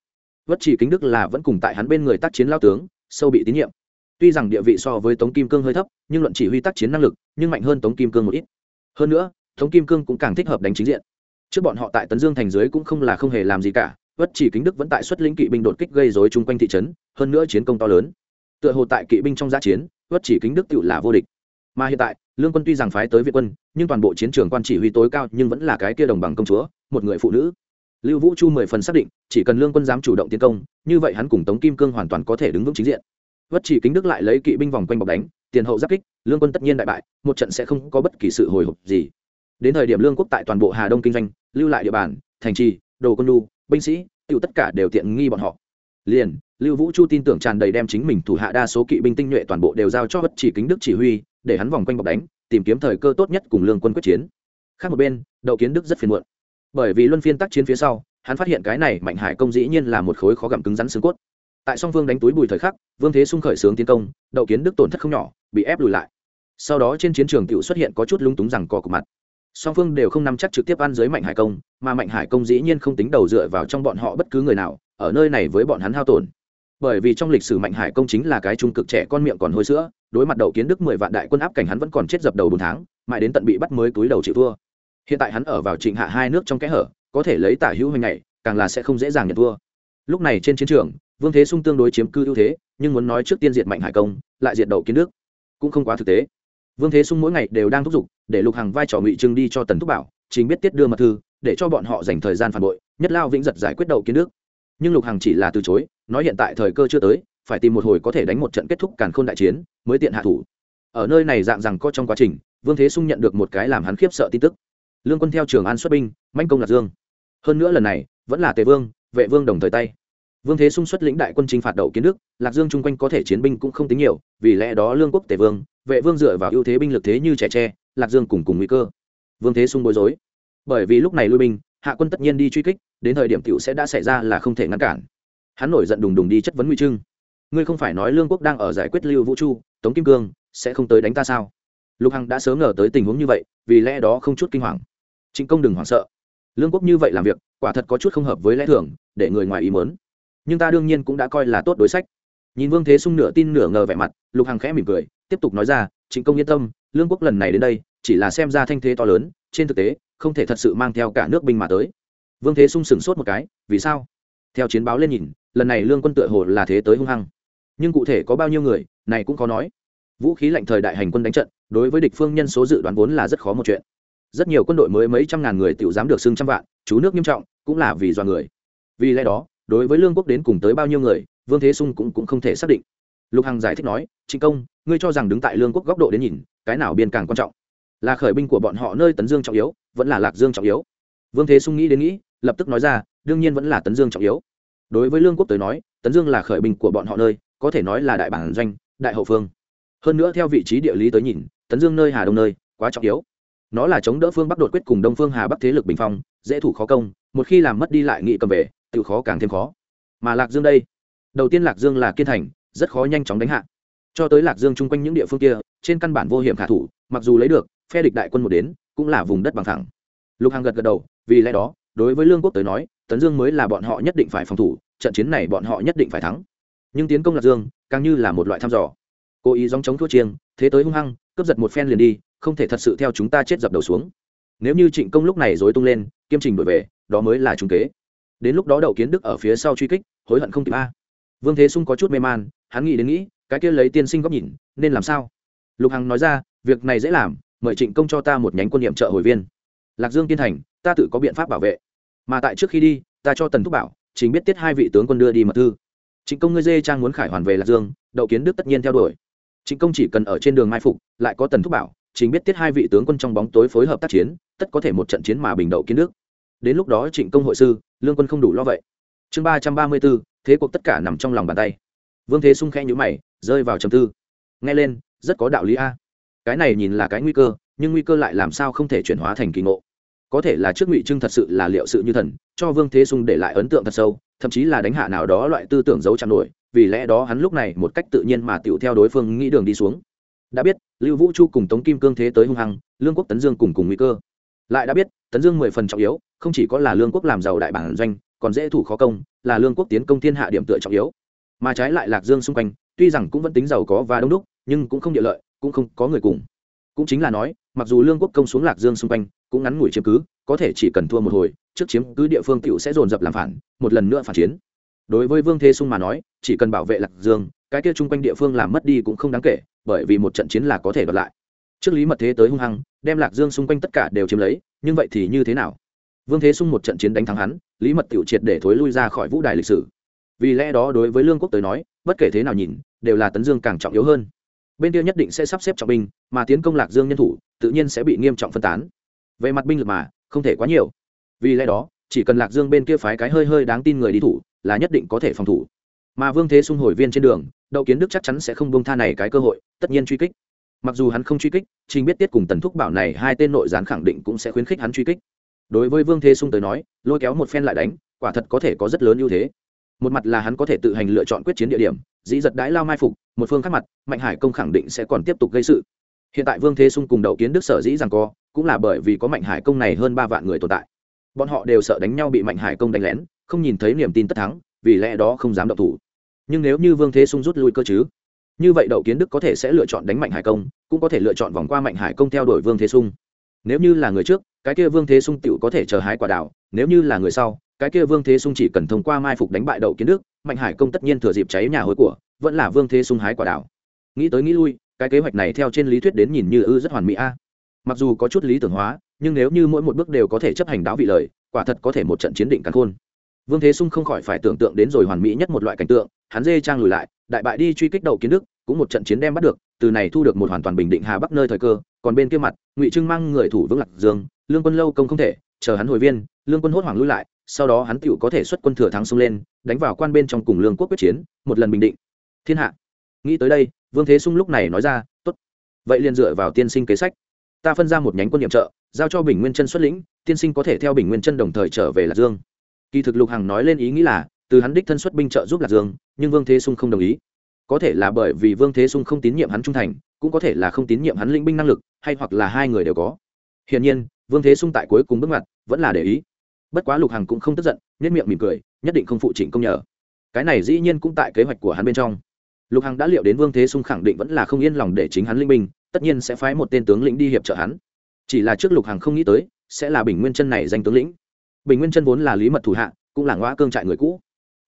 Vất chỉ kính đức là vẫn cùng tại hắn bên người tác chiến lao tướng, sâu bị tín nhiệm. Tuy rằng địa vị so với tống kim cương hơi thấp, nhưng luận chỉ huy tác chiến năng lực, nhưng mạnh hơn tống kim cương một ít. Hơn nữa, tống kim cương cũng càng thích hợp đánh chính diện. Trước bọn họ tại tấn dương thành dưới cũng không là không hề làm gì cả, vất chỉ kính đức vẫn tại xuất lĩnh kỵ binh đột kích gây dối chung quanh thị trấn, hơn nữa chiến công to lớn tựa hồ tại kỵ binh trong giã chiến, vất chỉ kính đức tự là vô địch. Mà hiện tại, lương quân tuy rằng phái tới việt quân, nhưng toàn bộ chiến trường quan chỉ huy tối cao nhưng vẫn là cái kia đồng bằng công chúa, một người phụ nữ. Lưu vũ chu mười phần xác định, chỉ cần lương quân dám chủ động tiến công, như vậy hắn cùng tống kim cương hoàn toàn có thể đứng vững chính diện. Vất chỉ kính đức lại lấy kỵ binh vòng quanh bọc đánh, tiền hậu giáp kích, lương quân tất nhiên đại bại, một trận sẽ không có bất kỳ sự hồi hộp gì. Đến thời điểm lương quốc tại toàn bộ hà đông kinh doanh, lưu lại địa bàn, thành trì, đồ quân lu binh sĩ tự tất cả đều tiện nghi bọn họ. Liền lưu vũ chu tin tưởng tràn đầy đem chính mình thủ hạ đa số kỵ binh tinh nhuệ toàn bộ đều giao cho bất chỉ kính đức chỉ huy, để hắn vòng quanh bọc đánh, tìm kiếm thời cơ tốt nhất cùng lương quân quyết chiến. Khác một bên, đậu kiến đức rất phiền muộn. Bởi vì luân phiên tác chiến phía sau, hắn phát hiện cái này mạnh hải công dĩ nhiên là một khối khó gặm cứng rắn xương cốt. Tại song phương đánh túi bùi thời khắc, vương thế sung khởi sướng tiến công, đậu kiến đức tổn thất không nhỏ, bị ép lùi lại. Sau đó trên chiến trường Cựu xuất hiện có chút lung túng rằng co của mặt. Song phương đều không nắm chắc trực tiếp ăn dưới mạnh hải công, mà mạnh hải công dĩ nhiên không tính đầu dựa vào trong bọn họ bất cứ người nào, ở nơi này với bọn hắn hao tổn bởi vì trong lịch sử mạnh hải công chính là cái trung cực trẻ con miệng còn hôi sữa, đối mặt đầu kiến đức mười vạn đại quân áp cảnh hắn vẫn còn chết dập đầu bốn tháng, mãi đến tận bị bắt mới túi đầu chịu thua. Hiện tại hắn ở vào trịnh hạ hai nước trong kẽ hở, có thể lấy tả hữu hình này càng là sẽ không dễ dàng nhận thua. Lúc này trên chiến trường, vương thế sung tương đối chiếm cư ưu thế, nhưng muốn nói trước tiên diệt mạnh hải công, lại diệt đầu kiến đức, cũng không quá thực tế. Vương thế sung mỗi ngày đều đang thúc giục, để lục hàng vai trò ngụy trưng đi cho tần thúc bảo, chính biết tiết đưa mật thư, để cho bọn họ dành thời gian phản bội, nhất lao vĩnh giật giải quyết đầu kiến đức. Nhưng lục hằng chỉ là từ chối nói hiện tại thời cơ chưa tới, phải tìm một hồi có thể đánh một trận kết thúc càn khôn đại chiến, mới tiện hạ thủ. Ở nơi này dạng rằng có trong quá trình, vương thế sung nhận được một cái làm hắn khiếp sợ tin tức. Lương quân theo trường an xuất binh, manh công lạc dương. Hơn nữa lần này, vẫn là tề vương, vệ vương đồng thời tay. Vương thế sung xuất lĩnh đại quân chinh phạt đậu kiến đức, lạc dương chung quanh có thể chiến binh cũng không tính nhiều, vì lẽ đó lương quốc tề vương, vệ vương dựa vào ưu thế binh lực thế như trẻ tre, lạc dương cùng cùng nguy cơ. Vương thế sung bối rối. Bởi vì lúc này lui binh, hạ quân tất nhiên đi truy kích, đến thời điểm t sẽ đã xảy ra là không thể ngăn cản hắn nổi giận đùng đùng đi chất vấn nguy trưng ngươi không phải nói lương quốc đang ở giải quyết lưu vũ chu tống kim cương sẽ không tới đánh ta sao lục hằng đã sớm ngờ tới tình huống như vậy vì lẽ đó không chút kinh hoàng trịnh công đừng hoảng sợ lương quốc như vậy làm việc quả thật có chút không hợp với lẽ thường để người ngoài ý mớn nhưng ta đương nhiên cũng đã coi là tốt đối sách nhìn vương thế sung nửa tin nửa ngờ vẻ mặt lục hằng khẽ mỉm cười tiếp tục nói ra trịnh công yên tâm lương quốc lần này đến đây chỉ là xem ra thanh thế to lớn trên thực tế không thể thật sự mang theo cả nước binh mà tới vương thế sung sửng sốt một cái vì sao theo chiến báo lên nhìn lần này lương quân tựa hồ là thế tới hung hăng. Nhưng cụ thể có bao nhiêu người này cũng khó nói. Vũ khí lạnh thời đại hành quân đánh trận đối với địch phương nhân số dự đoán vốn là rất khó một chuyện. Rất nhiều quân đội mới mấy trăm ngàn người tự dám được xưng trăm vạn chú nước nghiêm trọng cũng là vì do người. Vì lẽ đó đối với lương quốc đến cùng tới bao nhiêu người vương thế sung cũng, cũng không thể xác định. Lục hằng giải thích nói trịnh công ngươi cho rằng đứng tại lương quốc góc độ đến nhìn cái nào biên càng quan trọng? Là khởi binh của bọn họ nơi tấn dương trọng yếu vẫn là lạc dương trọng yếu? Vương thế sung nghĩ đến nghĩ lập tức nói ra đương nhiên vẫn là tấn dương trọng yếu. Đối với lương quốc tới nói, tấn dương là khởi binh của bọn họ nơi, có thể nói là đại bản doanh, đại hậu phương. Hơn nữa theo vị trí địa lý tới nhìn, tấn dương nơi hà đông nơi, quá trọng yếu. Nó là chống đỡ phương bắc đột quyết cùng đông phương hà bắc thế lực bình phong, dễ thủ khó công, một khi làm mất đi lại nghị cầm về, tự khó càng thêm khó. Mà lạc dương đây, đầu tiên lạc dương là kiên thành, rất khó nhanh chóng đánh hạ. Cho tới lạc dương chung quanh những địa phương kia, trên căn bản vô hiểm khả thủ, mặc dù lấy được, phe địch đại quân một đến, cũng là vùng đất bằng thẳng lục hàng gật gật đầu, vì lẽ đó đối với lương quốc tới nói, tấn dương mới là bọn họ nhất định phải phòng thủ, trận chiến này bọn họ nhất định phải thắng. Nhưng tiến công lạc dương, càng như là một loại thăm dò. Cố ý dòng chống thua chiêng, thế tới hung hăng, cướp giật một phen liền đi, không thể thật sự theo chúng ta chết dập đầu xuống. Nếu như trịnh công lúc này dối tung lên, kiêm trình đổi về, đó mới là trung kế. Đến lúc đó đậu kiến đức ở phía sau truy kích, hối hận không kịp a. Vương thế sung có chút mê man, hắn nghĩ đến nghĩ, cái kia lấy tiên sinh góc nhìn, nên làm sao? Lục hằng nói ra, việc này dễ làm, mời trịnh công cho ta một nhánh quân n i ệ m trợ hồi viên. Lạc dương tiên thành ta tự có biện pháp bảo vệ. Mà tại trước khi đi, ta cho tần thúc bảo, chính biết tiết hai vị tướng quân đưa đi mật thư. Trịnh công ngươi dê trang muốn khải hoàn về lạc dương, đậu kiến đức tất nhiên theo đuổi. Trịnh công chỉ cần ở trên đường mai phục, lại có tần thúc bảo, chính biết tiết hai vị tướng quân trong bóng tối phối hợp tác chiến, tất có thể một trận chiến mà bình đậu kiến đức. Đến lúc đó trịnh công hội sư, lương quân không đủ lo vậy. Chương ba trăm ba mươi b thế cuộc tất cả nằm trong lòng bàn tay. Vương thế sung khẽ nhữ mày, rơi vào trầm tư. Nghe lên, rất có đạo lý a. Cái này nhìn là cái nguy cơ, nhưng nguy cơ lại làm sao không thể chuyển hóa thành kỳ ngộ có thể là trước ngụy trưng thật sự là liệu sự như thần, cho vương thế sung để lại ấn tượng thật sâu, thậm chí là đánh hạ nào đó loại tư tưởng giấu chạm nổi, vì lẽ đó hắn lúc này một cách tự nhiên mà tựu theo đối phương nghĩ đường đi xuống. Đã biết, lưu vũ chu cùng tống kim cương thế tới hung hăng, lương quốc tấn dương cùng cùng nguy cơ. Lại đã biết, tấn dương mười phần trọng yếu, không chỉ có là lương quốc làm giàu đại bản doanh, còn dễ thủ khó công, là lương quốc tiến công thiên hạ điểm tựa trọng yếu. Mà trái lại lạc dương xung quanh, tuy rằng cũng vẫn tính giàu có và đông đúc, nhưng cũng không địa lợi, cũng không có người cùng cũng chính là nói, mặc dù lương quốc công xuống lạc dương xung quanh, cũng ngắn ngủi chiếm cứ, có thể chỉ cần thua một hồi, trước chiếm cứ địa phương cựu sẽ dồn dập làm phản, một lần nữa phản chiến. Đối với vương thế sung mà nói, chỉ cần bảo vệ lạc dương, cái kia chung quanh địa phương làm mất đi cũng không đáng kể, bởi vì một trận chiến là có thể đoạt lại. Trước lý mật thế tới hung hăng, đem lạc dương xung quanh tất cả đều chiếm lấy, nhưng vậy thì như thế nào? Vương thế sung một trận chiến đánh thắng hắn, lý mật tiểu triệt để thối lui ra khỏi vũ đài lịch sử. Vì lẽ đó đối với lương quốc tới nói, bất kể thế nào nhìn, đều là tấn dương càng trọng yếu hơn. Bên kia nhất định sẽ sắp xếp trọng binh mà tiến công lạc dương nhân thủ, tự nhiên sẽ bị nghiêm trọng phân tán. Về mặt binh lực mà, không thể quá nhiều. Vì lẽ đó, chỉ cần lạc dương bên kia phái cái hơi hơi đáng tin người đi thủ, là nhất định có thể phòng thủ. Mà vương thế sung hồi viên trên đường, đậu kiến đức chắc chắn sẽ không bông tha này cái cơ hội, tất nhiên truy kích. Mặc dù hắn không truy kích, trình biết tiết cùng tần thúc bảo này hai tên nội gián khẳng định cũng sẽ khuyến khích hắn truy kích. Đối với vương thế sung tới nói, lôi kéo một phen lại đánh, quả thật có thể có rất lớn ưu thế. Một mặt là hắn có thể tự hành lựa chọn quyết chiến địa điểm, dĩ giật đái lao mai phục, một phương khác mặt, mạnh hải công khẳng định sẽ còn tiếp tục gây sự hiện tại vương thế sung cùng đậu kiến đức sở dĩ rằng co, cũng là bởi vì có mạnh hải công này hơn ba vạn người tồn tại. Bọn họ đều sợ đánh nhau bị mạnh hải công đánh lén, không nhìn thấy niềm tin tất thắng, vì lẽ đó không dám động thủ. Nhưng nếu như vương thế sung rút lui cơ chứ? Như vậy đậu kiến đức có thể sẽ lựa chọn đánh mạnh hải công, cũng có thể lựa chọn vòng qua mạnh hải công theo đuổi vương thế sung nếu như là người trước, cái kia vương thế sung tựu có thể chờ hái quả đảo nếu như là người sau, cái kia vương thế sung chỉ cần thông qua mai phục đánh bại đậu kiến đức, mạnh hải công tất nhiên thừa dịp cháy nhà hối của, vẫn là vương thế sung hái quả đảo nghĩ tới nghĩ lui cái kế hoạch này theo trên lý thuyết đến nhìn như ư rất hoàn mỹ a. Mặc dù có chút lý tưởng hóa, nhưng nếu như mỗi một bước đều có thể chấp hành đáo vị lời, quả thật có thể một trận chiến định cắn khôn. Vương thế sung không khỏi phải tưởng tượng đến rồi hoàn mỹ nhất một loại cảnh tượng, hắn dê trang lùi lại, đại bại đi truy kích đầu kiến đức, cũng một trận chiến đem bắt được, từ này thu được một hoàn toàn bình định hà bắc nơi thời cơ, còn bên kia mặt, ngụy trưng mang người thủ vững lạc dương, lương quân lâu công không thể, chờ hắn hồi viên, lương quân hốt hoảng lui lại, sau đó hắn tựu có thể xuất quân thừa thắng xông lên, đánh vào quan bên trong cùng lương quốc quyết chiến, một lần bình định. Thiên hạ. Nghĩ tới đây vương thế sung lúc này nói ra, tốt. Vậy liền dựa vào tiên sinh kế sách. Ta phân ra một nhánh quân nhiệm trợ, giao cho bình nguyên chân xuất lĩnh, tiên sinh có thể theo bình nguyên chân đồng thời trở về lạc dương. Kỳ thực lục hằng nói lên ý nghĩ là, từ hắn đích thân xuất binh trợ giúp lạc dương, nhưng vương thế sung không đồng ý. Có thể là bởi vì vương thế sung không tín nhiệm hắn trung thành, cũng có thể là không tín nhiệm hắn lĩnh binh năng lực, hay hoặc là hai người đều có. Hiển nhiên, vương thế sung tại cuối cùng bước mặt vẫn là để ý. Bất quá lục hằng cũng không tức giận nhất miệng mỉm cười, nhất định không phụ Trịnh công nhờ. Cái này dĩ nhiên cũng tại kế hoạch của hắn bên trong lục hằng đã liệu đến vương thế sung khẳng định vẫn là không yên lòng để chính hắn linh binh, tất nhiên sẽ phái một tên tướng lĩnh đi hiệp trợ hắn. Chỉ là trước lục hằng không nghĩ tới, sẽ là bình nguyên chân này danh tướng lĩnh. Bình nguyên chân vốn là lý mật thủ hạ, cũng là ngõ cương trại người cũ.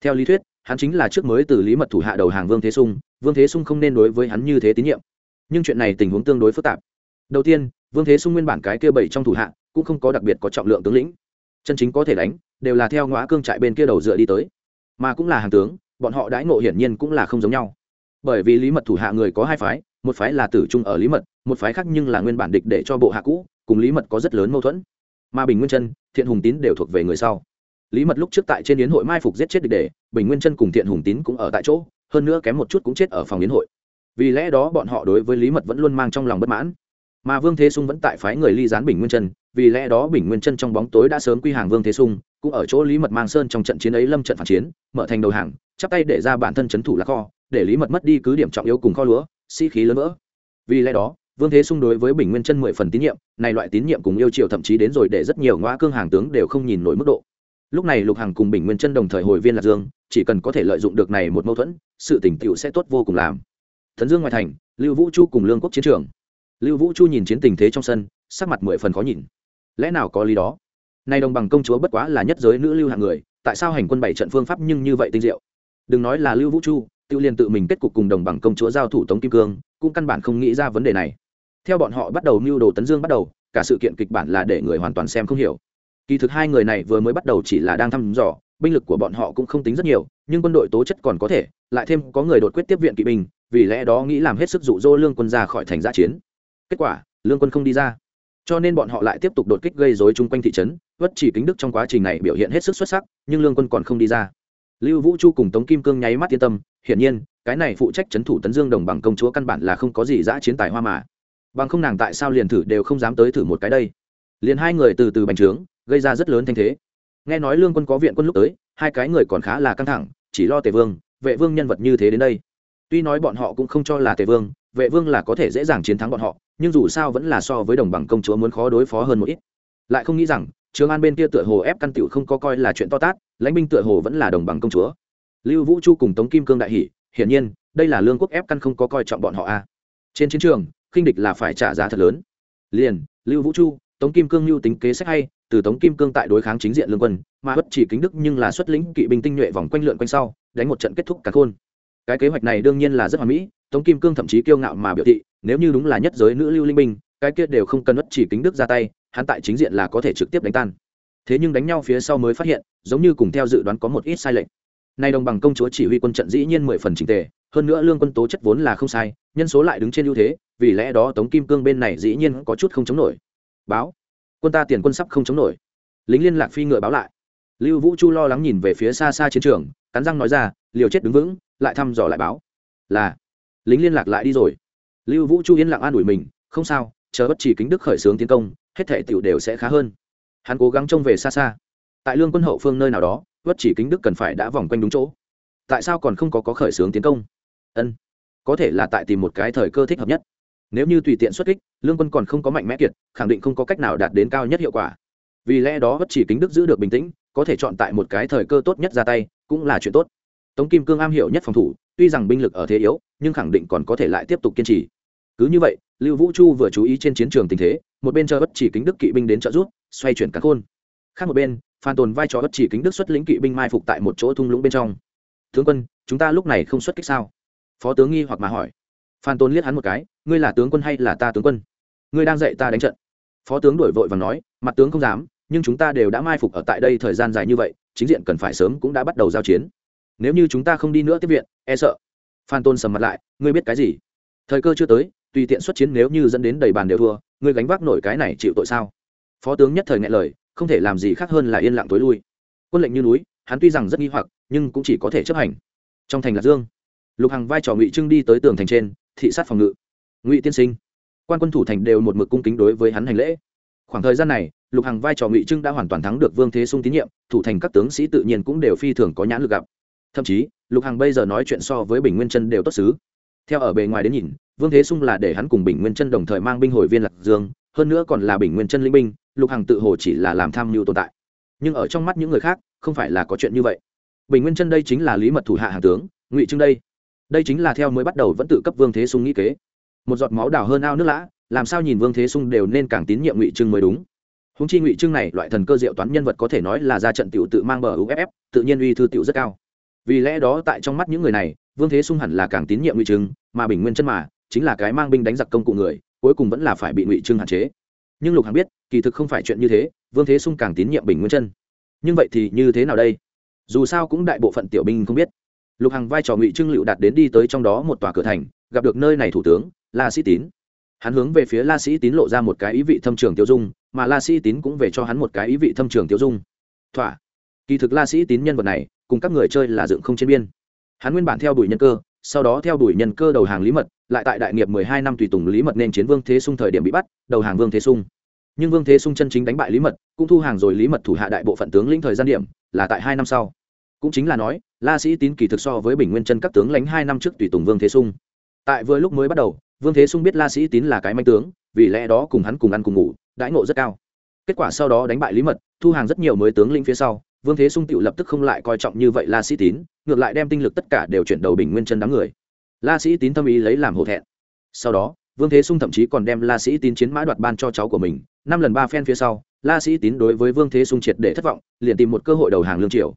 Theo lý thuyết, hắn chính là trước mới từ lý mật thủ hạ đầu hàng vương thế sung, vương thế sung không nên đối với hắn như thế tín nhiệm. Nhưng chuyện này tình huống tương đối phức tạp. Đầu tiên, vương thế sung nguyên bản cái kia bảy trong thủ hạ, cũng không có đặc biệt có trọng lượng tướng lĩnh. Chân chính có thể đánh, đều là theo ngõ cương trại bên kia đầu dựa đi tới. Mà cũng là hàng tướng, bọn họ đãi ngộ hiển nhiên cũng là không giống nhau bởi vì lý mật thủ hạ người có hai phái, một phái là tử trung ở lý mật, một phái khác nhưng là nguyên bản địch để cho bộ hạ cũ, cùng lý mật có rất lớn mâu thuẫn. Mà bình nguyên chân, thiện hùng tín đều thuộc về người sau. Lý mật lúc trước tại trên yến hội mai phục giết chết địch để, bình nguyên chân cùng thiện hùng tín cũng ở tại chỗ, hơn nữa kém một chút cũng chết ở phòng yến hội. Vì lẽ đó bọn họ đối với lý mật vẫn luôn mang trong lòng bất mãn. Mà vương thế sung vẫn tại phái người ly gián bình nguyên chân, vì lẽ đó bình nguyên chân trong bóng tối đã sớm quy hàng vương thế sung, cũng ở chỗ lý mật mang sơn trong trận chiến ấy lâm trận phản chiến, mở thành đầu hàng, chắp tay để ra bản thân c h ấ n thủ là kho để lý mật mất đi cứ điểm trọng yếu cùng kho lúa, sĩ、si、khí lớn vỡ. Vì lẽ đó, vương thế sung đối với bình nguyên chân mười phần tín nhiệm, này loại tín nhiệm cùng yêu chiều thậm chí đến rồi để rất nhiều ngoa cương hàng tướng đều không nhìn nổi mức độ. Lúc này lục Hằng cùng bình nguyên chân đồng thời hồi viên lạc dương, chỉ cần có thể lợi dụng được này một mâu thuẫn, sự tỉnh tựu sẽ tốt vô cùng làm. Thần dương ngoại thành, lưu vũ chu cùng lương quốc chiến trường. Lưu vũ chu nhìn chiến tình thế trong sân, sắc mặt mười phần khó nhìn. Lẽ nào có lý đó? Nay đồng bằng công chúa bất quá là nhất giới nữ lưu hạng người, tại sao hành quân bảy trận phương pháp nhưng như vậy tinh diệu? Đừng nói là lưu vũ chu tự liền tự mình kết cục cùng đồng bằng công chúa giao thủ tống kim cương, cũng căn bản không nghĩ ra vấn đề này. Theo bọn họ bắt đầu mưu đồ tấn dương bắt đầu, cả sự kiện kịch bản là để người hoàn toàn xem không hiểu. Kỳ thực hai người này vừa mới bắt đầu chỉ là đang thăm dò, binh lực của bọn họ cũng không tính rất nhiều, nhưng quân đội tố chất còn có thể, lại thêm có người đột quyết tiếp viện kỵ binh, vì lẽ đó nghĩ làm hết sức dụ dỗ lương quân ra khỏi thành giã chiến. Kết quả, lương quân không đi ra. Cho nên bọn họ lại tiếp tục đột kích gây dối chung quanh thị trấn, vất chỉ kính đức trong quá trình này biểu hiện hết sức xuất sắc, nhưng lương quân còn không đi ra lưu vũ chu cùng tống kim cương nháy mắt yên tâm, hiển nhiên, cái này phụ trách c thủ tấn dương đồng bằng công chúa căn bản là không có gì giã chiến tài hoa mà. Bằng không nàng tại sao liền thử đều không dám tới thử một cái đây. Liền hai người từ từ bành trướng, gây ra rất lớn thanh thế. Nghe nói lương quân có viện quân lúc tới, hai cái người còn khá là căng thẳng, chỉ lo tề vương, vệ vương nhân vật như thế đến đây. Tuy nói bọn họ cũng không cho là tề vương, vệ vương là có thể dễ dàng chiến thắng bọn họ, nhưng dù sao vẫn là so với đồng bằng công chúa muốn khó đối phó hơn một ít. Lại không nghĩ rằng trường an bên kia tựa hồ ép căn tiểu không có coi là chuyện to tát, lãnh binh tựa hồ vẫn là đồng bằng công chúa. Lưu vũ chu cùng tống kim cương đại hỷ hiển nhiên, đây là lương quốc ép căn không có coi trọng bọn họ a. Trên chiến trường, khinh địch là phải trả giá thật lớn. Liền, lưu vũ chu, tống kim cương lưu tính kế sách hay, từ tống kim cương tại đối kháng chính diện lương quân, mà bất chỉ kính đức nhưng là xuất lĩnh kỵ binh tinh nhuệ vòng quanh lượn quanh sau, đánh một trận kết thúc cả khôn. Cái kế hoạch này đương nhiên là rất hoàn mỹ, tống kim cương thậm chí kiêu ngạo mà biểu thị, nếu như đúng là nhất giới nữ lưu linh binh, cái kia đều không cần bất chỉ kính đức ra tay hắn tại chính diện là có thể trực tiếp đánh tan. Thế nhưng đánh nhau phía sau mới phát hiện, giống như cùng theo dự đoán có một ít sai lệch. Nay đồng bằng công chúa chỉ huy quân trận dĩ nhiên mười phần trình tề, hơn nữa lương quân tố chất vốn là không sai, nhân số lại đứng trên ưu thế, vì lẽ đó tống kim cương bên này dĩ nhiên có chút không chống nổi. Báo, quân ta tiền quân sắp không chống nổi. Lính liên lạc phi ngựa báo lại. Lưu vũ chu lo lắng nhìn về phía xa xa chiến trường, cắn răng nói ra, liều chết đứng vững, lại thăm dò lại báo. Là, lính liên lạc lại đi rồi. Lưu vũ chu yên lặng an ủi mình, không sao, chờ bất chỉ kính đức khởi xướng tiến công hết thể tiểu đều sẽ khá hơn. Hắn cố gắng trông về xa xa. Tại lương quân hậu phương nơi nào đó bất chỉ kính đức cần phải đã vòng quanh đúng chỗ. Tại sao còn không có có khởi xướng tiến công? Ân, có thể là tại tìm một cái thời cơ thích hợp nhất. Nếu như tùy tiện xuất kích, lương quân còn không có mạnh mẽ kiệt, khẳng định không có cách nào đạt đến cao nhất hiệu quả. Vì lẽ đó bất chỉ kính đức giữ được bình tĩnh, có thể chọn tại một cái thời cơ tốt nhất ra tay, cũng là chuyện tốt. Tống kim cương am hiểu nhất phòng thủ, tuy rằng binh lực ở thế yếu, nhưng khẳng định còn có thể lại tiếp tục kiên trì cứ như vậy, lưu vũ chu vừa chú ý trên chiến trường tình thế, một bên chờ bất chỉ kính đức kỵ binh đến trợ giúp, xoay chuyển cắn khôn. Khác một bên, phan tồn vai trò bất chỉ kính đức xuất lĩnh kỵ binh mai phục tại một chỗ thung lũng bên trong. Tướng quân, chúng ta lúc này không xuất kích sao? Phó tướng nghi hoặc mà hỏi. Phan tôn liếc hắn một cái, ngươi là tướng quân hay là ta tướng quân? Ngươi đang dạy ta đánh trận. Phó tướng đổi vội và nói, mặt tướng không dám, nhưng chúng ta đều đã mai phục ở tại đây thời gian dài như vậy, chính diện cần phải sớm cũng đã bắt đầu giao chiến. Nếu như chúng ta không đi nữa tiếp viện e sợ. Phan tôn sầm mặt lại, ngươi biết cái gì? Thời cơ chưa tới tùy tiện xuất chiến nếu như dẫn đến đầy bàn đều thua, ngươi gánh vác nổi cái này chịu tội sao? Phó tướng nhất thời ngại lời, không thể làm gì khác hơn là yên lặng tối lui. Quân lệnh như núi, hắn tuy rằng rất nghi hoặc, nhưng cũng chỉ có thể chấp hành. Trong thành lạc dương, lục hằng vai trò ngụy trưng đi tới tường thành trên, thị sát phòng ngự. Ngụy tiên sinh, quan quân thủ thành đều một mực cung kính đối với hắn hành lễ. Khoảng thời gian này, lục hằng vai trò ngụy trưng đã hoàn toàn thắng được vương thế sung tín nhiệm, thủ thành các tướng sĩ tự nhiên cũng đều phi thường có nhãn lực gặp. Thậm chí, lục hằng bây giờ nói chuyện so với bình nguyên chân đều tốt xứ. Theo ở bề ngoài đến nhìn vương thế sung là để hắn cùng bình nguyên chân đồng thời mang binh hồi viên lạc dương, hơn nữa còn là bình nguyên chân linh binh, lục hằng tự hồ chỉ là làm tham mưu tồn tại. Nhưng ở trong mắt những người khác, không phải là có chuyện như vậy. Bình nguyên chân đây chính là lý mật thủ hạ hàng tướng, ngụy trưng đây. Đây chính là theo mới bắt đầu vẫn tự cấp vương thế sung nghĩ kế. Một giọt máu đào hơn ao nước lã, làm sao nhìn vương thế sung đều nên càng tín nhiệm ngụy trưng mới đúng. Húng chi ngụy trưng này, loại thần cơ diệu toán nhân vật có thể nói là ra trận tiểu tự mang bờ uff tự nhiên uy thư tiểu rất cao. Vì lẽ đó tại trong mắt những người này, vương thế sung hẳn là càng tín nhiệm ngụy trưng, mà bình nguyên chân mà chính là cái mang binh đánh giặc công cụ người, cuối cùng vẫn là phải bị ngụy trưng hạn chế. Nhưng lục hằng biết, kỳ thực không phải chuyện như thế, vương thế sung càng tín nhiệm bình nguyên chân nhưng vậy thì như thế nào đây? Dù sao cũng đại bộ phận tiểu binh không biết. Lục hằng vai trò ngụy trưng lựu đạt đến đi tới trong đó một tòa cửa thành, gặp được nơi này thủ tướng, la sĩ tín. Hắn hướng về phía la sĩ tín lộ ra một cái ý vị thâm trường tiêu dung, mà la sĩ tín cũng về cho hắn một cái ý vị thâm trường tiêu dung. Thỏa. Kỳ thực la sĩ tín nhân vật này, cùng các người chơi là dựng không trên biên. Hắn nguyên bản theo đuổi nhân cơ sau đó theo đuổi nhân cơ đầu hàng lý mật, lại tại đại nghiệp mười hai năm tùy tùng lý mật nên chiến vương thế sung thời điểm bị bắt, đầu hàng vương thế sung. Nhưng vương thế sung chân chính đánh bại lý mật, cũng thu hàng rồi lý mật thủ hạ đại bộ phận tướng lĩnh thời gian điểm, là tại hai năm sau. Cũng chính là nói, la sĩ tín kỳ thực so với bình nguyên chân các tướng lãnh hai năm trước tùy tùng vương thế sung. Tại vừa lúc mới bắt đầu, vương thế sung biết la sĩ tín là cái manh tướng, vì lẽ đó cùng hắn cùng ăn cùng ngủ, đãi ngộ rất cao. Kết quả sau đó đánh bại lý mật, thu hàng rất nhiều mới tướng lĩnh phía sau vương thế sung tựu lập tức không lại coi trọng như vậy la sĩ tín, ngược lại đem tinh lực tất cả đều chuyển đầu bình nguyên chân đám người. La sĩ tín tâm ý lấy làm hổ thẹn. Sau đó, vương thế sung thậm chí còn đem la sĩ tín chiến mã đoạt ban cho cháu của mình. Năm lần ba phen phía sau, la sĩ tín đối với vương thế sung triệt để thất vọng, liền tìm một cơ hội đầu hàng lương triều.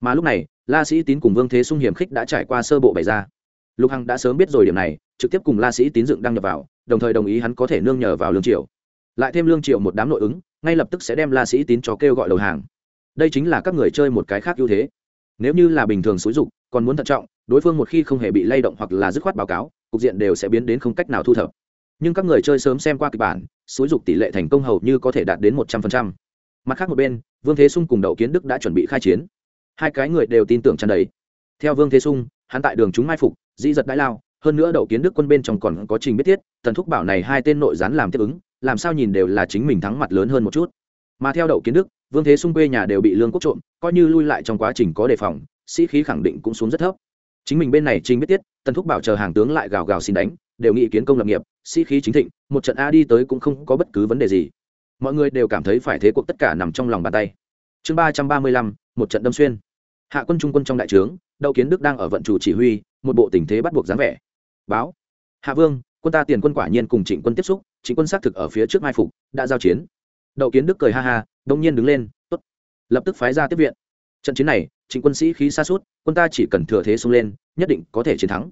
Mà lúc này, la sĩ tín cùng vương thế sung hiểm khích đã trải qua sơ bộ bày ra. Lục hằng đã sớm biết rồi điểm này, trực tiếp cùng la sĩ tín dựng đăng nhập vào, đồng thời đồng ý hắn có thể nương nhờ vào lương triều. Lại thêm lương triều một đám nội ứng, ngay lập tức sẽ đem la sĩ tín cho kêu gọi đầu hàng đây chính là các người chơi một cái khác ưu thế. Nếu như là bình thường xúi dục, còn muốn thận trọng, đối phương một khi không hề bị lay động hoặc là dứt khoát báo cáo, cục diện đều sẽ biến đến không cách nào thu thập. Nhưng các người chơi sớm xem qua kịch bản, xúi dục tỷ lệ thành công hầu như có thể đạt đến một trăm phần trăm. Mặt khác một bên, vương thế sung cùng đậu kiến đức đã chuẩn bị khai chiến. Hai cái người đều tin tưởng tràn đầy. Theo vương thế sung, hắn tại đường chúng mai phục, dĩ giật đãi lao, hơn nữa đậu kiến đức quân bên trong còn có trình biết tiết tần thúc bảo này hai tên nội gián làm tiếp ứng, làm sao nhìn đều là chính mình thắng mặt lớn hơn một chút. Mà theo đậu kiến đức vương thế xung quê nhà đều bị lương quốc trộm, coi như lui lại trong quá trình có đề phòng, sĩ khí khẳng định cũng xuống rất thấp. Chính mình bên này trinh biết tiết, tần thúc bảo chờ hàng tướng lại gào gào xin đánh, đều nghĩ kiến công lập nghiệp, sĩ khí chính thịnh, một trận a đi tới cũng không có bất cứ vấn đề gì. Mọi người đều cảm thấy phải thế cuộc tất cả nằm trong lòng bàn tay. Chương ba trăm ba mươi lăm, một trận đâm xuyên. Hạ quân trung quân trong đại trướng, đậu kiến đức đang ở vận chủ chỉ huy, một bộ tình thế bắt buộc dáng vẻ. Báo hạ vương, quân ta tiền quân quả nhiên cùng trịnh quân tiếp xúc, trịnh quân xác thực ở phía trước mai phục, đã giao chiến đậu kiến đức cười ha ha đông nhiên đứng lên, tốt, lập tức phái ra tiếp viện. Trận chiến này, trịnh quân sĩ khí xa suốt quân ta chỉ cần thừa thế xông lên, nhất định có thể chiến thắng.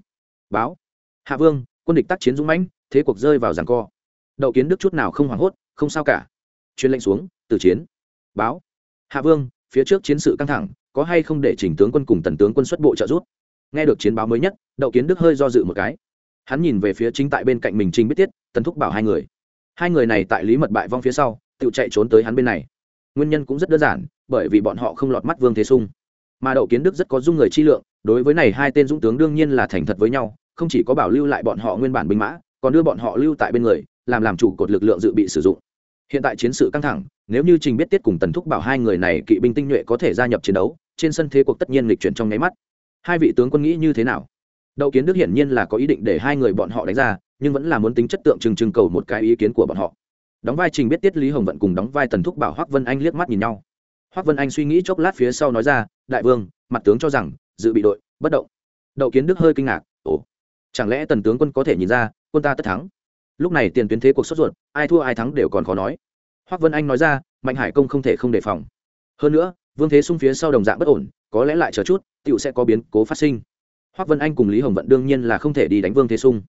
Báo, hạ vương, quân địch tác chiến dũng mãnh, thế cuộc rơi vào giằng co. Đậu kiến đức chút nào không hoảng hốt, không sao cả. Chuyên lệnh xuống, từ chiến. Báo, hạ vương, phía trước chiến sự căng thẳng, có hay không để chỉnh tướng quân cùng tần tướng quân xuất bộ trợ giúp? Nghe được chiến báo mới nhất, đậu kiến đức hơi do dự một cái. Hắn nhìn về phía chính tại bên cạnh mình trình biết tiết, tần thúc bảo hai người. Hai người này tại lý mật bại vong phía sau tự chạy trốn tới hắn bên này. Nguyên nhân cũng rất đơn giản, bởi vì bọn họ không lọt mắt vương thế sung. Mà đậu kiến đức rất có dung người chi lượng, đối với này hai tên dũng tướng đương nhiên là thành thật với nhau, không chỉ có bảo lưu lại bọn họ nguyên bản binh mã, còn đưa bọn họ lưu tại bên người, làm làm chủ cột lực lượng dự bị sử dụng. Hiện tại chiến sự căng thẳng, nếu như trình biết tiết cùng tần thúc bảo hai người này kỵ binh tinh nhuệ có thể gia nhập chiến đấu, trên sân thế cuộc tất nhiên lịch chuyển trong nháy mắt. Hai vị tướng quân nghĩ như thế nào? Đậu kiến đức hiển nhiên là có ý định để hai người bọn họ đánh ra, nhưng vẫn là muốn tính chất tượng trưng trưng cầu một cái ý kiến của bọn họ đóng vai trình biết tiết, lý hồng vận cùng đóng vai tần thúc bảo, hoác vân anh liếc mắt nhìn nhau. Hoác vân anh suy nghĩ chốc lát phía sau nói ra, đại vương, mặt tướng cho rằng, dự bị đội, bất động. Đậu kiến đức hơi kinh ngạc, ồ, chẳng lẽ tần tướng quân có thể nhìn ra, quân ta tất thắng? Lúc này tiền tuyến thế cuộc sốt ruột, ai thua ai thắng đều còn khó nói. Hoác vân anh nói ra, mạnh hải công không thể không đề phòng. Hơn nữa, vương thế sung phía sau đồng dạng bất ổn, có lẽ lại chờ chút tựu sẽ có biến cố phát sinh. Hoác vân anh cùng lý hồng vận đương nhiên là không thể đi đánh vương thế sung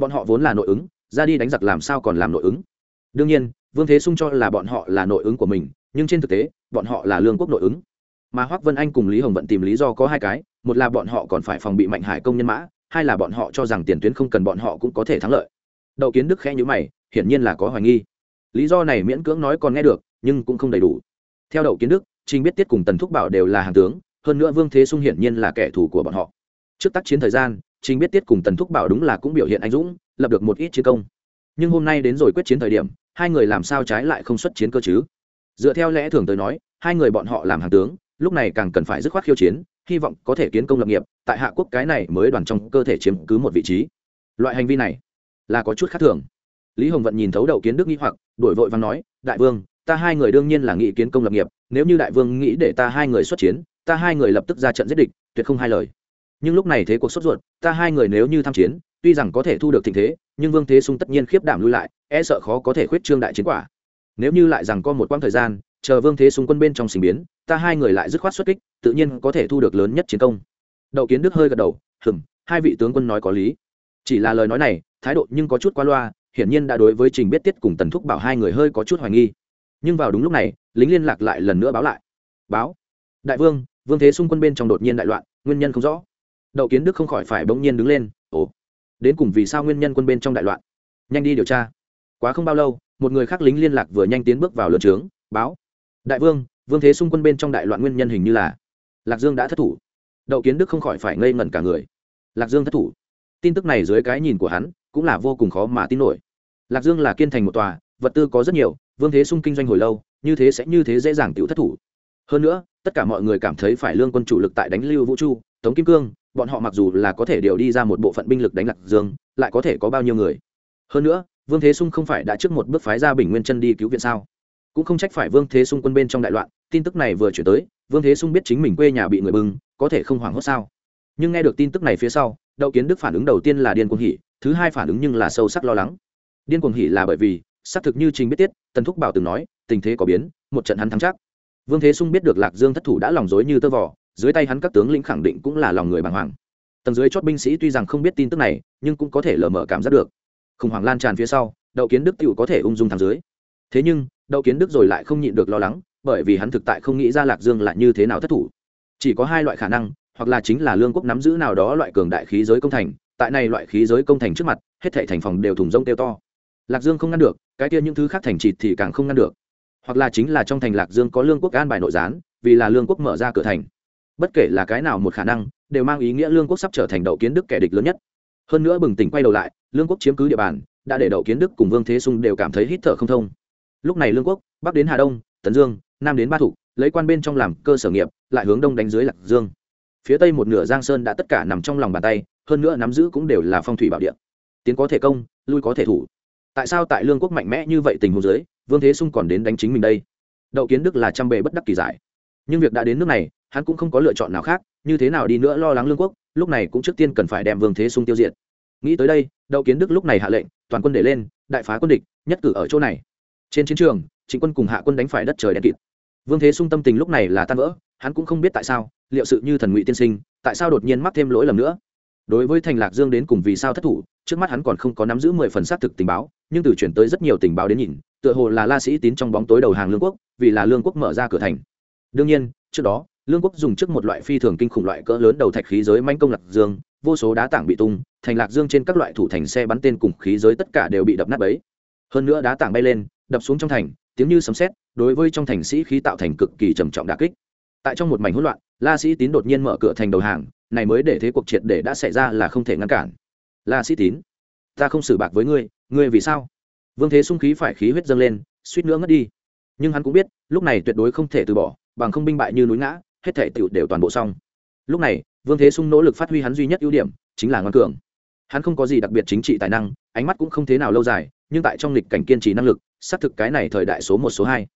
bọn họ vốn là nội ứng, ra đi đánh giặc làm sao còn làm nội ứng? Đương nhiên, vương thế sung cho là bọn họ là nội ứng của mình, nhưng trên thực tế, bọn họ là lương quốc nội ứng. Mà hoác vân anh cùng lý hồng vận tìm lý do có hai cái, một là bọn họ còn phải phòng bị mạnh hải công nhân mã, hai là bọn họ cho rằng tiền tuyến không cần bọn họ cũng có thể thắng lợi. Đậu kiến đức khẽ nhữ mày, hiển nhiên là có hoài nghi. Lý do này miễn cưỡng nói còn nghe được, nhưng cũng không đầy đủ. Theo đậu kiến đức, trình biết tiết cùng tần thúc bảo đều là hàng tướng, hơn nữa vương thế sung hiển nhiên là kẻ thù của bọn họ. Trước tác chiến thời gian, trình biết tiết cùng tần thúc bảo đúng là cũng biểu hiện anh dũng, lập được một ít chiến công. Nhưng hôm nay đến rồi quyết chiến thời điểm hai người làm sao trái lại không xuất chiến cơ chứ? Dựa theo lẽ thường tới nói, hai người bọn họ làm hàng tướng, lúc này càng cần phải dứt khoát khiêu chiến, hy vọng có thể kiến công lập nghiệp, tại hạ quốc cái này mới đoàn trong cơ thể chiếm cứ một vị trí. Loại hành vi này là có chút khác thường. Lý hồng vận nhìn thấu đầu kiến đức nghĩ hoặc, đổi vội và nói, đại vương, ta hai người đương nhiên là nghị kiến công lập nghiệp, nếu như đại vương nghĩ để ta hai người xuất chiến, ta hai người lập tức ra trận giết địch, tuyệt không hai lời. Nhưng lúc này thế cuộc sốt ruột, ta hai người nếu như tham chiến, tuy rằng có thể thu được tình thế, nhưng vương thế sung tất nhiên khiếp đảm lui lại e sợ khó có thể khuyết trương đại chiến quả. Nếu như lại rằng có một quãng thời gian, chờ vương thế sung quân bên trong sinh biến, ta hai người lại dứt khoát xuất kích, tự nhiên có thể thu được lớn nhất chiến công. Đậu kiến đức hơi gật đầu, hừm, hai vị tướng quân nói có lý. Chỉ là lời nói này, thái độ nhưng có chút qua loa, hiển nhiên đã đối với trình biết tiết cùng tần thúc bảo hai người hơi có chút hoài nghi. Nhưng vào đúng lúc này, lính liên lạc lại lần nữa báo lại. Báo. Đại vương vương thế xung quân bên trong đột nhiên đại loạn, nguyên nhân không rõ. Đậu kiến đức không khỏi phải bỗng nhiên đứng lên, ồ, đến cùng vì sao nguyên nhân quân bên trong đại loạn? Nhanh đi điều tra quá không bao lâu, một người khác lính liên lạc vừa nhanh tiến bước vào lượt trướng, báo, đại vương vương thế xung quân bên trong đại loạn nguyên nhân hình như là, lạc dương đã thất thủ. Đậu kiến đức không khỏi phải ngây ngẩn cả người. Lạc dương thất thủ. Tin tức này dưới cái nhìn của hắn, cũng là vô cùng khó mà tin nổi. Lạc dương là kiên thành một tòa, vật tư có rất nhiều, vương thế xung kinh doanh hồi lâu, như thế sẽ như thế dễ dàng tự thất thủ. Hơn nữa, tất cả mọi người cảm thấy phải lương quân chủ lực tại đánh lưu vũ chu, tống kim cương, bọn họ mặc dù là có thể điều đi ra một bộ phận binh lực đánh lạc dương, lại có thể có bao nhiêu người. Hơn nữa vương thế sung không phải đã trước một bước phái ra bình nguyên chân đi cứu viện sao? Cũng không trách phải vương thế sung quân bên trong đại loạn, tin tức này vừa chuyển tới, vương thế sung biết chính mình quê nhà bị người bưng, có thể không hoảng hốt sao? Nhưng nghe được tin tức này phía sau, đậu kiến đức phản ứng đầu tiên là điên cuồng hỉ, thứ hai phản ứng nhưng là sâu sắc lo lắng. Điên cuồng hỉ là bởi vì, xác thực như trình biết tiết, tần thúc bảo từng nói, tình thế có biến, một trận hắn thắng chắc. Vương thế sung biết được lạc dương thất thủ đã lòng dối như tơ vỏ dưới tay hắn các tướng lĩnh khẳng định cũng là lòng người bàng hoàng. Tầng dưới chót binh sĩ tuy rằng không biết tin tức này, nhưng cũng có thể lờ mờ cảm giác được khủng hoảng lan tràn phía sau, đậu kiến đức tựu có thể ung dung thẳng dưới. Thế nhưng, đậu kiến đức rồi lại không nhịn được lo lắng, bởi vì hắn thực tại không nghĩ ra lạc dương là như thế nào thất thủ. Chỉ có hai loại khả năng, hoặc là chính là lương quốc nắm giữ nào đó loại cường đại khí giới công thành, tại này loại khí giới công thành trước mặt, hết thảy thành phòng đều thùng rông tiêu to. Lạc dương không ngăn được, cái kia những thứ khác thành trịt thì càng không ngăn được. Hoặc là chính là trong thành lạc dương có lương quốc an bài nội gián, vì là lương quốc mở ra cửa thành. Bất kể là cái nào một khả năng, đều mang ý nghĩa lương quốc sắp trở thành đậu kiến đức kẻ địch lớn nhất. Hơn nữa bừng tỉnh quay đầu lại lương quốc chiếm cứ địa bàn, đã để đậu kiến đức cùng vương thế sung đều cảm thấy hít thở không thông. Lúc này lương quốc, bắc đến hà đông, tấn dương, nam đến ba thục, lấy quan bên trong làm cơ sở nghiệp, lại hướng đông đánh dưới lạc dương. Phía tây một nửa giang sơn đã tất cả nằm trong lòng bàn tay, hơn nữa nắm giữ cũng đều là phong thủy bảo địa. Tiến có thể công, lui có thể thủ. Tại sao tại lương quốc mạnh mẽ như vậy tình huống dưới, vương thế sung còn đến đánh chính mình đây? Đậu kiến đức là trăm bề bất đắc kỳ giải. Nhưng việc đã đến nước này, hắn cũng không có lựa chọn nào khác, như thế nào đi nữa lo lắng lương quốc, lúc này cũng trước tiên cần phải đem vương thế sung tiêu diệt nghĩ tới đây, đậu kiến đức lúc này hạ lệnh, toàn quân để lên, đại phá quân địch, nhất cử ở chỗ này. Trên chiến trường chính quân cùng hạ quân đánh phải đất trời đen kịt. Vương thế sung tâm tình lúc này là tan vỡ, hắn cũng không biết tại sao, liệu sự như thần ngụy tiên sinh, tại sao đột nhiên mắc thêm lỗi lầm nữa? Đối với thành lạc dương đến cùng vì sao thất thủ, trước mắt hắn còn không có nắm giữ mười phần xác thực tình báo, nhưng từ chuyển tới rất nhiều tình báo đến nhìn, tựa hồ là la sĩ tín trong bóng tối đầu hàng lương quốc, vì là lương quốc mở ra cửa thành. Đương nhiên, trước đó, lương quốc dùng trước một loại phi thường kinh khủng loại cỡ lớn đầu thạch khí giới manh công lạc dương vô số đá tảng bị tung, thành lạc dương trên các loại thủ thành xe bắn tên cùng khí giới tất cả đều bị đập nát bấy. Hơn nữa đá tảng bay lên, đập xuống trong thành, tiếng như sấm sét, đối với trong thành sĩ khí tạo thành cực kỳ trầm trọng đà kích. Tại trong một mảnh hỗn loạn, la sĩ tín đột nhiên mở cửa thành đầu hàng, này mới để thế cuộc triệt để đã xảy ra là không thể ngăn cản. La sĩ tín, ta không xử bạc với ngươi ngươi vì sao? Vương thế sung khí phải khí huyết dâng lên, suýt nữa ngất đi. Nhưng hắn cũng biết, lúc này tuyệt đối không thể từ bỏ, bằng không binh bại như núi ngã, hết thể tựu đều toàn bộ xong. Lúc này vương thế sung nỗ lực phát huy hắn duy nhất ưu điểm, chính là ngoan cường. Hắn không có gì đặc biệt chính trị tài năng, ánh mắt cũng không thế nào lâu dài, nhưng tại trong lịch cảnh kiên trì năng lực, xác thực cái này thời đại số một, số hai.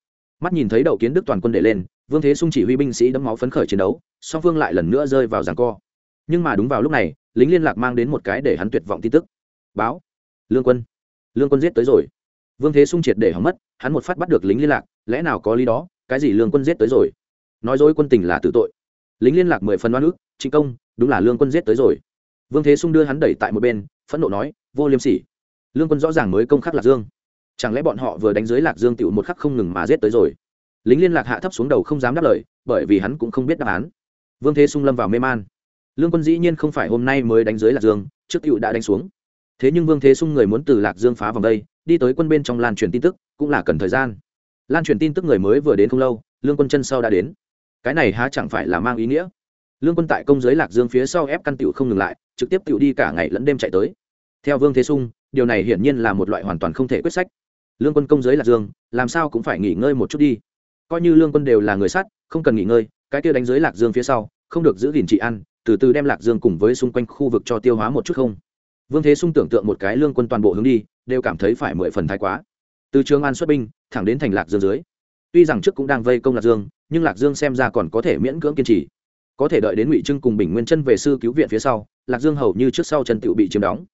Mắt nhìn thấy đậu kiến đức toàn quân để lên, vương thế sung chỉ huy binh sĩ đấm máu phấn khởi chiến đấu, song phương lại lần nữa rơi vào ràng co. Nhưng mà đúng vào lúc này, lính liên lạc mang đến một cái để hắn tuyệt vọng tin tức. Báo. Lương quân. Lương quân giết tới rồi. Vương thế sung triệt để hỏng mất, hắn một phát bắt được lính liên lạc, lẽ nào có lý đó, cái gì lương quân giết tới rồi? Nói dối quân tình là tử tội. Lính liên lạc mười phần oan ức trịnh công, đúng là lương quân giết tới rồi. Vương thế sung đưa hắn đẩy tại một bên, phẫn nộ nói, vô liêm sỉ. Lương quân rõ ràng mới công khắc lạc dương. Chẳng lẽ bọn họ vừa đánh dưới lạc dương tựu một khắc không ngừng mà giết tới rồi? Lính liên lạc hạ thấp xuống đầu không dám đáp lời, bởi vì hắn cũng không biết đáp án. Vương thế sung lâm vào mê man. Lương quân dĩ nhiên không phải hôm nay mới đánh dưới lạc dương, trước tựu đã đánh xuống. Thế nhưng vương thế sung người muốn từ lạc dương phá vòng đây, đi tới quân bên trong lan truyền tin tức, cũng là cần thời gian. Lan truyền tin tức người mới vừa đến không lâu, lương quân chân sau đã đến. Cái này há chẳng phải là mang ý nghĩa? Lương quân tại công giới lạc dương phía sau ép căn tiểu không ngừng lại, trực tiếp tiểu đi cả ngày lẫn đêm chạy tới. Theo vương thế sung, điều này hiển nhiên là một loại hoàn toàn không thể quyết sách. Lương quân công giới lạc dương, làm sao cũng phải nghỉ ngơi một chút đi. Coi như lương quân đều là người sát không cần nghỉ ngơi, cái kia đánh giới lạc dương phía sau, không được giữ gìn trị ăn từ từ đem lạc dương cùng với xung quanh khu vực cho tiêu hóa một chút không? Vương thế sung tưởng tượng một cái lương quân toàn bộ hướng đi, đều cảm thấy phải mười phần thái quá. Từ trường an xuất binh, thẳng đến thành lạc dương dưới. Tuy rằng trước cũng đang vây công lạc dương, nhưng lạc dương xem ra còn có thể miễn cưỡng kiên trì có thể đợi đến ngụy trưng cùng bình nguyên chân về sư cứu viện phía sau, lạc dương hầu như trước sau chân tựu bị chiếm đóng.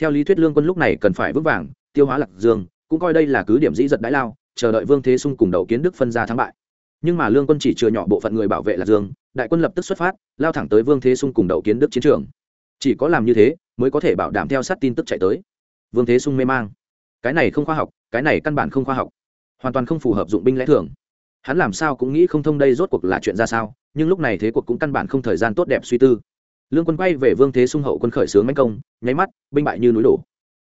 Theo lý thuyết lương quân lúc này cần phải vững vàng, tiêu hóa lạc dương, cũng coi đây là cứ điểm dĩ giật đãi lao, chờ đợi vương thế sung cùng đầu kiến đức phân ra thắng bại. Nhưng mà lương quân chỉ chừa nhỏ bộ phận người bảo vệ lạc dương, đại quân lập tức xuất phát, lao thẳng tới vương thế sung cùng đầu kiến đức chiến trường. Chỉ có làm như thế, mới có thể bảo đảm theo sát tin tức chạy tới. Vương thế sung mê mang. Cái này không khoa học, cái này căn bản không khoa học. Hoàn toàn không phù hợp dụng binh lẽ thường hắn làm sao cũng nghĩ không thông đây rốt cuộc là chuyện ra sao, nhưng lúc này thế cuộc cũng căn bản không thời gian tốt đẹp suy tư. Lương quân quay về vương thế sung hậu quân khởi xướng mãnh công, nháy mắt, binh bại như núi đổ.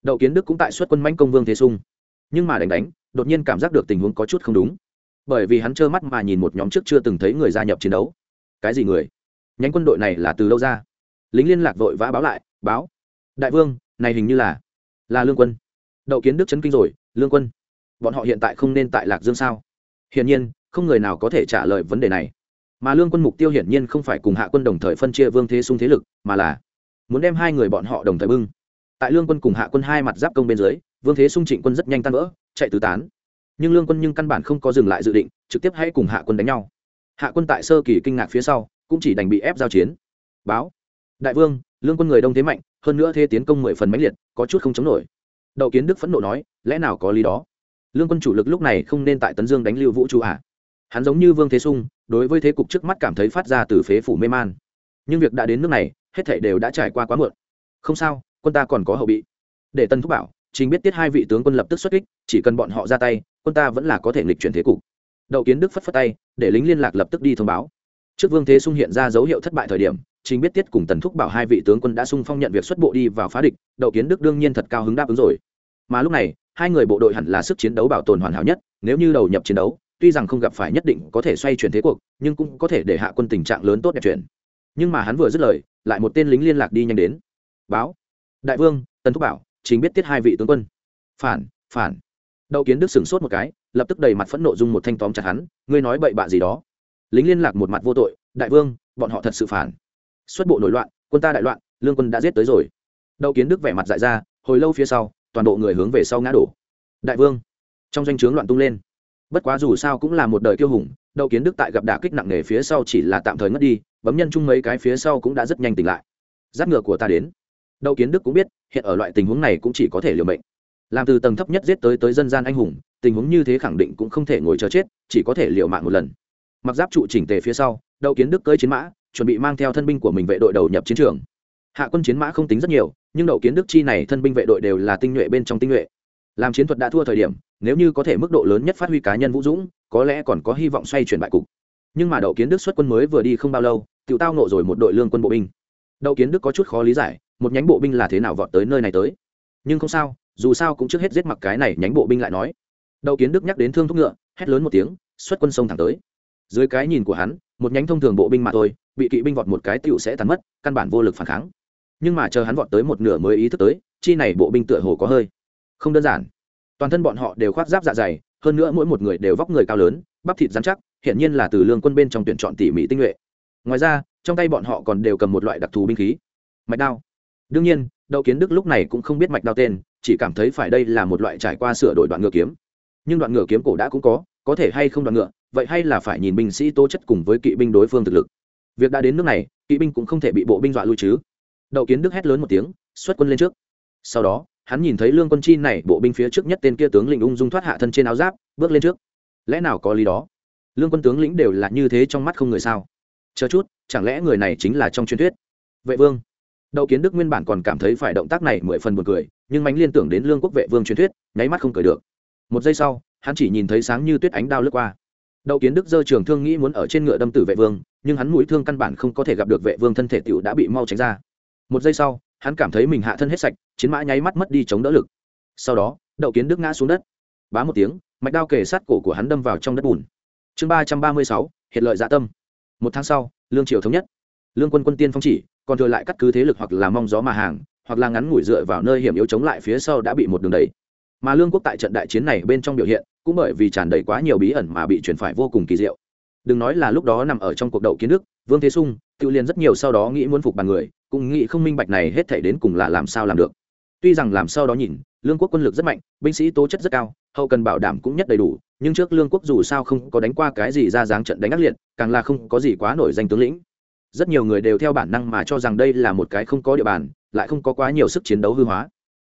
Đậu kiến đức cũng tại xuất quân mãnh công vương thế sung. Nhưng mà đánh đánh, đột nhiên cảm giác được tình huống có chút không đúng. Bởi vì hắn trơ mắt mà nhìn một nhóm trước chưa từng thấy người gia nhập chiến đấu. Cái gì người? Nhánh quân đội này là từ đâu ra? Lính liên lạc vội vã báo lại, báo. Đại vương, này hình như là là lương quân. Đậu kiến đức chấn kinh rồi, lương quân, bọn họ hiện tại không nên tại lạc dương sao? Hiển nhiên không người nào có thể trả lời vấn đề này. Mà lương quân mục tiêu hiển nhiên không phải cùng hạ quân đồng thời phân chia vương thế sung thế lực, mà là muốn đem hai người bọn họ đồng thời bưng. Tại lương quân cùng hạ quân hai mặt giáp công bên dưới, vương thế sung trịnh quân rất nhanh tan vỡ, chạy tứ tán. Nhưng lương quân nhưng căn bản không có dừng lại dự định, trực tiếp hãy cùng hạ quân đánh nhau. Hạ quân tại sơ kỳ kinh ngạc phía sau, cũng chỉ đành bị ép giao chiến. Báo. Đại vương, lương quân người đông thế mạnh, hơn nữa thế tiến công mười phần mãnh liệt, có chút không chống nổi. Đậu kiến đức phẫn nộ nói, lẽ nào có lý đó? Lương quân chủ lực lúc này không nên tại tấn dương đánh lưu vũ trụ à? Hắn giống như vương thế sung, đối với thế cục trước mắt cảm thấy phát ra từ phế phủ mê man. Nhưng việc đã đến nước này, hết thảy đều đã trải qua quá muộn. Không sao, quân ta còn có hậu bị. Để tân thúc bảo chính biết tiết hai vị tướng quân lập tức xuất kích, chỉ cần bọn họ ra tay, quân ta vẫn là có thể nghịch chuyển thế cục. Đậu kiến đức phất phất tay, để lính liên lạc lập tức đi thông báo. Trước vương thế sung hiện ra dấu hiệu thất bại thời điểm chính biết tiết cùng tần thúc bảo hai vị tướng quân đã sung phong nhận việc xuất bộ đi vào phá địch, đậu kiến đức đương nhiên thật cao hứng đáp ứng rồi. Mà lúc này, hai người bộ đội hẳn là sức chiến đấu bảo tồn hoàn hảo nhất, nếu như đầu nhập chiến đấu tuy rằng không gặp phải nhất định có thể xoay chuyển thế cuộc, nhưng cũng có thể để hạ quân tình trạng lớn tốt đẹp chuyển. Nhưng mà hắn vừa dứt lời, lại một tên lính liên lạc đi nhanh đến. Báo. Đại vương, tần thúc bảo, chính biết tiết hai vị tướng quân. Phản phản. Đậu kiến đức sửng sốt một cái, lập tức đầy mặt phẫn nộ dung một thanh tóm chặt hắn, ngươi nói bậy bạ gì đó. Lính liên lạc một mặt vô tội, đại vương, bọn họ thật sự phản. Xuất bộ nổi loạn, quân ta đại loạn, lương quân đã giết tới rồi. Đậu kiến đức vẻ mặt dại ra, hồi lâu phía sau, toàn bộ người hướng về sau ngã đổ. Đại vương. Trong danh o chướng loạn tung lên bất quá dù sao cũng là một đời kiêu hùng, đậu kiến đức tại gặp đả kích nặng nề phía sau chỉ là tạm thời ngất đi, bấm nhân chung mấy cái phía sau cũng đã rất nhanh tỉnh lại. Giáp ngựa của ta đến. Đậu kiến đức cũng biết, hiện ở loại tình huống này cũng chỉ có thể liều mệnh. Làm từ tầng thấp nhất giết tới tới dân gian anh hùng, tình huống như thế khẳng định cũng không thể ngồi chờ chết, chỉ có thể liều mạng một lần. Mặc giáp trụ chỉnh tề phía sau, đậu kiến đức cưỡi chiến mã, chuẩn bị mang theo thân binh của mình vệ đội đầu nhập chiến trường. Hạ quân chiến mã không tính rất nhiều, nhưng đậu kiến đức chi này thân binh vệ đội đều là tinh nhuệ bên trong tinh nhuệ. Làm chiến thuật đã thua thời điểm nếu như có thể mức độ lớn nhất phát huy cá nhân vũ dũng, có lẽ còn có hy vọng xoay chuyển bại cục. Nhưng mà đậu kiến đức xuất quân mới vừa đi không bao lâu tự tao nộ rồi một đội lương quân bộ binh. Đậu kiến đức có chút khó lý giải, một nhánh bộ binh là thế nào vọt tới nơi này tới. Nhưng không sao, dù sao cũng trước hết giết mặc cái này nhánh bộ binh lại nói. Đậu kiến đức nhắc đến thương thúc ngựa, hét lớn một tiếng, xuất quân sông thẳng tới. Dưới cái nhìn của hắn, một nhánh thông thường bộ binh mà thôi, bị kỵ binh vọt một cái tựu sẽ tàn mất, căn bản vô lực phản kháng. Nhưng mà chờ hắn vọt tới một nửa mới ý thức tới, chi này bộ binh tựa hồ có hơi. Không đơn giản toàn thân bọn họ đều khoác giáp dạ dày, hơn nữa mỗi một người đều vóc người cao lớn, bắp thịt dán chắc, hiển nhiên là từ lương quân bên trong tuyển chọn tỉ mỉ tinh nhuệ. Ngoài ra, trong tay bọn họ còn đều cầm một loại đặc thù binh khí. Mạch đao. Đương nhiên, đậu kiến đức lúc này cũng không biết mạch đao tên, chỉ cảm thấy phải đây là một loại trải qua sửa đổi đoạn ngựa kiếm. Nhưng đoạn ngựa kiếm cổ đã cũng có có thể hay không đoạn ngựa, vậy hay là phải nhìn binh sĩ tố chất cùng với kỵ binh đối phương thực lực. Việc đã đến nước này, kỵ binh cũng không thể bị bộ binh dọa lui chứ. Đậu kiến đức hét lớn một tiếng, xuất quân lên trước. Sau đó hắn nhìn thấy lương quân chi này, bộ binh phía trước nhất tên kia tướng lĩnh ung dung thoát hạ thân trên áo giáp, bước lên trước. Lẽ nào có lý đó? Lương quân tướng lĩnh đều là như thế trong mắt không người sao? Chờ chút, chẳng lẽ người này chính là trong truyền thuyết? Vệ vương. Đậu kiến đức nguyên bản còn cảm thấy phải động tác này mười phần một cười, nhưng mánh liên tưởng đến lương quốc vệ vương truyền thuyết, nháy mắt không cười được. Một giây sau, hắn chỉ nhìn thấy sáng như tuyết ánh đao lướt qua. Đậu kiến đức dơ trường thương nghĩ muốn ở trên ngựa đâm tử vệ vương, nhưng hắn mũi thương căn bản không có thể gặp được vệ vương thân thể t đã bị mau tránh ra. Một giây sau hắn cảm thấy mình hạ thân hết sạch, chiến mã nháy mắt mất đi chống đỡ lực. Sau đó, đậu kiến đức ngã xuống đất. Bá một tiếng, mạch đao kề sát cổ của hắn đâm vào trong đất bùn. Chương ba trăm ba mươi sáu hiện lợi dạ tâm. Một tháng sau, lương triều thống nhất. Lương quân quân tiên phong chỉ, còn thừa lại cắt cứ thế lực hoặc là mong gió mà hàng, hoặc là ngắn ngủi dựa vào nơi hiểm yếu chống lại phía sau đã bị một đường đẩy. Mà lương quốc tại trận đại chiến này bên trong biểu hiện, cũng bởi vì tràn đầy quá nhiều bí ẩn mà bị chuyển phải vô cùng kỳ diệu. Đừng nói là lúc đó nằm ở trong cuộc đậu kiến đức, vương thế sung tự liền rất nhiều sau đó nghĩ muốn phục bàn người cũng nghĩ không minh bạch này hết thể đến cùng là làm sao làm được. Tuy rằng làm sau đó nhìn, lương quốc quân lực rất mạnh, binh sĩ tố chất rất cao, hậu cần bảo đảm cũng nhất đầy đủ, nhưng trước lương quốc dù sao không có đánh qua cái gì ra dáng trận đánh ác liệt, càng là không có gì quá nổi danh tướng lĩnh. Rất nhiều người đều theo bản năng mà cho rằng đây là một cái không có địa bàn, lại không có quá nhiều sức chiến đấu hư hóa.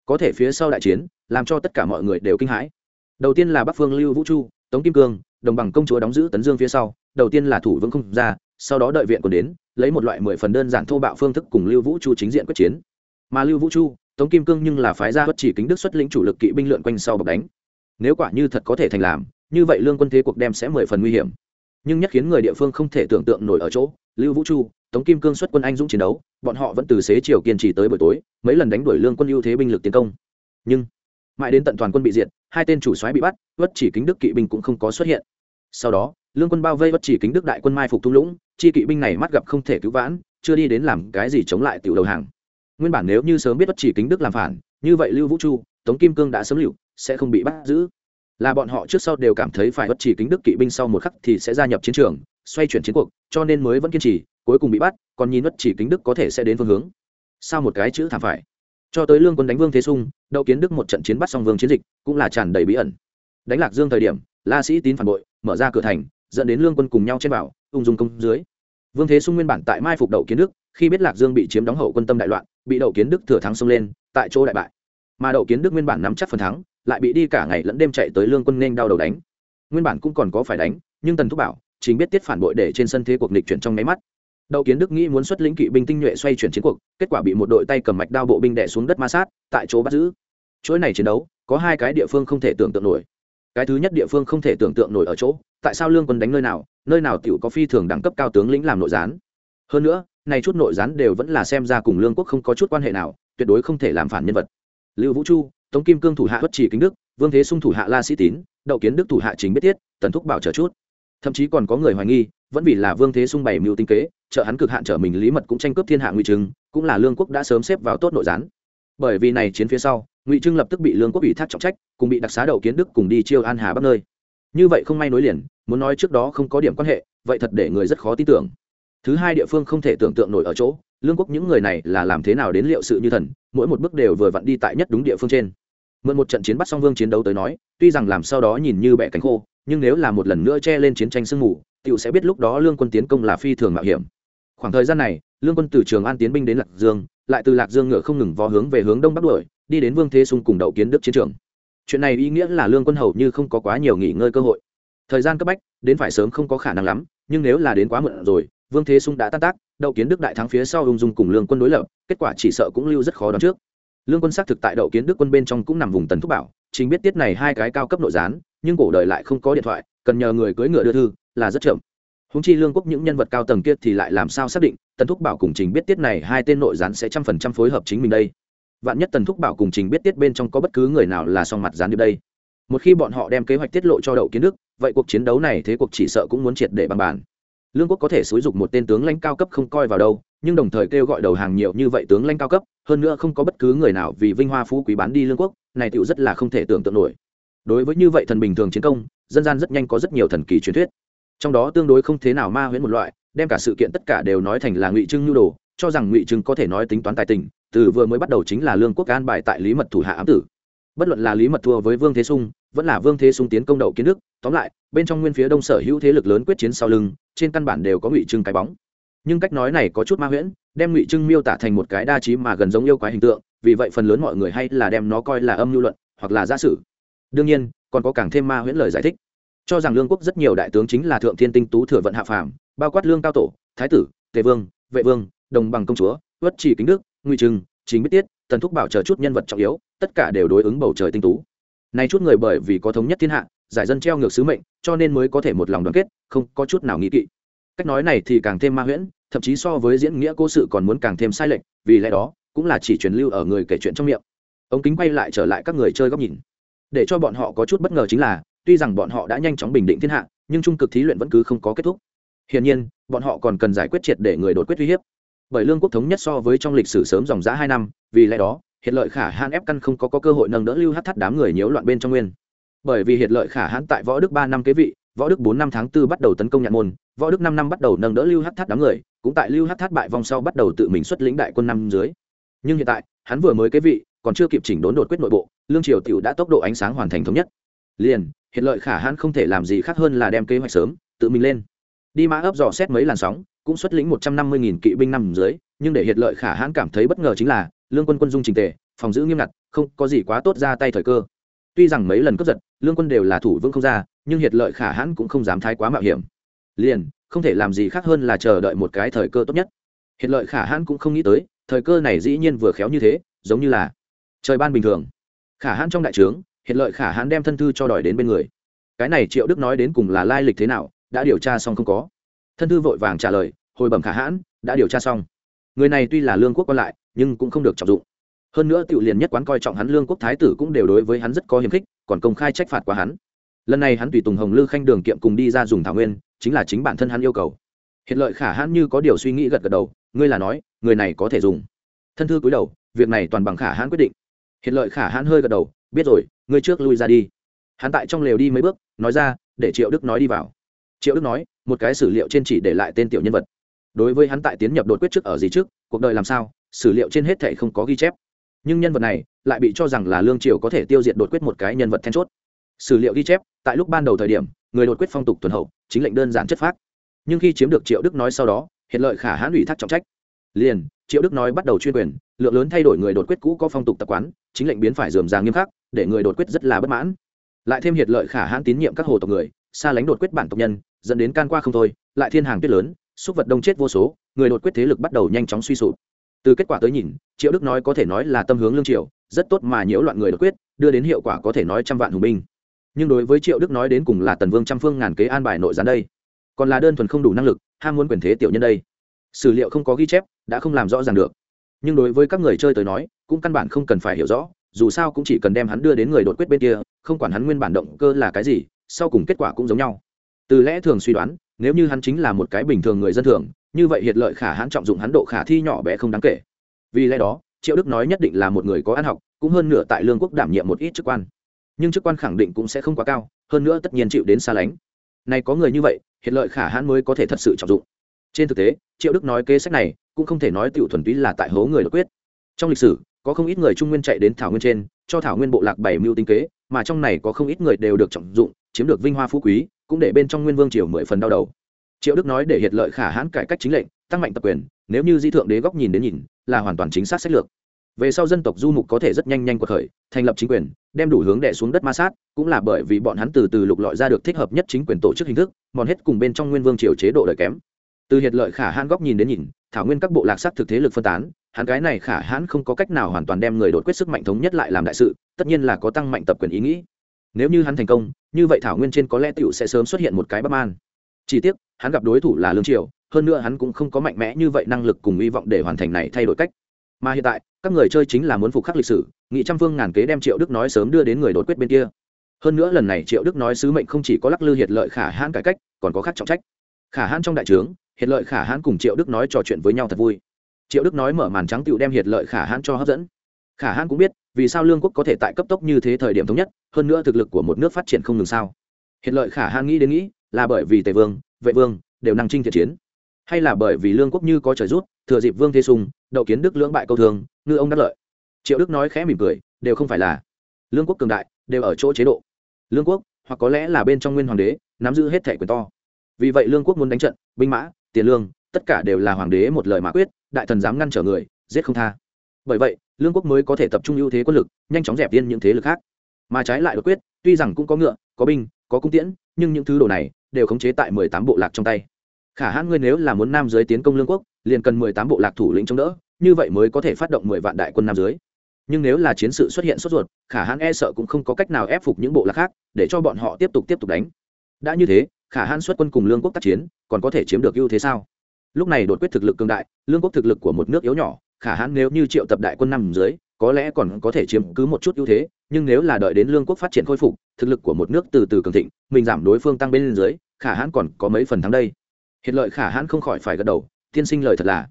Có thể phía sau đại chiến, làm cho tất cả mọi người đều kinh hãi. Đầu tiên là bắc phương lưu vũ chu tống kim cương, đồng bằng công chúa đóng giữ tấn dương phía sau, đầu tiên là thủ vững không ra, sau đó đợi viện còn đến lấy một loại mười phần đơn giản thô bạo phương thức cùng lưu vũ chu chính diện quyết chiến. Mà lưu vũ chu, tống kim cương nhưng là phái gia bất chỉ kính đức xuất lĩnh chủ lực kỵ binh lượn quanh sau bọc đánh. Nếu quả như thật có thể thành làm, như vậy lương quân thế cuộc đem sẽ mười phần nguy hiểm. Nhưng nhất khiến người địa phương không thể tưởng tượng nổi ở chỗ, lưu vũ chu, tống kim cương xuất quân anh dũng chiến đấu, bọn họ vẫn từ xế chiều kiên trì tới buổi tối, mấy lần đánh đuổi lương quân ưu thế binh lực tiến công. Nhưng, mãi đến tận toàn quân bị diệt, hai tên chủ soái bị bắt vất chỉ kính đức kỵ binh cũng không có xuất hiện sau đó, lương quân bao vây bất chỉ kính đức đại quân mai phục thung lũng, chi kỵ binh này mắt gặp không thể cứu vãn, chưa đi đến làm cái gì chống lại tiểu đầu hàng. Nguyên bản nếu như sớm biết bất chỉ kính đức làm phản, như vậy lưu vũ chu, tống kim cương đã sớm liệu, sẽ không bị bắt giữ. Là bọn họ trước sau đều cảm thấy phải bất chỉ kính đức kỵ binh sau một khắc thì sẽ gia nhập chiến trường, xoay chuyển chiến cuộc, cho nên mới vẫn kiên trì, cuối cùng bị bắt, còn nhìn bất chỉ kính đức có thể sẽ đến phương hướng. Sao một cái chữ thảm phải. Cho tới lương quân đánh vương thế sung, đậu kiến đức một trận chiến bắt song vương chiến dịch, cũng là tràn đầy bí ẩn. Đánh lạc dương thời điểm la sĩ tín phản bội, mở ra cửa thành, dẫn đến lương quân cùng nhau trên bảo ung dung công dưới. Vương thế sung nguyên bản tại mai phục đậu kiến đức, khi biết lạc dương bị chiếm đóng hậu quân tâm đại loạn, bị đậu kiến đức thừa thắng xông lên, tại chỗ đại bại. Mà đậu kiến đức nguyên bản nắm chắc phần thắng, lại bị đi cả ngày lẫn đêm chạy tới lương quân nên đau đầu đánh. Nguyên bản cũng còn có phải đánh, nhưng tần thúc bảo, chính biết tiết phản bội để trên sân thế cuộc nghịch chuyển trong máy mắt. Đậu kiến đức nghĩ muốn xuất lĩnh kỵ binh tinh nhuệ xoay chuyển chiến cuộc, kết quả bị một đội tay cầm mạch đao bộ binh đè xuống đất ma sát, tại chỗ bắt giữ. Chuỗi này chiến đấu, có hai cái địa phương không thể tưởng tượng nổi cái thứ nhất địa phương không thể tưởng tượng nổi ở chỗ, tại sao lương quân đánh nơi nào nơi nào tiểu có phi thường đẳng cấp cao tướng lĩnh làm nội gián. Hơn nữa nay chút nội gián đều vẫn là xem ra cùng lương quốc không có chút quan hệ nào, tuyệt đối không thể làm phản nhân vật. Lưu vũ chu, tống kim cương thủ hạ bất chỉ kính đức, vương thế sung thủ hạ la sĩ tín, đậu kiến đức thủ hạ chính biết tiết, tần thúc bảo chờ chút. Thậm chí còn có người hoài nghi, vẫn vì là vương thế sung bày mưu tinh kế, trợ hắn cực hạn trở mình lý mật cũng tranh cướp thiên hạ ngụy trừng cũng là lương quốc đã sớm xếp vào tốt nội gián. Bởi vì này chiến phía sau ngụy trưng lập tức bị lương quốc ủy thác trọng trách cùng bị đặc xá đậu kiến đức cùng đi chiêu an hà bắc nơi như vậy không may nối liền muốn nói trước đó không có điểm quan hệ vậy thật để người rất khó tin tưởng thứ hai địa phương không thể tưởng tượng nổi ở chỗ lương quốc những người này là làm thế nào đến liệu sự như thần mỗi một bước đều vừa vặn đi tại nhất đúng địa phương trên mượn một trận chiến bắt song vương chiến đấu tới nói tuy rằng làm sau đó nhìn như bẻ cánh khô nhưng nếu là một lần nữa che lên chiến tranh sương mù tựu sẽ biết lúc đó lương quân tiến công là phi thường mạo hiểm khoảng thời gian này lương quân từ trường an tiến binh đến lạc dương lại từ lạc dương ngựa không ngừng vó hướng về hướng đông bắc đuổi đi đến vương thế sung cùng đậu kiến đức chiến trường. Chuyện này ý nghĩa là lương quân hầu như không có quá nhiều nghỉ ngơi cơ hội. Thời gian cấp bách, đến phải sớm không có khả năng lắm, nhưng nếu là đến quá muộn rồi, vương thế sung đã tan tác, đậu kiến đức đại thắng phía sau ung dung cùng lương quân đối lập, kết quả chỉ sợ cũng lưu rất khó đoán trước. Lương quân xác thực tại đậu kiến đức quân bên trong cũng nằm vùng tần thúc bảo, chính biết tiết này hai cái cao cấp nội gián, nhưng cổ đời lại không có điện thoại, cần nhờ người cưỡi ngựa đưa thư, là rất chậm. Húng chi lương quốc những nhân vật cao tầng kia thì lại làm sao xác định, tần thúc bảo cùng trình biết tiết này hai tên nội gián sẽ trăm phần trăm phối hợp chính mình đây vạn nhất tần thúc bảo cùng trình biết tiết bên trong có bất cứ người nào là song mặt gián điệp đây. Một khi bọn họ đem kế hoạch tiết lộ cho đậu kiến đức, vậy cuộc chiến đấu này thế cuộc chỉ sợ cũng muốn triệt để bằng bàn lương quốc có thể xúi dục một tên tướng lãnh cao cấp không coi vào đâu, nhưng đồng thời kêu gọi đầu hàng nhiều như vậy tướng lãnh cao cấp, hơn nữa không có bất cứ người nào vì vinh hoa phú quý bán đi lương quốc, này tựu rất là không thể tưởng tượng nổi. Đối với như vậy thần bình thường chiến công, dân gian rất nhanh có rất nhiều thần kỳ truyền thuyết. Trong đó tương đối không thế nào ma huyễn một loại, đem cả sự kiện tất cả đều nói thành là ngụy trưng nhu đồ, cho rằng ngụy trưng có thể nói tính toán tài tình từ vừa mới bắt đầu chính là lương quốc an bài tại lý mật thủ hạ ám tử. Bất luận là lý mật thua với vương thế sung, vẫn là vương thế sung tiến công đậu kiến đức tóm lại, bên trong nguyên phía đông sở hữu thế lực lớn quyết chiến sau lưng, trên căn bản đều có ngụy trưng cái bóng. Nhưng cách nói này có chút ma huyễn, đem ngụy trưng miêu tả thành một cái đa trí mà gần giống yêu quái hình tượng, vì vậy phần lớn mọi người hay là đem nó coi là âm lưu luận, hoặc là giả sử. Đương nhiên, còn có càng thêm ma huyễn lời giải thích. Cho rằng lương quốc rất nhiều đại tướng chính là thượng thiên tinh tú thừa vận hạ phàm, bao quát lương cao tổ, thái tử, tề vương, vệ vương, đồng bằng công chúa, uất chỉ kính đức ngụy trừng chính biết tiết, tần thúc bảo chờ chút nhân vật trọng yếu, tất cả đều đối ứng bầu trời tinh tú. Nay chút người bởi vì có thống nhất thiên hạ, giải dân treo ngược sứ mệnh, cho nên mới có thể một lòng đoàn kết, không có chút nào nghĩ kỵ. Cách nói này thì càng thêm ma huyễn, thậm chí so với diễn nghĩa cố sự còn muốn càng thêm sai lệch, vì lẽ đó, cũng là chỉ truyền lưu ở người kể chuyện trong miệng. Ống kính quay lại trở lại các người chơi góc nhìn. Để cho bọn họ có chút bất ngờ chính là, tuy rằng bọn họ đã nhanh chóng bình định thiên hạ, nhưng trung cực thí luyện vẫn cứ không có kết thúc. Hiển nhiên, bọn họ còn cần giải quyết triệt để người đột quyết uy hiếp bởi lương quốc thống nhất so với trong lịch sử sớm dòng giã hai năm vì lẽ đó hiện lợi khả hãn ép căn không có, có cơ hội nâng đỡ lưu hát thắt đám người nhiễu loạn bên trong nguyên. Bởi vì hiện lợi khả hãn tại võ đức ba năm kế vị võ đức bốn năm tháng tư bắt đầu tấn công nhạn môn võ đức năm năm bắt đầu nâng đỡ lưu hát thắt đám người cũng tại lưu hát thắt bại vòng sau bắt đầu tự mình xuất lĩnh đại quân năm dưới. Nhưng hiện tại hắn vừa mới kế vị còn chưa kịp chỉnh đốn đột quyết nội bộ lương triều tiểu đã tốc độ ánh sáng hoàn thành thống nhất. Liền hiện lợi khả hãn không thể làm gì khác hơn là đem kế hoạch sớm tự mình lên. Đi mã ấp dò xét mấy làn sóng cũng xuất lĩnh một trăm năm mươi nghìn kỵ binh năm dưới, nhưng để hiệt lợi khả hãn cảm thấy bất ngờ chính là, lương quân quân dung trình tề, phòng giữ nghiêm ngặt, không có gì quá tốt ra tay thời cơ. Tuy rằng mấy lần cướp giật, lương quân đều là thủ vương không ra, nhưng hiệt lợi khả hãn cũng không dám thái quá mạo hiểm. Liền, không thể làm gì khác hơn là chờ đợi một cái thời cơ tốt nhất. Hiệt lợi khả hãn cũng không nghĩ tới, thời cơ này dĩ nhiên vừa khéo như thế, giống như là trời ban bình thường. Khả hãn trong đại trướng hiện lợi khả hãn đem thân thư cho đòi đến bên người. Cái này triệu đức nói đến cùng là lai lịch thế nào, đã điều tra xong không có thân thư vội vàng trả lời, hồi bẩm khả hãn, đã điều tra xong. Người này tuy là lương quốc quan lại, nhưng cũng không được trọng dụng. Hơn nữa tự liền nhất quán coi trọng hắn lương quốc thái tử cũng đều đối với hắn rất có hiềm khích, còn công khai trách phạt qua hắn. Lần này hắn tùy tùng hồng lư khanh đường kiệm cùng đi ra dùng thảo nguyên, chính là chính bản thân hắn yêu cầu. Hiện lợi khả hãn như có điều suy nghĩ gật gật đầu, ngươi là nói, người này có thể dùng. Thân thư cúi đầu, việc này toàn bằng khả hãn quyết định. Hiện lợi khả hãn hơi gật đầu, biết rồi, ngươi trước lui ra đi. Hắn tại trong lều đi mấy bước, nói ra, để triệu đức nói đi vào triệu đức nói, một cái sử liệu trên chỉ để lại tên tiểu nhân vật. Đối với hắn tại tiến nhập đột quyết trước ở gì trước, cuộc đời làm sao, sử liệu trên hết thể không có ghi chép. Nhưng nhân vật này lại bị cho rằng là lương triều có thể tiêu diệt đột quyết một cái nhân vật then chốt. Sử liệu ghi chép, tại lúc ban đầu thời điểm, người đột quyết phong tục tuần hậu, chính lệnh đơn giản chất phác. Nhưng khi chiếm được triệu đức nói sau đó, hiện lợi khả hãn ủy thác trọng trách. Liền, triệu đức nói bắt đầu chuyên quyền, lượng lớn thay đổi người đột quyết cũ có phong tục tập quán, chính lệnh biến phải dườm già nghiêm khắc, để người đột quyết rất là bất mãn. Lại thêm hiệt lợi khả hãn tín nhiệm các hồ tộc người, xa lánh đột quyết bản tộc nhân dẫn đến can qua không thôi, lại thiên hàng tuyết lớn, xúc vật đông chết vô số, người đột quyết thế lực bắt đầu nhanh chóng suy sụp. Từ kết quả tới nhìn, triệu đức nói có thể nói là tâm hướng lương triều, rất tốt mà nhiễu loạn người đột quyết, đưa đến hiệu quả có thể nói trăm vạn hùng binh. Nhưng đối với triệu đức nói đến cùng là tần vương trăm phương ngàn kế an bài nội gián đây. Còn là đơn thuần không đủ năng lực, ham muốn quyền thế tiểu nhân đây. Sử liệu không có ghi chép, đã không làm rõ ràng được. Nhưng đối với các người chơi tới nói, cũng căn bản không cần phải hiểu rõ, dù sao cũng chỉ cần đem hắn đưa đến người đột quyết bên kia, không quản hắn nguyên bản động cơ là cái gì, sau cùng kết quả cũng giống nhau từ lẽ thường suy đoán, nếu như hắn chính là một cái bình thường người dân thường, như vậy hiện lợi khả hãn trọng dụng hắn độ khả thi nhỏ bé không đáng kể. Vì lẽ đó, triệu đức nói nhất định là một người có ăn học, cũng hơn nửa tại lương quốc đảm nhiệm một ít chức quan. Nhưng chức quan khẳng định cũng sẽ không quá cao, hơn nữa tất nhiên chịu đến xa lánh. Này có người như vậy hiện lợi khả hãn mới có thể thật sự trọng dụng. Trên thực tế, triệu đức nói kế sách này, cũng không thể nói tiểu thuần túy là tại hố người đột quyết. Trong lịch sử, có không ít người trung nguyên chạy đến thảo nguyên trên cho thảo nguyên bộ lạc bảy mưu tinh kế, mà trong này có không ít người đều được trọng dụng, chiếm được vinh hoa phú quý, cũng để bên trong nguyên vương triều mười phần đau đầu. Triệu đức nói để hiệt lợi khả hãn cải cách chính lệnh, tăng mạnh tập quyền, nếu như di thượng đế góc nhìn đến nhìn, là hoàn toàn chính xác sách lược. Về sau dân tộc du mục có thể rất nhanh nhanh cuộc khởi, thành lập chính quyền, đem đủ hướng đẻ xuống đất ma sát, cũng là bởi vì bọn hắn từ từ lục lọi ra được thích hợp nhất chính quyền tổ chức hình thức, mòn hết cùng bên trong nguyên vương triều chế độ đời kém. Từ hiệt lợi khả hãn góc nhìn đến nhìn, thảo nguyên các bộ lạc sắc thực thế lực phân tán hắn cái này khả hãn không có cách nào hoàn toàn đem người đột quyết sức mạnh thống nhất lại làm đại sự, tất nhiên là có tăng mạnh tập quyền ý nghĩ. Nếu như hắn thành công, như vậy thảo nguyên trên có lẽ t sẽ sớm xuất hiện một cái bất an. Chỉ tiếc, hắn gặp đối thủ là lương triều, hơn nữa hắn cũng không có mạnh mẽ như vậy năng lực cùng hy vọng để hoàn thành này thay đổi cách. Mà hiện tại, các người chơi chính là muốn phục khắc lịch sử, nghị trăm phương ngàn kế đem triệu đức nói sớm đưa đến người đột quyết bên kia. Hơn nữa lần này triệu đức nói sứ mệnh không chỉ có lắc lư hiệt lợi khả hãn cải cách, còn có khác trọng trách. Khả hãn trong đại trướng, hiệt lợi khả hãn cùng triệu đức nói trò chuyện với nhau thật vui triệu đức nói mở màn trắng tựu đem hiệt lợi khả hãn cho hấp dẫn. Khả hãn cũng biết, vì sao lương quốc có thể tại cấp tốc như thế thời điểm thống nhất, hơn nữa thực lực của một nước phát triển không ngừng sao? Hiệt lợi khả hãn nghĩ đến nghĩ, là bởi vì tề vương, vệ vương đều năng trinh thiện chiến. Hay là bởi vì lương quốc như có trời rút, thừa dịp vương thế sùng, đậu kiến đức lưỡng bại câu thường, ngư ông đắc lợi. Triệu đức nói khẽ mỉm cười, đều không phải là. Lương quốc cường đại, đều ở chỗ chế độ. Lương quốc, hoặc có lẽ là bên trong nguyên hoàng đế, nắm giữ hết thẻ quyền to. Vì vậy lương quốc muốn đánh trận, binh mã, tiền lương, tất cả đều là hoàng đế một lời mã quyết đại thần dám ngăn trở người, giết không tha. Bởi vậy, lương quốc mới có thể tập trung ưu thế quân lực, nhanh chóng dẹp yên những thế lực khác. Mà trái lại đột quyết, tuy rằng cũng có ngựa, có binh, có cung tiễn, nhưng những thứ đồ này đều khống chế tại mười tám bộ lạc trong tay. Khả hãn ngươi nếu là muốn nam giới tiến công lương quốc, liền cần mười tám bộ lạc thủ lĩnh chống đỡ, như vậy mới có thể phát động mười vạn đại quân nam dưới nhưng nếu là chiến sự xuất hiện sốt ruột, khả hãn e sợ cũng không có cách nào ép phục những bộ lạc khác, để cho bọn họ tiếp tục tiếp tục đánh. Đã như thế, khả hãn xuất quân cùng lương quốc tác chiến, còn có thể chiếm được ưu thế sao? Lúc này đột quyết thực lực cường đại, lương quốc thực lực của một nước yếu nhỏ, khả hãn nếu như triệu tập đại quân nằm dưới, có lẽ còn có thể chiếm cứ một chút ưu thế, nhưng nếu là đợi đến lương quốc phát triển khôi phục, thực lực của một nước từ từ cường thịnh, mình giảm đối phương tăng bên dưới, khả hãn còn có mấy phần thắng đây. Hiện lợi khả hãn không khỏi phải gật đầu, tiên sinh lời thật là.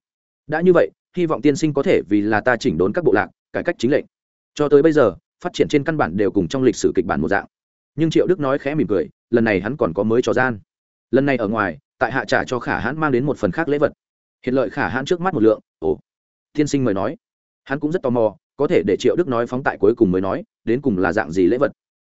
Đã như vậy, hy vọng tiên sinh có thể vì là ta chỉnh đốn các bộ lạc, cải cách chính lệnh. Cho tới bây giờ, phát triển trên căn bản đều cùng trong lịch sử kịch bản một dạng. Nhưng triệu đức nói khẽ mỉm cười, lần này hắn còn có mới trò gian. Lần này ở ngoài tại hạ trả cho khả hãn mang đến một phần khác lễ vật. Hiện lợi khả hãn trước mắt một lượng, ồ. Tiên sinh mời nói. Hắn cũng rất tò mò, có thể để triệu đức nói phóng tại cuối cùng mới nói, đến cùng là dạng gì lễ vật.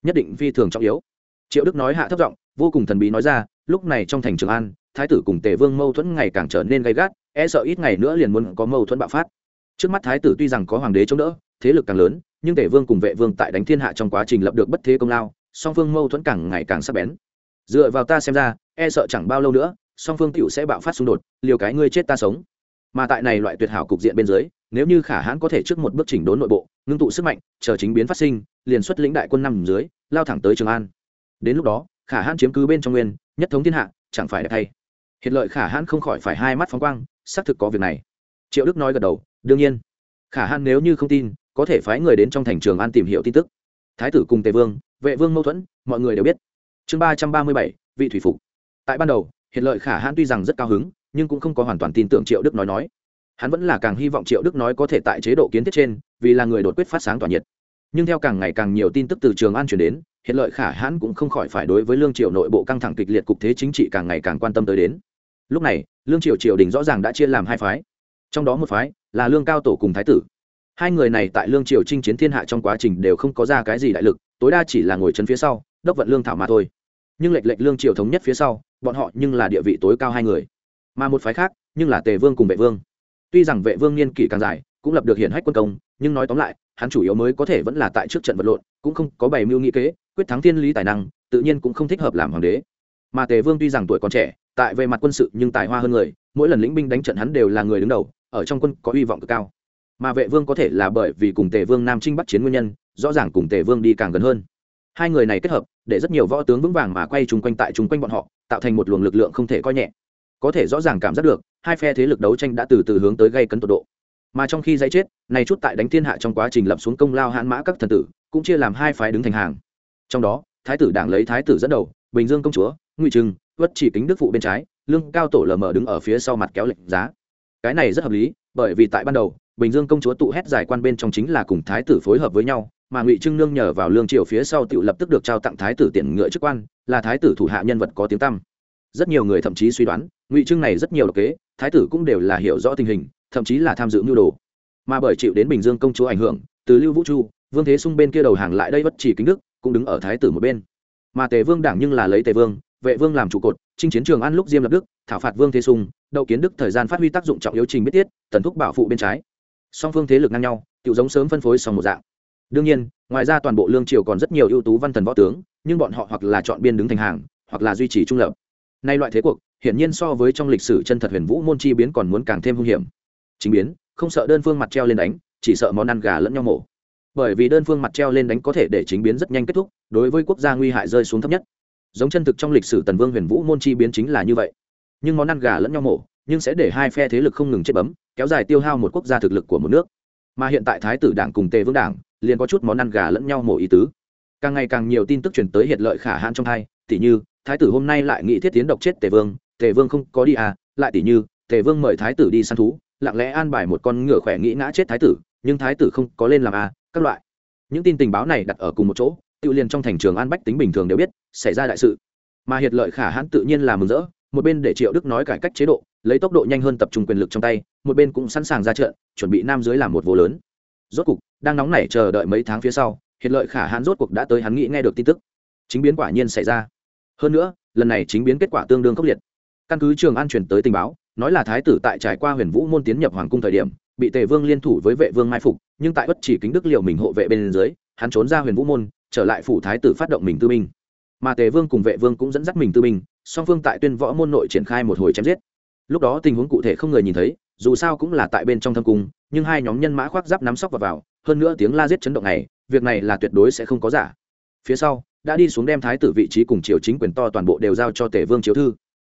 Nhất định phi thường trọng yếu. Triệu đức nói hạ thấp giọng, vô cùng thần bí nói ra, lúc này trong thành trường an, thái tử cùng tề vương mâu thuẫn ngày càng trở nên gay gắt e sợ ít ngày nữa liền muốn có mâu thuẫn bạo phát. Trước mắt thái tử tuy rằng có hoàng đế chống đỡ, thế lực càng lớn, nhưng tề vương cùng vệ vương tại đánh thiên hạ trong quá trình lập được bất thế công lao, song phương mâu thuẫn càng ngày càng sắc bén. Dựa vào ta xem ra e sợ chẳng bao lâu nữa, song phương tựu sẽ bạo phát xung đột, liều cái ngươi chết ta sống. Mà tại này loại tuyệt hảo cục diện bên dưới, nếu như khả hãn có thể trước một bước chỉnh đốn nội bộ, ngưng tụ sức mạnh, chờ chính biến phát sinh, liền xuất lĩnh đại quân nằm dưới, lao thẳng tới trường an. Đến lúc đó, khả hãn chiếm cứ bên trong nguyên, nhất thống thiên hạ, chẳng phải đẹp thay. Hiện lợi khả hãn không khỏi phải hai mắt phóng quang, xác thực có việc này. Triệu đức nói gật đầu, đương nhiên. Khả hãn nếu như không tin, có thể phái người đến trong thành trường an tìm hiểu tin tức. Thái tử cùng tề vương, vệ vương mâu thuẫn, mọi người đều biết. Chương ba trăm ba mươi bảy, vị thủy phục tại ban đầu hiện lợi khả hãn tuy rằng rất cao hứng, nhưng cũng không có hoàn toàn tin tưởng triệu đức nói nói. Hắn vẫn là càng hy vọng triệu đức nói có thể tại chế độ kiến thiết trên, vì là người đột quyết phát sáng tỏa nhiệt. Nhưng theo càng ngày càng nhiều tin tức từ trường an chuyển đến hiện lợi khả hãn cũng không khỏi phải đối với lương triều nội bộ căng thẳng kịch liệt cục thế chính trị càng ngày càng quan tâm tới đến. Lúc này, lương triều triều đình rõ ràng đã chia làm hai phái. Trong đó một phái là lương cao tổ cùng thái tử. Hai người này tại lương triều chinh chiến thiên hạ trong quá trình đều không có ra cái gì đại lực, tối đa chỉ là ngồi chân phía sau, đốc vận lương thảo mà thôi nhưng lệch lệch lương triều thống nhất phía sau, bọn họ nhưng là địa vị tối cao hai người. Mà một phái khác, nhưng là tề vương cùng vệ vương. Tuy rằng vệ vương niên kỷ càng dài, cũng lập được hiển hách quân công, nhưng nói tóm lại, hắn chủ yếu mới có thể vẫn là tại trước trận vật lộn, cũng không có bày mưu nghị kế, quyết thắng thiên lý tài năng, tự nhiên cũng không thích hợp làm hoàng đế. Mà tề vương tuy rằng tuổi còn trẻ, tại về mặt quân sự nhưng tài hoa hơn người, mỗi lần lĩnh binh đánh trận hắn đều là người đứng đầu, ở trong quân có hy vọng cực cao. Mà vệ vương có thể là bởi vì cùng tề vương nam trinh bắt chiến nguyên nhân, rõ ràng cùng tề vương đi càng gần hơn hai người này kết hợp, để rất nhiều võ tướng vững vàng mà quay chung quanh tại chung quanh bọn họ, tạo thành một luồng lực lượng không thể coi nhẹ. Có thể rõ ràng cảm giác được, hai phe thế lực đấu tranh đã từ từ hướng tới gây cấn tột độ. Mà trong khi dây chết, này chút tại đánh thiên hạ trong quá trình lập xuống công lao hãn mã các thần tử, cũng chia làm hai phái đứng thành hàng. Trong đó, thái tử đảng lấy thái tử dẫn đầu, bình dương công chúa, ngụy trưng vất chỉ kính đức phụ bên trái, lương cao tổ lờ mờ đứng ở phía sau mặt kéo lệnh giá. Cái này rất hợp lý, bởi vì tại ban đầu, bình dương công chúa tụ hét giải quan bên trong chính là cùng thái tử phối hợp với nhau mà ngụy trưng nương nhờ vào lương triều phía sau tự lập tức được trao tặng thái tử tiền ngựa chức quan, là thái tử thủ hạ nhân vật có tiếng tăm. Rất nhiều người thậm chí suy đoán, ngụy trưng này rất nhiều độc kế, thái tử cũng đều là hiểu rõ tình hình, thậm chí là tham dự mưu đồ. Mà bởi chịu đến bình dương công chúa ảnh hưởng, từ lưu vũ chu, vương thế sung bên kia đầu hàng lại đây bất chỉ kính đức, cũng đứng ở thái tử một bên. Mà tề vương đảng nhưng là lấy tề vương, vệ vương làm trụ cột, chinh chiến trường ăn lúc diêm lập đức, thảo phạt vương thế sung đậu kiến đức thời gian phát huy tác dụng trọng yếu trình biết tiết, tần thúc bảo phụ bên trái. Song phương thế lực ngang nhau tự giống sớm phân phối xong một dạng đương nhiên, ngoài ra toàn bộ lương triều còn rất nhiều ưu tú văn thần võ tướng, nhưng bọn họ hoặc là chọn biên đứng thành hàng, hoặc là duy trì trung lập. Nay loại thế cuộc, hiển nhiên so với trong lịch sử chân thật huyền vũ môn chi biến còn muốn càng thêm hung hiểm. Chính biến, không sợ đơn phương mặt treo lên đánh, chỉ sợ món ăn gà lẫn nhau mổ. Bởi vì đơn phương mặt treo lên đánh có thể để chính biến rất nhanh kết thúc, đối với quốc gia nguy hại rơi xuống thấp nhất. Giống chân thực trong lịch sử tần vương huyền vũ môn chi biến chính là như vậy. Nhưng món ăn gà lẫn nhau mổ, nhưng sẽ để hai phe thế lực không ngừng chết bấm, kéo dài tiêu hao một quốc gia thực lực của một nước. Mà hiện tại thái tử đảng cùng tề vương đảng liền có chút món ăn gà lẫn nhau mổ ý tứ. Càng ngày càng nhiều tin tức chuyển tới hiện lợi khả hãn trong hai tỷ như, thái tử hôm nay lại nghĩ thiết tiến độc chết tề vương tề vương không có đi à lại tỷ như, tề vương mời thái tử đi săn thú, lặng lẽ an bài một con ngựa khỏe nghĩ ngã chết thái tử, nhưng thái tử không có lên làm à các loại. Những tin tình báo này đặt ở cùng một chỗ tự liền trong thành trường an bách tính bình thường đều biết, xảy ra đại sự. Mà hiệt lợi khả hãn tự nhiên là mừng rỡ, một bên để triệu đức nói cải cách chế độ, lấy tốc độ nhanh hơn tập trung quyền lực trong tay, một bên cũng sẵn sàng ra trận, chuẩn bị nam dưới làm một vô lớn. Rốt cục đang nóng nảy chờ đợi mấy tháng phía sau hiện lợi khả hãn rốt cuộc đã tới hắn nghĩ nghe được tin tức. Chính biến quả nhiên xảy ra. Hơn nữa lần này chính biến kết quả tương đương khốc liệt. Căn cứ trường an truyền tới tình báo nói là thái tử tại trải qua huyền vũ môn tiến nhập hoàng cung thời điểm bị tề vương liên thủ với vệ vương mai phục nhưng tại bất chỉ kính đức liệu mình hộ vệ bên dưới hắn trốn ra huyền vũ môn trở lại phủ thái tử phát động mình tư binh. Mà tề vương cùng vệ vương cũng dẫn dắt mình tư binh song phương tại tuyên võ môn nội triển khai một hồi chém giết. Lúc đó tình huống cụ thể không người nhìn thấy dù sao cũng là tại bên trong thâm cung nhưng hai nhóm nhân mã khoác giáp nắm sóc vào, vào hơn nữa tiếng la giết chấn động này, việc này là tuyệt đối sẽ không có giả. Phía sau, đã đi xuống đem thái tử vị trí cùng triều chính quyền to toàn bộ đều giao cho tề vương chiếu thư.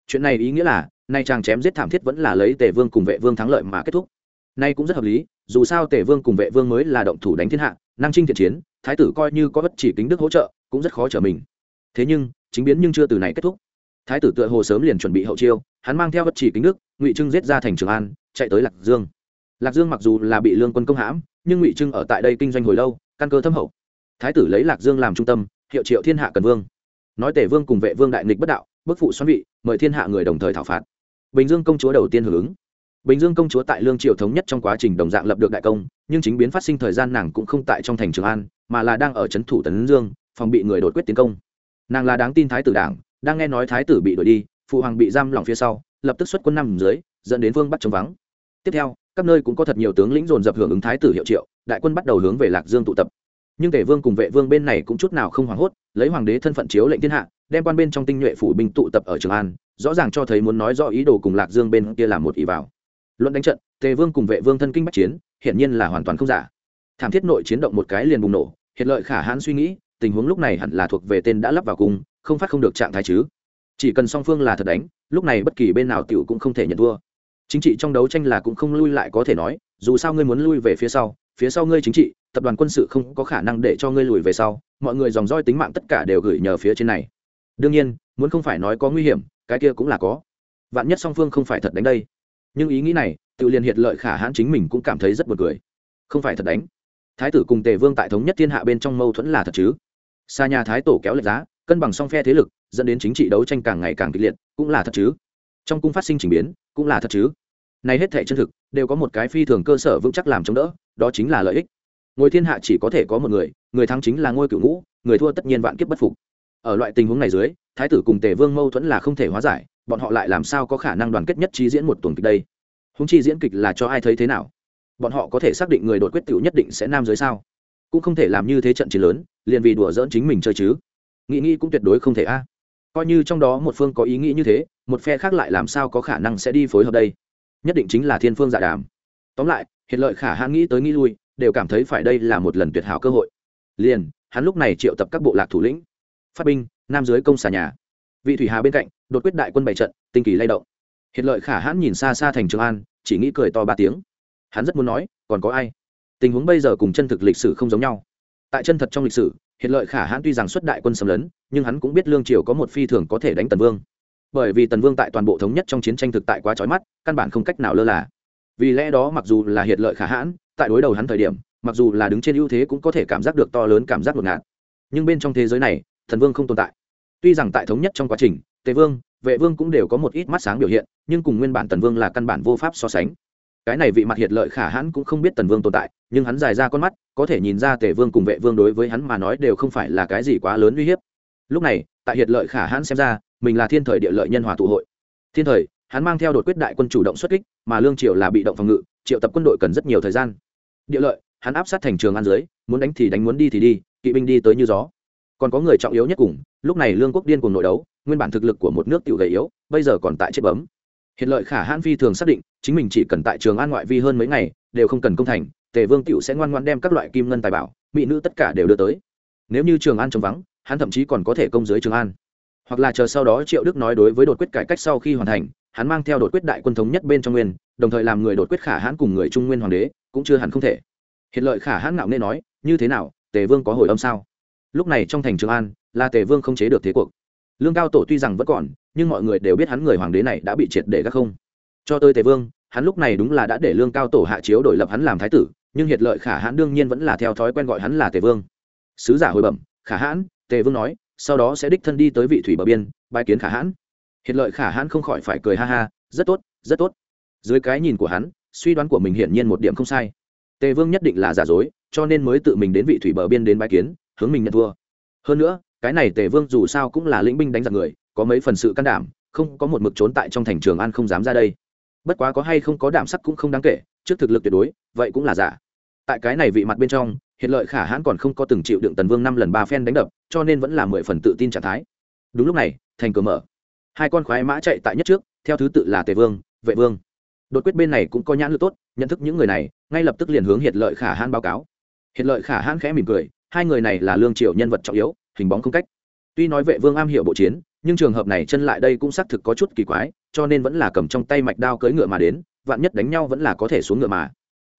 Chuyện này ý nghĩa là, nay chàng chém giết thảm thiết vẫn là lấy tề vương cùng vệ vương thắng lợi mà kết thúc. Nay cũng rất hợp lý, dù sao tề vương cùng vệ vương mới là động thủ đánh thiên hạ, năng trinh thiện chiến, thái tử coi như có bất chỉ kính đức hỗ trợ, cũng rất khó trở mình. Thế nhưng, chính biến nhưng chưa từ này kết thúc. Thái tử tựa hồ sớm liền chuẩn bị hậu chiêu, hắn mang theo bất chỉ kính đức, ngụy trưng giết ra thành trường an, chạy tới lạc dương lạc dương mặc dù là bị lương quân công hãm, nhưng ngụy trưng ở tại đây kinh doanh hồi lâu, căn cơ thâm hậu. Thái tử lấy lạc dương làm trung tâm, hiệu triệu thiên hạ cần vương. Nói tể vương cùng vệ vương đại nghịch bất đạo, bức phụ xoắn vị, mời thiên hạ người đồng thời thảo phạt. Bình dương công chúa đầu tiên hưởng ứng. Bình dương công chúa tại lương triều thống nhất trong quá trình đồng dạng lập được đại công, nhưng chính biến phát sinh thời gian nàng cũng không tại trong thành trường an, mà là đang ở trấn thủ tấn dương, phòng bị người đột quyết tiến công. Nàng là đáng tin thái tử đảng, đang nghe nói thái tử bị đuổi đi, phụ hoàng bị giam lỏng phía sau, lập tức xuất quân năm dưới, dẫn đến vương bắt chống vắng. Tiếp theo các nơi cũng có thật nhiều tướng lĩnh dồn dập hưởng ứng thái tử hiệu triệu, đại quân bắt đầu hướng về lạc dương tụ tập. Nhưng tể vương cùng vệ vương bên này cũng chút nào không hoảng hốt, lấy hoàng đế thân phận chiếu lệnh thiên hạ, đem quan bên trong tinh nhuệ phủ binh tụ tập ở trường an, rõ ràng cho thấy muốn nói rõ ý đồ cùng lạc dương bên kia làm một ý vào. Luận đánh trận, tề vương cùng vệ vương thân kinh bắc chiến, hiển nhiên là hoàn toàn không giả. Thảm thiết nội chiến động một cái liền bùng nổ, hiện lợi khả hãn suy nghĩ, tình huống lúc này hẳn là thuộc về tên đã lắp vào cung, không phát không được trạng thái chứ. Chỉ cần song phương là thật đánh, lúc này bất kỳ bên nào tiểu cũng không thể nhận thua chính trị trong đấu tranh là cũng không lui lại có thể nói, dù sao ngươi muốn lui về phía sau phía sau ngươi chính trị, tập đoàn quân sự không có khả năng để cho ngươi lùi về sau, mọi người dòng roi tính mạng tất cả đều gửi nhờ phía trên này. Đương nhiên, muốn không phải nói có nguy hiểm, cái kia cũng là có. Vạn nhất song phương không phải thật đánh đây. Nhưng ý nghĩ này tự liền hiện lợi khả hãn chính mình cũng cảm thấy rất buồn cười. Không phải thật đánh. Thái tử cùng tề vương tại thống nhất thiên hạ bên trong mâu thuẫn là thật chứ? Xa nhà thái tổ kéo lệch giá, cân bằng song phe thế lực, dẫn đến chính trị đấu tranh càng ngày càng kịch liệt, cũng là thật chứ? Trong cung phát sinh trình biến, cũng là thật chứ. Nay hết thể chân thực, đều có một cái phi thường cơ sở vững chắc làm chống đỡ, đó chính là lợi ích. Ngôi thiên hạ chỉ có thể có một người người thắng chính là ngôi cựu ngũ, người thua tất nhiên vạn kiếp bất phục. Ở loại tình huống này dưới, thái tử cùng tề vương mâu thuẫn là không thể hóa giải, bọn họ lại làm sao có khả năng đoàn kết nhất trí diễn một tuần kịch đây? Húng chi diễn kịch là cho ai thấy thế nào? Bọn họ có thể xác định người đột quyết tiểu nhất định sẽ nam giới sao? Cũng không thể làm như thế trận chiến lớn, liền vì đùa dỡn chính mình chơi chứ. Nghĩ nghĩ cũng tuyệt đối không thể a coi như trong đó một phương có ý nghĩ như thế, một phe khác lại làm sao có khả năng sẽ đi phối hợp đây? Nhất định chính là thiên phương dạ đàm. Tóm lại hiện lợi khả hãn nghĩ tới nghĩ lui, đều cảm thấy phải đây là một lần tuyệt hảo cơ hội. Liền, hắn lúc này triệu tập các bộ lạc thủ lĩnh. Phát binh, nam dưới công xà nhà. Vị thủy hà bên cạnh, đột quyết đại quân bày trận, tinh kỳ lay động. Hiện lợi khả hãn nhìn xa xa thành trường an, chỉ nghĩ cười to ba tiếng. Hắn rất muốn nói, còn có ai? Tình huống bây giờ cùng chân thực lịch sử không giống nhau. Tại chân thật trong lịch sử hiện lợi khả hãn tuy rằng xuất đại quân xâm lấn, nhưng hắn cũng biết lương triều có một phi thường có thể đánh tần vương. Bởi vì tần vương tại toàn bộ thống nhất trong chiến tranh thực tại quá trói mắt, căn bản không cách nào lơ là. Vì lẽ đó mặc dù là hiện lợi khả hãn, tại đối đầu hắn thời điểm, mặc dù là đứng trên ưu thế cũng có thể cảm giác được to lớn cảm giác ngột ngạt. Nhưng bên trong thế giới này thần vương không tồn tại. Tuy rằng tại thống nhất trong quá trình, tề vương, vệ vương cũng đều có một ít mắt sáng biểu hiện, nhưng cùng nguyên bản tần vương là căn bản vô pháp so sánh cái này vị mặt hiệt lợi khả hãn cũng không biết tần vương tồn tại, nhưng hắn dài ra con mắt, có thể nhìn ra tề vương cùng vệ vương đối với hắn mà nói đều không phải là cái gì quá lớn uy hiếp. Lúc này, tại hiệt lợi khả hãn xem ra, mình là thiên thời địa lợi nhân hòa tụ hội. Thiên thời, hắn mang theo đột quyết đại quân chủ động xuất kích, mà lương triệu là bị động phòng ngự, triệu tập quân đội cần rất nhiều thời gian. Địa lợi, hắn áp sát thành trường an dưới, muốn đánh thì đánh, muốn đi thì đi, kỵ binh đi tới như gió. Còn có người trọng yếu nhất cùng, lúc này lương quốc điên cùng nội đấu, nguyên bản thực lực của một nước tiểu gầy yếu, bây giờ còn tại chết bấm hiện lợi khả hãn phi thường xác định, chính mình chỉ cần tại trường an ngoại vi hơn mấy ngày, đều không cần công thành, tề vương tiểu sẽ ngoan ngoan đem các loại kim ngân tài bảo, mỹ nữ tất cả đều đưa tới. Nếu như trường an trống vắng, hắn thậm chí còn có thể công dưới trường an. Hoặc là chờ sau đó triệu đức nói đối với đột quyết cải cách sau khi hoàn thành, hắn mang theo đột quyết đại quân thống nhất bên trong nguyên, đồng thời làm người đột quyết khả hãn cùng người trung nguyên hoàng đế, cũng chưa hẳn không thể. Hiện lợi khả hãn ngạo nghe nói, như thế nào, tề vương có hồi âm sao? Lúc này trong thành trường an, là tề vương không chế được thế cuộc. Lương cao tổ tuy rằng vẫn còn nhưng mọi người đều biết hắn người hoàng đế này đã bị triệt để các không. Cho tới tề vương, hắn lúc này đúng là đã để lương cao tổ hạ chiếu đổi lập hắn làm thái tử, nhưng hiệt lợi khả hãn đương nhiên vẫn là theo thói quen gọi hắn là tề vương. Sứ giả hồi bẩm, khả hãn, tề vương nói, sau đó sẽ đích thân đi tới vị thủy bờ biên bài kiến khả hãn. Hiệt lợi khả hãn không khỏi phải cười ha ha, rất tốt rất tốt. Dưới cái nhìn của hắn, suy đoán của mình hiển nhiên một điểm không sai. Tề vương nhất định là giả dối, cho nên mới tự mình đến vị thủy bờ biên đến bài kiến, hướng mình nhận thua hơn nữa, cái này tề vương dù sao cũng là lĩnh binh đánh giặc người có mấy phần sự can đảm, không có một mực trốn tại trong thành trường an không dám ra đây. Bất quá có hay không có đảm sắc cũng không đáng kể, trước thực lực tuyệt đối, vậy cũng là giả. Tại cái này vị mặt bên trong, hiện lợi khả hãn còn không có từng chịu đựng tần vương năm lần ba phen đánh đập, cho nên vẫn là mười phần tự tin trạng thái. Đúng lúc này, thành cửa mở. Hai con khoái mã chạy tại nhất trước, theo thứ tự là tề vương, vệ vương. Đột quyết bên này cũng có nhãn lực tốt, nhận thức những người này, ngay lập tức liền hướng hiện lợi khả hãn báo cáo. Hiện lợi khả hãn khẽ mỉm cười, hai người này là lương triệu nhân vật trọng yếu, hình bóng không cách. Tuy nói vệ vương am hiểu bộ chiến nhưng trường hợp này chân lại đây cũng xác thực có chút kỳ quái, cho nên vẫn là cầm trong tay mạch đao cưỡi ngựa mà đến, vạn nhất đánh nhau vẫn là có thể xuống ngựa mà.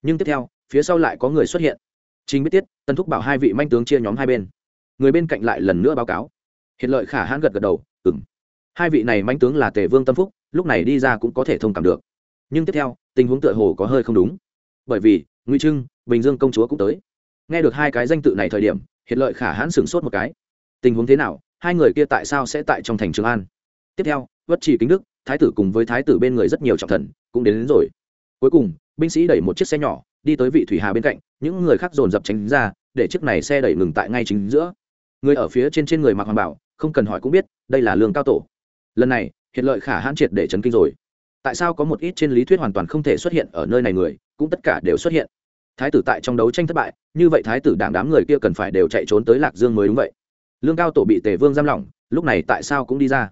Nhưng tiếp theo, phía sau lại có người xuất hiện. Chính biết tiết, tân thúc bảo hai vị manh tướng chia nhóm hai bên. Người bên cạnh lại lần nữa báo cáo. Hiện lợi khả hãn gật gật đầu ừng hai vị này manh tướng là tề vương tâm phúc, lúc này đi ra cũng có thể thông cảm được. Nhưng tiếp theo, tình huống tựa hồ có hơi không đúng. Bởi vì nguy trưng, bình dương công chúa cũng tới. Nghe được hai cái danh tự này thời điểm hiện lợi khả hãn sửng sốt một cái. Tình huống thế nào? Hai người kia tại sao sẽ tại trong thành trường an? Tiếp theo vất chỉ kính đức thái tử cùng với thái tử bên người rất nhiều trọng thần cũng đến, đến rồi. Cuối cùng binh sĩ đẩy một chiếc xe nhỏ đi tới vị thủy hà bên cạnh những người khác dồn dập tránh ra để chiếc này xe đẩy ngừng tại ngay chính giữa. Người ở phía trên trên người mặc hoàng bảo không cần hỏi cũng biết đây là lương cao tổ. Lần này hiện lợi khả hãn triệt để chấn kinh rồi. Tại sao có một ít trên lý thuyết hoàn toàn không thể xuất hiện ở nơi này người cũng tất cả đều xuất hiện? Thái tử tại trong đấu tranh thất bại như vậy thái tử đảng đám người kia cần phải đều chạy trốn tới lạc dương mới đúng vậy lương cao tổ bị tề vương giam lỏng, lúc này tại sao cũng đi ra?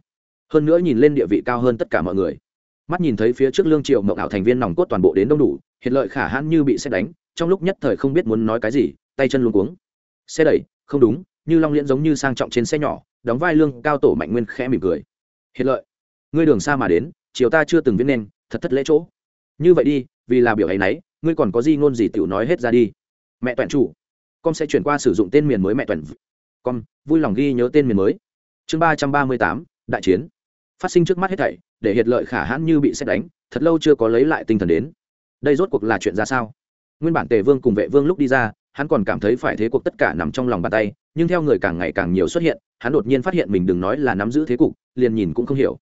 Hơn nữa nhìn lên địa vị cao hơn tất cả mọi người. Mắt nhìn thấy phía trước lương triệu mộng ảo thành viên nòng cốt toàn bộ đến đông đủ, hiện lợi khả hãn như bị xét đánh, trong lúc nhất thời không biết muốn nói cái gì, tay chân luôn cuống. Xe đẩy, không đúng, như long liễn giống như sang trọng trên xe nhỏ, đóng vai lương cao tổ mạnh nguyên khẽ mỉm cười. Hiện lợi, ngươi đường xa mà đến chiều ta chưa từng viết nên, thật thất lễ chỗ. Như vậy đi, vì là biểu ấy nấy, ngươi còn có gì ngôn gì tiểu nói hết ra đi. Mẹ toàn chủ, con sẽ chuyển qua sử dụng tên miền mới mẹ toàn con vui lòng ghi nhớ tên miền mới. Chương ba trăm ba mươi tám, đại chiến. Phát sinh trước mắt hết thảy, để hiệt lợi khả hãn như bị xét đánh, thật lâu chưa có lấy lại tinh thần đến. Đây rốt cuộc là chuyện ra sao? Nguyên bản tề vương cùng vệ vương lúc đi ra, hắn còn cảm thấy phải thế cuộc tất cả nằm trong lòng bàn tay, nhưng theo người càng ngày càng nhiều xuất hiện, hắn đột nhiên phát hiện mình đừng nói là nắm giữ thế cục, liền nhìn cũng không hiểu.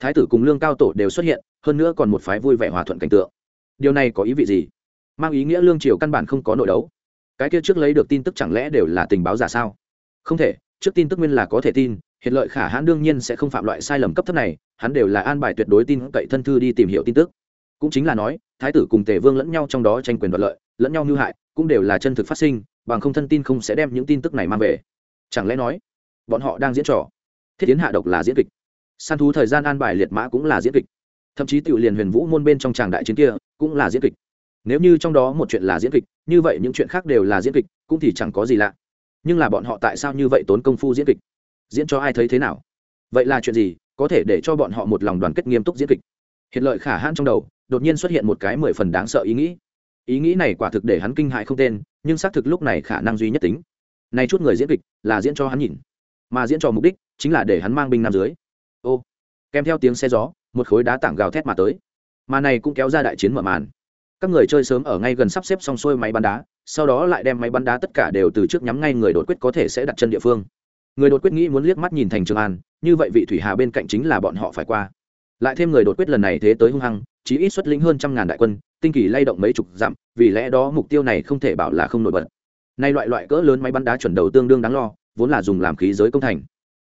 Thái tử cùng lương cao tổ đều xuất hiện, hơn nữa còn một phái vui vẻ hòa thuận cảnh tượng. Điều này có ý vị gì? Mang ý nghĩa lương triều căn bản không có nội đấu. Cái kia trước lấy được tin tức chẳng lẽ đều là tình báo giả sao? Không thể, trước tin tức nguyên là có thể tin, hiện lợi khả hãn đương nhiên sẽ không phạm loại sai lầm cấp thấp này, hắn đều là an bài tuyệt đối tin cậy thân thư đi tìm hiểu tin tức. Cũng chính là nói, thái tử cùng tề vương lẫn nhau trong đó tranh quyền đoạt lợi, lẫn nhau hư hại, cũng đều là chân thực phát sinh, bằng không thân tin không sẽ đem những tin tức này mang về. Chẳng lẽ nói, bọn họ đang diễn trò? Thiết tiến hạ độc là diễn kịch. Săn thú thời gian an bài liệt mã cũng là diễn kịch. Thậm chí tiểu liền huyền vũ môn bên trong tràng đại chiến kia cũng là diễn kịch. Nếu như trong đó một chuyện là diễn kịch, như vậy những chuyện khác đều là diễn kịch, cũng thì chẳng có gì lạ nhưng là bọn họ tại sao như vậy tốn công phu diễn kịch? Diễn cho ai thấy thế nào? Vậy là chuyện gì có thể để cho bọn họ một lòng đoàn kết nghiêm túc diễn kịch? Hiện lợi khả hãn trong đầu, đột nhiên xuất hiện một cái mười phần đáng sợ ý nghĩ. Ý nghĩ này quả thực để hắn kinh hại không tên, nhưng xác thực lúc này khả năng duy nhất tính. Này chút người diễn kịch là diễn cho hắn nhìn, mà diễn trò mục đích chính là để hắn mang binh nam dưới. Ô, kèm theo tiếng xe gió, một khối đá tảng gào thét mà tới. Mà này cũng kéo ra đại chiến mở màn. Các người chơi sớm ở ngay gần sắp xếp xong xuôi máy bắn đá sau đó lại đem máy bắn đá tất cả đều từ trước nhắm ngay người đột quyết có thể sẽ đặt chân địa phương. Người đột quyết nghĩ muốn liếc mắt nhìn thành trường an, như vậy vị thủy hà bên cạnh chính là bọn họ phải qua. Lại thêm người đột quyết lần này thế tới hung hăng chỉ ít xuất lĩnh hơn trăm ngàn đại quân, tinh kỳ lay động mấy chục dặm, vì lẽ đó mục tiêu này không thể bảo là không nổi bật. Nay loại loại cỡ lớn máy bắn đá chuẩn đầu tương đương đáng lo, vốn là dùng làm khí giới công thành.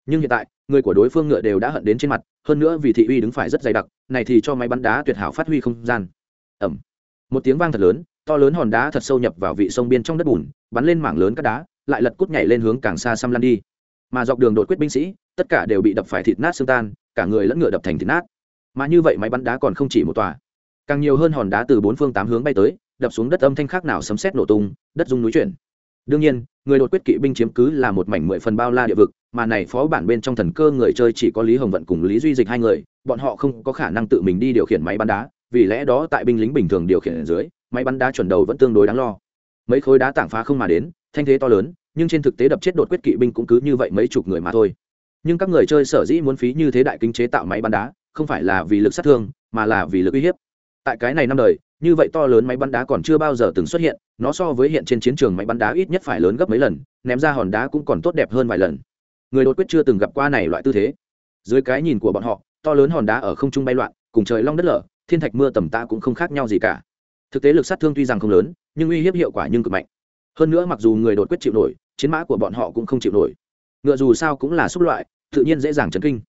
Nhưng hiện tại, người của đối phương ngựa đều đã hận đến trên mặt, hơn nữa vì thị uy đứng phải rất dày đặc, này thì cho máy bắn đá tuyệt hảo phát huy không gian. Ẩm một tiếng vang thật lớn to lớn hòn đá thật sâu nhập vào vị sông biên trong đất bùn, bắn lên mảng lớn các đá, lại lật cút nhảy lên hướng càng xa xăm lăn đi. Mà dọc đường đột quyết binh sĩ, tất cả đều bị đập phải thịt nát xương tan, cả người lẫn ngựa đập thành thịt nát. Mà như vậy máy bắn đá còn không chỉ một tòa. Càng nhiều hơn hòn đá từ bốn phương tám hướng bay tới, đập xuống đất âm thanh khác nào sấm sét nổ tung, đất rung núi chuyển. Đương nhiên, người đột quyết kỵ binh chiếm cứ là một mảnh mười phần bao la địa vực, mà này phó bản bên trong thần cơ người chơi chỉ có lý hồng vận cùng lý duy dịch hai người, bọn họ không có khả năng tự mình đi điều khiển máy bắn đá vì lẽ đó tại binh lính bình thường điều khiển ở dưới, máy bắn đá chuẩn đầu vẫn tương đối đáng lo. Mấy khối đá tảng phá không mà đến, thanh thế to lớn, nhưng trên thực tế đập chết đột quyết kỵ binh cũng cứ như vậy mấy chục người mà thôi. Nhưng các người chơi sở dĩ muốn phí như thế đại kinh chế tạo máy bắn đá, không phải là vì lực sát thương, mà là vì lực uy hiếp. Tại cái này năm đời, như vậy to lớn máy bắn đá còn chưa bao giờ từng xuất hiện, nó so với hiện trên chiến trường máy bắn đá ít nhất phải lớn gấp mấy lần, ném ra hòn đá cũng còn tốt đẹp hơn vài lần. Người đột quyết chưa từng gặp qua này loại tư thế. Dưới cái nhìn của bọn họ, to lớn hòn đá ở không trung bay loạn, cùng trời long đất lở thiên thạch mưa tầm ta cũng không khác nhau gì cả. Thực tế lực sát thương tuy rằng không lớn, nhưng uy hiếp hiệu quả nhưng cực mạnh. Hơn nữa mặc dù người đột quyết chịu nổi, chiến mã của bọn họ cũng không chịu nổi. Ngựa dù sao cũng là xúc loại, tự nhiên dễ dàng chấn kinh.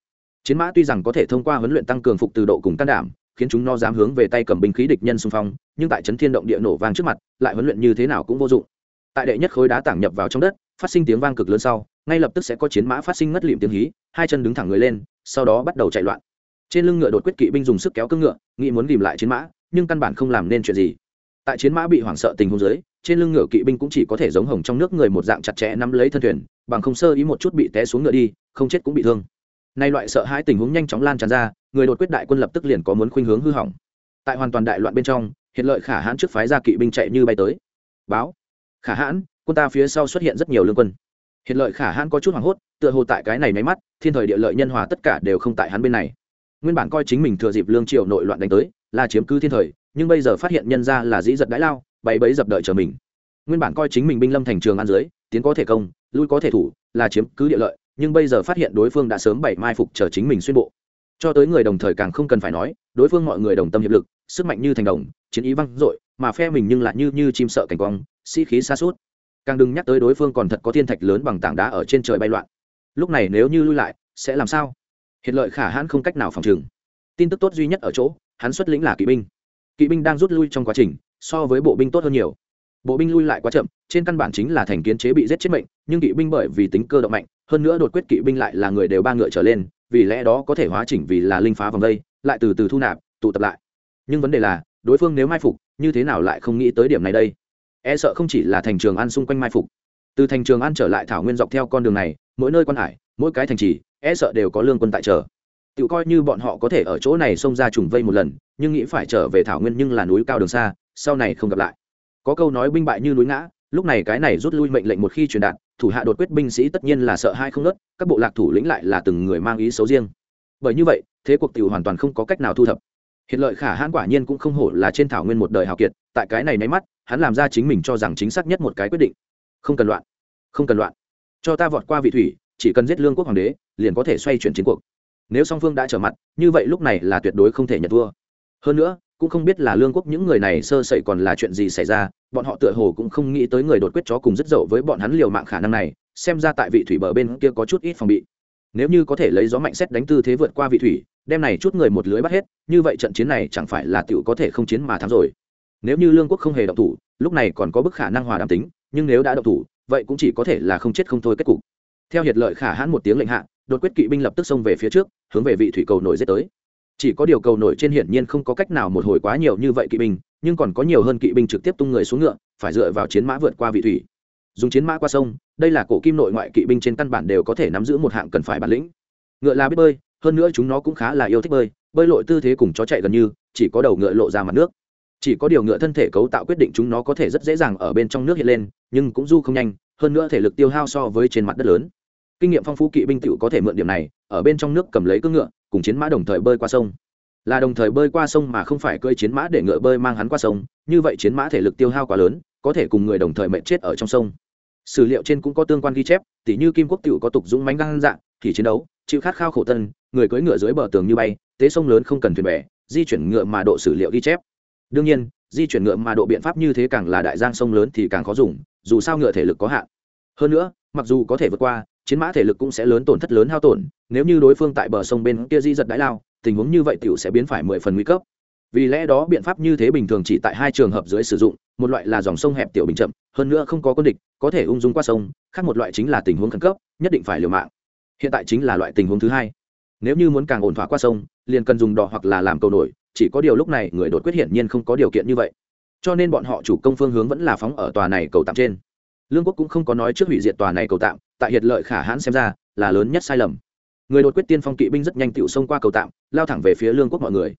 Chiến mã tuy rằng có thể thông qua huấn luyện tăng cường phục từ độ cùng can đảm, khiến chúng nó dám hướng về tay cầm binh khí địch nhân xung phong, nhưng tại trấn thiên động địa nổ vang trước mặt, lại huấn luyện như thế nào cũng vô dụng. Tại đệ nhất khối đá tảng nhập vào trong đất, phát sinh tiếng vang cực lớn sau, ngay lập tức sẽ có chiến mã phát sinh ngất lịm tiếng hí, hai chân đứng thẳng người lên, sau đó bắt đầu chạy loạn trên lưng ngựa đột quyết kỵ binh dùng sức kéo cương ngựa, nghĩ muốn tìm lại chiến mã, nhưng căn bản không làm nên chuyện gì. Tại chiến mã bị hoảng sợ tình huống dưới, trên lưng ngựa kỵ binh cũng chỉ có thể giống hồng trong nước người một dạng chặt chẽ nắm lấy thân thuyền, bằng không sơ ý một chút bị té xuống ngựa đi, không chết cũng bị thương. Nay loại sợ hãi tình huống nhanh chóng lan tràn ra, người đột quyết đại quân lập tức liền có muốn khuynh hướng hư hỏng. Tại hoàn toàn đại loạn bên trong, hiện lợi khả hãn trước phái ra kỵ binh chạy như bay tới. Báo, khả hãn, quân ta phía sau xuất hiện rất nhiều lương quân. Hiện lợi khả hãn có chút hoảng hốt, tựa hồ tại cái này máy mắt, thiên thời địa lợi nhân hòa tất cả đều không tại hắn bên này nguyên bản coi chính mình thừa dịp lương triều nội loạn đánh tới, là chiếm cứ thiên thời, nhưng bây giờ phát hiện nhân ra là dĩ giật đãi lao, bày bấy dập đợi chờ mình. Nguyên bản coi chính mình binh lâm thành trường an dưới, tiến có thể công, lui có thể thủ, là chiếm cứ địa lợi, nhưng bây giờ phát hiện đối phương đã sớm bảy mai phục chờ chính mình xuyên bộ. Cho tới người đồng thời càng không cần phải nói, đối phương mọi người đồng tâm hiệp lực, sức mạnh như thành đồng, chiến ý văng dội, mà phe mình nhưng lại như như chim sợ cảnh quang, sĩ、si、khí xa suốt càng đừng nhắc tới đối phương còn thật có thiên thạch lớn bằng tảng đá ở trên trời bay loạn. Lúc này nếu như lui lại, sẽ làm sao? Hiện lợi khả hãn không cách nào phòng trừng. Tin tức tốt duy nhất ở chỗ, hắn xuất lĩnh là kỵ binh. Kỵ binh đang rút lui trong quá trình, so với bộ binh tốt hơn nhiều. Bộ binh lui lại quá chậm, trên căn bản chính là thành kiến chế bị giết chết mệnh, nhưng kỵ binh bởi vì tính cơ động mạnh, hơn nữa đột quyết kỵ binh lại là người đều ba ngựa trở lên, vì lẽ đó có thể hóa chỉnh vì là linh phá vòng đây, lại từ từ thu nạp, tụ tập lại. Nhưng vấn đề là, đối phương nếu mai phục, như thế nào lại không nghĩ tới điểm này đây? E sợ không chỉ là thành trường an xung quanh mai phục. Từ thành trường an trở lại thảo nguyên dọc theo con đường này, mỗi nơi quan hải, mỗi cái thành trì e sợ đều có lương quân tại chờ. Tự coi như bọn họ có thể ở chỗ này xông ra trùng vây một lần, nhưng nghĩ phải trở về thảo nguyên nhưng là núi cao đường xa, sau này không gặp lại. Có câu nói binh bại như núi ngã, lúc này cái này rút lui mệnh lệnh một khi truyền đạt, thủ hạ đột quyết binh sĩ tất nhiên là sợ hai không nớt các bộ lạc thủ lĩnh lại là từng người mang ý xấu riêng. Bởi như vậy, thế cuộc tiểu hoàn toàn không có cách nào thu thập. Hiện lợi khả hãn quả nhiên cũng không hổ là trên thảo nguyên một đời hào kiệt, tại cái này nháy mắt, hắn làm ra chính mình cho rằng chính xác nhất một cái quyết định. Không cần loạn. Không cần loạn. Cho ta vọt qua vị thủy chỉ cần giết lương quốc hoàng đế, liền có thể xoay chuyển chiến cuộc. Nếu song phương đã trở mặt, như vậy lúc này là tuyệt đối không thể nhận thua. Hơn nữa, cũng không biết là lương quốc những người này sơ sẩy còn là chuyện gì xảy ra, bọn họ tựa hồ cũng không nghĩ tới người đột quyết chó cùng rất dậu với bọn hắn liều mạng khả năng này, xem ra tại vị thủy bờ bên kia có chút ít phòng bị. Nếu như có thể lấy gió mạnh xét đánh tư thế vượt qua vị thủy, đem này chút người một lưới bắt hết, như vậy trận chiến này chẳng phải là tiểu có thể không chiến mà thắng rồi. Nếu như lương quốc không hề động thủ, lúc này còn có bức khả năng hòa đàm tính, nhưng nếu đã động thủ, vậy cũng chỉ có thể là không chết không thôi kết cục theo hiệt lợi khả hãn một tiếng lệnh hạ, đột quyết kỵ binh lập tức xông về phía trước, hướng về vị thủy cầu nổi dết tới. Chỉ có điều cầu nổi trên hiển nhiên không có cách nào một hồi quá nhiều như vậy kỵ binh, nhưng còn có nhiều hơn kỵ binh trực tiếp tung người xuống ngựa, phải dựa vào chiến mã vượt qua vị thủy. Dùng chiến mã qua sông, đây là cổ kim nội ngoại kỵ binh trên căn bản đều có thể nắm giữ một hạng cần phải bản lĩnh. Ngựa là biết bơi, hơn nữa chúng nó cũng khá là yêu thích bơi bơi lội tư thế cùng chó chạy gần như, chỉ có đầu ngựa lộ ra mặt nước. Chỉ có điều ngựa thân thể cấu tạo quyết định chúng nó có thể rất dễ dàng ở bên trong nước hiện lên, nhưng cũng du không nhanh, hơn nữa thể lực tiêu hao so với trên mặt đất lớn kinh nghiệm phong phú kỵ binh tựu có thể mượn điểm này, ở bên trong nước cầm lấy cưỡng ngựa, cùng chiến mã đồng thời bơi qua sông. Là đồng thời bơi qua sông mà không phải cơi chiến mã để ngựa bơi mang hắn qua sông, như vậy chiến mã thể lực tiêu hao quá lớn, có thể cùng người đồng thời mệnh chết ở trong sông. Sử liệu trên cũng có tương quan ghi chép, tỉ như kim quốc t có tục dũng mánh gan dạng, thì chiến đấu, chịu khát khao khổ tân người cưỡi ngựa dưới bờ tường như bay, tế sông lớn không cần thuyền bè, di chuyển ngựa mà độ sử liệu ghi chép. Đương nhiên, di chuyển ngựa mà độ biện pháp như thế càng là đại giang sông lớn thì càng khó dùng, dù sao ngựa thể lực có hạn. Hơn nữa, mặc dù có thể vượt qua chiến mã thể lực cũng sẽ lớn tổn thất lớn hao tổn, nếu như đối phương tại bờ sông bên kia di giật đái lao, tình huống như vậy t i ể u sẽ biến phải mười phần nguy cấp. Vì lẽ đó biện pháp như thế bình thường chỉ tại hai trường hợp dưới sử dụng, một loại là dòng sông hẹp tiểu bình chậm, hơn nữa không có quân địch, có thể ung dung qua sông, khác một loại chính là tình huống khẩn cấp, nhất định phải liều mạng. Hiện tại chính là loại tình huống thứ hai. Nếu như muốn càng ổn thỏa qua sông, liền cần dùng đò hoặc là làm cầu nổi, chỉ có điều lúc này người đột quyết hiển nhiên không có điều kiện như vậy. Cho nên bọn họ chủ công phương hướng vẫn là phóng ở tòa này cầu tạm trên lương quốc cũng không có nói trước hủy diệt tòa này cầu tạm, tại hiệt lợi khả hãn xem ra là lớn nhất sai lầm. Người đột quyết tiên phong kỵ binh rất nhanh tựu xông qua cầu tạm, lao thẳng về phía lương quốc mọi người.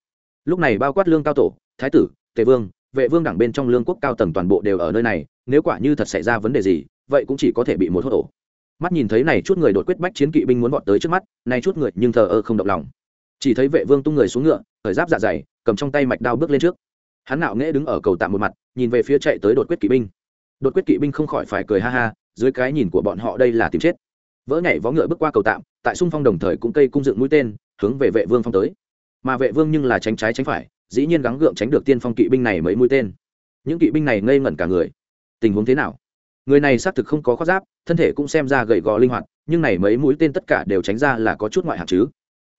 Lúc này bao quát lương cao tổ, thái tử, tề vương, vệ vương đẳng bên trong lương quốc cao tầng toàn bộ đều ở nơi này, nếu quả như thật xảy ra vấn đề gì, vậy cũng chỉ có thể bị một hốt ổ mắt nhìn thấy này chút người đột quyết bách chiến kỵ binh muốn vọt tới trước mắt, này chút người nhưng thờ ơ không động lòng. Chỉ thấy vệ vương tung người xuống ngựa khởi giáp dạ dày, cầm trong tay mạch đao bước lên trước. Hắn nạo nghễ đứng ở cầu tạm một mặt, nhìn về phía chạy tới đột quyết kỵ binh đột quyết kỵ binh không khỏi phải cười ha ha, dưới cái nhìn của bọn họ đây là tìm chết. Vỡ nhảy vó ngựa bước qua cầu tạm, tại xung phong đồng thời cũng cây cung dựng mũi tên, hướng về vệ vương phong tới. Mà vệ vương nhưng là tránh trái tránh phải, dĩ nhiên gắng gượng tránh được tiên phong kỵ binh này mấy mũi tên. Những kỵ binh này ngây ngẩn cả người. Tình huống thế nào? Người này xác thực không có khoác giáp, thân thể cũng xem ra gầy gò linh hoạt, nhưng này mấy mũi tên tất cả đều tránh ra là có chút ngoại hạng chứ.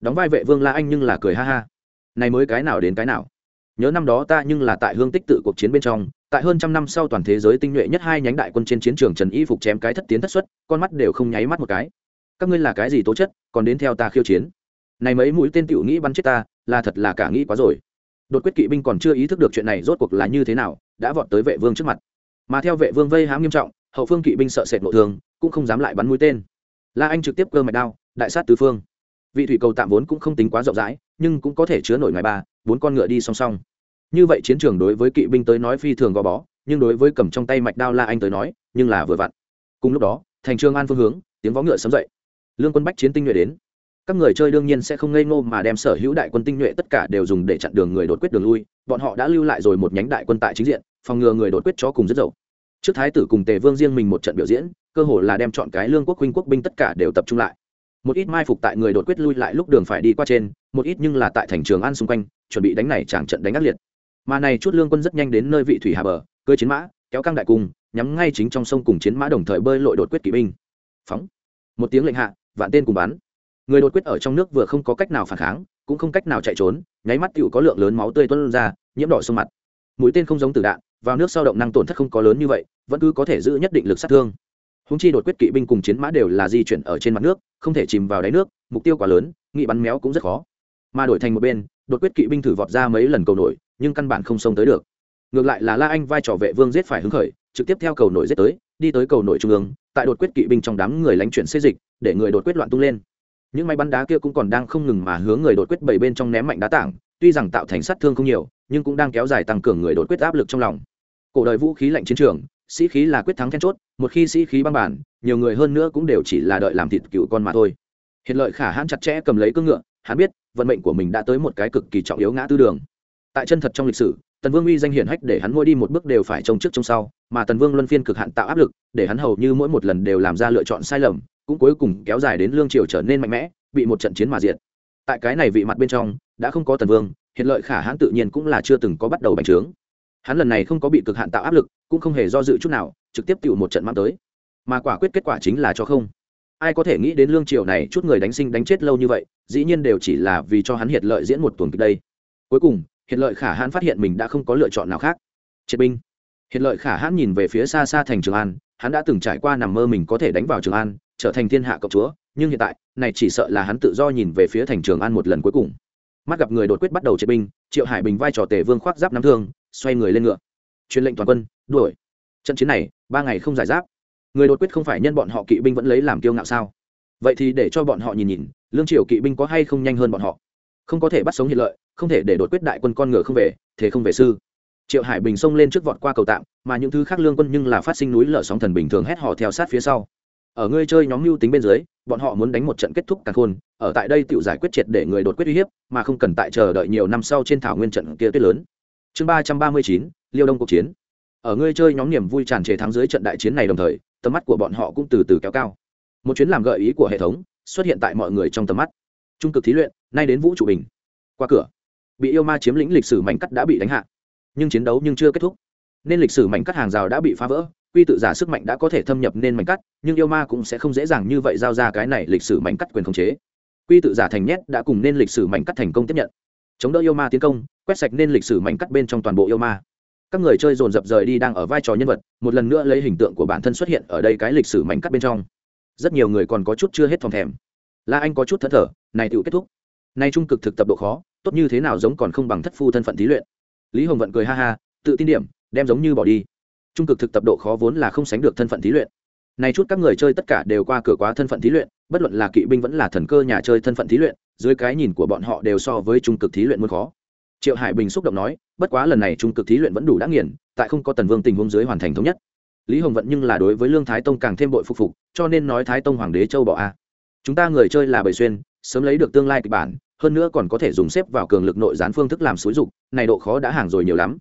Đóng vai vệ vương la anh nhưng là cười ha ha. Này mới cái nào đến cái nào? Nhớ năm đó ta nhưng là tại hương tích tự cuộc chiến bên trong tại hơn trăm năm sau toàn thế giới tinh nhuệ nhất hai nhánh đại quân trên chiến trường trần y phục chém cái thất tiến thất xuất, con mắt đều không nháy mắt một cái. Các ngươi là cái gì tố chất, còn đến theo ta khiêu chiến? Này mấy mũi tên tiểu nghĩ bắn chết ta, là thật là cả nghĩ quá rồi. Đột quyết kỵ binh còn chưa ý thức được chuyện này rốt cuộc là như thế nào, đã vọt tới vệ vương trước mặt. Mà theo vệ vương vây hãm nghiêm trọng, hậu phương kỵ binh sợ sệt nội thương, cũng không dám lại bắn mũi tên. La anh trực tiếp cơ mạch đao, đại sát tứ phương. Vị thủy cầu tạm vốn cũng không tính quá rộng rãi, nhưng cũng có thể chứa nổi ngoài ba, bốn con ngựa đi song song như vậy chiến trường đối với kỵ binh tới nói phi thường gò bó, nhưng đối với cầm trong tay mạch đao la anh tới nói, nhưng là vừa vặn. Cùng lúc đó, thành trường an phương hướng, tiếng vó ngựa sấm dậy. Lương quân bách chiến tinh nhuệ đến. Các người chơi đương nhiên sẽ không ngây ngô mà đem sở hữu đại quân tinh nhuệ tất cả đều dùng để chặn đường người đột quyết đường lui, bọn họ đã lưu lại rồi một nhánh đại quân tại chính diện, phòng ngừa người đột quyết cho cùng rất dậu trước thái tử cùng tề vương riêng mình một trận biểu diễn, cơ hồ là đem chọn cái lương quốc huynh quốc binh tất cả đều tập trung lại. Một ít mai phục tại người đột quyết lui lại lúc đường phải đi qua trên, một ít nhưng là tại thành trường an xung quanh, chuẩn bị đánh này chẳng trận đánh ác liệt mà này chút lương quân rất nhanh đến nơi vị thủy hà bờ, cưới chiến mã, kéo căng đại cung, nhắm ngay chính trong sông cùng chiến mã đồng thời bơi lội đột quyết kỵ binh. Phóng. Một tiếng lệnh hạ, vạn tên cùng bắn. Người đột quyết ở trong nước vừa không có cách nào phản kháng, cũng không cách nào chạy trốn, nháy mắt tựu có lượng lớn máu tươi tuôn ra, nhiễm đỏ sông mặt. Mũi tên không giống từ đạn, vào nước sau động năng tổn thất không có lớn như vậy, vẫn cứ có thể giữ nhất định lực sát thương. Húng chi đột quyết kỵ binh cùng chiến mã đều là di chuyển ở trên mặt nước, không thể chìm vào đáy nước, mục tiêu quá lớn, nghị bắn méo cũng rất khó. Mà đổi thành một bên đột quyết kỵ binh thử vọt ra mấy lần cầu nổi, nhưng căn bản không xông tới được. Ngược lại là la anh vai trò vệ vương giết phải hứng khởi, trực tiếp theo cầu nổi giết tới, đi tới cầu nổi trung ương, tại đột quyết kỵ binh trong đám người lánh chuyển xê dịch, để người đột quyết loạn tung lên. Những máy bắn đá kia cũng còn đang không ngừng mà hướng người đột quyết bảy bên trong ném mạnh đá tảng, tuy rằng tạo thành sát thương không nhiều, nhưng cũng đang kéo dài tăng cường người đột quyết áp lực trong lòng. Cổ đời vũ khí lạnh chiến trường, sĩ khí là quyết thắng then chốt, một khi sĩ khí băng bản, nhiều người hơn nữa cũng đều chỉ là đợi làm thịt cựu con mà thôi. Hiện lợi khả hãn chặt chẽ cầm lấy cưỡng ngựa, hắn biết vận mệnh của mình đã tới một cái cực kỳ trọng yếu ngã tư đường. Tại chân thật trong lịch sử, tần vương uy danh hiển hách để hắn mỗi đi một bước đều phải trông trước trông sau, mà tần vương luân phiên cực hạn tạo áp lực, để hắn hầu như mỗi một lần đều làm ra lựa chọn sai lầm, cũng cuối cùng kéo dài đến lương triều trở nên mạnh mẽ, bị một trận chiến mà diệt. Tại cái này vị mặt bên trong, đã không có tần vương, hiện lợi khả hãn tự nhiên cũng là chưa từng có bắt đầu bành trướng. Hắn lần này không có bị cực hạn tạo áp lực, cũng không hề do dự chút nào, trực tiếp tự một trận mang tới. Mà quả quyết kết quả chính là cho không ai có thể nghĩ đến lương triều này chút người đánh sinh đánh chết lâu như vậy, dĩ nhiên đều chỉ là vì cho hắn hiện lợi diễn một tuần kịch đây. Cuối cùng hiện lợi khả hãn phát hiện mình đã không có lựa chọn nào khác. Triệt binh. Hiện lợi khả hãn nhìn về phía xa xa thành trường an, hắn đã từng trải qua nằm mơ mình có thể đánh vào trường an, trở thành thiên hạ cộng chúa, nhưng hiện tại, này chỉ sợ là hắn tự do nhìn về phía thành trường an một lần cuối cùng. Mắt gặp người đột quyết bắt đầu triệt binh, triệu hải bình vai trò tề vương khoác giáp nắm thương, xoay người lên ngựa. Truyền lệnh toàn quân, đuổi. Trận chiến này, ba ngày không giải giáp người đột quyết không phải nhân bọn họ kỵ binh vẫn lấy làm kiêu ngạo sao? Vậy thì để cho bọn họ nhìn nhìn, lương triều kỵ binh có hay không nhanh hơn bọn họ? Không có thể bắt sống hiện lợi, không thể để đột quyết đại quân con ngựa không về, thế không về sư. Triệu hải bình xông lên trước vọt qua cầu tạm, mà những thứ khác lương quân nhưng là phát sinh núi lở sóng thần bình thường hét họ theo sát phía sau. Ở ngươi chơi nhóm mưu tính bên dưới, bọn họ muốn đánh một trận kết thúc càng khôn, ở tại đây tự giải quyết triệt để người đột quyết uy hiếp, mà không cần tại chờ đợi nhiều năm sau trên thảo nguyên trận kia tuyết lớn. Chương ba trăm ba mươi chín, liêu đông cuộc chiến. Ở ngươi chơi nhóm niềm vui tràn trề thắng dưới trận đại chiến này đồng thời tầm mắt của bọn họ cũng từ từ kéo cao. Một chuyến làm gợi ý của hệ thống xuất hiện tại mọi người trong tầm mắt. Trung cực thí luyện, nay đến vũ trụ bình. Qua cửa, bị yêu ma chiếm lĩnh lịch sử mảnh cắt đã bị đánh hạ. Nhưng chiến đấu nhưng chưa kết thúc. Nên lịch sử mảnh cắt hàng rào đã bị phá vỡ, quy tự giả sức mạnh đã có thể thâm nhập nên mảnh cắt, nhưng yêu ma cũng sẽ không dễ dàng như vậy giao ra cái này lịch sử mảnh cắt quyền khống chế. Quy tự giả thành nhét đã cùng nên lịch sử mảnh cắt thành công tiếp nhận. Chống đỡ yêu ma tiến công, quét sạch nên lịch sử mảnh cắt bên trong toàn bộ yêu ma các người chơi dồn dập rời đi đang ở vai trò nhân vật, một lần nữa lấy hình tượng của bản thân xuất hiện ở đây cái lịch sử mảnh cắt bên trong. Rất nhiều người còn có chút chưa hết phòng thèm. La anh có chút thở thở này tựu kết thúc. Nay trung cực thực tập độ khó, tốt như thế nào giống còn không bằng thất phu thân phận thí luyện. Lý hồng vận cười ha ha, tự tin điểm, đem giống như bỏ đi. Trung cực thực tập độ khó vốn là không sánh được thân phận thí luyện. Này chút các người chơi tất cả đều qua cửa quá thân phận thí luyện, bất luận là kỵ binh vẫn là thần cơ nhà chơi thân phận thí luyện, dưới cái nhìn của bọn họ đều so với trung cực thí luyện muốn khó triệu hải bình xúc động nói, bất quá lần này trung cực thí luyện vẫn đủ đã nghiền, tại không có tần vương tình huống dưới hoàn thành thống nhất. Lý hồng vận nhưng là đối với lương thái tông càng thêm bội phục phục, cho nên nói thái tông hoàng đế châu bỏ a. Chúng ta người chơi là bầy xuyên, sớm lấy được tương lai kịch bản, hơn nữa còn có thể dùng xếp vào cường lực nội gián phương thức làm xúi dục, này độ khó đã hàng rồi nhiều lắm.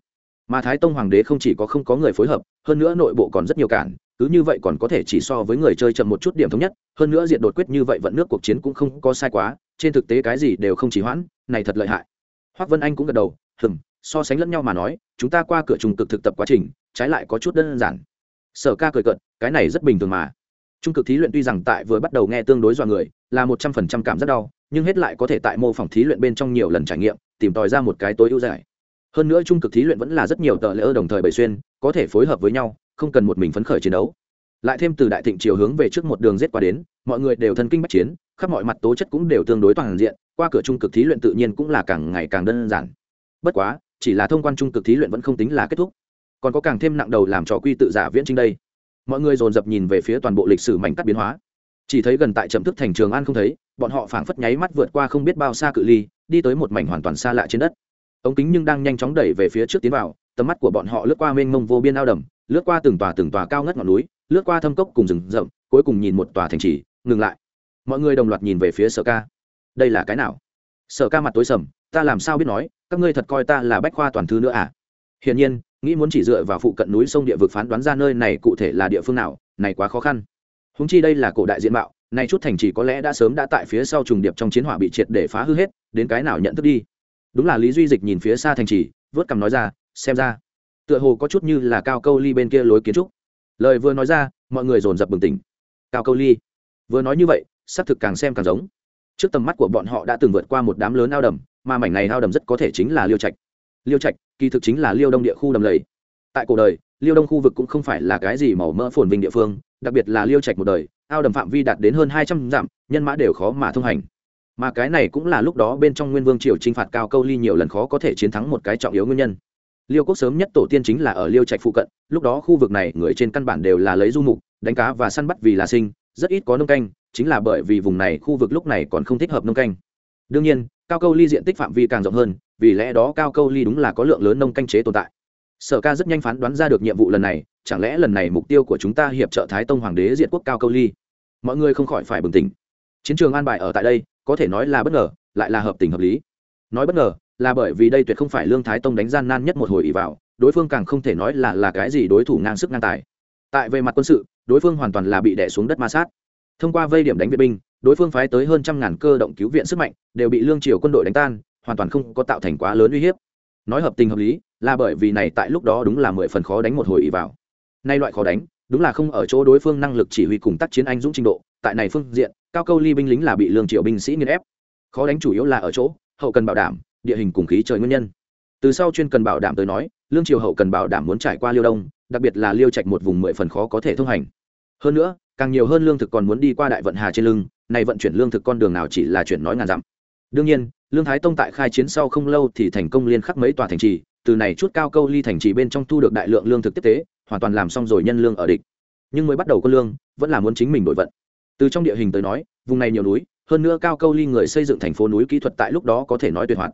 Mà thái tông hoàng đế không chỉ có không có người phối hợp, hơn nữa nội bộ còn rất nhiều cản, cứ như vậy còn có thể chỉ so với người chơi chậm một chút điểm thống nhất, hơn nữa diện đột quyết như vậy vận nước cuộc chiến cũng không có sai quá, trên thực tế cái gì đều không chỉ hoãn, này thật lợi hại hoắc vân anh cũng gật đầu hừm, so sánh lẫn nhau mà nói chúng ta qua cửa trùng cực thực tập quá trình trái lại có chút đơn giản. Sở ca cười cợt cái này rất bình thường mà. Trung cực thí luyện tuy rằng tại vừa bắt đầu nghe tương đối dọa người là một trăm phần trăm cảm rất đau nhưng hết lại có thể tại mô phỏng thí luyện bên trong nhiều lần trải nghiệm tìm tòi ra một cái tối ưu giải. Hơn nữa trung cực thí luyện vẫn là rất nhiều tờ lễ đồng thời bày xuyên có thể phối hợp với nhau không cần một mình phấn khởi chiến đấu. Lại thêm từ đại thịnh chiều hướng về trước một đường rết qua đến mọi người đều thân kinh bách chiến khắp mọi mặt tố chất cũng đều tương đối toàn diện qua cửa trung cực thí luyện tự nhiên cũng là càng ngày càng đơn giản. Bất quá, chỉ là thông quan trung cực thí luyện vẫn không tính là kết thúc. Còn có càng thêm nặng đầu làm trò quy tự giả viễn trinh đây. Mọi người dồn dập nhìn về phía toàn bộ lịch sử mảnh cắt biến hóa. Chỉ thấy gần tại trầm thức thành trường an không thấy, bọn họ phảng phất nháy mắt vượt qua không biết bao xa cự ly, đi tới một mảnh hoàn toàn xa lạ trên đất. Ống kính nhưng đang nhanh chóng đẩy về phía trước tiến vào, tầm mắt của bọn họ lướt qua mênh mông vô biên ao đầm, lướt qua từng tòa từng tòa cao ngất ngọn núi, lướt qua thâm cốc cùng rừng rậm, cuối cùng nhìn một tòa thành trì, ngừng lại. Mọi người đồng loạt nhìn về phía sở ca đây là cái nào? Sở ca mặt tối sầm, ta làm sao biết nói, các ngươi thật coi ta là bách khoa toàn thư nữa à? Hiển nhiên, nghĩ muốn chỉ dựa vào phụ cận núi sông địa vực phán đoán ra nơi này cụ thể là địa phương nào, này quá khó khăn. Húng chi đây là cổ đại diện mạo này chút thành trì có lẽ đã sớm đã tại phía sau trùng điệp trong chiến hỏa bị triệt để phá hư hết, đến cái nào nhận thức đi? Đúng là lý duy dịch nhìn phía xa thành trì, vớt cằm nói ra, xem ra, tựa hồ có chút như là cao câu ly bên kia lối kiến trúc. Lời vừa nói ra, mọi người dồn dập bừng tỉnh. Cao câu ly, vừa nói như vậy, xác thực càng xem càng giống trước tầm mắt của bọn họ đã từng vượt qua một đám lớn ao đầm, mà mảnh này ao đầm rất có thể chính là liêu trạch. Liêu trạch, kỳ thực chính là liêu đông địa khu đầm lầy. Tại cổ đời, liêu đông khu vực cũng không phải là cái gì màu mỡ phồn vinh địa phương, đặc biệt là liêu trạch một đời, ao đầm phạm vi đạt đến hơn hai trăm dặm, nhân mã đều khó mà thông hành. Mà cái này cũng là lúc đó bên trong nguyên vương triều t r i n h phạt cao câu ly nhiều lần khó có thể chiến thắng một cái trọng yếu nguyên nhân. Liêu quốc sớm nhất tổ tiên chính là ở liêu trạch phụ cận, lúc đó khu vực này người trên căn bản đều là lấy du mục, đánh cá và săn bắt vì là sinh, rất ít có nông canh chính là bởi vì vùng này khu vực lúc này còn không thích hợp nông canh. Đương nhiên, cao câu ly diện tích phạm vi càng rộng hơn, vì lẽ đó cao câu ly đúng là có lượng lớn nông canh chế tồn tại. Sở ca rất nhanh phán đoán ra được nhiệm vụ lần này, chẳng lẽ lần này mục tiêu của chúng ta hiệp trợ thái tông hoàng đế diện quốc cao câu ly? Mọi người không khỏi phải bừng tỉnh. Chiến trường an bài ở tại đây, có thể nói là bất ngờ, lại là hợp tình hợp lý. Nói bất ngờ, là bởi vì đây tuyệt không phải lương thái tông đánh gian nan nhất một hồi ỉ vào, đối phương càng không thể nói là là cái gì đối thủ ngang sức ngang tài. Tại về mặt quân sự, đối phương hoàn toàn là bị đẻ xuống đất ma sát thông qua vây điểm đánh viện binh, đối phương phái tới hơn trăm ngàn cơ động cứu viện sức mạnh, đều bị lương triều quân đội đánh tan, hoàn toàn không có tạo thành quá lớn uy hiếp. Nói hợp tình hợp lý, là bởi vì này tại lúc đó đúng là mười phần khó đánh một hồi ý vào. Nay loại khó đánh, đúng là không ở chỗ đối phương năng lực chỉ huy cùng tác chiến anh dũng trình độ, tại này phương diện, cao câu ly binh lính là bị lương triều binh sĩ nghiên ép. Khó đánh chủ yếu là ở chỗ, hậu cần bảo đảm, địa hình cùng khí trời nguyên nhân. Từ sau chuyên cần bảo đảm tới nói, lương triều hậu cần bảo đảm muốn trải qua liêu đông, đặc biệt là liêu trạch một vùng mười phần khó có thể thông hành. Hơn nữa càng nhiều hơn lương thực còn muốn đi qua đại vận hà trên lưng này vận chuyển lương thực con đường nào chỉ là chuyển nói ngàn dặm. Đương nhiên, lương thái tông tại khai chiến sau không lâu thì thành công liên khắc mấy tòa thành trì, từ này chút cao câu ly thành trì bên trong thu được đại lượng lương thực tiếp tế, hoàn toàn làm xong rồi nhân lương ở địch. Nhưng mới bắt đầu có lương, vẫn là muốn chính mình đổi vận. Từ trong địa hình tới nói, vùng này nhiều núi, hơn nữa cao câu ly người xây dựng thành phố núi kỹ thuật tại lúc đó có thể nói tuyệt hoạt.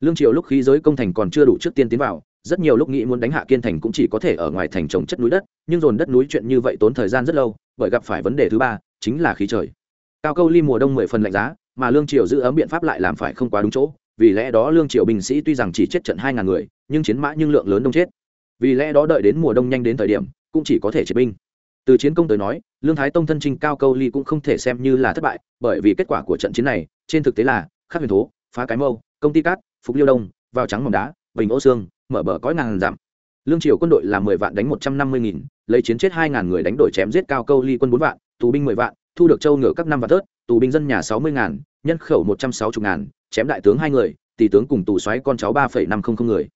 Lương triều lúc khí giới công thành còn chưa đủ trước tiên tiến vào, rất nhiều lúc nghĩ muốn đánh hạ kiên thành cũng chỉ có thể ở ngoài thành trồng chất núi đất, nhưng dồn đất núi chuyện như vậy tốn thời gian rất lâu bởi gặp phải vấn đề thứ ba, chính là khí trời. Cao câu ly mùa đông mười phần lạnh giá, mà lương triều giữ ấm biện pháp lại làm phải không quá đúng chỗ, vì lẽ đó lương triều binh sĩ tuy rằng chỉ chết trận hai ngàn người, nhưng chiến mã nhưng lượng lớn đông chết. Vì lẽ đó đợi đến mùa đông nhanh đến thời điểm, cũng chỉ có thể chế binh. Từ chiến công tới nói, lương thái tông thân trinh cao câu ly cũng không thể xem như là thất bại, bởi vì kết quả của trận chiến này, trên thực tế là, khắc huyền thố, phá cái mâu, công ty cát, phục liêu đông, vào trắng mỏng đá, bình ô xương mở bờ cõi ngàn giảm lương triều quân đội là mười vạn đánh một trăm năm mươi nghìn lấy chiến chết hai ngàn người đánh đổi chém giết cao câu ly quân bốn vạn, tù binh mười vạn, thu được châu ngựa các năm và tớt tù binh dân nhà sáu mươi ngàn, nhân khẩu một trăm sáu mươi ngàn, chém đại tướng hai người, tỷ tướng cùng tù xoáy con cháu ba phẩy năm không không người.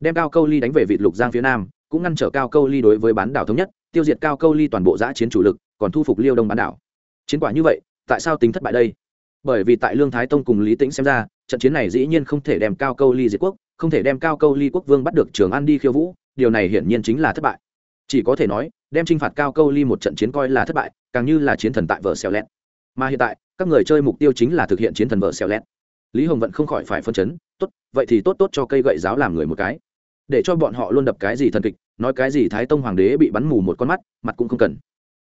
Đem cao câu ly đánh về vịt lục giang phía nam, cũng ngăn trở cao câu ly đối với bán đảo thống nhất, tiêu diệt cao câu ly toàn bộ giã chiến chủ lực, còn thu phục liêu đông bán đảo. Chiến quả như vậy, tại sao tính thất bại đây? Bởi vì tại lương thái tông cùng lý tĩnh xem ra, trận chiến này dĩ nhiên không thể đem cao câu ly diệt quốc, không thể đem cao câu ly quốc vương bắt được trường an đi khiêu vũ, điều này hiển nhiên chính là thất bại chỉ có thể nói, đem t r i n h phạt cao câu ly một trận chiến coi là thất bại, càng như là chiến thần tại vợ xèo lét mà hiện tại, các người chơi mục tiêu chính là thực hiện chiến thần vợ xèo lét lý hồng vẫn không khỏi phải phân chấn, tốt, vậy thì tốt tốt cho cây gậy giáo làm người một cái. Để cho bọn họ luôn đập cái gì thần kịch, nói cái gì thái tông hoàng đế bị bắn mù một con mắt, mặt cũng không cần.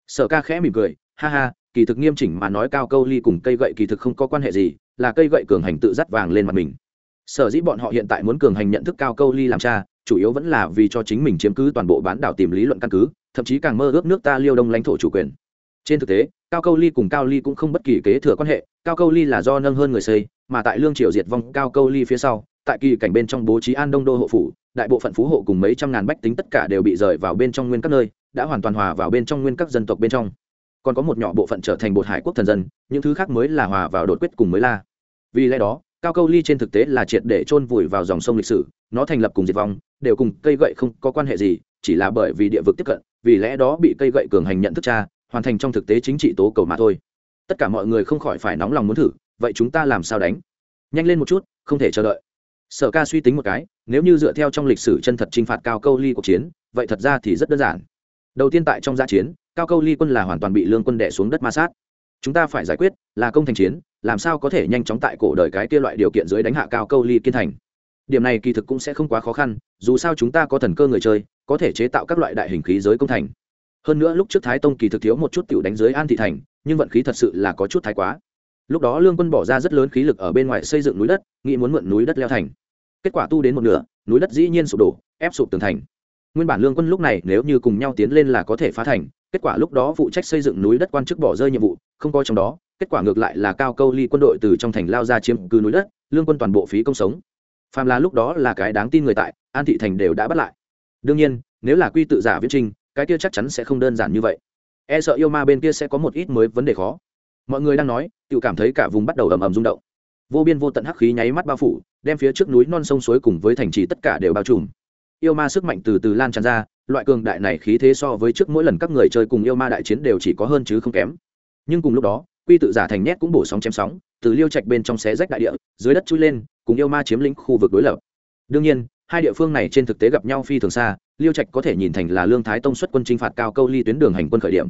Sở ca khẽ mỉm cười, ha ha, kỳ thực nghiêm chỉnh mà nói cao câu ly cùng cây gậy kỳ thực không có quan hệ gì, là cây gậy cường hành tự dắt vàng lên mặt mình. Sở dĩ bọn họ hiện tại muốn cường hành nhận thức cao câu ly làm cha chủ yếu vẫn là vì cho chính mình chiếm cứ toàn bộ bán đảo tìm lý luận căn cứ, thậm chí càng mơ ước nước ta liêu đông lãnh thổ chủ quyền. Trên thực tế, cao câu ly cùng cao ly cũng không bất kỳ kế thừa quan hệ, cao câu ly là do nâng hơn người xây, mà tại lương triều diệt vong cao câu ly phía sau, tại kỳ cảnh bên trong bố trí an đông đô hộ phủ, đại bộ phận phú hộ cùng mấy trăm ngàn bách tính tất cả đều bị rời vào bên trong nguyên các nơi, đã hoàn toàn hòa vào bên trong nguyên các dân tộc bên trong. Còn có một nhỏ bộ phận trở thành bột hải quốc thần dân, những thứ khác mới là hòa vào đột quyết cùng mới la. Vì lẽ đó cao câu ly trên thực tế là triệt để chôn vùi vào dòng sông lịch sử, nó thành lập cùng diệt vong, đều cùng cây gậy không có quan hệ gì, chỉ là bởi vì địa vực tiếp cận, vì lẽ đó bị cây gậy cường hành nhận thức cha, hoàn thành trong thực tế chính trị tố cầu mà thôi. Tất cả mọi người không khỏi phải nóng lòng muốn thử, vậy chúng ta làm sao đánh? Nhanh lên một chút, không thể chờ đợi. Sở ca suy tính một cái, nếu như dựa theo trong lịch sử chân thật t r i n h phạt cao câu ly cuộc chiến, vậy thật ra thì rất đơn giản. Đầu tiên tại trong gia chiến, cao câu ly quân là hoàn toàn bị lương quân đẻ xuống đất ma sát. Chúng ta phải giải quyết là công thành chiến làm sao có thể nhanh chóng tại cổ đời cái kia loại điều kiện dưới đánh hạ cao câu ly kiên thành? Điểm này kỳ thực cũng sẽ không quá khó khăn, dù sao chúng ta có thần cơ người chơi, có thể chế tạo các loại đại hình khí giới công thành. Hơn nữa lúc trước thái tông kỳ thực thiếu một chút t đánh dưới an thị thành, nhưng vận khí thật sự là có chút thái quá. Lúc đó lương quân bỏ ra rất lớn khí lực ở bên ngoài xây dựng núi đất, nghĩ muốn mượn núi đất leo thành. Kết quả tu đến một nửa, núi đất dĩ nhiên sụp đổ, ép sụp tường thành. Nguyên bản lương quân lúc này nếu như cùng nhau tiến lên là có thể phá thành, kết quả lúc đó phụ trách xây dựng núi đất quan chức bỏ rơi nhiệm vụ, không coi trong đó kết quả ngược lại là cao câu ly quân đội từ trong thành lao ra chiếm cứ núi đất, lương quân toàn bộ phí công sống. Phàm là lúc đó là cái đáng tin người tại, an thị thành đều đã bắt lại. Đương nhiên, nếu là quy tự giả viết trinh cái kia chắc chắn sẽ không đơn giản như vậy. E sợ yêu ma bên kia sẽ có một ít mới vấn đề khó. Mọi người đang nói tự cảm thấy cả vùng bắt đầu ầm ầm rung động. Vô biên vô tận hắc khí nháy mắt bao phủ, đem phía trước núi non sông suối cùng với thành trì tất cả đều bao trùm. Yêu ma sức mạnh từ từ lan tràn ra, loại cường đại này khí thế so với trước mỗi lần các người chơi cùng yêu ma đại chiến đều chỉ có hơn chứ không kém. Nhưng cùng lúc đó quy tự giả thành nét cũng bổ sóng chém sóng, từ liêu trạch bên trong xé rách đại địa, dưới đất chui lên, cùng yêu ma chiếm lĩnh khu vực đối lập. Đương nhiên, hai địa phương này trên thực tế gặp nhau phi thường xa, liêu trạch có thể nhìn thành là lương thái tông xuất quân chinh phạt cao câu ly tuyến đường hành quân khởi điểm.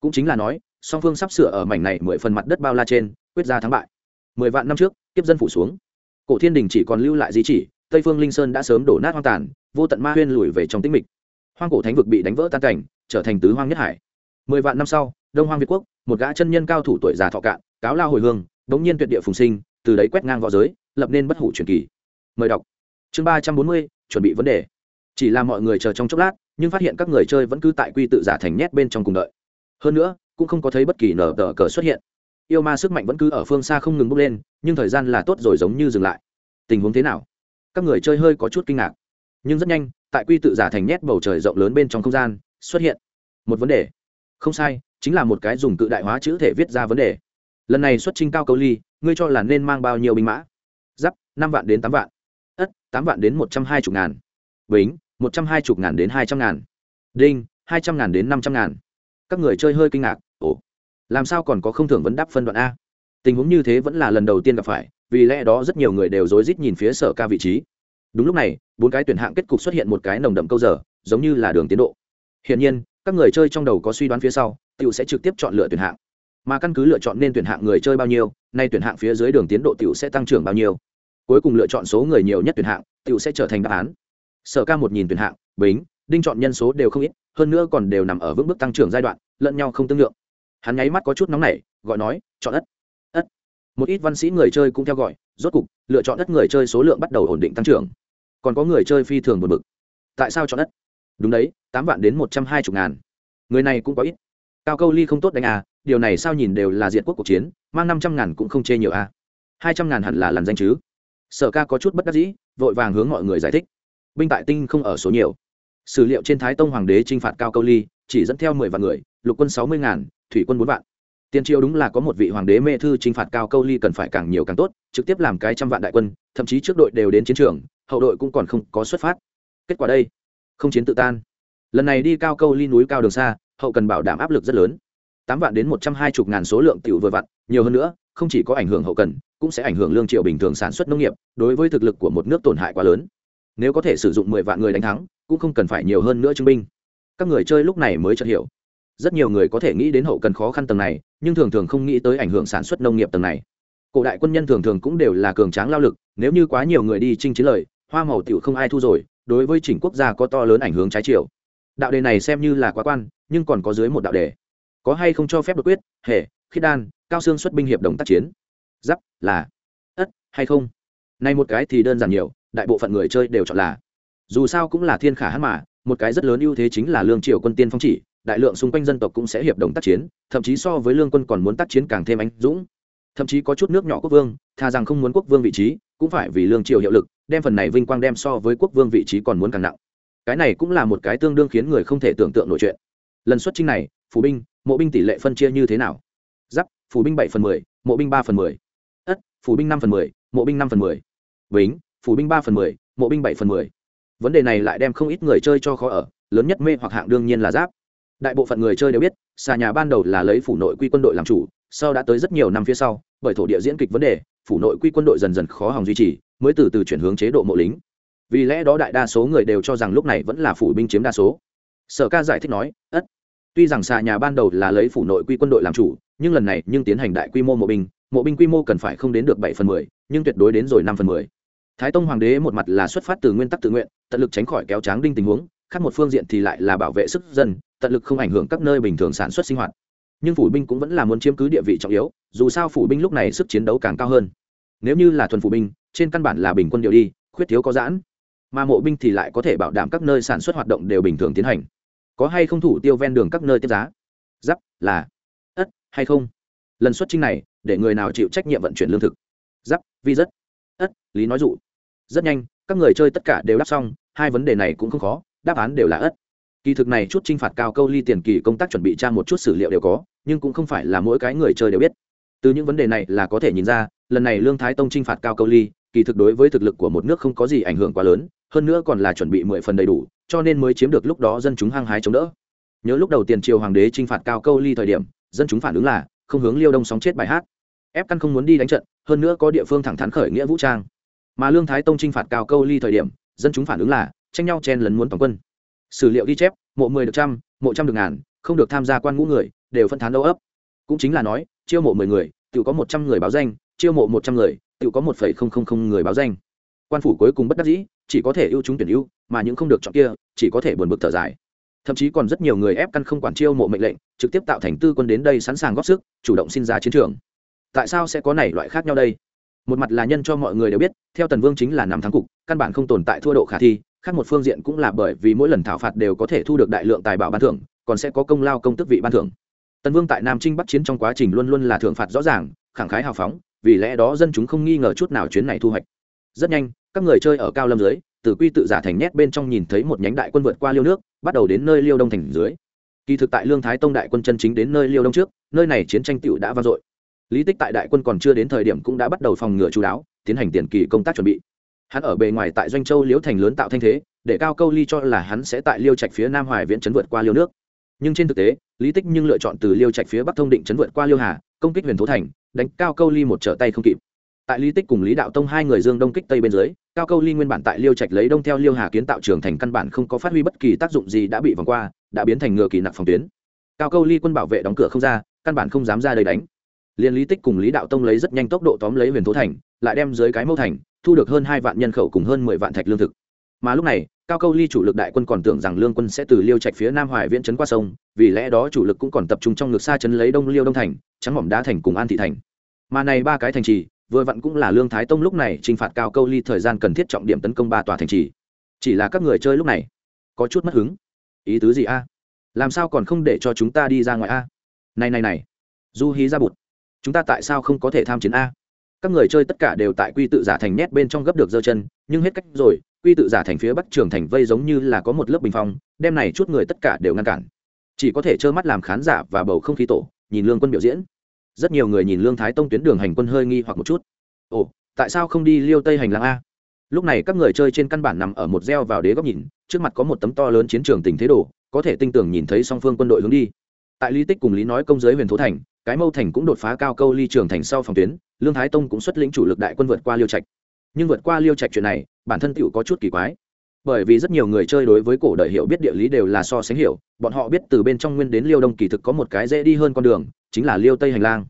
Cũng chính là nói, song phương sắp sửa ở mảnh này mười phần mặt đất bao la trên, quyết ra thắng bại. Mười vạn năm trước tiếp dân phủ xuống. Cổ thiên đình chỉ còn lưu lại di chỉ, tây phương linh sơn đã sớm đổ nát hoang tàn, vô tận ma huyên lùi về trong tĩnh mịch. Hoang cổ thánh vực bị đánh vỡ tan cảnh, trở thành tứ hoang nhất hải. Mười vạn năm sau, đông hoang việt quốc một gã chân nhân cao thủ tuổi già thọ cạn, cáo lao hồi hương bỗng nhiên tuyệt địa phùng sinh, từ đấy quét ngang v õ giới, lập nên bất hủ truyền kỳ. Mời đọc. Chương ba trăm bốn mươi, chuẩn bị vấn đề. Chỉ là mọi người chờ trong chốc lát, nhưng phát hiện các người chơi vẫn cứ tại quy tự giả thành nhét bên trong cùng đợi. Hơn nữa, cũng không có thấy bất kỳ nở tờ cờ xuất hiện. Yêu ma sức mạnh vẫn cứ ở phương xa không ngừng bốc lên, nhưng thời gian là tốt rồi giống như dừng lại. Tình huống thế nào? Các người chơi hơi có chút kinh ngạc. Nhưng rất nhanh, tại quy tự giả thành nhét bầu trời rộng lớn bên trong không gian, xuất hiện một vấn đề. Không sai chính là một cái dùng cự đại hóa chữ thể viết ra vấn đề. Lần này xuất trình cao câu ly, ngươi cho là nên mang bao nhiêu binh mã? Giáp, năm vạn đến tám vạn. Ất, tám vạn đến một trăm hai mươi ngàn. Bính, một trăm hai mươi ngàn đến hai trăm ngàn. Đinh, hai trăm ngàn đến năm trăm ngàn. Các người chơi hơi kinh ngạc, ồ, làm sao còn có không thưởng vấn đáp phân đoạn a? Tình huống như thế vẫn là lần đầu tiên gặp phải, vì lẽ đó rất nhiều người đều rối rít nhìn phía sở ca vị trí. Đúng lúc này, bốn cái tuyển hạng kết cục xuất hiện một cái nồng đậm câu giờ, giống như là đường tiến độ. Hiển nhiên, các người chơi trong đầu có suy đoán phía sau tiểu sẽ trực tiếp chọn lựa tuyển hạng. Mà căn cứ lựa chọn nên tuyển hạng người chơi bao nhiêu, nay tuyển hạng phía dưới đường tiến độ tiểu sẽ tăng trưởng bao nhiêu. Cuối cùng lựa chọn số người nhiều nhất tuyển hạng, tiểu sẽ trở thành đáp án. Sở ca một nhìn tuyển hạng, bính, đinh chọn nhân số đều không ít, hơn nữa còn đều nằm ở vững bước tăng trưởng giai đoạn, lẫn nhau không tương lượng. Hắn nháy mắt có chút nóng nảy, gọi nói, chọn ất ất. Một ít văn sĩ người chơi cũng theo gọi, rốt cục, lựa chọn đất người chơi số lượng bắt đầu ổn định tăng trưởng. Còn có người chơi phi thường buồn bực. Tại sao chọn đất đúng đấy, tám vạn đến một trăm hai mươi ngàn. Người này cũng có ít cao câu ly không tốt đánh à điều này sao nhìn đều là diện quốc cuộc chiến, mang năm trăm ngàn cũng không chê nhiều à. Hai trăm ngàn hẳn là làn danh chứ. Sở ca có chút bất đắc dĩ, vội vàng hướng mọi người giải thích. Binh tại tinh không ở số nhiều. Sử liệu trên thái tông hoàng đế t r i n h phạt cao câu ly, chỉ dẫn theo mười vạn người, lục quân sáu mươi ngàn, thủy quân bốn vạn. Tiền triều đúng là có một vị hoàng đế mê thư t r i n h phạt cao câu ly cần phải càng nhiều càng tốt, trực tiếp làm cái trăm vạn đại quân, thậm chí trước đội đều đến chiến trường, hậu đội cũng còn không có xuất phát. Kết quả đây, không chiến tự tan. Lần này đi cao câu ly núi cao đường xa hậu cần bảo đảm áp lực rất lớn. Tám vạn đến một trăm hai mươi ngàn số lượng tiểu vừa vặn, nhiều hơn nữa, không chỉ có ảnh hưởng hậu cần, cũng sẽ ảnh hưởng lương triệu bình thường sản xuất nông nghiệp, đối với thực lực của một nước tổn hại quá lớn. Nếu có thể sử dụng mười vạn người đánh thắng, cũng không cần phải nhiều hơn nữa chứng minh các người chơi lúc này mới chợt hiểu. Rất nhiều người có thể nghĩ đến hậu cần khó khăn tầng này, nhưng thường thường không nghĩ tới ảnh hưởng sản xuất nông nghiệp tầng này. Cổ đại quân nhân thường thường cũng đều là cường tráng lao lực, nếu như quá nhiều người đi chinh chiến lời, hoa màu tiểu không ai thu rồi, đối với chỉnh quốc gia có to lớn ảnh hưởng trái chiều. Đạo đề này xem như là quá quan nhưng còn có dưới một đạo đề. Có hay không cho phép đột quyết hệ khiết đan, cao xương xuất binh hiệp đồng tác chiến. Giáp, là, ất, hay không? Nay một cái thì đơn giản nhiều, đại bộ phận người chơi đều chọn là. Dù sao cũng là thiên khả hát mà, một cái rất lớn ưu thế chính là lương triều quân tiên phong chỉ, đại lượng xung quanh dân tộc cũng sẽ hiệp đồng tác chiến, thậm chí so với lương quân còn muốn tác chiến càng thêm anh dũng. Thậm chí có chút nước nhỏ quốc vương thà rằng không muốn quốc vương vị trí, cũng phải vì lương triều hiệu lực, đem phần này vinh quang đem so với quốc vương vị trí còn muốn càng nặng. Cái này cũng là một cái tương đương khiến người không thể tưởng tượng nổi chuyện lần xuất chinh này, phủ binh, mộ binh tỷ lệ phân chia như thế nào? Giáp, phủ binh bảy phần mười, mộ binh ba phần mười. Ất, phủ binh năm phần mười, mộ binh năm phần mười. Bính, phủ binh ba phần mười, mộ binh bảy phần mười. Vấn đề này lại đem không ít người chơi cho khó ở, lớn nhất mê hoặc hạng đương nhiên là giáp. Đại bộ phận người chơi đều biết, xà nhà ban đầu là lấy phủ nội quy quân đội làm chủ, sau đã tới rất nhiều năm phía sau, bởi thổ địa diễn kịch vấn đề, phủ nội quy quân đội dần dần khó hòng duy trì, mới từ từ chuyển hướng chế độ mộ lính. Vì lẽ đó đại đa số người đều cho rằng lúc này vẫn là phủ binh chiếm đa số. Sở ca giải thích nói, ất tuy rằng xà nhà ban đầu là lấy phủ nội quy quân đội làm chủ, nhưng lần này nhưng tiến hành đại quy mô mộ binh mộ binh quy mô cần phải không đến được bảy phần mười, nhưng tuyệt đối đến rồi năm phần mười. Thái tông hoàng đế một mặt là xuất phát từ nguyên tắc tự nguyện, tận lực tránh khỏi kéo tráng đinh tình huống, khác một phương diện thì lại là bảo vệ sức dân, tận lực không ảnh hưởng các nơi bình thường sản xuất sinh hoạt. Nhưng phủ binh cũng vẫn là muốn chiếm cứ địa vị trọng yếu, dù sao phủ binh lúc này sức chiến đấu càng cao hơn. Nếu như là thuần phủ binh, trên căn bản là bình quân điều đi, khuyết thiếu có giãn. Mà mộ binh thì lại có thể bảo đảm các nơi sản xuất hoạt động đều bình thường tiến hành có hay không thủ tiêu ven đường các nơi tiếp giá? Giáp, là, ất, hay không? Lần xuất trinh này, để người nào chịu trách nhiệm vận chuyển lương thực? Giáp, vi rất, ất, lý nói dụ. Rất nhanh, các người chơi tất cả đều đáp xong, hai vấn đề này cũng không khó, đáp án đều là ất. Kỳ thực này chút t r i n h phạt cao câu ly tiền kỳ công tác chuẩn bị tra một chút sử liệu đều có, nhưng cũng không phải là mỗi cái người chơi đều biết. Từ những vấn đề này là có thể nhìn ra, lần này lương thái tông t r i n h phạt cao câu ly, kỳ thực đối với thực lực của một nước không có gì ảnh hưởng quá lớn hơn nữa còn là chuẩn bị mười phần đầy đủ, cho nên mới chiếm được lúc đó dân chúng hăng hái chống đỡ. Nhớ lúc đầu tiền triều hoàng đế t r i n h phạt cao câu ly thời điểm, dân chúng phản ứng là, không hướng liêu đông sóng chết bài hát. Ép căn không muốn đi đánh trận, hơn nữa có địa phương thẳng thắn khởi nghĩa vũ trang. Mà lương thái tông t r i n h phạt cao câu ly thời điểm, dân chúng phản ứng là, tranh nhau chen lấn muốn toàn quân. Sử liệu ghi chép, mộ mười được trăm, mộ trăm được ngàn, không được tham gia quan ngũ người, đều phân thán đâu ấp. Cũng chính là nói, chiêu mộ mười người, tự có một trăm người báo danh, chiêu mộ một trăm người, tự có một phẩy không không không người báo danh. Quan phủ cuối cùng bất đắc dĩ chỉ có thể ưu chúng tuyển ưu, mà những không được chọn kia, chỉ có thể buồn bực thở dài. Thậm chí còn rất nhiều người ép căn không quản chiêu mộ mệnh lệnh, trực tiếp tạo thành tư quân đến đây sẵn sàng góp sức, chủ động xin ra chiến trường. Tại sao sẽ có này loại khác nhau đây? Một mặt là nhân cho mọi người đều biết, theo tần vương chính là nằm thắng cục, căn bản không tồn tại thua độ khả thi, khác một phương diện cũng là bởi vì mỗi lần thảo phạt đều có thể thu được đại lượng tài bảo ban thưởng, còn sẽ có công lao công tức vị ban thưởng. Tần vương tại nam trinh bắc chiến trong quá trình luôn luôn là thưởng phạt rõ ràng, khẳng khái hào phóng, vì lẽ đó dân chúng không nghi ngờ chút nào chuyến này thu hoạch. Rất nhanh các người chơi ở cao lâm dưới, từ quy tự giả thành nét bên trong nhìn thấy một nhánh đại quân vượt qua liêu nước, bắt đầu đến nơi liêu đông thành dưới. Kỳ thực tại lương thái tông đại quân chân chính đến nơi liêu đông trước, nơi này chiến tranh tựu đã vang dội. Lý tích tại đại quân còn chưa đến thời điểm cũng đã bắt đầu phòng ngừa chú đáo, tiến hành tiền kỳ công tác chuẩn bị. Hắn ở bề ngoài tại doanh châu liễu thành lớn tạo thanh thế, để cao câu ly cho là hắn sẽ tại liêu trạch phía nam hoài viễn chấn vượt qua liêu nước. Nhưng trên thực tế, lý tích nhưng lựa chọn từ liêu trạch phía bắc thông định chấn vượt qua liêu hà, công kích huyền thố thành, đánh cao câu ly một trở tay không kịp tại lý tích cùng lý đạo tông hai người dương đông kích tây bên dưới, cao câu ly nguyên bản tại liêu trạch lấy đông theo liêu hà kiến tạo trường thành căn bản không có phát huy bất kỳ tác dụng gì đã bị vòng qua, đã biến thành ngựa kỳ nặng phòng tuyến. cao câu ly quân bảo vệ đóng cửa không ra, căn bản không dám ra đây đánh. liền lý tích cùng lý đạo tông lấy rất nhanh tốc độ tóm lấy huyền Thố thành, lại đem dưới cái mẫu thành, thu được hơn hai vạn nhân khẩu cùng hơn mười vạn thạch lương thực. mà lúc này, cao câu ly chủ lực đại quân còn tưởng rằng lương quân sẽ từ liêu trạch phía nam hoài viễn trấn qua sông, vì lẽ đó chủ lực cũng còn tập trung trong ngược xa trấn lấy đông liêu đông thành, trắng mỏm đá thành cùng an thị thành. mà này ba cái thành trì vừa vặn cũng là lương thái tông lúc này t r i n h phạt cao câu ly thời gian cần thiết trọng điểm tấn công ba tòa thành trì. Chỉ là các người chơi lúc này có chút mất hứng. Ý tứ gì a? Làm sao còn không để cho chúng ta đi ra ngoài a? Này này này, du hí ra bụt, chúng ta tại sao không có thể tham chiến a? Các người chơi tất cả đều tại quy tự giả thành nét bên trong gấp được giơ chân, nhưng hết cách rồi, quy tự giả thành phía bắc trường thành vây giống như là có một lớp bình phong, đem này chút người tất cả đều ngăn cản. Chỉ có thể trơ mắt làm khán giả và bầu không khí tổ, nhìn lương quân biểu diễn rất nhiều người nhìn lương thái tông tuyến đường hành quân hơi nghi hoặc một chút. Ồ, tại sao không đi liêu tây hành lang a? Lúc này các người chơi trên căn bản nằm ở một reo vào đế góc nhìn, trước mặt có một tấm to lớn chiến trường tình thế đồ, có thể tinh tường nhìn thấy song phương quân đội hướng đi. Tại lý tích cùng lý nói công giới huyền thố thành, cái mâu thành cũng đột phá cao câu ly trường thành sau phòng tuyến, lương thái tông cũng xuất lĩnh chủ lực đại quân vượt qua liêu trạch. Nhưng vượt qua liêu trạch chuyện này, bản thân tựu có chút kỳ quái bởi vì rất nhiều người chơi đối với cổ đời hiểu biết địa lý đều là so sánh hiểu, bọn họ biết từ bên trong nguyên đến liêu đông kỳ thực có một cái dễ đi hơn con đường, chính là liêu tây hành lang.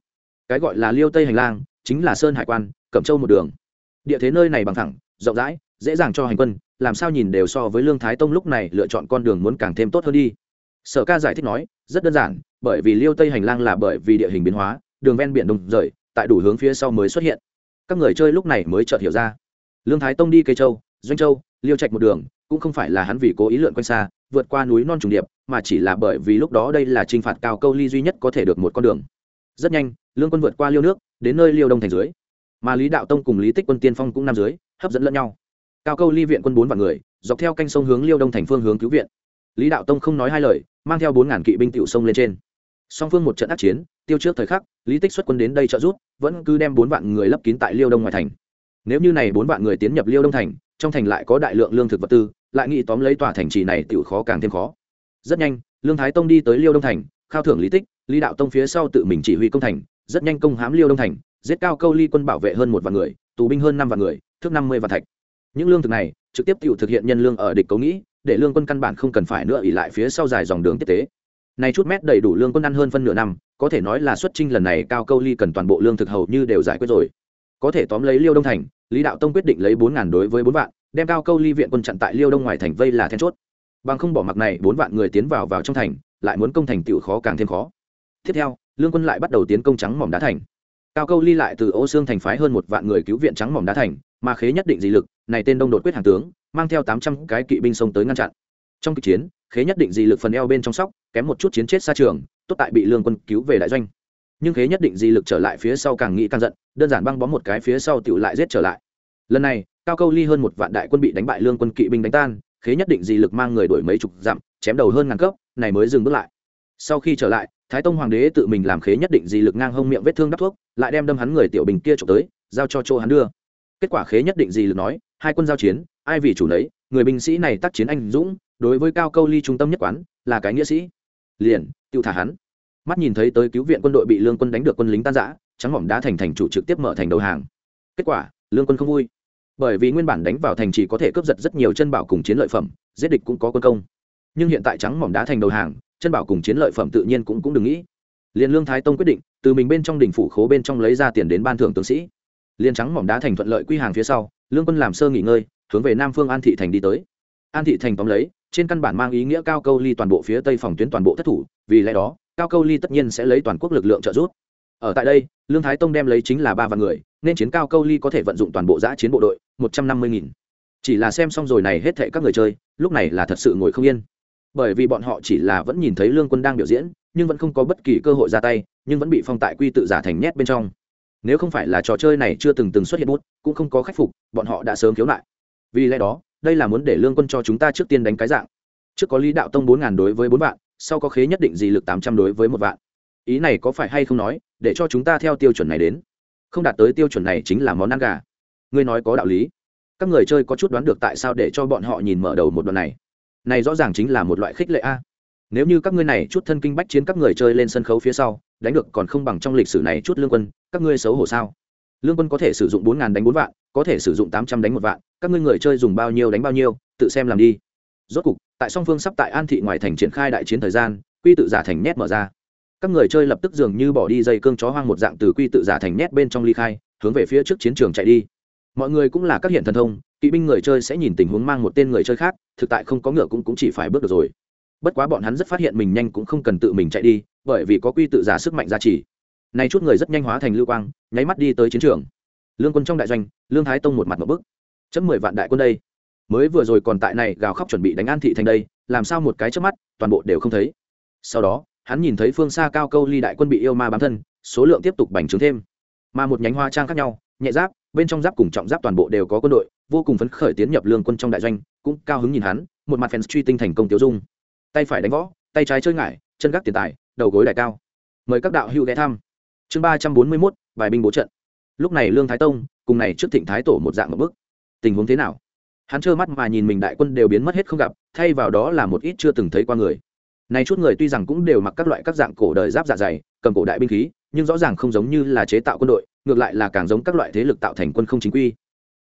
Cái gọi là liêu tây hành lang chính là sơn hải quan, cẩm châu một đường. Địa thế nơi này bằng thẳng, rộng rãi, dễ dàng cho hành quân, làm sao nhìn đều so với lương thái tông lúc này lựa chọn con đường muốn càng thêm tốt hơn đi. Sở ca giải thích nói, rất đơn giản, bởi vì liêu tây hành lang là bởi vì địa hình biến hóa, đường ven biển đông rời, tại đủ hướng phía sau mới xuất hiện. Các người chơi lúc này mới chợt hiểu ra. Lương thái tông đi cây châu, doanh châu liêu trạch một đường, cũng không phải là hắn vì cố ý lượn quanh xa, vượt qua núi non trùng điệp, mà chỉ là bởi vì lúc đó đây là t r i n h phạt cao câu ly duy nhất có thể được một con đường. Rất nhanh, lương quân vượt qua liêu nước, đến nơi liêu đông thành dưới. Mà lý đạo tông cùng lý tích quân tiên phong cũng nằm dưới, hấp dẫn lẫn nhau. Cao câu ly viện quân bốn vạn người, dọc theo canh sông hướng liêu đông thành phương hướng cứu viện. Lý đạo tông không nói hai lời, mang theo bốn ngàn kỵ binh tiểu sông lên trên. Song phương một trận ác chiến, tiêu trước thời khắc, lý tích xuất quân đến đây trợ giúp, vẫn cứ đem bốn vạn người lấp kín tại liêu đông ngoài thành. Nếu như này bốn vạn người tiến nhập liêu đông thành trong thành lại có đại lượng lương thực vật tư, lại nghĩ tóm lấy tòa thành trì này tự khó càng thêm khó. Rất nhanh, lương thái tông đi tới liêu đông thành, khao thưởng lý tích, lý đạo tông phía sau tự mình chỉ huy công thành, rất nhanh công hãm liêu đông thành, giết cao câu ly quân bảo vệ hơn một vạn người, tù binh hơn năm vạn người, thước năm mươi vạn thạch. Những lương thực này, trực tiếp tự thực hiện nhân lương ở địch cấu nghĩ, để lương quân căn bản không cần phải nữa ỉ lại phía sau dài dòng đường tiếp tế. Này chút mét đầy đủ lương quân ăn hơn phân nửa năm, có thể nói là xuất trinh lần này cao câu ly cần toàn bộ lương thực hầu như đều giải quyết rồi. Có thể tóm lấy liêu đông thành lý đạo tông quyết định lấy bốn ngàn đối với bốn vạn, đem cao câu ly viện quân chặn tại liêu đông ngoài thành vây là then chốt. Bằng không bỏ mặc này, bốn vạn người tiến vào vào trong thành, lại muốn công thành tựu khó càng thêm khó. Tiếp theo, lương quân lại bắt đầu tiến công trắng mỏm đá thành. Cao câu ly lại từ ô xương thành phái hơn một vạn người cứu viện trắng mỏm đá thành, mà khế nhất định dị lực, này tên đông đột quyết hàng tướng, mang theo tám trăm cái kỵ binh sông tới ngăn chặn. Trong kịch chiến, khế nhất định dị lực phần eo bên trong sóc, kém một chút chiến chết xa trường, tốt tại bị lương quân cứu về đại doanh nhưng khế nhất định di lực trở lại phía sau càng nghĩ càng giận, đơn giản băng bó một cái phía sau tựu lại giết trở lại. Lần này, cao câu ly hơn một vạn đại quân bị đánh bại, lương quân kỵ binh đánh tan, khế nhất định di lực mang người đổi mấy chục dặm, chém đầu hơn ngàn cấp, này mới dừng bước lại. Sau khi trở lại, thái tông hoàng đế tự mình làm khế nhất định di lực ngang hông miệng vết thương đắp thuốc, lại đem đâm hắn người tiểu bình kia trộm tới, giao cho chỗ hắn đưa. Kết quả khế nhất định di lực nói, hai quân giao chiến, ai vì chủ nấy, người binh sĩ này tác chiến anh dũng, đối với cao câu ly trung tâm nhất quán, là cái nghĩa sĩ. Liền, tiêu thả hắn mắt nhìn thấy tới cứu viện quân đội bị lương quân đánh được quân lính tan giã trắng mỏm đá thành thành chủ trực tiếp mở thành đầu hàng. Kết quả, lương quân không vui. Bởi vì nguyên bản đánh vào thành chỉ có thể cướp giật rất nhiều chân bảo cùng chiến lợi phẩm, giết địch cũng có quân công. Nhưng hiện tại trắng mỏm đá thành đầu hàng, chân bảo cùng chiến lợi phẩm tự nhiên cũng cũng đừng nghĩ. Liền lương thái tông quyết định, từ mình bên trong đỉnh phủ khố bên trong lấy ra tiền đến ban thưởng tướng sĩ. Liền trắng mỏm đá thành thuận lợi quy hàng phía sau, lương quân làm sơ nghỉ ngơi, hướng về nam phương an thị thành đi tới. An thị thành tóm lấy, trên căn bản mang ý nghĩa cao câu ly toàn bộ phía tây phòng tuyến toàn bộ thất thủ, vì lẽ đó cao câu ly tất nhiên sẽ lấy toàn quốc lực lượng trợ giúp. Ở tại đây, lương thái tông đem lấy chính là ba vạn người, nên chiến cao câu ly có thể vận dụng toàn bộ giã chiến bộ đội, một trăm năm mươi nghìn. Chỉ là xem xong rồi này hết thệ các người chơi, lúc này là thật sự ngồi không yên. Bởi vì bọn họ chỉ là vẫn nhìn thấy lương quân đang biểu diễn, nhưng vẫn không có bất kỳ cơ hội ra tay, nhưng vẫn bị phong tại quy tự giả thành nhét bên trong. Nếu không phải là trò chơi này chưa từng từng xuất hiện bút, cũng không có khắc phục, bọn họ đã sớm khiếu nại. Vì lẽ đó, đây là muốn để lương quân cho chúng ta trước tiên đánh cái dạng. Trước có lý đạo tông bốn ngàn đối với bốn vạn sau có khế nhất định gì lực tám trăm đối với một vạn. Ý này có phải hay không nói, để cho chúng ta theo tiêu chuẩn này đến? Không đạt tới tiêu chuẩn này chính là món ăn gà. Ngươi nói có đạo lý. Các người chơi có chút đoán được tại sao để cho bọn họ nhìn mở đầu một đoạn này. Này rõ ràng chính là một loại khích lệ a. Nếu như các ngươi này chút thân kinh bách chiến các người chơi lên sân khấu phía sau, đánh được còn không bằng trong lịch sử này chút lương quân, các ngươi xấu hổ sao? Lương quân có thể sử dụng bốn ngàn đánh bốn vạn, có thể sử dụng tám trăm đánh một vạn, các ngươi người chơi dùng bao nhiêu đánh bao nhiêu, tự xem làm đi. Rốt cục tại song phương sắp tại an thị ngoài thành triển khai đại chiến thời gian quy tự giả thành nét mở ra. Các người chơi lập tức dường như bỏ đi dây cương chó hoang một dạng từ quy tự giả thành nét bên trong ly khai hướng về phía trước chiến trường chạy đi. Mọi người cũng là các hiện thần thông kỵ binh người chơi sẽ nhìn tình huống mang một tên người chơi khác thực tại không có ngựa cũng, cũng chỉ phải bước được rồi. Bất quá bọn hắn rất phát hiện mình nhanh cũng không cần tự mình chạy đi bởi vì có quy tự giả sức mạnh gia trì. Nay chút người rất nhanh hóa thành lưu quang nháy mắt đi tới chiến trường. Lương quân trong đại doanh lương thái tông một mặt một bức. Chấm mười vạn đại quân đây mới vừa rồi còn tại này gào khóc chuẩn bị đánh an thị thành đây, làm sao một cái trước mắt, toàn bộ đều không thấy. Sau đó, hắn nhìn thấy phương xa cao câu ly đại quân bị yêu ma bám thân, số lượng tiếp tục bành trướng thêm. Mà một nhánh hoa trang khác nhau, nhẹ giáp, bên trong giáp cùng trọng giáp toàn bộ đều có quân đội, vô cùng phấn khởi tiến nhập lương quân trong đại doanh, cũng cao hứng nhìn hắn, một mặt fans truy tinh thành công tiêu dung. Tay phải đánh võ, tay trái chơi ngải, chân gác tiền tài, đầu gối đại cao. Mời các đạo hữu ghé thăm. Chương ba trăm bốn mươi mốt, bài binh bố trận. Lúc này lương thái tông cùng này trước thịnh thái tổ một dạng một bức tình huống thế nào? Hắn trơ mắt mà nhìn mình đại quân đều biến mất hết không gặp, thay vào đó là một ít chưa từng thấy qua người. Này chút người tuy rằng cũng đều mặc các loại các dạng cổ đời giáp dạ dày, cầm cổ đại binh khí, nhưng rõ ràng không giống như là chế tạo quân đội, ngược lại là càng giống các loại thế lực tạo thành quân không chính quy.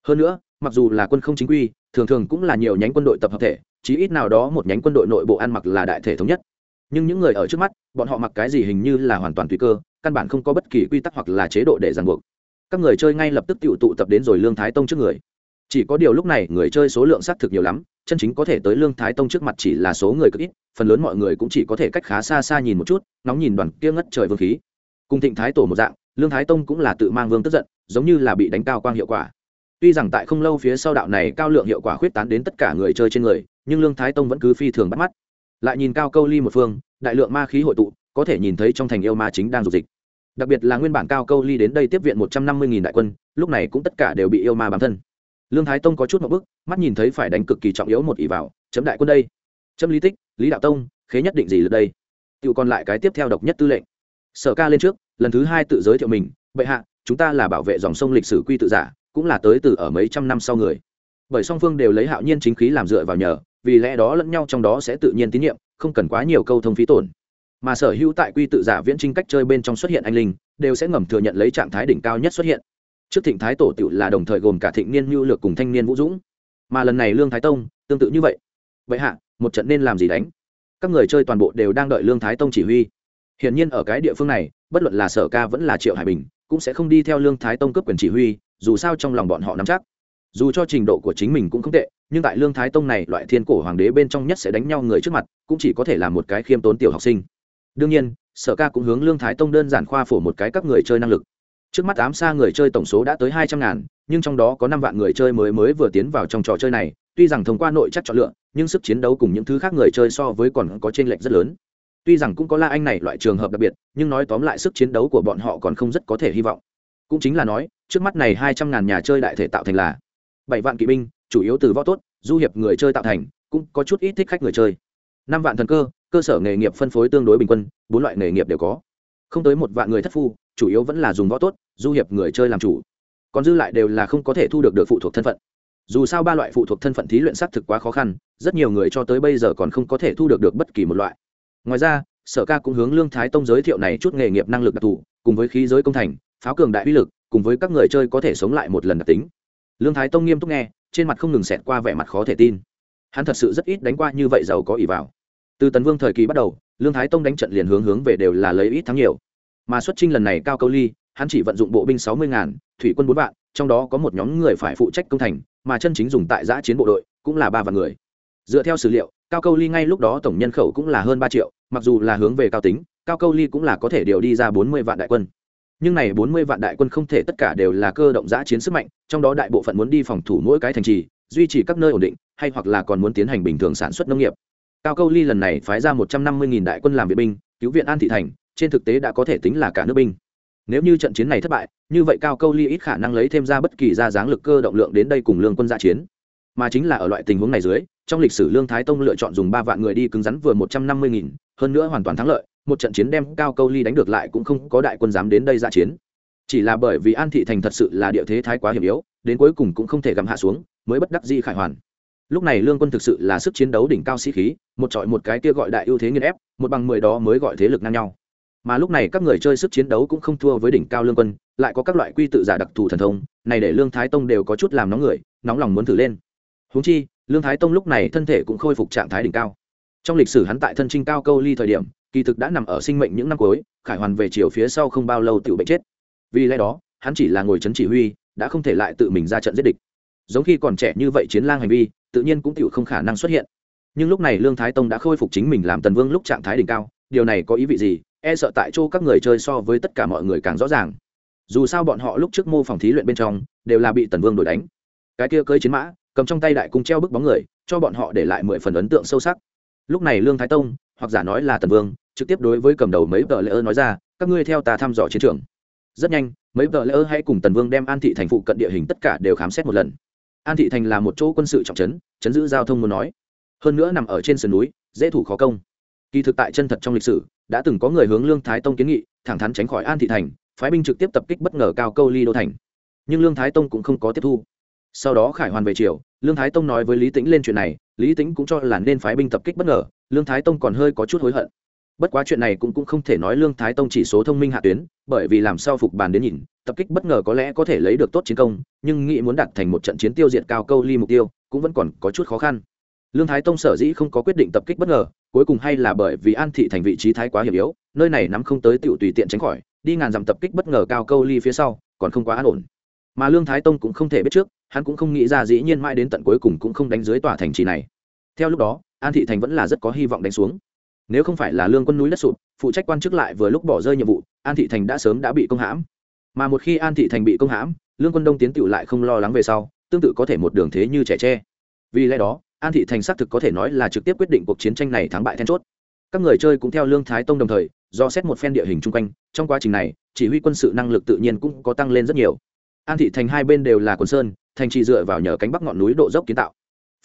Hơn nữa, mặc dù là quân không chính quy, thường thường cũng là nhiều nhánh quân đội tập hợp thể, chí ít nào đó một nhánh quân đội nội bộ ăn mặc là đại thể thống nhất. Nhưng những người ở trước mắt, bọn họ mặc cái gì hình như là hoàn toàn tùy cơ, căn bản không có bất kỳ quy tắc hoặc là chế độ để ràng buộc. Các người chơi ngay lập tức tự tụ tập đến rồi lương thái tông trước người chỉ có điều lúc này người chơi số lượng xác thực nhiều lắm, chân chính có thể tới lương thái tông trước mặt chỉ là số người cực ít, phần lớn mọi người cũng chỉ có thể cách khá xa xa nhìn một chút nóng nhìn đoàn kia ngất trời vương khí. Cùng thịnh thái tổ một dạng, lương thái tông cũng là tự mang vương tức giận, giống như là bị đánh cao quang hiệu quả. Tuy rằng tại không lâu phía sau đạo này cao lượng hiệu quả khuyết tán đến tất cả người chơi trên người, nhưng lương thái tông vẫn cứ phi thường bắt mắt. Lại nhìn cao câu ly một phương, đại lượng ma khí hội tụ, có thể nhìn thấy trong thành yêu ma chính đang dục dịch. Đặc biệt là nguyên bản cao câu ly đến đây tiếp viện một trăm năm mươi đại quân, lúc này cũng tất cả đều bị yêu ma bám thân lương thái tông có chút một bức, mắt nhìn thấy phải đánh cực kỳ trọng yếu một ỷ vào, chấm đại quân đây. Chấm lý tích, lý đạo tông, khế nhất định gì lượt đây? Tự còn lại cái tiếp theo độc nhất tư lệnh. Sở ca lên trước, lần thứ hai tự giới thiệu mình, bệ hạ, chúng ta là bảo vệ dòng sông lịch sử quy tự giả, cũng là tới từ ở mấy trăm năm sau người. Bởi song phương đều lấy hạo nhiên chính khí làm dựa vào nhờ, vì lẽ đó lẫn nhau trong đó sẽ tự nhiên tín nhiệm, không cần quá nhiều câu thông phí tổn. Mà sở hữu tại quy tự giả viễn trinh cách chơi bên trong xuất hiện anh linh, đều sẽ ngầm thừa nhận lấy trạng thái đỉnh cao nhất xuất hiện trước thịnh thái tổ tự là đồng thời gồm cả thịnh niên mưu lược cùng thanh niên vũ dũng. Mà lần này lương thái tông tương tự như vậy. Vậy hạ, một trận nên làm gì đánh? Các người chơi toàn bộ đều đang đợi lương thái tông chỉ huy. Hiển nhiên ở cái địa phương này, bất luận là sở ca vẫn là triệu hải bình, cũng sẽ không đi theo lương thái tông cấp quyền chỉ huy, dù sao trong lòng bọn họ nắm chắc. Dù cho trình độ của chính mình cũng không tệ, nhưng tại lương thái tông này, loại thiên cổ hoàng đế bên trong nhất sẽ đánh nhau người trước mặt, cũng chỉ có thể là một cái khiêm tốn tiểu học sinh. Đương nhiên, sở ca cũng hướng lương thái tông đơn giản khoa phổ một cái các người chơi năng lực trước mắt ám xa người chơi tổng số đã tới hai trăm ngàn, nhưng trong đó có năm vạn người chơi mới mới vừa tiến vào trong trò chơi này, tuy rằng thông qua nội chắc chọn lựa, nhưng sức chiến đấu cùng những thứ khác người chơi so với còn có t r ê n lệch rất lớn. Tuy rằng cũng có la anh này loại trường hợp đặc biệt, nhưng nói tóm lại sức chiến đấu của bọn họ còn không rất có thể hy vọng. Cũng chính là nói, trước mắt này hai trăm ngàn nhà chơi đại thể tạo thành là bảy vạn kỵ binh, chủ yếu từ võ tốt, du hiệp người chơi tạo thành, cũng có chút ít thích khách người chơi. Năm vạn thần cơ cơ sở nghề nghiệp phân phối tương đối bình quân, bốn loại nghề nghiệp đều có không tới một vạn người thất phu, chủ yếu vẫn là dùng võ tốt, du hiệp người chơi làm chủ. Còn dư lại đều là không có thể thu được được phụ thuộc thân phận. Dù sao ba loại phụ thuộc thân phận thí luyện xác thực quá khó khăn, rất nhiều người cho tới bây giờ còn không có thể thu được được bất kỳ một loại. Ngoài ra, sở ca cũng hướng lương thái tông giới thiệu này chút nghề nghiệp năng lực đặc thù, cùng với khí giới công thành, pháo cường đại uy lực, cùng với các người chơi có thể sống lại một lần đặc tính. Lương thái tông nghiêm túc nghe, trên mặt không ngừng xẹt qua vẻ mặt khó thể tin. Hắn thật sự rất ít đánh qua như vậy giàu có ỷ vào. Từ tấn vương thời kỳ bắt đầu lương thái tông đánh trận liền hướng hướng về đều là lấy ít thắng nhiều. Mà xuất trinh lần này cao câu ly, hắn chỉ vận dụng bộ binh sáu mươi ngàn, thủy quân bốn vạn, trong đó có một nhóm người phải phụ trách công thành, mà chân chính dùng tại giã chiến bộ đội cũng là ba vạn người. Dựa theo sử liệu, cao câu ly ngay lúc đó tổng nhân khẩu cũng là hơn ba triệu, mặc dù là hướng về cao tính, cao câu ly cũng là có thể điều đi ra bốn mươi vạn đại quân. Nhưng này bốn mươi vạn đại quân không thể tất cả đều là cơ động giã chiến sức mạnh, trong đó đại bộ phận muốn đi phòng thủ mỗi cái thành trì, duy trì các nơi ổn định, hay hoặc là còn muốn tiến hành bình thường sản xuất nông nghiệp cao câu ly lần này phái ra một trăm năm mươi đại quân làm viện binh, cứu viện an thị thành, trên thực tế đã có thể tính là cả nước binh. Nếu như trận chiến này thất bại, như vậy cao câu ly ít khả năng lấy thêm ra bất kỳ ra dáng lực cơ động lượng đến đây cùng lương quân gia chiến. Mà chính là ở loại tình huống này dưới, trong lịch sử lương thái tông lựa chọn dùng ba vạn người đi cứng rắn vừa một trăm năm mươi nghìn, hơn nữa hoàn toàn thắng lợi, một trận chiến đem cao câu ly đánh được lại cũng không có đại quân dám đến đây ra chiến. Chỉ là bởi vì an thị thành thật sự là địa thế thái quá hiểm yếu, đến cuối cùng cũng không thể gặm hạ xuống, mới bất đắc di khải hoàn lúc này lương quân thực sự là sức chiến đấu đỉnh cao sĩ khí, một trọi một cái kia gọi đại ưu thế nghiên ép, một bằng mười đó mới gọi thế lực ngang nhau. Mà lúc này các người chơi sức chiến đấu cũng không thua với đỉnh cao lương quân, lại có các loại quy tự giả đặc thù thần thông, này để lương thái tông đều có chút làm nóng người, nóng lòng muốn thử lên. Húng chi, lương thái tông lúc này thân thể cũng khôi phục trạng thái đỉnh cao. Trong lịch sử hắn tại thân trinh cao câu ly thời điểm, kỳ thực đã nằm ở sinh mệnh những năm cuối, khải hoàn về chiều phía sau không bao lâu tự bệnh chết. Vì lẽ đó, hắn chỉ là ngồi c chỉ huy, đã không thể lại tự mình ra trận giết địch giống khi còn trẻ như vậy chiến lang hành vi, tự nhiên cũng tự không khả năng xuất hiện. Nhưng lúc này lương thái tông đã khôi phục chính mình làm tần vương lúc trạng thái đỉnh cao, điều này có ý vị gì? E sợ tại chỗ các người chơi so với tất cả mọi người càng rõ ràng. Dù sao bọn họ lúc trước mô phỏng thí luyện bên trong, đều là bị tần vương đổi đánh. Cái kia cơi chiến mã, cầm trong tay đại cung treo bức bóng người, cho bọn họ để lại mười phần ấn tượng sâu sắc. Lúc này lương thái tông, hoặc giả nói là tần vương, trực tiếp đối với cầm đầu mấy tờ lễ ơ nói ra, các ngươi theo ta thăm dò chiến trường. Rất nhanh, mấy tờ lễ ơ hãy cùng tần vương đem an thị thành phụ cận địa hình tất cả đều khám xét một lần an thị thành là một chỗ quân sự trọng trấn chấn giữ giao thông muốn nói. Hơn nữa nằm ở trên sườn núi dễ thủ khó công. Kỳ thực tại chân thật trong lịch sử đã từng có người hướng lương thái tông kiến nghị thẳng thắn tránh khỏi an thị thành phái binh trực tiếp tập kích bất ngờ cao câu ly đô thành. Nhưng lương thái tông cũng không có tiếp thu. Sau đó khải hoàn về triều, lương thái tông nói với lý tĩnh lên chuyện này lý tĩnh cũng cho là nên phái binh tập kích bất ngờ lương thái tông còn hơi có chút hối hận. Bất quá chuyện này cũng, cũng không thể nói lương thái tông chỉ số thông minh hạ tuyến bởi vì làm sao phục bàn đến nhìn tập kích bất ngờ có lẽ có thể lấy được tốt chiến công, nhưng nghĩ muốn đạt thành một trận chiến tiêu diệt cao câu ly mục tiêu, cũng vẫn còn có chút khó khăn. Lương thái tông sở dĩ không có quyết định tập kích bất ngờ, cuối cùng hay là bởi vì an thị thành vị trí thái quá hiểm yếu, nơi này nắm không tới tựu tùy tiện tránh khỏi, đi ngàn dặm tập kích bất ngờ cao câu ly phía sau, còn không quá an ổn. Mà lương thái tông cũng không thể biết trước, hắn cũng không nghĩ ra dĩ nhiên mãi đến tận cuối cùng cũng không đánh dưới tòa thành trì này. Theo lúc đó, an thị thành vẫn là rất có hy vọng đánh xuống. Nếu không phải là lương quân núi đất sụp, phụ trách quan chức lại vừa lúc bỏ rơi nhiệm vụ, an thị thành đã sớm đã bị công hãm mà một khi an thị thành bị công hãm, lương quân đông tiến tựu lại không lo lắng về sau, tương tự có thể một đường thế như trẻ tre. Vì lẽ đó, an thị thành xác thực có thể nói là trực tiếp quyết định cuộc chiến tranh này thắng bại then chốt. Các người chơi cũng theo lương thái tông đồng thời, do xét một phen địa hình chung quanh, trong quá trình này, chỉ huy quân sự năng lực tự nhiên cũng có tăng lên rất nhiều. An thị thành hai bên đều là quần sơn, thành trì dựa vào nhờ cánh bắc ngọn núi độ dốc kiến tạo.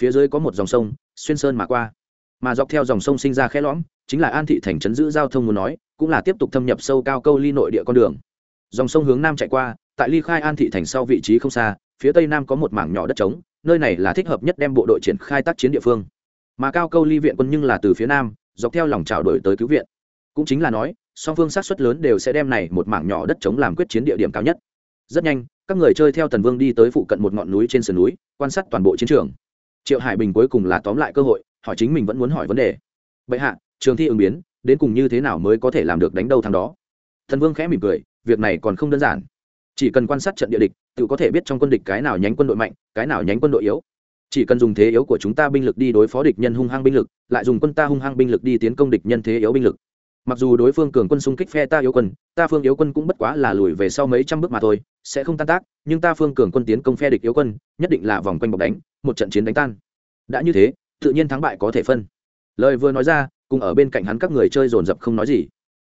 Phía dưới có một dòng sông, xuyên sơn mà qua. Mà dọc theo dòng sông sinh ra khe lõm, chính là an thị thành trấn giữ giao thông muốn nói, cũng là tiếp tục thâm nhập sâu cao câu ly nội địa con đường dòng sông hướng nam chạy qua, tại ly khai an thị thành sau vị trí không xa, phía tây nam có một mảng nhỏ đất trống, nơi này là thích hợp nhất đem bộ đội triển khai tác chiến địa phương. Mà cao câu ly viện quân nhưng là từ phía nam, dọc theo lòng trào đổi tới cứu viện. Cũng chính là nói, song phương sát xuất lớn đều sẽ đem này một mảng nhỏ đất trống làm quyết chiến địa điểm cao nhất. Rất nhanh, các người chơi theo tần vương đi tới phụ cận một ngọn núi trên sườn núi, quan sát toàn bộ chiến trường. Triệu hải bình cuối cùng là tóm lại cơ hội, hỏi chính mình vẫn muốn hỏi vấn đề. Bệ hạ, trường thi ứng biến, đến cùng như thế nào mới có thể làm được đánh đâu thằng đó? Thần vương khẽ mỉm cười việc này còn không đơn giản. Chỉ cần quan sát trận địa địch, tự có thể biết trong quân địch cái nào nhánh quân đội mạnh, cái nào nhánh quân đội yếu. Chỉ cần dùng thế yếu của chúng ta binh lực đi đối phó địch nhân hung hăng binh lực, lại dùng quân ta hung hăng binh lực đi tiến công địch nhân thế yếu binh lực. Mặc dù đối phương cường quân xung kích phe ta yếu quân, ta phương yếu quân cũng bất quá là lùi về sau mấy trăm bước mà thôi, sẽ không tan tác, nhưng ta phương cường quân tiến công phe địch yếu quân, nhất định là vòng quanh bọc đánh, một trận chiến đánh tan. Đã như thế, tự nhiên thắng bại có thể phân. Lời vừa nói ra, cùng ở bên cạnh hắn các người chơi dồn dập không nói gì.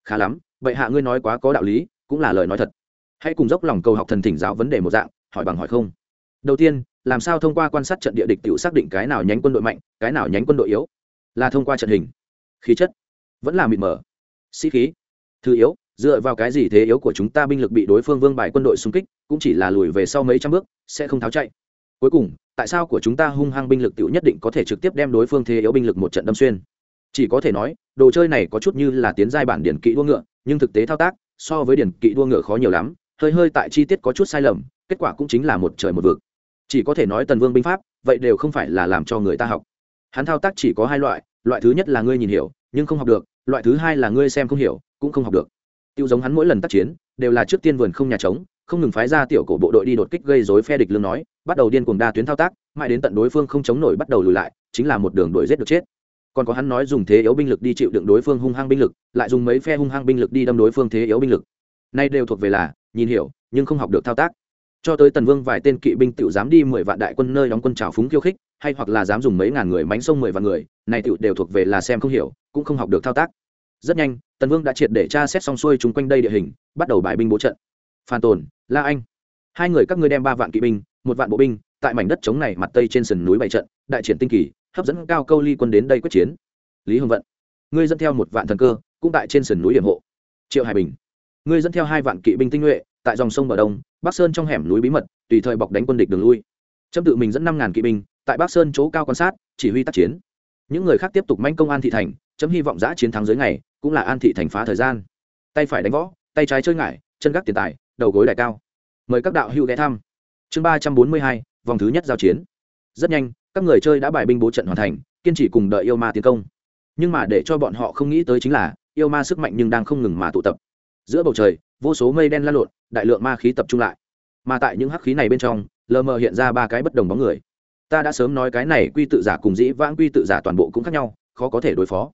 Khá lắm vậy hạ ngươi nói quá có đạo lý cũng là lời nói thật. Hãy cùng dốc lòng cầu học thần thỉnh giáo vấn đề một dạng, hỏi bằng hỏi không. Đầu tiên, làm sao thông qua quan sát trận địa địch tự xác định cái nào nhánh quân đội mạnh, cái nào nhánh quân đội yếu? Là thông qua trận hình, khí chất, vẫn là mịt mờ, sĩ khí. Thứ yếu, dựa vào cái gì thế yếu của chúng ta binh lực bị đối phương vương bài quân đội xung kích, cũng chỉ là lùi về sau mấy trăm bước, sẽ không tháo chạy. Cuối cùng, tại sao của chúng ta hung hăng binh lực tiểu nhất định có thể trực tiếp đem đối phương thế yếu binh lực một trận đâm xuyên? Chỉ có thể nói, đồ chơi này có chút như là tiến giai bản điển kỹ đua ngựa, nhưng thực tế thao tác so với điển kỵ đua ngựa khó nhiều lắm, hơi hơi tại chi tiết có chút sai lầm, kết quả cũng chính là một trời một vực. Chỉ có thể nói tần vương binh pháp, vậy đều không phải là làm cho người ta học. Hắn thao tác chỉ có hai loại loại thứ nhất là ngươi nhìn hiểu, nhưng không học được, loại thứ hai là ngươi xem không hiểu, cũng không học được. Tiêu giống hắn mỗi lần tác chiến, đều là trước tiên vườn không nhà trống, không ngừng phái ra tiểu cổ bộ đội đi đột kích gây dối phe địch lương nói, bắt đầu điên cuồng đa tuyến thao tác, mãi đến tận đối phương không chống nổi bắt đầu lùi lại, chính là một đường đuổi giết được chết còn có hắn nói dùng thế yếu binh lực đi chịu đựng đối phương hung hăng binh lực, lại dùng mấy phe hung hăng binh lực đi đâm đối phương thế yếu binh lực. Nay đều thuộc về là, nhìn hiểu, nhưng không học được thao tác. Cho tới tần vương vài tên kỵ binh tự dám đi mười vạn đại quân nơi đóng quân trào phúng khiêu khích, hay hoặc là dám dùng mấy ngàn người mánh sông mười vạn người, này tự đều thuộc về là xem không hiểu, cũng không học được thao tác. Rất nhanh, tần vương đã triệt để tra xét xong xuôi chung quanh đây địa hình, bắt đầu bài binh bố trận. Phan tồn, la anh. Hai người các ngươi đem ba vạn kỵ binh, một vạn bộ binh, tại mảnh đất trống này mặt tây trên sườn núi bày trận, đại triển tinh kỳ hấp dẫn cao câu ly quân đến đây quyết chiến. Lý hồng vận, ngươi dẫn theo một vạn thần cơ, cũng tại trên sườn núi hiểm hộ. Triệu hải bình, ngươi dẫn theo hai vạn kỵ binh tinh nhuệ, tại dòng sông bờ đông, bắc sơn trong hẻm núi bí mật, tùy thời bọc đánh quân địch đường lui. Trâm tự mình dẫn năm ngàn kỵ binh, tại bắc sơn chỗ cao quan sát, chỉ huy tác chiến. Những người khác tiếp tục manh công an thị thành, chấm hy vọng giã chiến thắng dưới ngày, cũng là an thị thành phá thời gian. Tay phải đánh võ, tay trái chơi ngải, chân gác tiền tài, đầu gối đại cao. Mời các đạo hữu ghé thăm. Chương ba trăm bốn mươi hai, vòng thứ nhất giao chiến. Rất nhanh các người chơi đã bài binh bố trận hoàn thành, kiên trì cùng đợi yêu ma tiến công. Nhưng mà để cho bọn họ không nghĩ tới chính là, yêu ma sức mạnh nhưng đang không ngừng mà tụ tập. Giữa bầu trời, vô số mây đen lan lộn, đại lượng ma khí tập trung lại. Mà tại những hắc khí này bên trong, lờ mờ hiện ra ba cái bất đồng bóng người. Ta đã sớm nói cái này quy tự giả cùng dĩ vãng quy tự giả toàn bộ cũng khác nhau, khó có thể đối phó.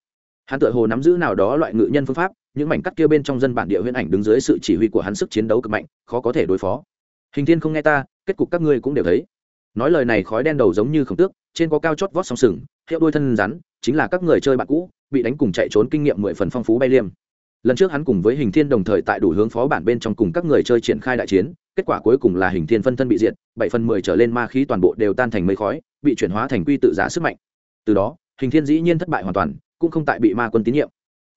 Hắn tự hồ nắm giữ nào đó loại ngự nhân phương pháp, những mảnh cắt kia bên trong dân bản địa huyễn ảnh đứng dưới sự chỉ huy của hắn sức chiến đấu cực mạnh, khó có thể đối phó. Hình thiên không nghe ta, kết cục các ngươi cũng đều thấy nói lời này khói đen đầu giống như khổng tước, trên có cao chót vót song sừng, hiệu đuôi thân rắn, chính là các người chơi bạn cũ, bị đánh cùng chạy trốn kinh nghiệm mười phần phong phú bay liêm. Lần trước hắn cùng với hình thiên đồng thời tại đủ hướng phó bản bên trong cùng các người chơi triển khai đại chiến, kết quả cuối cùng là hình thiên phân thân bị diệt, bảy phần mười trở lên ma khí toàn bộ đều tan thành mây khói, bị chuyển hóa thành quy tự giả sức mạnh. Từ đó, hình thiên dĩ nhiên thất bại hoàn toàn, cũng không tại bị ma quân tín nhiệm.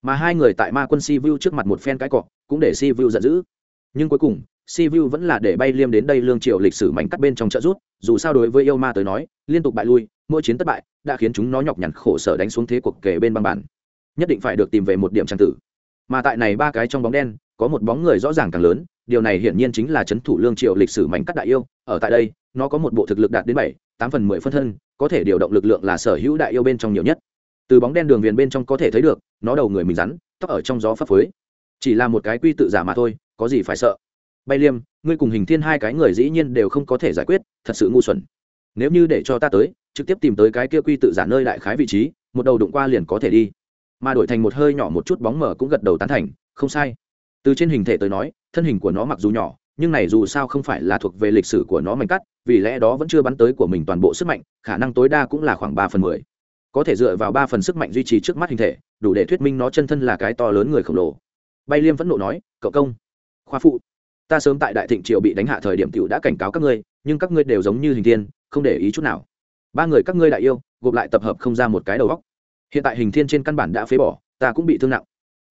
Mà hai người tại ma quân si vu trước mặt một phen cãi cọ, cũng để si vu giận dữ. Nhưng cuối cùng si vu vẫn là để bay liêm đến đây lương triều lịch sử mảnh cắt bên trong trợ rút, dù sao đối với yêu ma tới nói, liên tục bại lui, mỗi chiến thất bại, đã khiến chúng nó nhọc nhằn khổ sở đánh xuống thế cuộc kể bên băng bản. Nhất định phải được tìm về một điểm trang tử. Mà tại này ba cái trong bóng đen, có một bóng người rõ ràng càng lớn, điều này hiển nhiên chính là c h ấ n thủ lương triều lịch sử mảnh cắt đại yêu, ở tại đây, nó có một bộ thực lực đạt đến bảy, tám phần mười phân thân, có thể điều động lực lượng là sở hữu đại yêu bên trong nhiều nhất. Từ bóng đen đường viền bên trong có thể thấy được, nó đầu người mình rắn, tóc ở trong gió phấp phới. Chỉ là một cái quy tự giả mà thôi, có gì phải sợ? Bay liêm, ngươi cùng hình thiên hai cái người dĩ nhiên đều không có thể giải quyết, thật sự ngu xuẩn. Nếu như để cho ta tới, trực tiếp tìm tới cái kia quy tự giả nơi đại khái vị trí, một đầu đụng qua liền có thể đi. Mà đổi thành một hơi nhỏ một chút bóng mở cũng gật đầu tán thành, không sai. Từ trên hình thể tới nói, thân hình của nó mặc dù nhỏ, nhưng này dù sao không phải là thuộc về lịch sử của nó mảnh cắt, vì lẽ đó vẫn chưa bắn tới của mình toàn bộ sức mạnh, khả năng tối đa cũng là khoảng ba phần mười. Có thể dựa vào ba phần sức mạnh duy trì trước mắt hình thể, đủ để thuyết minh nó chân thân là cái to lớn người khổng lồ. Bay liêm vẫn nộ nói, cậu công, khoa phụ ta sớm tại đại thịnh triều bị đánh hạ thời điểm t đã cảnh cáo các ngươi, nhưng các ngươi đều giống như hình thiên, không để ý chút nào. Ba người các ngươi đại yêu, gộp lại tập hợp không ra một cái đầu góc hiện tại hình thiên trên căn bản đã phế bỏ, ta cũng bị thương nặng.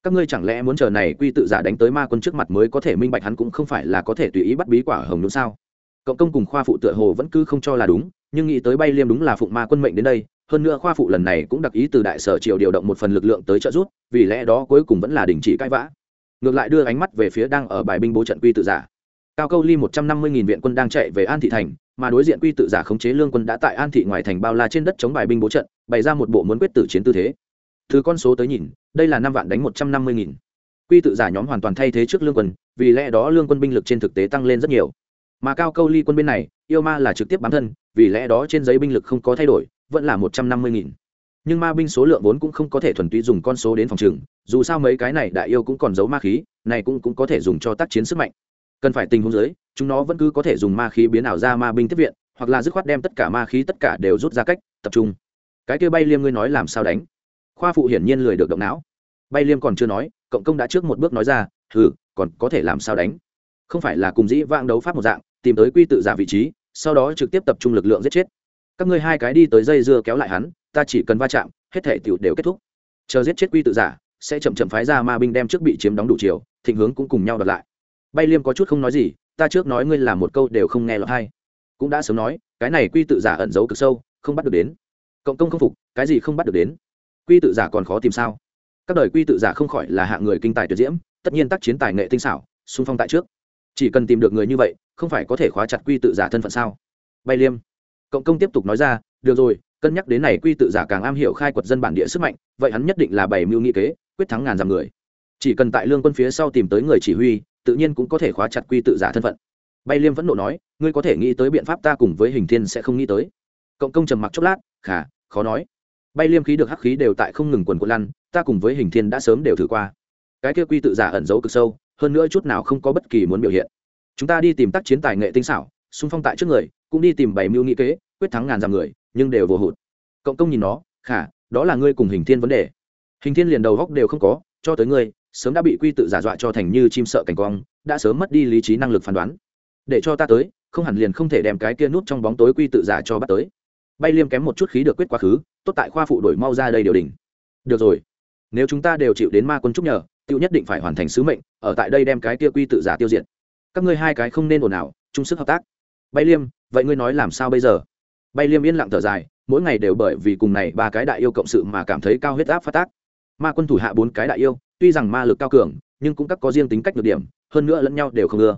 Các ngươi chẳng lẽ muốn chờ này quy tự giả đánh tới ma quân trước mặt mới có thể minh bạch hắn cũng không phải là có thể tùy ý bắt bí quả hồng đúng sao? Cộng công cùng khoa phụ tựa hồ vẫn cứ không cho là đúng, nhưng nghĩ tới bay liêm đúng là phụng ma quân mệnh đến đây, hơn nữa khoa phụ lần này cũng đặc ý từ đại sở triều điều động một phần lực lượng tới trợ giúp, vì lẽ đó cuối cùng vẫn là đình chỉ cãi vã ngược lại đưa ánh mắt về phía đang ở bài binh bố trận quy tự giả. Cao câu ly một trăm năm mươi nghìn viện quân đang chạy về an thị thành, mà đối diện quy tự giả khống chế lương quân đã tại an thị ngoài thành bao la trên đất chống bài binh bố trận, bày ra một bộ muốn quyết tử chiến tư thế. Thứ con số tới nhìn, đây là năm vạn đánh một trăm năm mươi nghìn. Quy tự giả nhóm hoàn toàn thay thế trước lương quân, vì lẽ đó lương quân binh lực trên thực tế tăng lên rất nhiều. Mà cao câu ly quân bên này, yêu ma là trực tiếp bám thân, vì lẽ đó trên giấy binh lực không có thay đổi, vẫn là một trăm năm mươi nghìn nhưng ma binh số lượng vốn cũng không có thể thuần túy dùng con số đến phòng trừng, dù sao mấy cái này đại yêu cũng còn giấu ma khí, này cũng cũng có thể dùng cho tác chiến sức mạnh. Cần phải tình huống dưới, chúng nó vẫn cứ có thể dùng ma khí biến ảo ra ma binh tiếp viện, hoặc là dứt khoát đem tất cả ma khí tất cả đều rút ra cách, tập trung. Cái kia bay liêm ngươi nói làm sao đánh? Khoa phụ hiển nhiên lười được động não. Bay liêm còn chưa nói, cộng công đã trước một bước nói ra ừ còn có thể làm sao đánh? Không phải là cùng dĩ vãng đấu pháp một dạng, tìm tới quy tự giả vị trí, sau đó trực tiếp tập trung lực lượng giết chết. Các ngươi hai cái đi tới dây dưa kéo lại hắn ta chỉ cần va chạm, hết thể tiểu đều kết thúc. Chờ giết chết quy tự giả, sẽ chậm chậm phái ra ma binh đem trước bị chiếm đóng đủ chiều, thịnh hướng cũng cùng nhau đặt lại. Bay liêm có chút không nói gì, ta trước nói ngươi làm một câu đều không nghe lọt hay. Cũng đã sớm nói, cái này quy tự giả ẩn giấu cực sâu, không bắt được đến. Cộng công không phục, cái gì không bắt được đến? Quy tự giả còn khó tìm sao? Các đời quy tự giả không khỏi là hạng người kinh tài tuyệt diễm, tất nhiên tác chiến tài nghệ tinh xảo, xung phong tại trước. Chỉ cần tìm được người như vậy, không phải có thể khóa chặt quy tự giả thân phận sao? Bay liêm, cộng công tiếp tục nói ra, được rồi cân nhắc đến này quy tự giả càng am hiểu khai quật dân bản địa sức mạnh, vậy hắn nhất định là bảy mưu nghị kế, quyết thắng ngàn dặm người. Chỉ cần tại lương quân phía sau tìm tới người chỉ huy, tự nhiên cũng có thể khóa chặt quy tự giả thân phận. Bay liêm vẫn nộ nói, ngươi có thể nghĩ tới biện pháp ta cùng với hình thiên sẽ không nghĩ tới. Cộng công trầm mặc chốc lát, khả, khó nói. Bay liêm khí được hắc khí đều tại không ngừng quần quần lăn, ta cùng với hình thiên đã sớm đều thử qua. Cái kia quy tự giả ẩn giấu cực sâu, hơn nữa chút nào không có bất kỳ muốn biểu hiện. Chúng ta đi tìm tác chiến tài nghệ tinh xảo, xung phong tại trước người, cũng đi tìm bảy mưu nghị kế, quyết thắng ngàn dặm người nhưng đều vô hụt. Cộng công nhìn nó, khả, đó là ngươi cùng hình thiên vấn đề. Hình thiên liền đầu góc đều không có, cho tới ngươi, sớm đã bị quy tự giả dọa cho thành như chim sợ cảnh quang, đã sớm mất đi lý trí năng lực phán đoán. Để cho ta tới, không hẳn liền không thể đem cái kia nút trong bóng tối quy tự giả cho bắt tới. Bay liêm kém một chút khí được quyết quá khứ, tốt tại khoa phụ đổi mau ra đây điều đình. Được rồi, nếu chúng ta đều chịu đến ma quân trúc nhờ tiêu nhất định phải hoàn thành sứ mệnh, ở tại đây đem cái kia quy tự giả tiêu diệt. Các ngươi hai cái không nên ồn ào, chung sức hợp tác. Bay liêm, vậy ngươi nói làm sao bây giờ? Bay liêm yên lặng thở dài, mỗi ngày đều bởi vì cùng này ba cái đại yêu cộng sự mà cảm thấy cao huyết áp phát tác. Ma quân thủ hạ bốn cái đại yêu, tuy rằng ma lực cao cường, nhưng cũng các có riêng tính cách nhược điểm, hơn nữa lẫn nhau đều không ưa.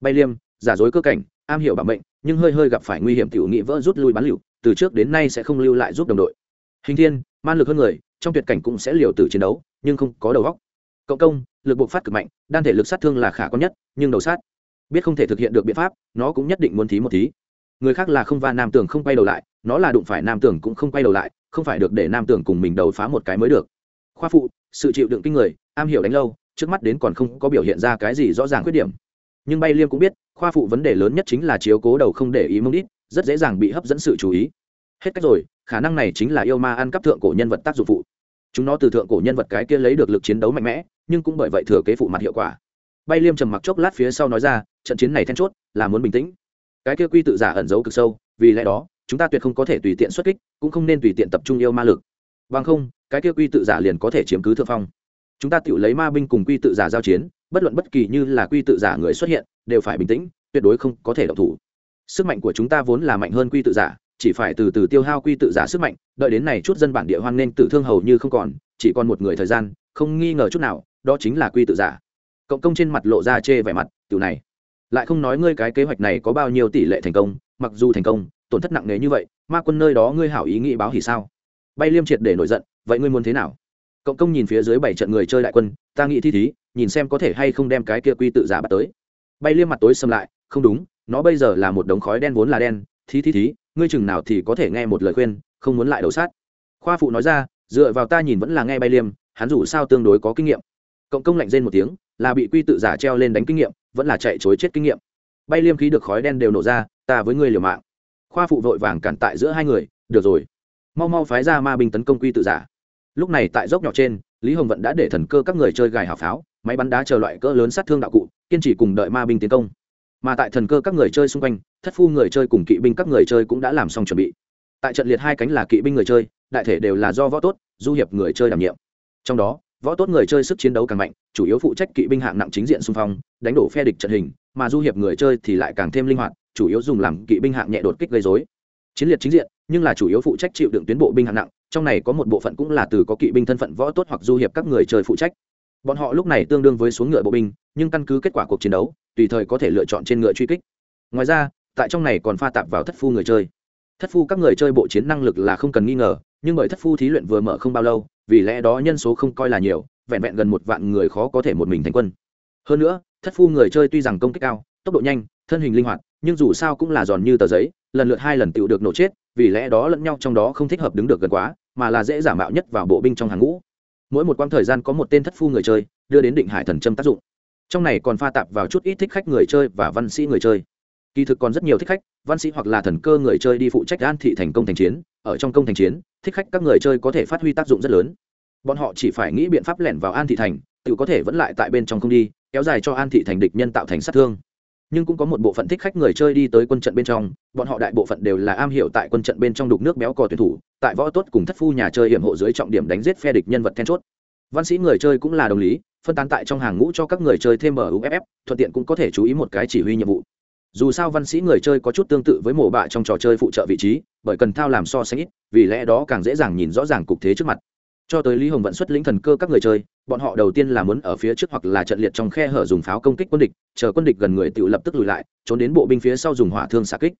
Bay liêm, giả dối cơ cảnh, am hiểu bảo mệnh, nhưng hơi hơi gặp phải nguy hiểm tiểu nghị vỡ rút lui bán liệu, từ trước đến nay sẽ không lưu lại giúp đồng đội. Hình thiên man lực hơn người, trong tuyệt cảnh cũng sẽ liều tử chiến đấu, nhưng không có đầu góc cộng công, lực buộc phát cực mạnh, đan thể lực sát thương là khả quan nhất, nhưng đầu sát, biết không thể thực hiện được biện pháp, nó cũng nhất định muốn thí một thí người khác là không va nam tưởng không quay đầu lại, nó là đụng phải nam tưởng cũng không quay đầu lại, không phải được để nam tưởng cùng mình đầu phá một cái mới được. Khoa phụ, sự chịu đựng kinh người, am hiểu đánh lâu, trước mắt đến còn không có biểu hiện ra cái gì rõ ràng khuyết điểm. Nhưng bay liêm cũng biết, khoa phụ vấn đề lớn nhất chính là chiếu cố đầu không để ý mông đít, rất dễ dàng bị hấp dẫn sự chú ý. Hết cách rồi, khả năng này chính là yêu ma ăn cắp thượng cổ nhân vật tác dụng phụ. Chúng nó từ thượng cổ nhân vật cái kia lấy được lực chiến đấu mạnh mẽ, nhưng cũng bởi vậy thừa kế phụ mặt hiệu quả. Bay liêm trầm mặc chốc lát phía sau nói ra, trận chiến này then chốt là muốn bình tĩnh cái kia quy tự giả ẩn giấu cực sâu, vì lẽ đó, chúng ta tuyệt không có thể tùy tiện xuất kích, cũng không nên tùy tiện tập trung yêu ma lực. Bằng không, cái kia quy tự giả liền có thể chiếm cứ thượng phong. Chúng ta tự lấy ma binh cùng quy tự giả giao chiến, bất luận bất kỳ như là quy tự giả người xuất hiện, đều phải bình tĩnh, tuyệt đối không có thể độc thủ. Sức mạnh của chúng ta vốn là mạnh hơn quy tự giả, chỉ phải từ từ tiêu hao quy tự giả sức mạnh, đợi đến này chút dân bản địa hoan nên tử thương hầu như không còn, chỉ còn một người thời gian, không nghi ngờ chút nào, đó chính là quy tự giả. Cộng công trên mặt lộ ra chê vẻ mặt, tiểu này lại không nói ngươi cái kế hoạch này có bao nhiêu tỷ lệ thành công, mặc dù thành công, tổn thất nặng nề như vậy, ma quân nơi đó ngươi hảo ý nghĩ báo hỉ sao? Bay liêm triệt để nổi giận, vậy ngươi muốn thế nào? Cộng công nhìn phía dưới bảy trận người chơi đại quân, ta nghĩ thi thí, nhìn xem có thể hay không đem cái kia quy tự giả bắt tới. Bay liêm mặt tối xâm lại, không đúng, nó bây giờ là một đống khói đen vốn là đen thí thí thí, ngươi chừng nào thì có thể nghe một lời khuyên, không muốn lại đầu sát. Khoa phụ nói ra, dựa vào ta nhìn vẫn là nghe bay liêm, hắn dù sao tương đối có kinh nghiệm. Cộng công lạnh rên một tiếng, là bị quy tự giả treo lên đánh kinh nghiệm vẫn là chạy chối chết kinh nghiệm. Bay liêm khí được khói đen đều nổ ra, ta với ngươi liều mạng. Khoa phụ vội vàng cản tại giữa hai người, được rồi. Mau mau phái ra ma binh tấn công quy tự giả. Lúc này tại dốc nhỏ trên, lý hồng vận đã để thần cơ các người chơi gài hào pháo, máy bắn đá chờ loại cỡ lớn sát thương đạo cụ, kiên trì cùng đợi ma binh tiến công. Mà tại thần cơ các người chơi xung quanh, thất phu người chơi cùng kỵ binh các người chơi cũng đã làm xong chuẩn bị. Tại trận liệt hai cánh là kỵ binh người chơi, đại thể đều là do võ tốt, du hiệp người chơi đảm nhiệm. Trong đó võ tốt người chơi sức chiến đấu càng mạnh, chủ yếu phụ trách kỵ binh hạng nặng chính diện xung phong, đánh đổ phe địch trận hình, mà du hiệp người chơi thì lại càng thêm linh hoạt, chủ yếu dùng làm kỵ binh hạng nhẹ đột kích gây dối chiến liệt chính diện, nhưng là chủ yếu phụ trách chịu đựng tuyến bộ binh hạng nặng, trong này có một bộ phận cũng là từ có kỵ binh thân phận võ tốt hoặc du hiệp các người chơi phụ trách. Bọn họ lúc này tương đương với xuống ngựa bộ binh, nhưng căn cứ kết quả cuộc chiến đấu, tùy thời có thể lựa chọn trên ngựa truy kích. Ngoài ra, tại trong này còn pha tạp vào thất phu người chơi. Thất phu các người chơi bộ chiến năng lực là không cần nghi ngờ, nhưng bởi thất phu thí luyện vừa mở không bao lâu vì lẽ đó nhân số không coi là nhiều, vẹn vẹn gần một vạn người khó có thể một mình thành quân. Hơn nữa, thất phu người chơi tuy rằng công kích cao, tốc độ nhanh, thân hình linh hoạt, nhưng dù sao cũng là giòn như tờ giấy, lần lượt hai lần tựu được nổ chết, vì lẽ đó lẫn nhau trong đó không thích hợp đứng được gần quá, mà là dễ giả mạo nhất vào bộ binh trong hàng ngũ. Mỗi một quãng thời gian có một tên thất phu người chơi, đưa đến định hải thần châm tác dụng. Trong này còn pha tạp vào chút ít thích khách người chơi và văn sĩ người chơi. Kỳ thực còn rất nhiều thích khách văn sĩ hoặc là thần cơ người chơi đi phụ trách an thị thành công thành chiến, ở trong công thành chiến, thích khách các người chơi có thể phát huy tác dụng rất lớn. Bọn họ chỉ phải nghĩ biện pháp lẻn vào an thị thành, tự có thể vẫn lại tại bên trong không đi, kéo dài cho an thị thành địch nhân tạo thành sát thương. Nhưng cũng có một bộ phận thích khách người chơi đi tới quân trận bên trong, bọn họ đại bộ phận đều là am hiểu tại quân trận bên trong đục nước béo cò tuyển thủ, tại võ tốt cùng thất phu nhà chơi hiểm hộ dưới trọng điểm đánh giết phe địch nhân vật then chốt. Văn sĩ người chơi cũng là đồng lý, phân tán tại trong hàng ngũ cho các người chơi thêm muff thuận tiện cũng có thể chú ý một cái chỉ huy nhiệm vụ dù sao văn sĩ người chơi có chút tương tự với mổ bạ trong trò chơi phụ trợ vị trí, bởi cần thao làm so sánh ít, vì lẽ đó càng dễ dàng nhìn rõ ràng cục thế trước mặt. Cho tới lý hồng vận xuất lĩnh thần cơ các người chơi, bọn họ đầu tiên là muốn ở phía trước hoặc là trận liệt trong khe hở dùng pháo công kích quân địch, chờ quân địch gần người tự lập tức lùi lại, trốn đến bộ binh phía sau dùng hỏa thương xạ kích.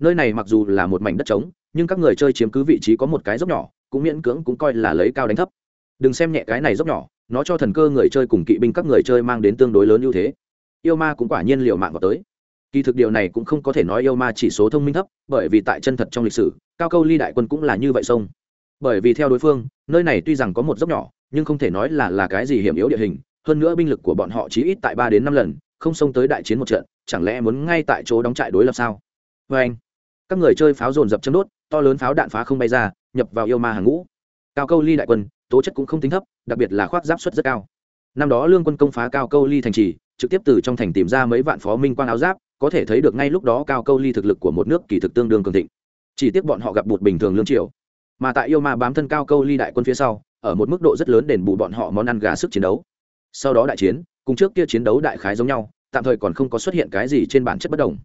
Nơi này mặc dù là một mảnh đất trống, nhưng các người chơi chiếm cứ vị trí có một cái dốc nhỏ, cũng miễn cưỡng cũng coi là lấy cao đánh thấp. Đừng xem nhẹ cái này dốc nhỏ, nó cho thần cơ người chơi cùng kỵ binh các người chơi mang đến tương đối lớn ưu thế. Yêu ma cũng quả nhiên liều mạng vào tới kỳ thực điều này cũng không có thể nói yêu ma chỉ số thông minh thấp, bởi vì tại chân thật trong lịch sử, cao câu ly đại quân cũng là như vậy sông. Bởi vì theo đối phương, nơi này tuy rằng có một dốc nhỏ, nhưng không thể nói là là cái gì hiểm yếu địa hình. Hơn nữa binh lực của bọn họ chỉ ít tại ba đến năm lần, không xông tới đại chiến một trận, chẳng lẽ muốn ngay tại chỗ đóng trại đối lập sao? Vê anh, các người chơi pháo dồn dập châm đốt, to lớn pháo đạn phá không bay ra, nhập vào yêu ma hàng ngũ. Cao câu ly đại quân, tố chất cũng không tính thấp, đặc biệt là khoác giáp suất rất cao. Năm đó lương quân công phá cao câu ly thành trì, trực tiếp từ trong thành tìm ra mấy vạn phó minh quang áo giáp có thể thấy được ngay lúc đó cao câu ly thực lực của một nước kỳ thực tương đương cường thịnh. Chỉ tiếc bọn họ gặp một bình thường lương triều. Mà tại yêu ma bám thân cao câu ly đại quân phía sau, ở một mức độ rất lớn đền bù bọn họ món ăn gà sức chiến đấu. Sau đó đại chiến, cùng trước kia chiến đấu đại khái giống nhau, tạm thời còn không có xuất hiện cái gì trên bản chất bất đồng.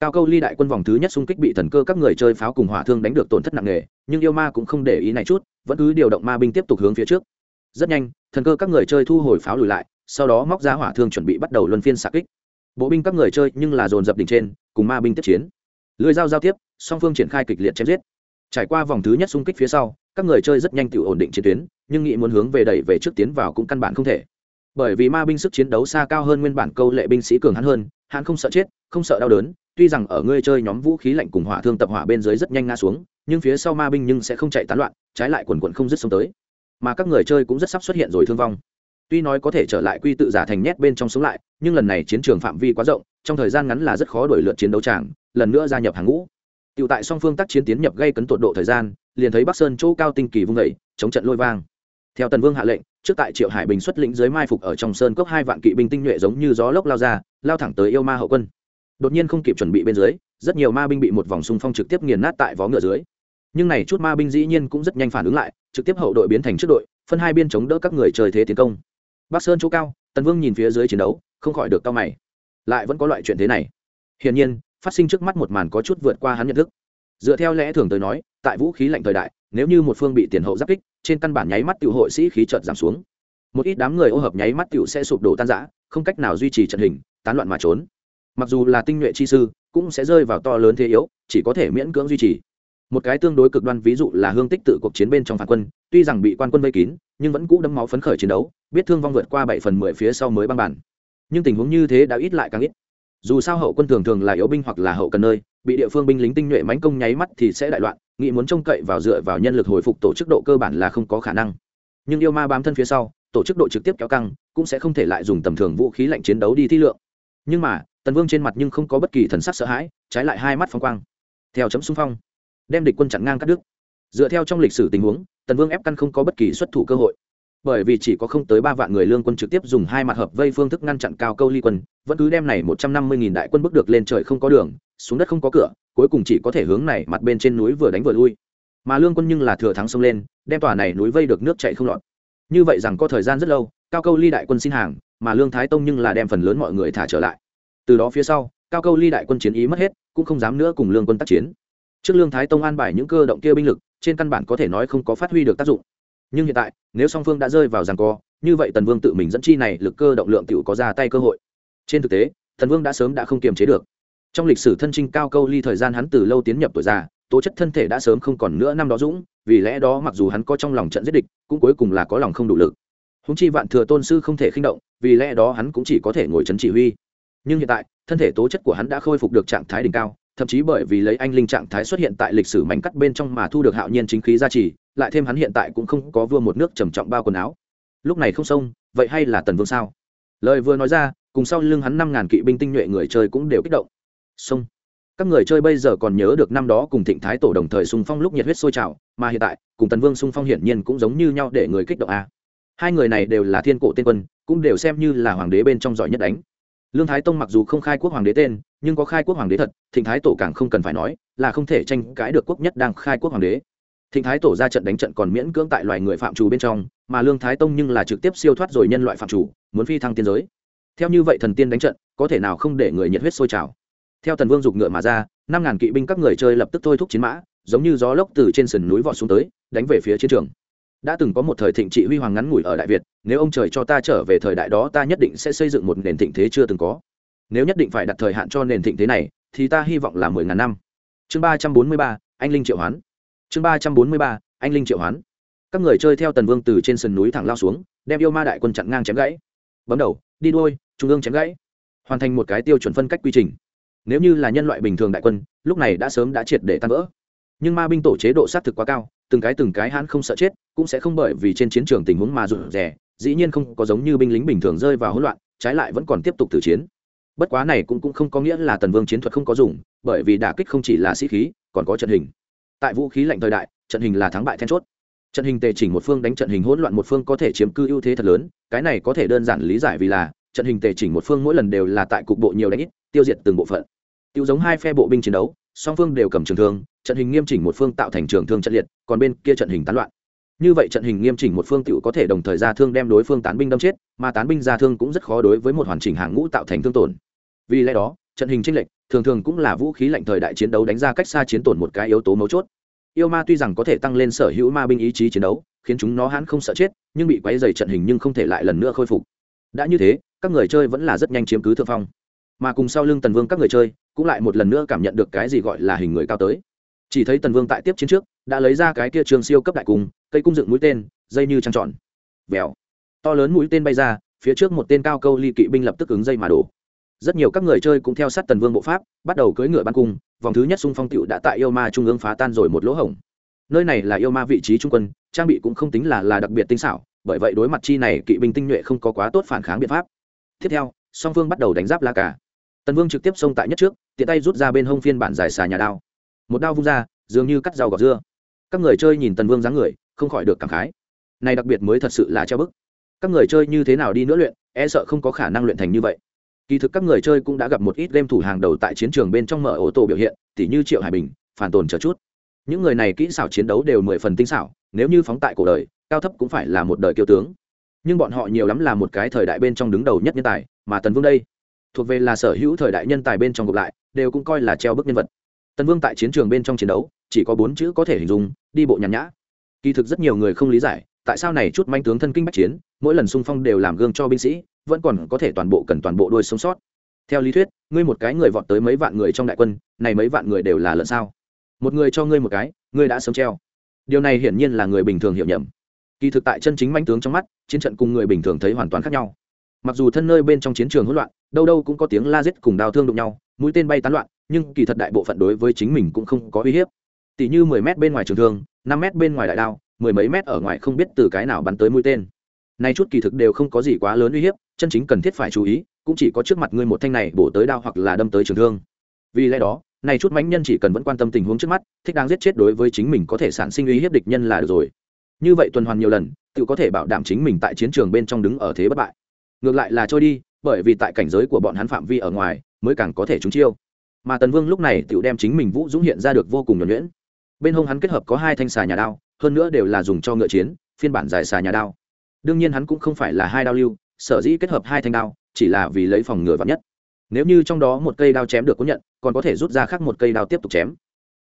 Cao câu ly đại quân vòng thứ nhất xung kích bị thần cơ các người chơi pháo cùng hỏa thương đánh được tổn thất nặng nề, nhưng yêu ma cũng không để ý này chút, vẫn cứ điều động ma binh tiếp tục hướng phía trước. Rất nhanh, thần cơ các người chơi thu hồi pháo lùi lại, sau đó móc ra hỏa thương chuẩn bị bắt đầu luân phiên xạ kích bộ binh các người chơi nhưng là dồn dập đỉnh trên, cùng ma binh tiếp chiến. Lưới dao giao tiếp, song phương triển khai kịch liệt chém giết. Trải qua vòng thứ nhất xung kích phía sau, các người chơi rất nhanh tự ổn định chiến tuyến, nhưng nghị muốn hướng về đẩy về trước tiến vào cũng căn bản không thể. Bởi vì ma binh sức chiến đấu xa cao hơn nguyên bản câu lệ binh sĩ cường hắn hơn, hắn không sợ chết, không sợ đau đớn, tuy rằng ở ngươi chơi nhóm vũ khí lạnh cùng hỏa thương tập hỏa bên dưới rất nhanh ngã xuống, nhưng phía sau ma binh nhưng sẽ không chạy tán loạn, trái lại quần quận không dứt xuống tới. Mà các người chơi cũng rất sắp xuất hiện rồi thương vong tuy nói có thể trở lại quy tự giả thành nhét bên trong sống lại nhưng lần này chiến trường phạm vi quá rộng trong thời gian ngắn là rất khó đổi lượt chiến đấu tràng lần nữa gia nhập hàng ngũ Tiểu tại song phương tác chiến tiến nhập gây cấn tột độ thời gian, liền thấy Bắc Sơn chỗ cao tinh kỳ vung dậy, chống trận lôi vang. Theo Tần Vương hạ lệnh, trước tại Triệu Hải Bình xuất lĩnh dưới mai phục ở trong sơn cốc hai vạn kỵ binh tinh nhuệ giống như gió lốc lao ra, lao thẳng tới yêu ma hậu quân. Đột nhiên không kịp chuẩn bị bên dưới, rất nhiều ma binh bị một vòng xung phong trực tiếp nghiền nát tại vó ngựa dưới. Nhưng này chút ma binh dĩ nhiên cũng rất nhanh phản ứng lại, trực tiếp hậu đội biến thành trước đội, phân hai biên chống đỡ các người trời thế tiến công. Bắc Sơn chỗ cao, Tần Vương nhìn phía dưới chiến đấu, không khỏi được cao mày. Lại vẫn có loại chuyện thế này. Hiển nhiên, phát sinh trước mắt một màn có chút vượt qua hắn nhận thức dựa theo lẽ thường tới nói tại vũ khí lạnh thời đại nếu như một phương bị tiền hậu giáp kích trên căn bản nháy mắt tiểu hội sĩ khí chợt giảm xuống một ít đám người ô hợp nháy mắt tiểu sẽ sụp đổ tan rã không cách nào duy trì trận hình tán loạn mà trốn mặc dù là tinh nhuệ chi sư cũng sẽ rơi vào to lớn thế yếu chỉ có thể miễn cưỡng duy trì một cái tương đối cực đoan ví dụ là hương tích tự cuộc chiến bên trong phản quân, tuy rằng bị quan quân vây kín, nhưng vẫn cũ đấm máu phấn khởi chiến đấu, biết thương vong vượt qua bảy phần mười phía sau mới băng bản. Nhưng tình huống như thế đã ít lại càng ít. Dù sao hậu quân thường thường là yếu binh hoặc là hậu cần nơi, bị địa phương binh lính tinh nhuệ mánh công nháy mắt thì sẽ đại loạn, nghĩ muốn trông cậy vào dựa vào nhân lực hồi phục tổ chức độ cơ bản là không có khả năng. Nhưng yêu ma bám thân phía sau, tổ chức độ trực tiếp kéo căng, cũng sẽ không thể lại dùng tầm thường vũ khí lạnh chiến đấu đi thi lượng. Nhưng mà, tần vương trên mặt nhưng không có bất kỳ thần sắc sợ hãi, trái lại hai mắt phong quang. Theo chấm xung phong đem địch quân chặn ngang cắt đứt. Dựa theo trong lịch sử tình huống, tần vương ép căn không có bất kỳ xuất thủ cơ hội. Bởi vì chỉ có không tới ba vạn người lương quân trực tiếp dùng hai mặt hợp vây phương thức ngăn chặn cao câu ly quân, vẫn cứ đem này một trăm năm mươi nghìn đại quân bước được lên trời không có đường, xuống đất không có cửa, cuối cùng chỉ có thể hướng này mặt bên trên núi vừa đánh vừa lui. Mà lương quân nhưng là thừa thắng xông lên, đem tòa này núi vây được nước chạy không lọt. Như vậy rằng có thời gian rất lâu, cao câu ly đại quân xin hàng, mà lương thái tông nhưng là đem phần lớn mọi người thả trở lại. Từ đó phía sau, cao câu ly đại quân chiến ý mất hết, cũng không dám nữa cùng lương quân tác chiến trước lương thái tông an bài những cơ động kia binh lực, trên căn bản có thể nói không có phát huy được tác dụng. Nhưng hiện tại, nếu song phương đã rơi vào rằng co, như vậy tần vương tự mình dẫn chi này lực cơ động lượng tựu có ra tay cơ hội. Trên thực tế, tần vương đã sớm đã không kiềm chế được. Trong lịch sử thân trinh cao câu ly thời gian hắn từ lâu tiến nhập tuổi già, tố chất thân thể đã sớm không còn nữa năm đó dũng, vì lẽ đó mặc dù hắn có trong lòng trận giết địch, cũng cuối cùng là có lòng không đủ lực. Húng chi vạn thừa tôn sư không thể khinh động, vì lẽ đó hắn cũng chỉ có thể ngồi c chỉ huy. Nhưng hiện tại, thân thể tố chất của hắn đã khôi phục được trạng thái đỉnh cao thậm chí bởi vì lấy anh linh trạng thái xuất hiện tại lịch sử mảnh cắt bên trong mà thu được hạo nhiên chính khí gia trì, lại thêm hắn hiện tại cũng không có vua một nước trầm trọng bao quần áo. Lúc này không xông, vậy hay là tần vương sao? Lời vừa nói ra, cùng sau lưng hắn năm ngàn kỵ binh tinh nhuệ người chơi cũng đều kích động. Xông. Các người chơi bây giờ còn nhớ được năm đó cùng thịnh thái tổ đồng thời xung phong lúc nhiệt huyết sôi trào, mà hiện tại, cùng tần vương xung phong hiển nhiên cũng giống như nhau để người kích động a. Hai người này đều là thiên cổ tên quân, cũng đều xem như là hoàng đế bên trong giỏi nhất đánh lương thái tông mặc dù không khai quốc hoàng đế tên, nhưng có khai quốc hoàng đế thật, thịnh thái tổ càng không cần phải nói, là không thể tranh cãi được quốc nhất đang khai quốc hoàng đế. Thịnh thái tổ ra trận đánh trận còn miễn cưỡng tại loài người phạm chủ bên trong, mà lương thái tông nhưng là trực tiếp siêu thoát rồi nhân loại phạm chủ, muốn phi thăng tiên giới. Theo như vậy thần tiên đánh trận, có thể nào không để người nhiệt huyết sôi trào? Theo tần vương giục ngựa mà ra, năm ngàn kỵ binh các người chơi lập tức thôi thúc chiến mã, giống như gió lốc từ trên sườn núi vọt xuống tới, đánh về phía chiến trường đã từng có một thời thịnh trị huy hoàng ngắn ngủi ở đại việt, nếu ông trời cho ta trở về thời đại đó ta nhất định sẽ xây dựng một nền thịnh thế chưa từng có. Nếu nhất định phải đặt thời hạn cho nền thịnh thế này, thì ta hy vọng là mười ngàn năm. Chương ba trăm bốn mươi ba, anh linh triệu hoán. Chương ba trăm bốn mươi ba, anh linh triệu hoán. Các người chơi theo tần vương từ trên sườn núi thẳng lao xuống, đem yêu ma đại quân chặn ngang chém gãy. Bấm đầu, đi đôi trung ương chém gãy. Hoàn thành một cái tiêu chuẩn phân cách quy trình. Nếu như là nhân loại bình thường đại quân, lúc này đã sớm đã triệt để tan vỡ. Nhưng ma binh tổ chế độ sát thực quá cao từng cái từng cái hắn không sợ chết cũng sẽ không bởi vì trên chiến trường tình huống mà rụt rè dĩ nhiên không có giống như binh lính bình thường rơi vào hỗn loạn trái lại vẫn còn tiếp tục tử chiến. Bất quá này cũng, cũng không có nghĩa là tần vương chiến thuật không có dùng bởi vì đả kích không chỉ là sĩ khí còn có trận hình. Tại vũ khí lạnh thời đại trận hình là thắng bại then chốt. Trận hình tề chỉnh một phương đánh trận hình hỗn loạn một phương có thể chiếm cư ưu thế thật lớn cái này có thể đơn giản lý giải vì là trận hình tề chỉnh một phương mỗi lần đều là tại cục bộ nhiều đánh ít tiêu diệt từng bộ phận. Tiêu giống hai phe bộ binh chiến đấu song phương đều cầm trường thương, trận hình nghiêm chỉnh một phương tạo thành trường thương trận liệt, còn bên kia trận hình tán loạn. Như vậy trận hình nghiêm chỉnh một phương tựu có thể đồng thời ra thương đem đối phương tán binh đâm chết, mà tán binh ra thương cũng rất khó đối với một hoàn chỉnh hàng ngũ tạo thành thương tổn. Vì lẽ đó, trận hình tranh lệch, thường thường cũng là vũ khí lạnh thời đại chiến đấu đánh ra cách xa chiến tổn một cái yếu tố mấu chốt. Yêu ma tuy rằng có thể tăng lên sở hữu ma binh ý chí chiến đấu, khiến chúng nó hãn không sợ chết, nhưng bị quấy dày trận hình nhưng không thể lại lần nữa khôi phục. Đã như thế, các người chơi vẫn là rất nhanh chiếm cứ thượng phong mà cùng sau lưng tần vương các người chơi, cũng lại một lần nữa cảm nhận được cái gì gọi là hình người cao tới. Chỉ thấy tần vương tại tiếp chiến trước, đã lấy ra cái kia trường siêu cấp đại cung, cây cung dựng mũi tên, dây như trăng tròn. Vèo. To lớn mũi tên bay ra, phía trước một tên cao câu ly kỵ binh lập tức ứng dây mà đổ. Rất nhiều các người chơi cũng theo sát tần vương bộ pháp, bắt đầu cưỡi ngựa ban cung, vòng thứ nhất xung phong tựu đã tại yêu ma trung ương phá tan rồi một lỗ hổng. Nơi này là yêu ma vị trí trung quân, trang bị cũng không tính là là đặc biệt tinh xảo, bởi vậy đối mặt chi này kỵ binh tinh nhuệ không có quá tốt phản kháng biện pháp. Tiếp theo, song phương bắt đầu đánh giáp la cả tần vương trực tiếp xông tại nhất trước, tiện tay rút ra bên hông phiên bản dài xà nhà đao. Một đao vung ra, dường như cắt rau gọt dưa. Các người chơi nhìn tần vương dáng người, không khỏi được cảm khái. Này đặc biệt mới thật sự là treo bức. Các người chơi như thế nào đi nữa luyện e sợ không có khả năng luyện thành như vậy. Kỳ thực các người chơi cũng đã gặp một ít game thủ hàng đầu tại chiến trường bên trong mở ô tô biểu hiện, tỉ như triệu hải bình, phản tồn chờ chút. Những người này kỹ xảo chiến đấu đều mười phần tinh xảo, nếu như phóng tại cổ đời, cao thấp cũng phải là một đời kiêu tướng. Nhưng bọn họ nhiều lắm là một cái thời đại bên trong đứng đầu nhất nhân tài, mà tần vương đây thuộc về là sở hữu thời đại nhân tài bên trong gộp lại, đều cũng coi là treo bức nhân vật. Tần vương tại chiến trường bên trong chiến đấu, chỉ có bốn chữ có thể hình dung, đi bộ nhàn nhã. Kỳ thực rất nhiều người không lý giải, tại sao này chút manh tướng thân kinh bách chiến, mỗi lần xung phong đều làm gương cho binh sĩ, vẫn còn có thể toàn bộ cần toàn bộ đuôi sống sót. Theo lý thuyết, ngươi một cái người vọt tới mấy vạn người trong đại quân, này mấy vạn người đều là lợn sao? Một người cho ngươi một cái, ngươi đã sớm treo. Điều này hiển nhiên là người bình thường hiểu nhầm. Kỳ thực tại chân chính manh tướng trong mắt, chiến trận cùng người bình thường thấy hoàn toàn khác nhau mặc dù thân nơi bên trong chiến trường hỗn loạn, đâu đâu cũng có tiếng la giết cùng đao thương đụng nhau, mũi tên bay tán loạn, nhưng kỳ thật đại bộ phận đối với chính mình cũng không có uy hiếp. Tỷ như mười mét bên ngoài trường thương, năm mét bên ngoài đại đao, mười mấy mét ở ngoài không biết từ cái nào bắn tới mũi tên. Nay chút kỳ thực đều không có gì quá lớn uy hiếp, chân chính cần thiết phải chú ý, cũng chỉ có trước mặt ngươi một thanh này bổ tới đao hoặc là đâm tới trường thương. Vì lẽ đó này chút mãnh nhân chỉ cần vẫn quan tâm tình huống trước mắt, thích đang giết chết đối với chính mình có thể sản sinh uy hiếp địch nhân là được rồi. Như vậy tuần hoàn nhiều lần, tự có thể bảo đảm chính mình tại chiến trường bên trong đứng ở thế bất bại ngược lại là trôi đi, bởi vì tại cảnh giới của bọn hắn phạm vi ở ngoài, mới càng có thể trúng chiêu. Mà tần vương lúc này tự đem chính mình vũ dũng hiện ra được vô cùng nhuẩn nhuyễn. Bên hông hắn kết hợp có hai thanh xà nhà đao, hơn nữa đều là dùng cho ngựa chiến, phiên bản dài xà nhà đao. Đương nhiên hắn cũng không phải là hai đao lưu, sở dĩ kết hợp hai thanh đao, chỉ là vì lấy phòng ngừa vắn nhất. Nếu như trong đó một cây đao chém được có nhận, còn có thể rút ra khác một cây đao tiếp tục chém.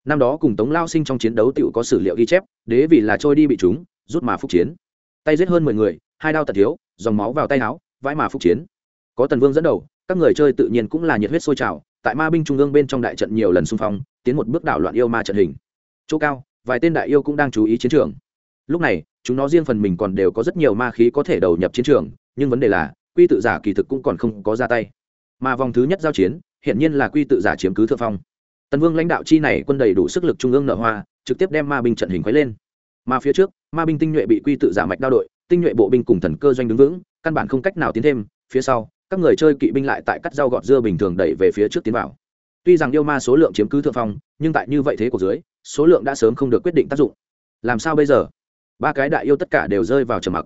Năm đó cùng tống lao sinh trong chiến đấu tựu có sử liệu ghi chép, đế vì là trôi đi bị chúng rút mà phúc chiến. Tay giết hơn mười người, hai đao tật thiếu, dòng máu vào tay áo vãi mà phúc chiến. Có tần vương dẫn đầu, các người chơi tự nhiên cũng là nhiệt huyết sôi trào, tại ma binh trung ương bên trong đại trận nhiều lần xung phong, tiến một bước đảo loạn yêu ma trận hình. Chỗ cao, vài tên đại yêu cũng đang chú ý chiến trường. Lúc này, chúng nó riêng phần mình còn đều có rất nhiều ma khí có thể đầu nhập chiến trường, nhưng vấn đề là, quy tự giả kỳ thực cũng còn không có ra tay. Mà vòng thứ nhất giao chiến hiện nhiên là quy tự giả chiếm cứ thượng phong. Tần vương lãnh đạo chi này quân đầy đủ sức lực trung ương nợ hoa, trực tiếp đem ma binh trận hình quấy lên. Mà phía trước, ma binh tinh nhuệ bị quy tự giả mạch đao đội, tinh nhuệ bộ binh cùng thần cơ doanh đứng vững căn bản không cách nào tiến thêm, phía sau, các người chơi kỵ binh lại tại cắt rau gọt dưa bình thường đẩy về phía trước tiến vào. Tuy rằng yêu ma số lượng chiếm cứ thượng phong, nhưng tại như vậy thế của dưới, số lượng đã sớm không được quyết định tác dụng. Làm sao bây giờ? Ba cái đại yêu tất cả đều rơi vào trầm mặc.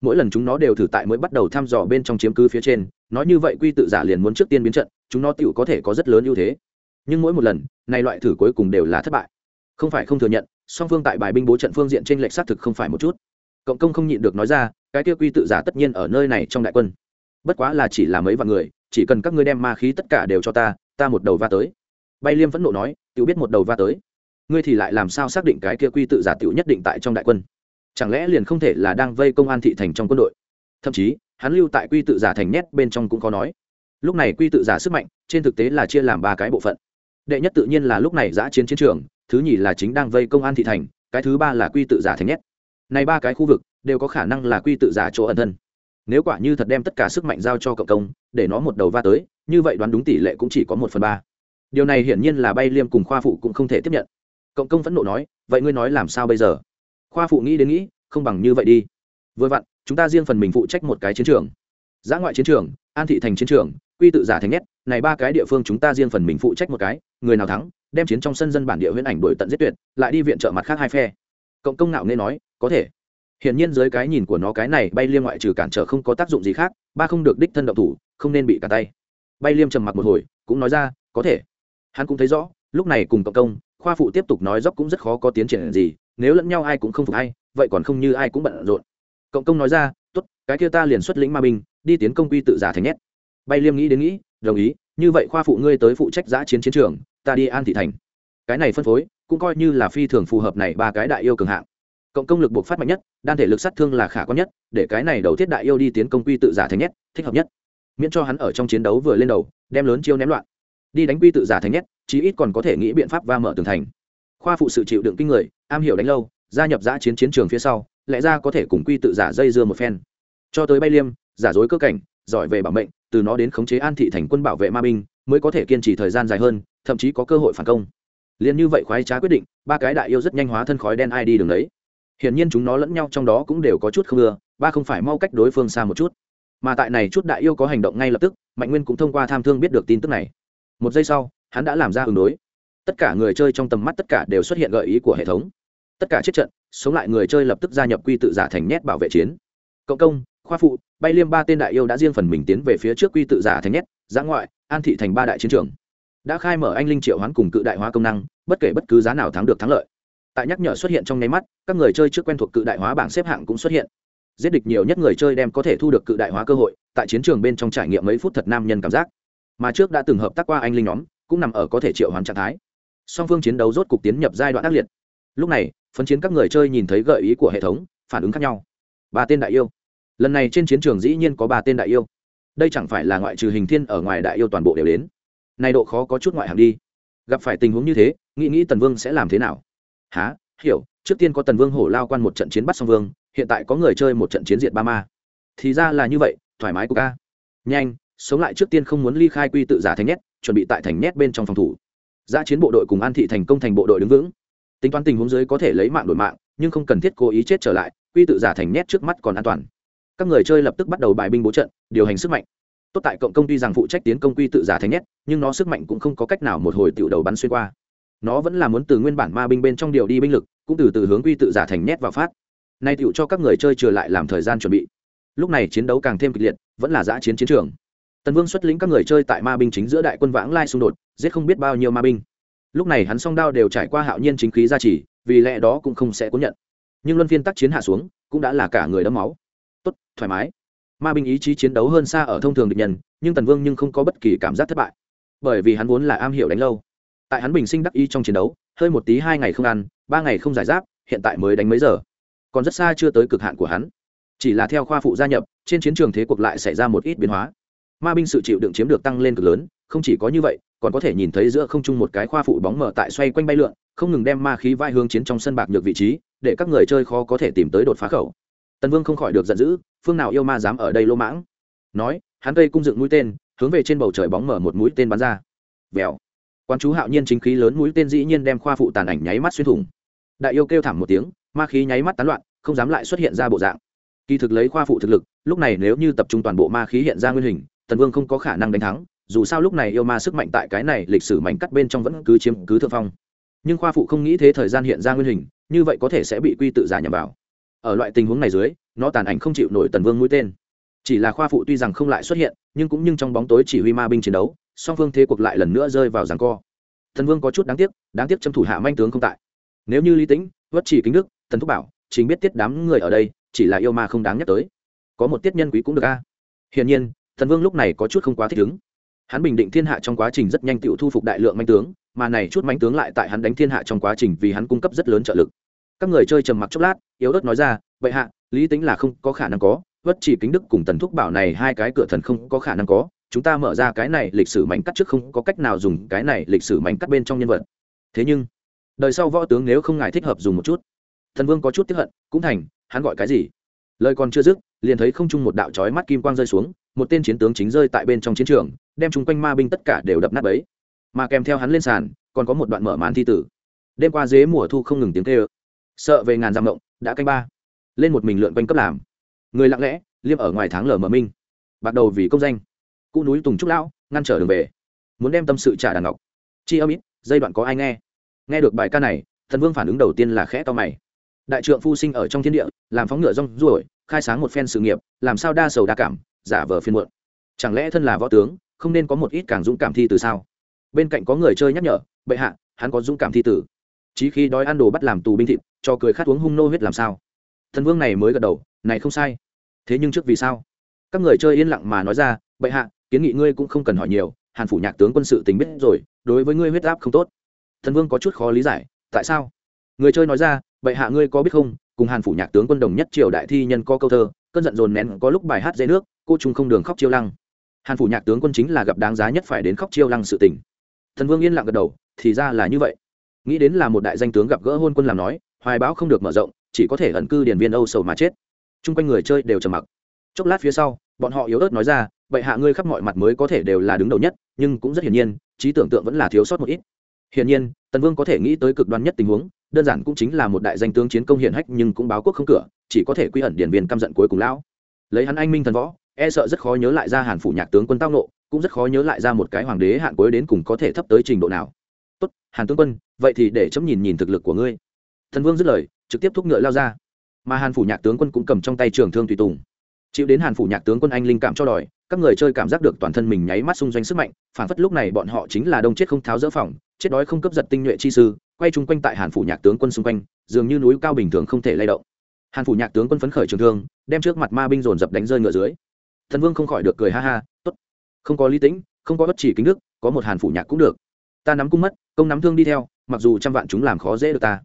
Mỗi lần chúng nó đều thử tại mới bắt đầu thăm dò bên trong chiếm cứ phía trên, nói như vậy quy tự giả liền muốn trước tiên biến trận, chúng nó tựu có thể có rất lớn ưu thế. Nhưng mỗi một lần, này loại thử cuối cùng đều là thất bại. Không phải không thừa nhận, song phương tại bài binh bố trận phương diện trên lệch xác thực không phải một chút. Cộng công không nhịn được nói ra cái kia quy tự giả tất nhiên ở nơi này trong đại quân. Bất quá là chỉ là mấy vạn người, chỉ cần các ngươi đem ma khí tất cả đều cho ta ta một đầu va tới. Bay liêm phẫn nộ nói tự biết một đầu va tới. Ngươi thì lại làm sao xác định cái kia quy tự giả tiểu nhất định tại trong đại quân? Chẳng lẽ liền không thể là đang vây công an thị thành trong quân đội? Thậm chí, hắn lưu tại quy tự giả thành nét bên trong cũng có nói. Lúc này quy tự giả sức mạnh, trên thực tế là chia làm ba cái bộ phận. Đệ nhất tự nhiên là lúc này giã chiến chiến trường, thứ nhì là chính đang vây công an thị thành, cái thứ ba là quy tự giả thành nét này ba cái khu vực đều có khả năng là quy tự giả chỗ ẩn thân. Nếu quả như thật đem tất cả sức mạnh giao cho cộng công, để nó một đầu va tới, như vậy đoán đúng tỷ lệ cũng chỉ có một phần ba. Điều này hiển nhiên là bay liêm cùng khoa phụ cũng không thể tiếp nhận. Cộng công phẫn nộ nói, vậy ngươi nói làm sao bây giờ? Khoa phụ nghĩ đến nghĩ, không bằng như vậy đi. Vừa vặn, chúng ta riêng phần mình phụ trách một cái chiến trường. Giã ngoại chiến trường, an thị thành chiến trường, quy tự giả thành nét, này ba cái địa phương chúng ta riêng phần mình phụ trách một cái, người nào thắng, đem chiến trong sân dân bản địa huyễn ảnh đổi tận giết tuyệt, lại đi viện trợ mặt khác hai phe cộng công ngạo nghe nói, có thể. Hiển nhiên dưới cái nhìn của nó cái này bay liêm ngoại trừ cản trở không có tác dụng gì khác, ba không được đích thân động thủ, không nên bị cả tay. Bay liêm trầm mặc một hồi, cũng nói ra, có thể. Hắn cũng thấy rõ, lúc này cùng cộng công, khoa phụ tiếp tục nói dốc cũng rất khó có tiến triển gì, nếu lẫn nhau ai cũng không phục hay vậy còn không như ai cũng bận rộn. Cộng công nói ra, tốt, cái kia ta liền xuất lĩnh ma binh, đi tiến công quy tự giả thành nhét. Bay liêm nghĩ đến nghĩ, đồng ý, như vậy khoa phụ ngươi tới phụ trách giã chiến chiến trường, ta đi an thị thành. Cái này phân phối cũng coi như là phi thường phù hợp này ba cái đại yêu cường hạng. Cộng công lực buộc phát mạnh nhất đan thể lực sát thương là khả quan nhất để cái này đầu thiết đại yêu đi tiến công quy tự giả thành nhất, thích hợp nhất. Miễn cho hắn ở trong chiến đấu vừa lên đầu đem lớn chiêu ném loạn. Đi đánh quy tự giả thành nhất, chí ít còn có thể nghĩ biện pháp va mở tường thành. Khoa phụ sự chịu đựng kinh người am hiểu đánh lâu gia nhập giã chiến chiến trường phía sau lẽ ra có thể cùng quy tự giả dây dưa một phen. Cho tới bay liêm giả dối cơ cảnh giỏi về bảo mệnh từ nó đến khống chế an thị thành quân bảo vệ ma binh mới có thể kiên trì thời gian dài hơn thậm chí có cơ hội phản công liền như vậy khoái trá quyết định, ba cái đại yêu rất nhanh hóa thân khói đen ai đi đường đấy. Hiển nhiên chúng nó lẫn nhau trong đó cũng đều có chút không ưa, ba không phải mau cách đối phương xa một chút. Mà tại này chút đại yêu có hành động ngay lập tức, mạnh nguyên cũng thông qua tham thương biết được tin tức này. Một giây sau, hắn đã làm ra ứng đối. Tất cả người chơi trong tầm mắt tất cả đều xuất hiện gợi ý của hệ thống. Tất cả chết trận, sống lại người chơi lập tức gia nhập quy tự giả thành nét bảo vệ chiến. Cộng công, khoa phụ, bay liêm ba tên đại yêu đã riêng phần mình tiến về phía trước quy tự giả thành nét, giã ngoại, an thị thành ba đại chiến trường đã khai mở anh linh triệu hoán cùng cự đại hóa công năng, bất kể bất cứ giá nào thắng được thắng lợi. Tại nhắc nhở xuất hiện trong nháy mắt, các người chơi trước quen thuộc cự đại hóa bảng xếp hạng cũng xuất hiện. Giết địch nhiều nhất người chơi đem có thể thu được cự đại hóa cơ hội, tại chiến trường bên trong trải nghiệm mấy phút thật nam nhân cảm giác. Mà trước đã từng hợp tác qua anh linh nhóm, cũng nằm ở có thể triệu hoán trạng thái. Song phương chiến đấu rốt cục tiến nhập giai đoạn ác liệt. Lúc này, phấn chiến các người chơi nhìn thấy gợi ý của hệ thống, phản ứng khác nhau. Ba tên đại yêu. Lần này trên chiến trường dĩ nhiên có ba tên đại yêu. Đây chẳng phải là ngoại trừ hình thiên ở ngoài đại yêu toàn bộ đều đến này độ khó có chút ngoại hạng đi. Gặp phải tình huống như thế, nghĩ nghĩ tần vương sẽ làm thế nào? Há hiểu, trước tiên có tần vương hổ lao quan một trận chiến bắt song vương, hiện tại có người chơi một trận chiến diệt ba ma. Thì ra là như vậy, thoải mái của ca. Nhanh, sống lại trước tiên không muốn ly khai quy tự giả thành nét chuẩn bị tại thành nét bên trong phòng thủ. Giã chiến bộ đội cùng an thị thành công thành bộ đội đứng vững. Tính toán tình huống dưới có thể lấy mạng đổi mạng, nhưng không cần thiết cố ý chết trở lại, quy tự giả thành nét trước mắt còn an toàn. Các người chơi lập tức bắt đầu bài binh bố trận, điều hành sức mạnh tốt tại cộng công ty rằng phụ trách tiến công quy tự giả thành nét, nhưng nó sức mạnh cũng không có cách nào một hồi tiểu đầu bắn xuyên qua. Nó vẫn là muốn từ nguyên bản ma binh bên trong điều đi binh lực, cũng từ từ hướng quy tự giả thành nét vào phát. Nay tựu cho các người chơi trừ lại làm thời gian chuẩn bị. Lúc này chiến đấu càng thêm kịch liệt, vẫn là giã chiến chiến trường. Tần vương xuất lĩnh các người chơi tại ma binh chính giữa đại quân vãng lai xung đột, giết không biết bao nhiêu ma binh. Lúc này hắn song đao đều trải qua hạo nhiên chính khí gia trì, vì lẽ đó cũng không sẽ cố nhận. Nhưng luân phiên tác chiến hạ xuống, cũng đã là cả người đấm máu. Tốt, thoải mái ma binh ý chí chiến đấu hơn xa ở thông thường địch nhân, nhưng tần vương nhưng không có bất kỳ cảm giác thất bại. Bởi vì hắn vốn là am hiểu đánh lâu. Tại hắn bình sinh đắc ý trong chiến đấu, hơi một tí hai ngày không ăn, ba ngày không giải giáp, hiện tại mới đánh mấy giờ. Còn rất xa chưa tới cực hạn của hắn. Chỉ là theo khoa phụ gia nhập, trên chiến trường thế cuộc lại xảy ra một ít biến hóa. Ma binh sự chịu đựng chiếm được tăng lên cực lớn, không chỉ có như vậy, còn có thể nhìn thấy giữa không trung một cái khoa phụ bóng mở tại xoay quanh bay lượn, không ngừng đem ma khí vai hướng chiến trong sân bạc nhược vị trí, để các người chơi khó có thể tìm tới đột phá khẩu tần vương không khỏi được giận dữ, phương nào yêu ma dám ở đây lô mãng? Nói, hắn cây cung dựng mũi tên, hướng về trên bầu trời bóng mở một mũi tên bắn ra. Vèo. Quan chú hạo nhiên chính khí lớn mũi tên dĩ nhiên đem khoa phụ tàn ảnh nháy mắt xuyên thủng. Đại yêu kêu thảm một tiếng, ma khí nháy mắt tán loạn, không dám lại xuất hiện ra bộ dạng. Kỳ thực lấy khoa phụ thực lực, lúc này nếu như tập trung toàn bộ ma khí hiện ra nguyên hình, tần vương không có khả năng đánh thắng, dù sao lúc này yêu ma sức mạnh tại cái này lịch sử mảnh cắt bên trong vẫn cứ chiếm cứ thượng phong. Nhưng khoa phụ không nghĩ thế thời gian hiện ra nguyên hình, như vậy có thể sẽ bị quy tự giả nhằm vào ở loại tình huống này dưới, nó tàn ảnh không chịu nổi tần vương mũi tên. Chỉ là khoa phụ tuy rằng không lại xuất hiện, nhưng cũng nhưng trong bóng tối chỉ huy ma binh chiến đấu, song phương thế cuộc lại lần nữa rơi vào giằng co. Thần vương có chút đáng tiếc đáng tiếc châm thủ hạ manh tướng không tại. Nếu như lý tĩnh vất chỉ kính đức thần thúc bảo chính biết tiết đám người ở đây, chỉ là yêu ma không đáng nhắc tới. Có một tiết nhân quý cũng được a. Hiển nhiên thần vương lúc này có chút không quá thích ứng. Hắn bình định thiên hạ trong quá trình rất nhanh tự thu phục đại lượng manh tướng, mà này chút manh tướng lại tại hắn đánh thiên hạ trong quá trình vì hắn cung cấp rất lớn trợ lực các người chơi trầm mặc chốc lát, yếu ớt nói ra, vậy hạ, lý tính là không có khả năng có, vất chỉ kính đức cùng tần thúc bảo này hai cái cửa thần không có khả năng có, chúng ta mở ra cái này lịch sử mảnh cắt trước không có cách nào dùng cái này lịch sử mảnh cắt bên trong nhân vật. Thế nhưng, đời sau võ tướng nếu không ngài thích hợp dùng một chút, thần vương có chút tiếp hận, cũng thành, hắn gọi cái gì? Lời còn chưa dứt, liền thấy không trung một đạo trói mắt kim quang rơi xuống, một tên chiến tướng chính rơi tại bên trong chiến trường, đem chung quanh ma binh tất cả đều đập nát ấy mà kèm theo hắn lên sàn, còn có một đoạn mở màn thi tử. Đêm qua dế mùa thu không ngừng tiếng kêu sợ về ngàn dặm ngộng, đã canh ba. Lên một mình lượn quanh cấp làm. Người lặng lẽ, liêm ở ngoài tháng lở mở minh. Bắt đầu vì công danh. Cụ núi tùng trúc lão, ngăn trở đường về. Muốn đem tâm sự trả đàn ngọc. Chi âm ít, giai đoạn có ai nghe? Nghe được bài ca này, thần vương phản ứng đầu tiên là khẽ to mày. Đại trượng phu sinh ở trong thiên địa, làm phóng ngựa rong ruổi, khai sáng một phen sự nghiệp, làm sao đa sầu đa cảm, giả vờ phiên muộn. Chẳng lẽ thân là võ tướng, không nên có một ít càng dũng cảm thi từ sao? Bên cạnh có người chơi nhắc nhở, bệ hạ, hắn có dũng cảm thi tử chí khi đói ăn đồ bắt làm tù binh thịt, cho cười khát uống hung nô huyết làm sao? Thần vương này mới gật đầu, này không sai. Thế nhưng trước vì sao? Các người chơi yên lặng mà nói ra, bệ hạ, kiến nghị ngươi cũng không cần hỏi nhiều, hàn phủ nhạc tướng quân sự tính biết rồi, đối với ngươi huyết áp không tốt. Thần vương có chút khó lý giải, tại sao? Người chơi nói ra, bệ hạ ngươi có biết không, cùng hàn phủ nhạc tướng quân đồng nhất triều đại thi nhân có câu thơ, cơn giận dồn nén có lúc bài hát dễ nước, cô trung không đường khóc chiêu lăng. Hàn phủ nhạc tướng quân chính là gặp đáng giá nhất phải đến khóc chiêu lăng sự tình. Thần vương yên lặng gật đầu, thì ra là như vậy nghĩ đến là một đại danh tướng gặp gỡ hôn quân làm nói, hoài bão không được mở rộng, chỉ có thể ẩn cư điền viên âu sầu mà chết. Chung quanh người chơi đều trầm mặc. Chốc lát phía sau, bọn họ yếu ớt nói ra vậy hạ ngươi khắp mọi mặt mới có thể đều là đứng đầu nhất, nhưng cũng rất hiển nhiên, trí tưởng tượng vẫn là thiếu sót một ít. Hiển nhiên, tần vương có thể nghĩ tới cực đoan nhất tình huống, đơn giản cũng chính là một đại danh tướng chiến công hiển hách nhưng cũng báo quốc không cửa, chỉ có thể quy ẩn điển viên căm giận cuối cùng lão. Lấy hắn anh minh thần võ e sợ rất khó nhớ lại ra hàn phủ nhạc tướng quân tao nộ cũng rất khó nhớ lại ra một cái hoàng đế hạn cuối đến cùng có thể thấp tới trình độ nào. Tốt, hàn tướng quân vậy thì để chấm nhìn nhìn thực lực của ngươi. Thần vương dứt lời, trực tiếp thúc ngựa lao ra. Mà hàn phủ nhạc tướng quân cũng cầm trong tay trường thương tùy tùng. Chịu đến hàn phủ nhạc tướng quân anh linh cảm cho đòi, các người chơi cảm giác được toàn thân mình nháy mắt xung doanh sức mạnh, phản phất lúc này bọn họ chính là đông chết không tháo dỡ phòng, chết đói không cấp giật tinh nhuệ chi sư, quay chung quanh tại hàn phủ nhạc tướng quân xung quanh, dường như núi cao bình thường không thể lay động. Hàn phủ nhạc tướng quân phấn khởi trường thương, đem trước mặt ma binh dồn dập đánh rơi ngựa dưới. Thần vương không khỏi được cười ha ha, tốt, không có lý tĩnh không có bất chỉ kính đức, có một hàn phủ nhạc cũng được. Ta nắm cung mất, công nắm thương đi theo mặc dù trăm vạn chúng làm khó dễ được ta.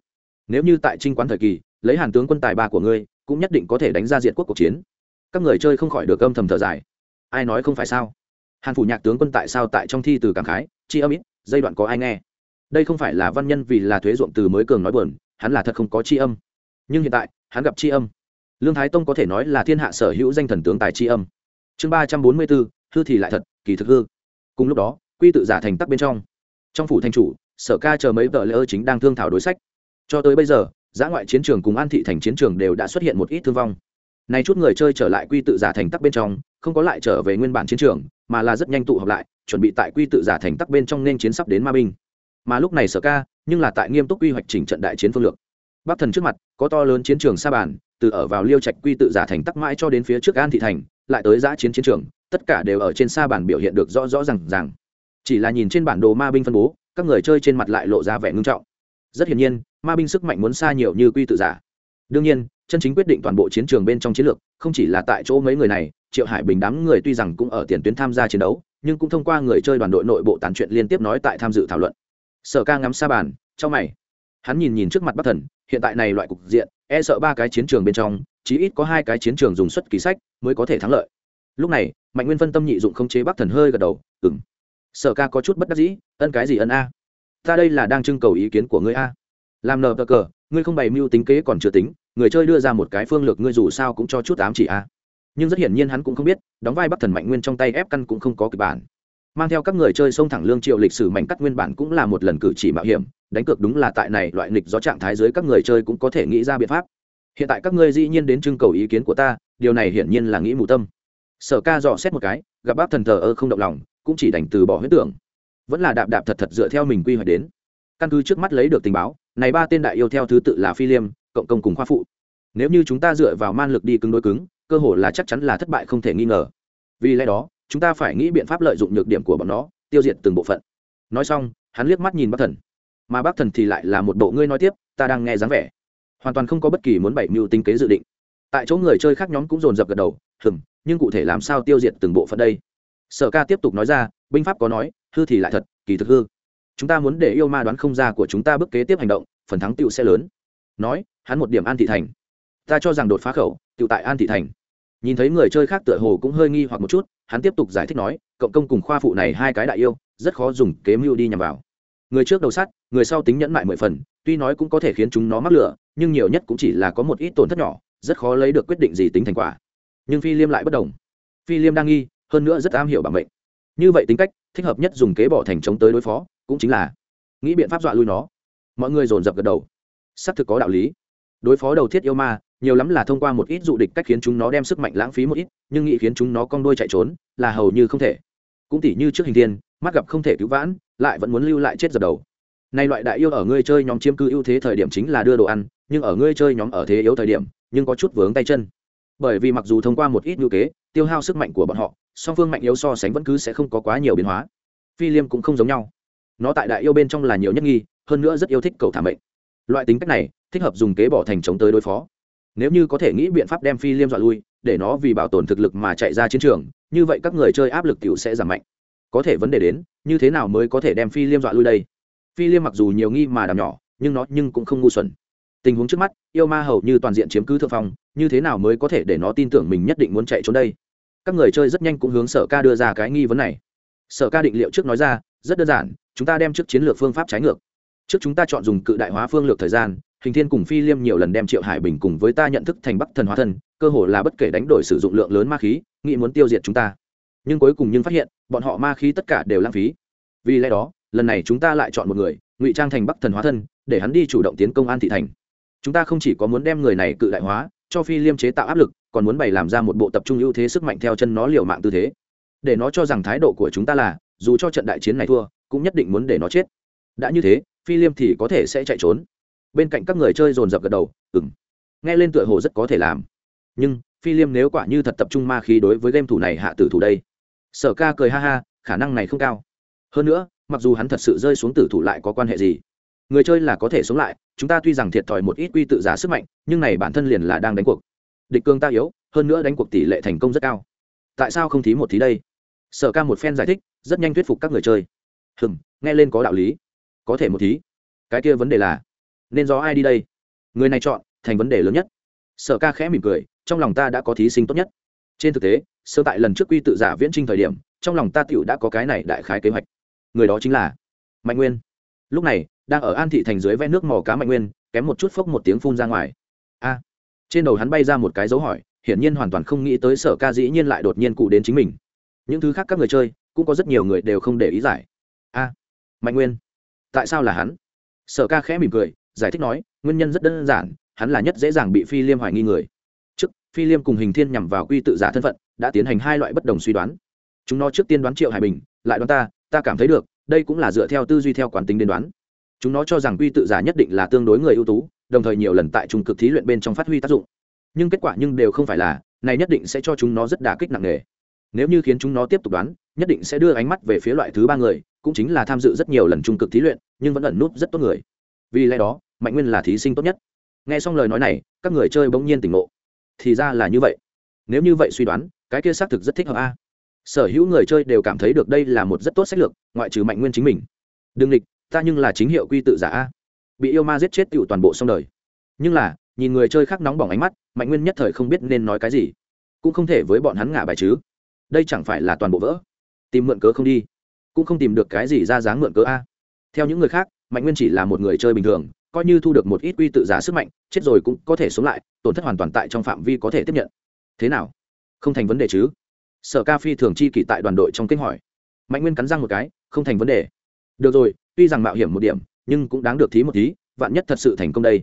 Nếu như tại trinh quán thời kỳ, lấy hàn tướng quân tài ba của ngươi, cũng nhất định có thể đánh ra diện quốc cuộc chiến. Các người chơi không khỏi được âm thầm thở dài. Ai nói không phải sao? Hàn phủ nhạc tướng quân tại sao tại trong thi từ cảm khái, chi âm ít, giai đoạn có ai nghe? Đây không phải là văn nhân vì là thuế ruộng từ mới cường nói buồn, hắn là thật không có chi âm. Nhưng hiện tại, hắn gặp chi âm. Lương thái tông có thể nói là thiên hạ sở hữu danh thần tướng tài chi âm. Chương ba trăm bốn mươi bốn hư thì lại thật, kỳ thực hư. Cùng lúc đó, quy tự giả thành tắc bên trong. Trong phủ thanh chủ sở ca chờ mấy vợ ơ chính đang thương thảo đối sách. Cho tới bây giờ, giã ngoại chiến trường cùng an thị thành chiến trường đều đã xuất hiện một ít thương vong. Nay chút người chơi trở lại quy tự giả thành tắc bên trong, không có lại trở về nguyên bản chiến trường, mà là rất nhanh tụ họp lại, chuẩn bị tại quy tự giả thành tắc bên trong nên chiến sắp đến ma binh. Mà lúc này sở ca, nhưng là tại nghiêm túc quy hoạch chỉnh trận đại chiến phương lược. Bắc thần trước mặt, có to lớn chiến trường sa bàn, từ ở vào liêu trạch quy tự giả thành tắc mãi cho đến phía trước an thị thành, lại tới giã chiến chiến trường, tất cả đều ở trên sa bàn biểu hiện được rõ rõ r à n g rằng chỉ là nhìn trên bản đồ ma binh phân bố các người chơi trên mặt lại lộ ra vẻ ngưng trọng. Rất hiển nhiên, ma binh sức mạnh muốn xa nhiều như quy tự giả. Đương nhiên, chân chính quyết định toàn bộ chiến trường bên trong chiến lược, không chỉ là tại chỗ mấy người này, triệu hải bình đám người tuy rằng cũng ở tiền tuyến tham gia chiến đấu, nhưng cũng thông qua người chơi đoàn đội nội bộ tán chuyện liên tiếp nói tại tham dự thảo luận. Sở ca ngắm xa bàn trong mày. Hắn nhìn nhìn trước mặt bắc thần, hiện tại này loại cục diện e sợ ba cái chiến trường bên trong, chí ít có hai cái chiến trường dùng xuất kỳ sách mới có thể thắng lợi. Lúc này, mạnh nguyên phân tâm nhị dụng không chế bắc thần hơi gật đầu ừng sở ca có chút bất đắc dĩ, ân cái gì ân a? Ta đây là đang trưng cầu ý kiến của ngươi a. Làm nờ cờ cờ, ngươi không bày mưu tính kế còn chưa tính, người chơi đưa ra một cái phương lược ngươi dù sao cũng cho chút ám chỉ a. Nhưng rất hiển nhiên hắn cũng không biết, đóng vai bắc thần mạnh nguyên trong tay ép căn cũng không có kịch bản. Mang theo các người chơi sông thẳng lương triệu lịch sử mảnh cắt nguyên bản cũng là một lần cử chỉ mạo hiểm, đánh cược đúng là tại này loại nghịch do trạng thái dưới các người chơi cũng có thể nghĩ ra biện pháp. Hiện tại các ngươi dĩ nhiên đến trưng cầu ý kiến của ta, điều này hiển nhiên là nghĩ mù tâm. Sở ca dò xét một cái, gặp bác thần thờ ơ không động lòng cũng chỉ đành từ bỏ huyết tưởng. Vẫn là đạp đạp thật thật dựa theo mình quy hoạch đến. Căn cứ trước mắt lấy được tình báo, này ba tên đại yêu theo thứ tự là phi liêm, cộng công cùng khoa phụ. Nếu như chúng ta dựa vào man lực đi cứng đối cứng, cơ hội là chắc chắn là thất bại không thể nghi ngờ. Vì lẽ đó, chúng ta phải nghĩ biện pháp lợi dụng nhược điểm của bọn nó, tiêu diệt từng bộ phận. Nói xong, hắn liếc mắt nhìn bác thần. Mà bác thần thì lại là một bộ ngươi nói tiếp, ta đang nghe dáng vẻ. Hoàn toàn không có bất kỳ muốn bảy mưu tinh kế dự định. Tại chỗ người chơi khác nhóm cũng dồn dập gật đầu, hừm, nhưng cụ thể làm sao tiêu diệt từng bộ phận đây? Sở ca tiếp tục nói ra, binh pháp có nói, hư thì lại thật, kỳ thực hư. Chúng ta muốn để yêu ma đoán không ra của chúng ta bước kế tiếp hành động, phần thắng tựu sẽ lớn. Nói, hắn một điểm an thị thành. Ta cho rằng đột phá khẩu, tựu tại an thị thành. Nhìn thấy người chơi khác tựa hồ cũng hơi nghi hoặc một chút, hắn tiếp tục giải thích nói, cộng công cùng khoa phụ này hai cái đại yêu, rất khó dùng kế mưu đi nhằm vào. Người trước đầu sát, người sau tính nhẫn mại mười phần, tuy nói cũng có thể khiến chúng nó mắc lửa, nhưng nhiều nhất cũng chỉ là có một ít tổn thất nhỏ, rất khó lấy được quyết định gì tính thành quả. Nhưng phi liêm lại bất đồng. Phi liêm đang nghi hơn nữa rất am hiểu bản mệnh. Như vậy tính cách, thích hợp nhất dùng kế bỏ thành chống tới đối phó, cũng chính là nghĩ biện pháp dọa lui nó. Mọi người dồn dập gật đầu. Xác thực có đạo lý. Đối phó đầu thiết yêu ma, nhiều lắm là thông qua một ít dụ địch cách khiến chúng nó đem sức mạnh lãng phí một ít, nhưng nghĩ khiến chúng nó cong đôi chạy trốn, là hầu như không thể. Cũng tỉ như trước hình thiên, mắt gặp không thể cứu vãn, lại vẫn muốn lưu lại chết dập đầu. Nay loại đại yêu ở ngươi chơi nhóm chiếm cư ưu thế thời điểm chính là đưa đồ ăn, nhưng ở ngươi chơi nhóm ở thế yếu thời điểm, nhưng có chút vướng tay chân. Bởi vì mặc dù thông qua một ít ngữ kế tiêu hao sức mạnh của bọn họ, song phương mạnh yếu so sánh vẫn cứ sẽ không có quá nhiều biến hóa. Phi liêm cũng không giống nhau. Nó tại đại yêu bên trong là nhiều nhất nghi, hơn nữa rất yêu thích cầu thả mệnh. Loại tính cách này, thích hợp dùng kế bỏ thành chống tới đối phó. Nếu như có thể nghĩ biện pháp đem phi liêm dọa lui, để nó vì bảo tồn thực lực mà chạy ra chiến trường, như vậy các người chơi áp lực t sẽ giảm mạnh. Có thể vấn đề đến, như thế nào mới có thể đem phi liêm dọa lui đây? Phi liêm mặc dù nhiều nghi mà đàm nhỏ, nhưng nó nhưng cũng không ngu xuẩn. Tình huống trước mắt, yêu ma hầu như toàn diện chiếm cứ thượng phong như thế nào mới có thể để nó tin tưởng mình nhất định muốn chạy trốn đây? Các người chơi rất nhanh cũng hướng sở ca đưa ra cái nghi vấn này. Sở ca định liệu trước nói ra, rất đơn giản, chúng ta đem trước chiến lược phương pháp trái ngược. Trước chúng ta chọn dùng cự đại hóa phương lược thời gian, hình thiên cùng phi liêm nhiều lần đem triệu hải bình cùng với ta nhận thức thành bắc thần hóa thân cơ hồ là bất kể đánh đổi sử dụng lượng lớn ma khí, nghĩ muốn tiêu diệt chúng ta. Nhưng cuối cùng nhưng phát hiện, bọn họ ma khí tất cả đều lãng phí. Vì lẽ đó, lần này chúng ta lại chọn một người, ngụy trang thành bắc thần hóa thân để hắn đi chủ động tiến công an thị thành. Chúng ta không chỉ có muốn đem người này cự đại hóa cho phi liêm chế tạo áp lực, còn muốn bày làm ra một bộ tập trung ưu thế sức mạnh theo chân nó liều mạng tư thế. Để nó cho rằng thái độ của chúng ta là, dù cho trận đại chiến này thua, cũng nhất định muốn để nó chết. Đã như thế, phi liêm thì có thể sẽ chạy trốn. Bên cạnh các người chơi dồn dập gật đầu ừng nghe lên tựa hồ rất có thể làm. Nhưng, phi liêm nếu quả như thật tập trung ma khí đối với game thủ này hạ tử thủ đây. Sở ca cười ha ha, khả năng này không cao. Hơn nữa, mặc dù hắn thật sự rơi xuống tử thủ lại có quan hệ gì? Người chơi là có thể sống lại chúng ta tuy rằng thiệt thòi một ít quy tự giá sức mạnh, nhưng này bản thân liền là đang đánh cuộc. Địch cương ta yếu, hơn nữa đánh cuộc tỷ lệ thành công rất cao. Tại sao không thí một thí đây? Sở ca một phen giải thích, rất nhanh thuyết phục các người chơi. Hừng nghe lên có đạo lý. Có thể một thí. Cái kia vấn đề là, nên do ai đi đây? Người này chọn, thành vấn đề lớn nhất. Sở ca khẽ mỉm cười, trong lòng ta đã có thí sinh tốt nhất. Trên thực tế, sơ tại lần trước quy tự giả viễn trinh thời điểm, trong lòng ta tựu đã có cái này đại khái kế hoạch. Người đó chính là mạnh nguyên. Lúc này đang ở an thị thành dưới ven nước mò cá mạnh nguyên, kém một chút phốc một tiếng phun ra ngoài. A, trên đầu hắn bay ra một cái dấu hỏi, hiển nhiên hoàn toàn không nghĩ tới sở ca dĩ nhiên lại đột nhiên cụ đến chính mình. Những thứ khác các người chơi, cũng có rất nhiều người đều không để ý giải. A, mạnh nguyên, tại sao là hắn? Sở ca khẽ mỉm cười, giải thích nói, nguyên nhân rất đơn giản, hắn là nhất dễ dàng bị phi liêm hoài nghi người. Trước, phi liêm cùng hình thiên nhằm vào quy tự giả thân phận, đã tiến hành hai loại bất đồng suy đoán. Chúng nó trước tiên đoán triệu hải bình, lại đoán ta ta cảm thấy được, đây cũng là dựa theo tư duy theo quán tính đến đoán chúng nó cho rằng quy tự giả nhất định là tương đối người ưu tú, đồng thời nhiều lần tại trung cực thí luyện bên trong phát huy tác dụng. Nhưng kết quả nhưng đều không phải là, này nhất định sẽ cho chúng nó rất đả kích nặng nề. Nếu như khiến chúng nó tiếp tục đoán, nhất định sẽ đưa ánh mắt về phía loại thứ ba người, cũng chính là tham dự rất nhiều lần trung cực thí luyện, nhưng vẫn ẩn núp rất tốt người. Vì lẽ đó, mạnh nguyên là thí sinh tốt nhất. Nghe xong lời nói này, các người chơi bỗng nhiên tỉnh ngộ. Thì ra là như vậy. Nếu như vậy suy đoán, cái kia xác thực rất thích hợp a. Sở hữu người chơi đều cảm thấy được đây là một rất tốt sách lược, ngoại trừ mạnh nguyên chính mình. Đương địch ta nhưng là chính hiệu quy tự giả a. Bị yêu ma giết chết tựu toàn bộ xong đời. Nhưng là, nhìn người chơi khác nóng bỏng ánh mắt, mạnh nguyên nhất thời không biết nên nói cái gì. Cũng không thể với bọn hắn ngả bài chứ. Đây chẳng phải là toàn bộ vỡ. Tìm mượn cớ không đi. Cũng không tìm được cái gì ra dáng mượn cớ a. Theo những người khác, mạnh nguyên chỉ là một người chơi bình thường, coi như thu được một ít quy tự giả sức mạnh, chết rồi cũng có thể sống lại, tổn thất hoàn toàn tại trong phạm vi có thể tiếp nhận. Thế nào? Không thành vấn đề chứ? Sở ca phi thường chi kỷ tại đoàn đội trong kênh hỏi. Mạnh nguyên cắn răng một cái, không thành vấn đề. Được rồi tuy rằng mạo hiểm một điểm, nhưng cũng đáng được thí một tí vạn nhất thật sự thành công đây.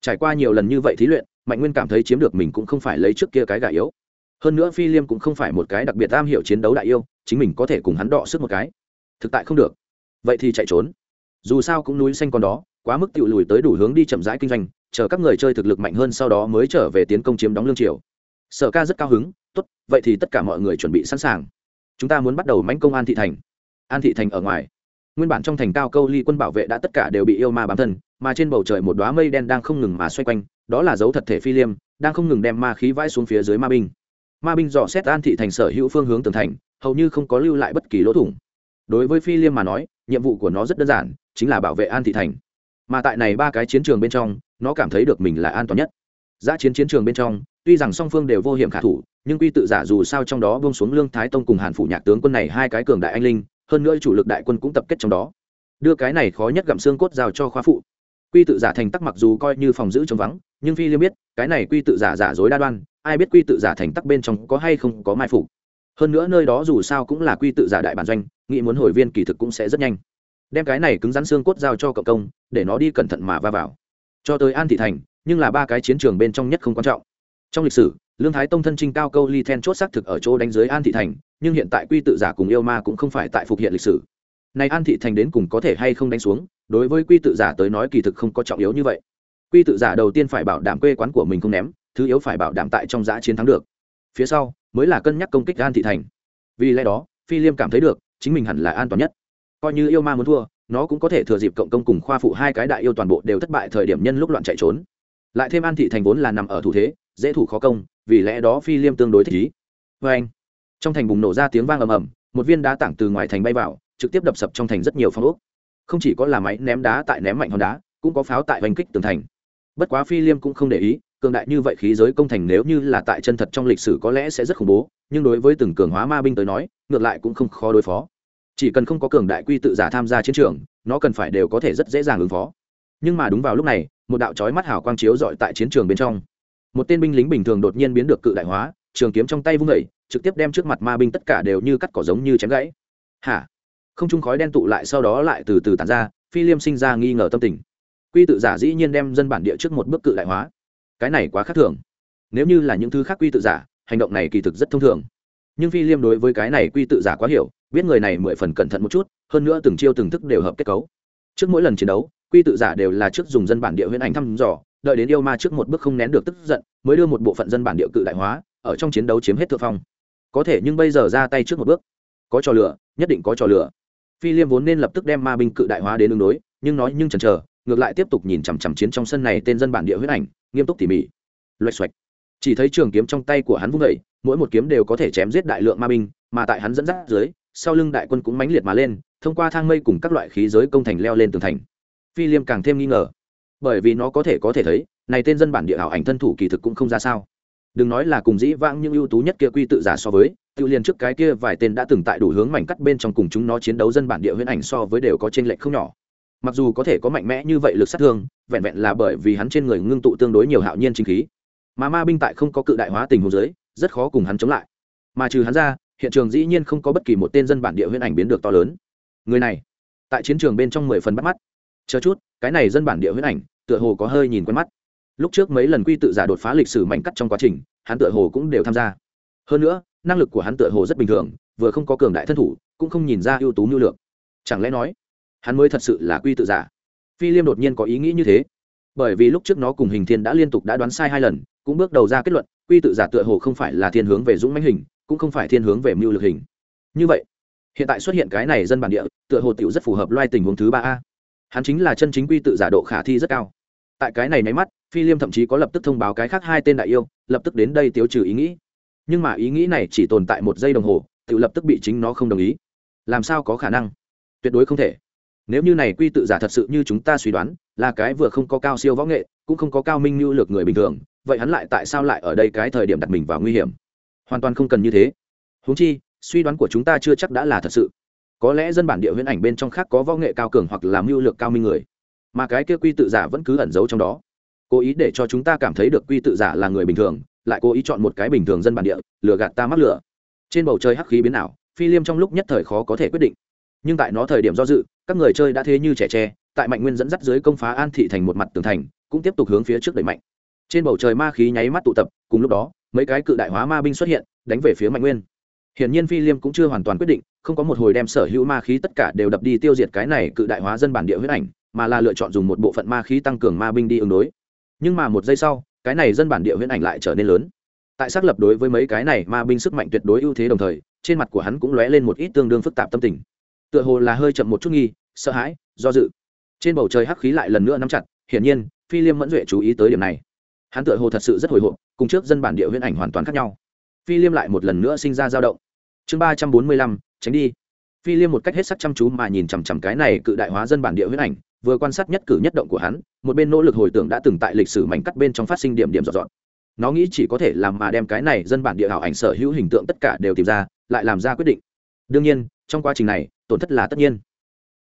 Trải qua nhiều lần như vậy thí luyện, mạnh nguyên cảm thấy chiếm được mình cũng không phải lấy trước kia cái gà yếu. Hơn nữa phi liêm cũng không phải một cái đặc biệt am hiểu chiến đấu đại yêu, chính mình có thể cùng hắn đọ sức một cái. Thực tại không được. Vậy thì chạy trốn. Dù sao cũng núi xanh còn đó, quá mức tự lùi tới đủ hướng đi chậm rãi kinh doanh, chờ các người chơi thực lực mạnh hơn sau đó mới trở về tiến công chiếm đóng lương triều. Sở ca rất cao hứng, tốt, vậy thì tất cả mọi người chuẩn bị sẵn sàng. Chúng ta muốn bắt đầu manh công an thị thành. An thị thành ở ngoài nguyên bản trong thành cao câu ly quân bảo vệ đã tất cả đều bị yêu ma bám thân, mà trên bầu trời một đoá mây đen đang không ngừng mà xoay quanh, đó là dấu thật thể phi liêm, đang không ngừng đem ma khí vãi xuống phía dưới ma binh. Ma binh dò xét an thị thành sở hữu phương hướng tường thành, hầu như không có lưu lại bất kỳ lỗ thủng. Đối với phi liêm mà nói, nhiệm vụ của nó rất đơn giản, chính là bảo vệ an thị thành. Mà tại này ba cái chiến trường bên trong, nó cảm thấy được mình là an toàn nhất. Giã chiến chiến trường bên trong, tuy rằng song phương đều vô hiểm khả thủ, nhưng quy tự giả dù sao trong đó bông xuống lương thái tông cùng hàn phủ nhạc tướng quân này hai cái cường đại anh linh hơn nữa chủ lực đại quân cũng tập kết trong đó. Đưa cái này khó nhất gặm xương cốt giao cho khoa phụ. Quy tự giả thành tắc mặc dù coi như phòng giữ chống vắng, nhưng phi liêm biết, cái này quy tự giả giả dối đa đoan, ai biết quy tự giả thành tắc bên trong có hay không có mai phục. Hơn nữa nơi đó dù sao cũng là quy tự giả đại bản doanh, nghĩ muốn hồi viên kỳ thực cũng sẽ rất nhanh. Đem cái này cứng rắn xương cốt giao cho cộng công, để nó đi cẩn thận mà va vào. Cho tới an thị thành, nhưng là ba cái chiến trường bên trong nhất không quan trọng. Trong lịch sử lương thái tông thân trinh cao câu ly then chốt xác thực ở chỗ đánh dưới an thị thành, nhưng hiện tại quy tự giả cùng yêu ma cũng không phải tại phục hiện lịch sử. Này an thị thành đến cùng có thể hay không đánh xuống, đối với quy tự giả tới nói kỳ thực không có trọng yếu như vậy. Quy tự giả đầu tiên phải bảo đảm quê quán của mình không ném, thứ yếu phải bảo đảm tại trong giã chiến thắng được. Phía sau, mới là cân nhắc công kích an thị thành. Vì lẽ đó, phi liêm cảm thấy được, chính mình hẳn là an toàn nhất. Coi như yêu ma muốn thua, nó cũng có thể thừa dịp cộng công cùng khoa phụ hai cái đại yêu toàn bộ đều thất bại thời điểm nhân lúc loạn chạy trốn. Lại thêm an thị thành vốn là nằm ở thủ thế dễ thủ khó công, vì lẽ đó phi liêm tương đối thích ý. Vê anh, trong thành bùng nổ ra tiếng vang ầm ầm, một viên đá tảng từ ngoài thành bay vào, trực tiếp đập sập trong thành rất nhiều phong ốc. Không chỉ có là máy ném đá tại ném mạnh hòn đá, cũng có pháo tại hoành kích tường thành. Bất quá phi liêm cũng không để ý, cường đại như vậy khí giới công thành nếu như là tại chân thật trong lịch sử có lẽ sẽ rất khủng bố, nhưng đối với từng cường hóa ma binh tới nói, ngược lại cũng không khó đối phó. Chỉ cần không có cường đại quy tự giả tham gia chiến trường, nó cần phải đều có thể rất dễ dàng ứng phó. Nhưng mà đúng vào lúc này, một đạo trói mắt hào quang chiếu dọi tại chiến trường bên trong một tên binh lính bình thường đột nhiên biến được cự đại hóa, trường kiếm trong tay vung vẩy trực tiếp đem trước mặt ma binh tất cả đều như cắt cỏ giống như chém gãy. Hả? Không trung khói đen tụ lại sau đó lại từ từ tàn ra, phi liêm sinh ra nghi ngờ tâm tình. Quy tự giả dĩ nhiên đem dân bản địa trước một bước cự đại hóa. Cái này quá khác thường. Nếu như là những thứ khác quy tự giả, hành động này kỳ thực rất thông thường. Nhưng phi liêm đối với cái này quy tự giả quá hiểu, biết người này mười phần cẩn thận một chút, hơn nữa từng chiêu từng thức đều hợp kết cấu. Trước mỗi lần chiến đấu, quy tự giả đều là trước dùng dân bản địa huyễn ảnh thăm dò đợi đến yêu ma trước một bước không nén được tức giận, mới đưa một bộ phận dân bản địa cự đại hóa, ở trong chiến đấu chiếm hết thượng phong. Có thể nhưng bây giờ ra tay trước một bước. Có trò lửa, nhất định có trò lửa. Phi liêm vốn nên lập tức đem ma binh cự đại hóa đến ứng đối, nhưng nói nhưng chần chờ, ngược lại tiếp tục nhìn chằm chằm chiến trong sân này tên dân bản địa huyết ảnh, nghiêm túc tỉ mỉ. Loạch xoạch. Chỉ thấy trường kiếm trong tay của hắn vung vẩy mỗi một kiếm đều có thể chém giết đại lượng ma binh, mà tại hắn dẫn dắt dưới, sau lưng đại quân cũng mãnh liệt mà lên, thông qua thang mây cùng các loại khí giới công thành leo lên tường thành. Phi liêm càng thêm nghi ngờ bởi vì nó có thể có thể thấy, này tên dân bản địa ảo ảnh thân thủ kỳ thực cũng không ra sao. Đừng nói là cùng dĩ vãng những ưu tú nhất kia quy tự giả so với, tự liền trước cái kia vài tên đã từng tại đủ hướng mảnh cắt bên trong cùng chúng nó chiến đấu dân bản địa huyễn ảnh so với đều có trên lệch không nhỏ. Mặc dù có thể có mạnh mẽ như vậy lực sát thương, vẹn vẹn là bởi vì hắn trên người ngưng tụ tương đối nhiều hạo nhiên chính khí. Mà ma binh tại không có cự đại hóa tình hồ giới rất khó cùng hắn chống lại. Mà trừ hắn ra, hiện trường dĩ nhiên không có bất kỳ một tên dân bản địa huyễn ảnh biến được to lớn. Người này, tại chiến trường bên trong mười phần bắt mắt chờ chút, cái này dân bản địa huyễn ảnh, tựa hồ có hơi nhìn quen mắt. Lúc trước mấy lần quy tự giả đột phá lịch sử mảnh cắt trong quá trình, hắn tựa hồ cũng đều tham gia. Hơn nữa, năng lực của hắn tựa hồ rất bình thường, vừa không có cường đại thân thủ, cũng không nhìn ra ưu tú nhu lượng chẳng lẽ nói, hắn mới thật sự là quy tự giả? Phi liêm đột nhiên có ý nghĩ như thế. Bởi vì lúc trước nó cùng hình thiên đã liên tục đã đoán sai hai lần, cũng bước đầu ra kết luận, quy tự giả tựa hồ không phải là thiên hướng về dũng mãnh hình, cũng không phải thiên hướng về mưu lực hình. Như vậy, hiện tại xuất hiện cái này dân bản địa, tựa hồ tiểu rất phù hợp loài tình huống thứ ba a hắn chính là chân chính quy tự giả độ khả thi rất cao. Tại cái này nháy mắt, phi liêm thậm chí có lập tức thông báo cái khác hai tên đại yêu, lập tức đến đây tiêu trừ ý nghĩ. Nhưng mà ý nghĩ này chỉ tồn tại một giây đồng hồ, tự lập tức bị chính nó không đồng ý. Làm sao có khả năng? Tuyệt đối không thể. Nếu như này quy tự giả thật sự như chúng ta suy đoán, là cái vừa không có cao siêu võ nghệ, cũng không có cao minh như lược người bình thường, vậy hắn lại tại sao lại ở đây cái thời điểm đặt mình vào nguy hiểm? Hoàn toàn không cần như thế. Huống chi, suy đoán của chúng ta chưa chắc đã là thật sự có lẽ dân bản địa huyễn ảnh bên trong khác có võ nghệ cao cường hoặc làm mưu lược cao minh người, mà cái kia quy tự giả vẫn cứ ẩn giấu trong đó. Cố ý để cho chúng ta cảm thấy được quy tự giả là người bình thường, lại cố ý chọn một cái bình thường dân bản địa, lừa gạt ta mắc lửa trên bầu trời hắc khí biến ảo, phi liêm trong lúc nhất thời khó có thể quyết định. Nhưng tại nó thời điểm do dự, các người chơi đã thế như trẻ tre, tại mạnh nguyên dẫn dắt dưới công phá an thị thành một mặt tường thành, cũng tiếp tục hướng phía trước đẩy mạnh. Trên bầu trời ma khí nháy mắt tụ tập, cùng lúc đó, mấy cái cự đại hóa ma binh xuất hiện, đánh về phía mạnh nguyên hiển nhiên phi liêm cũng chưa hoàn toàn quyết định, không có một hồi đem sở hữu ma khí tất cả đều đập đi tiêu diệt cái này cự đại hóa dân bản địa huyết ảnh, mà là lựa chọn dùng một bộ phận ma khí tăng cường ma binh đi ứng đối. Nhưng mà một giây sau, cái này dân bản địa huyễn ảnh lại trở nên lớn. Tại xác lập đối với mấy cái này ma binh sức mạnh tuyệt đối ưu thế đồng thời, trên mặt của hắn cũng lóe lên một ít tương đương phức tạp tâm tình. Tựa hồ là hơi chậm một chút nghi, sợ hãi, do dự. Trên bầu trời hắc khí lại lần nữa nắm chặt, hiển nhiên, phi liêm mẫn duệ chú ý tới điểm này. Hắn tựa hồ thật sự rất hồi hộp, cùng trước dân bản địa huyễn ảnh hoàn toàn khác nhau. Phi liêm lại một lần nữa sinh ra dao động chương ba trăm bốn mươi lăm, tránh đi. Phi liêm một cách hết sắc chăm chú mà nhìn chằm chằm cái này cự đại hóa dân bản địa huyết ảnh, vừa quan sát nhất cử nhất động của hắn, một bên nỗ lực hồi tưởng đã từng tại lịch sử mảnh cắt bên trong phát sinh điểm điểm dọn dọn nó nghĩ chỉ có thể làm mà đem cái này dân bản địa hảo ảnh sở hữu hình tượng tất cả đều tìm ra, lại làm ra quyết định. Đương nhiên, trong quá trình này, tổn thất là tất nhiên.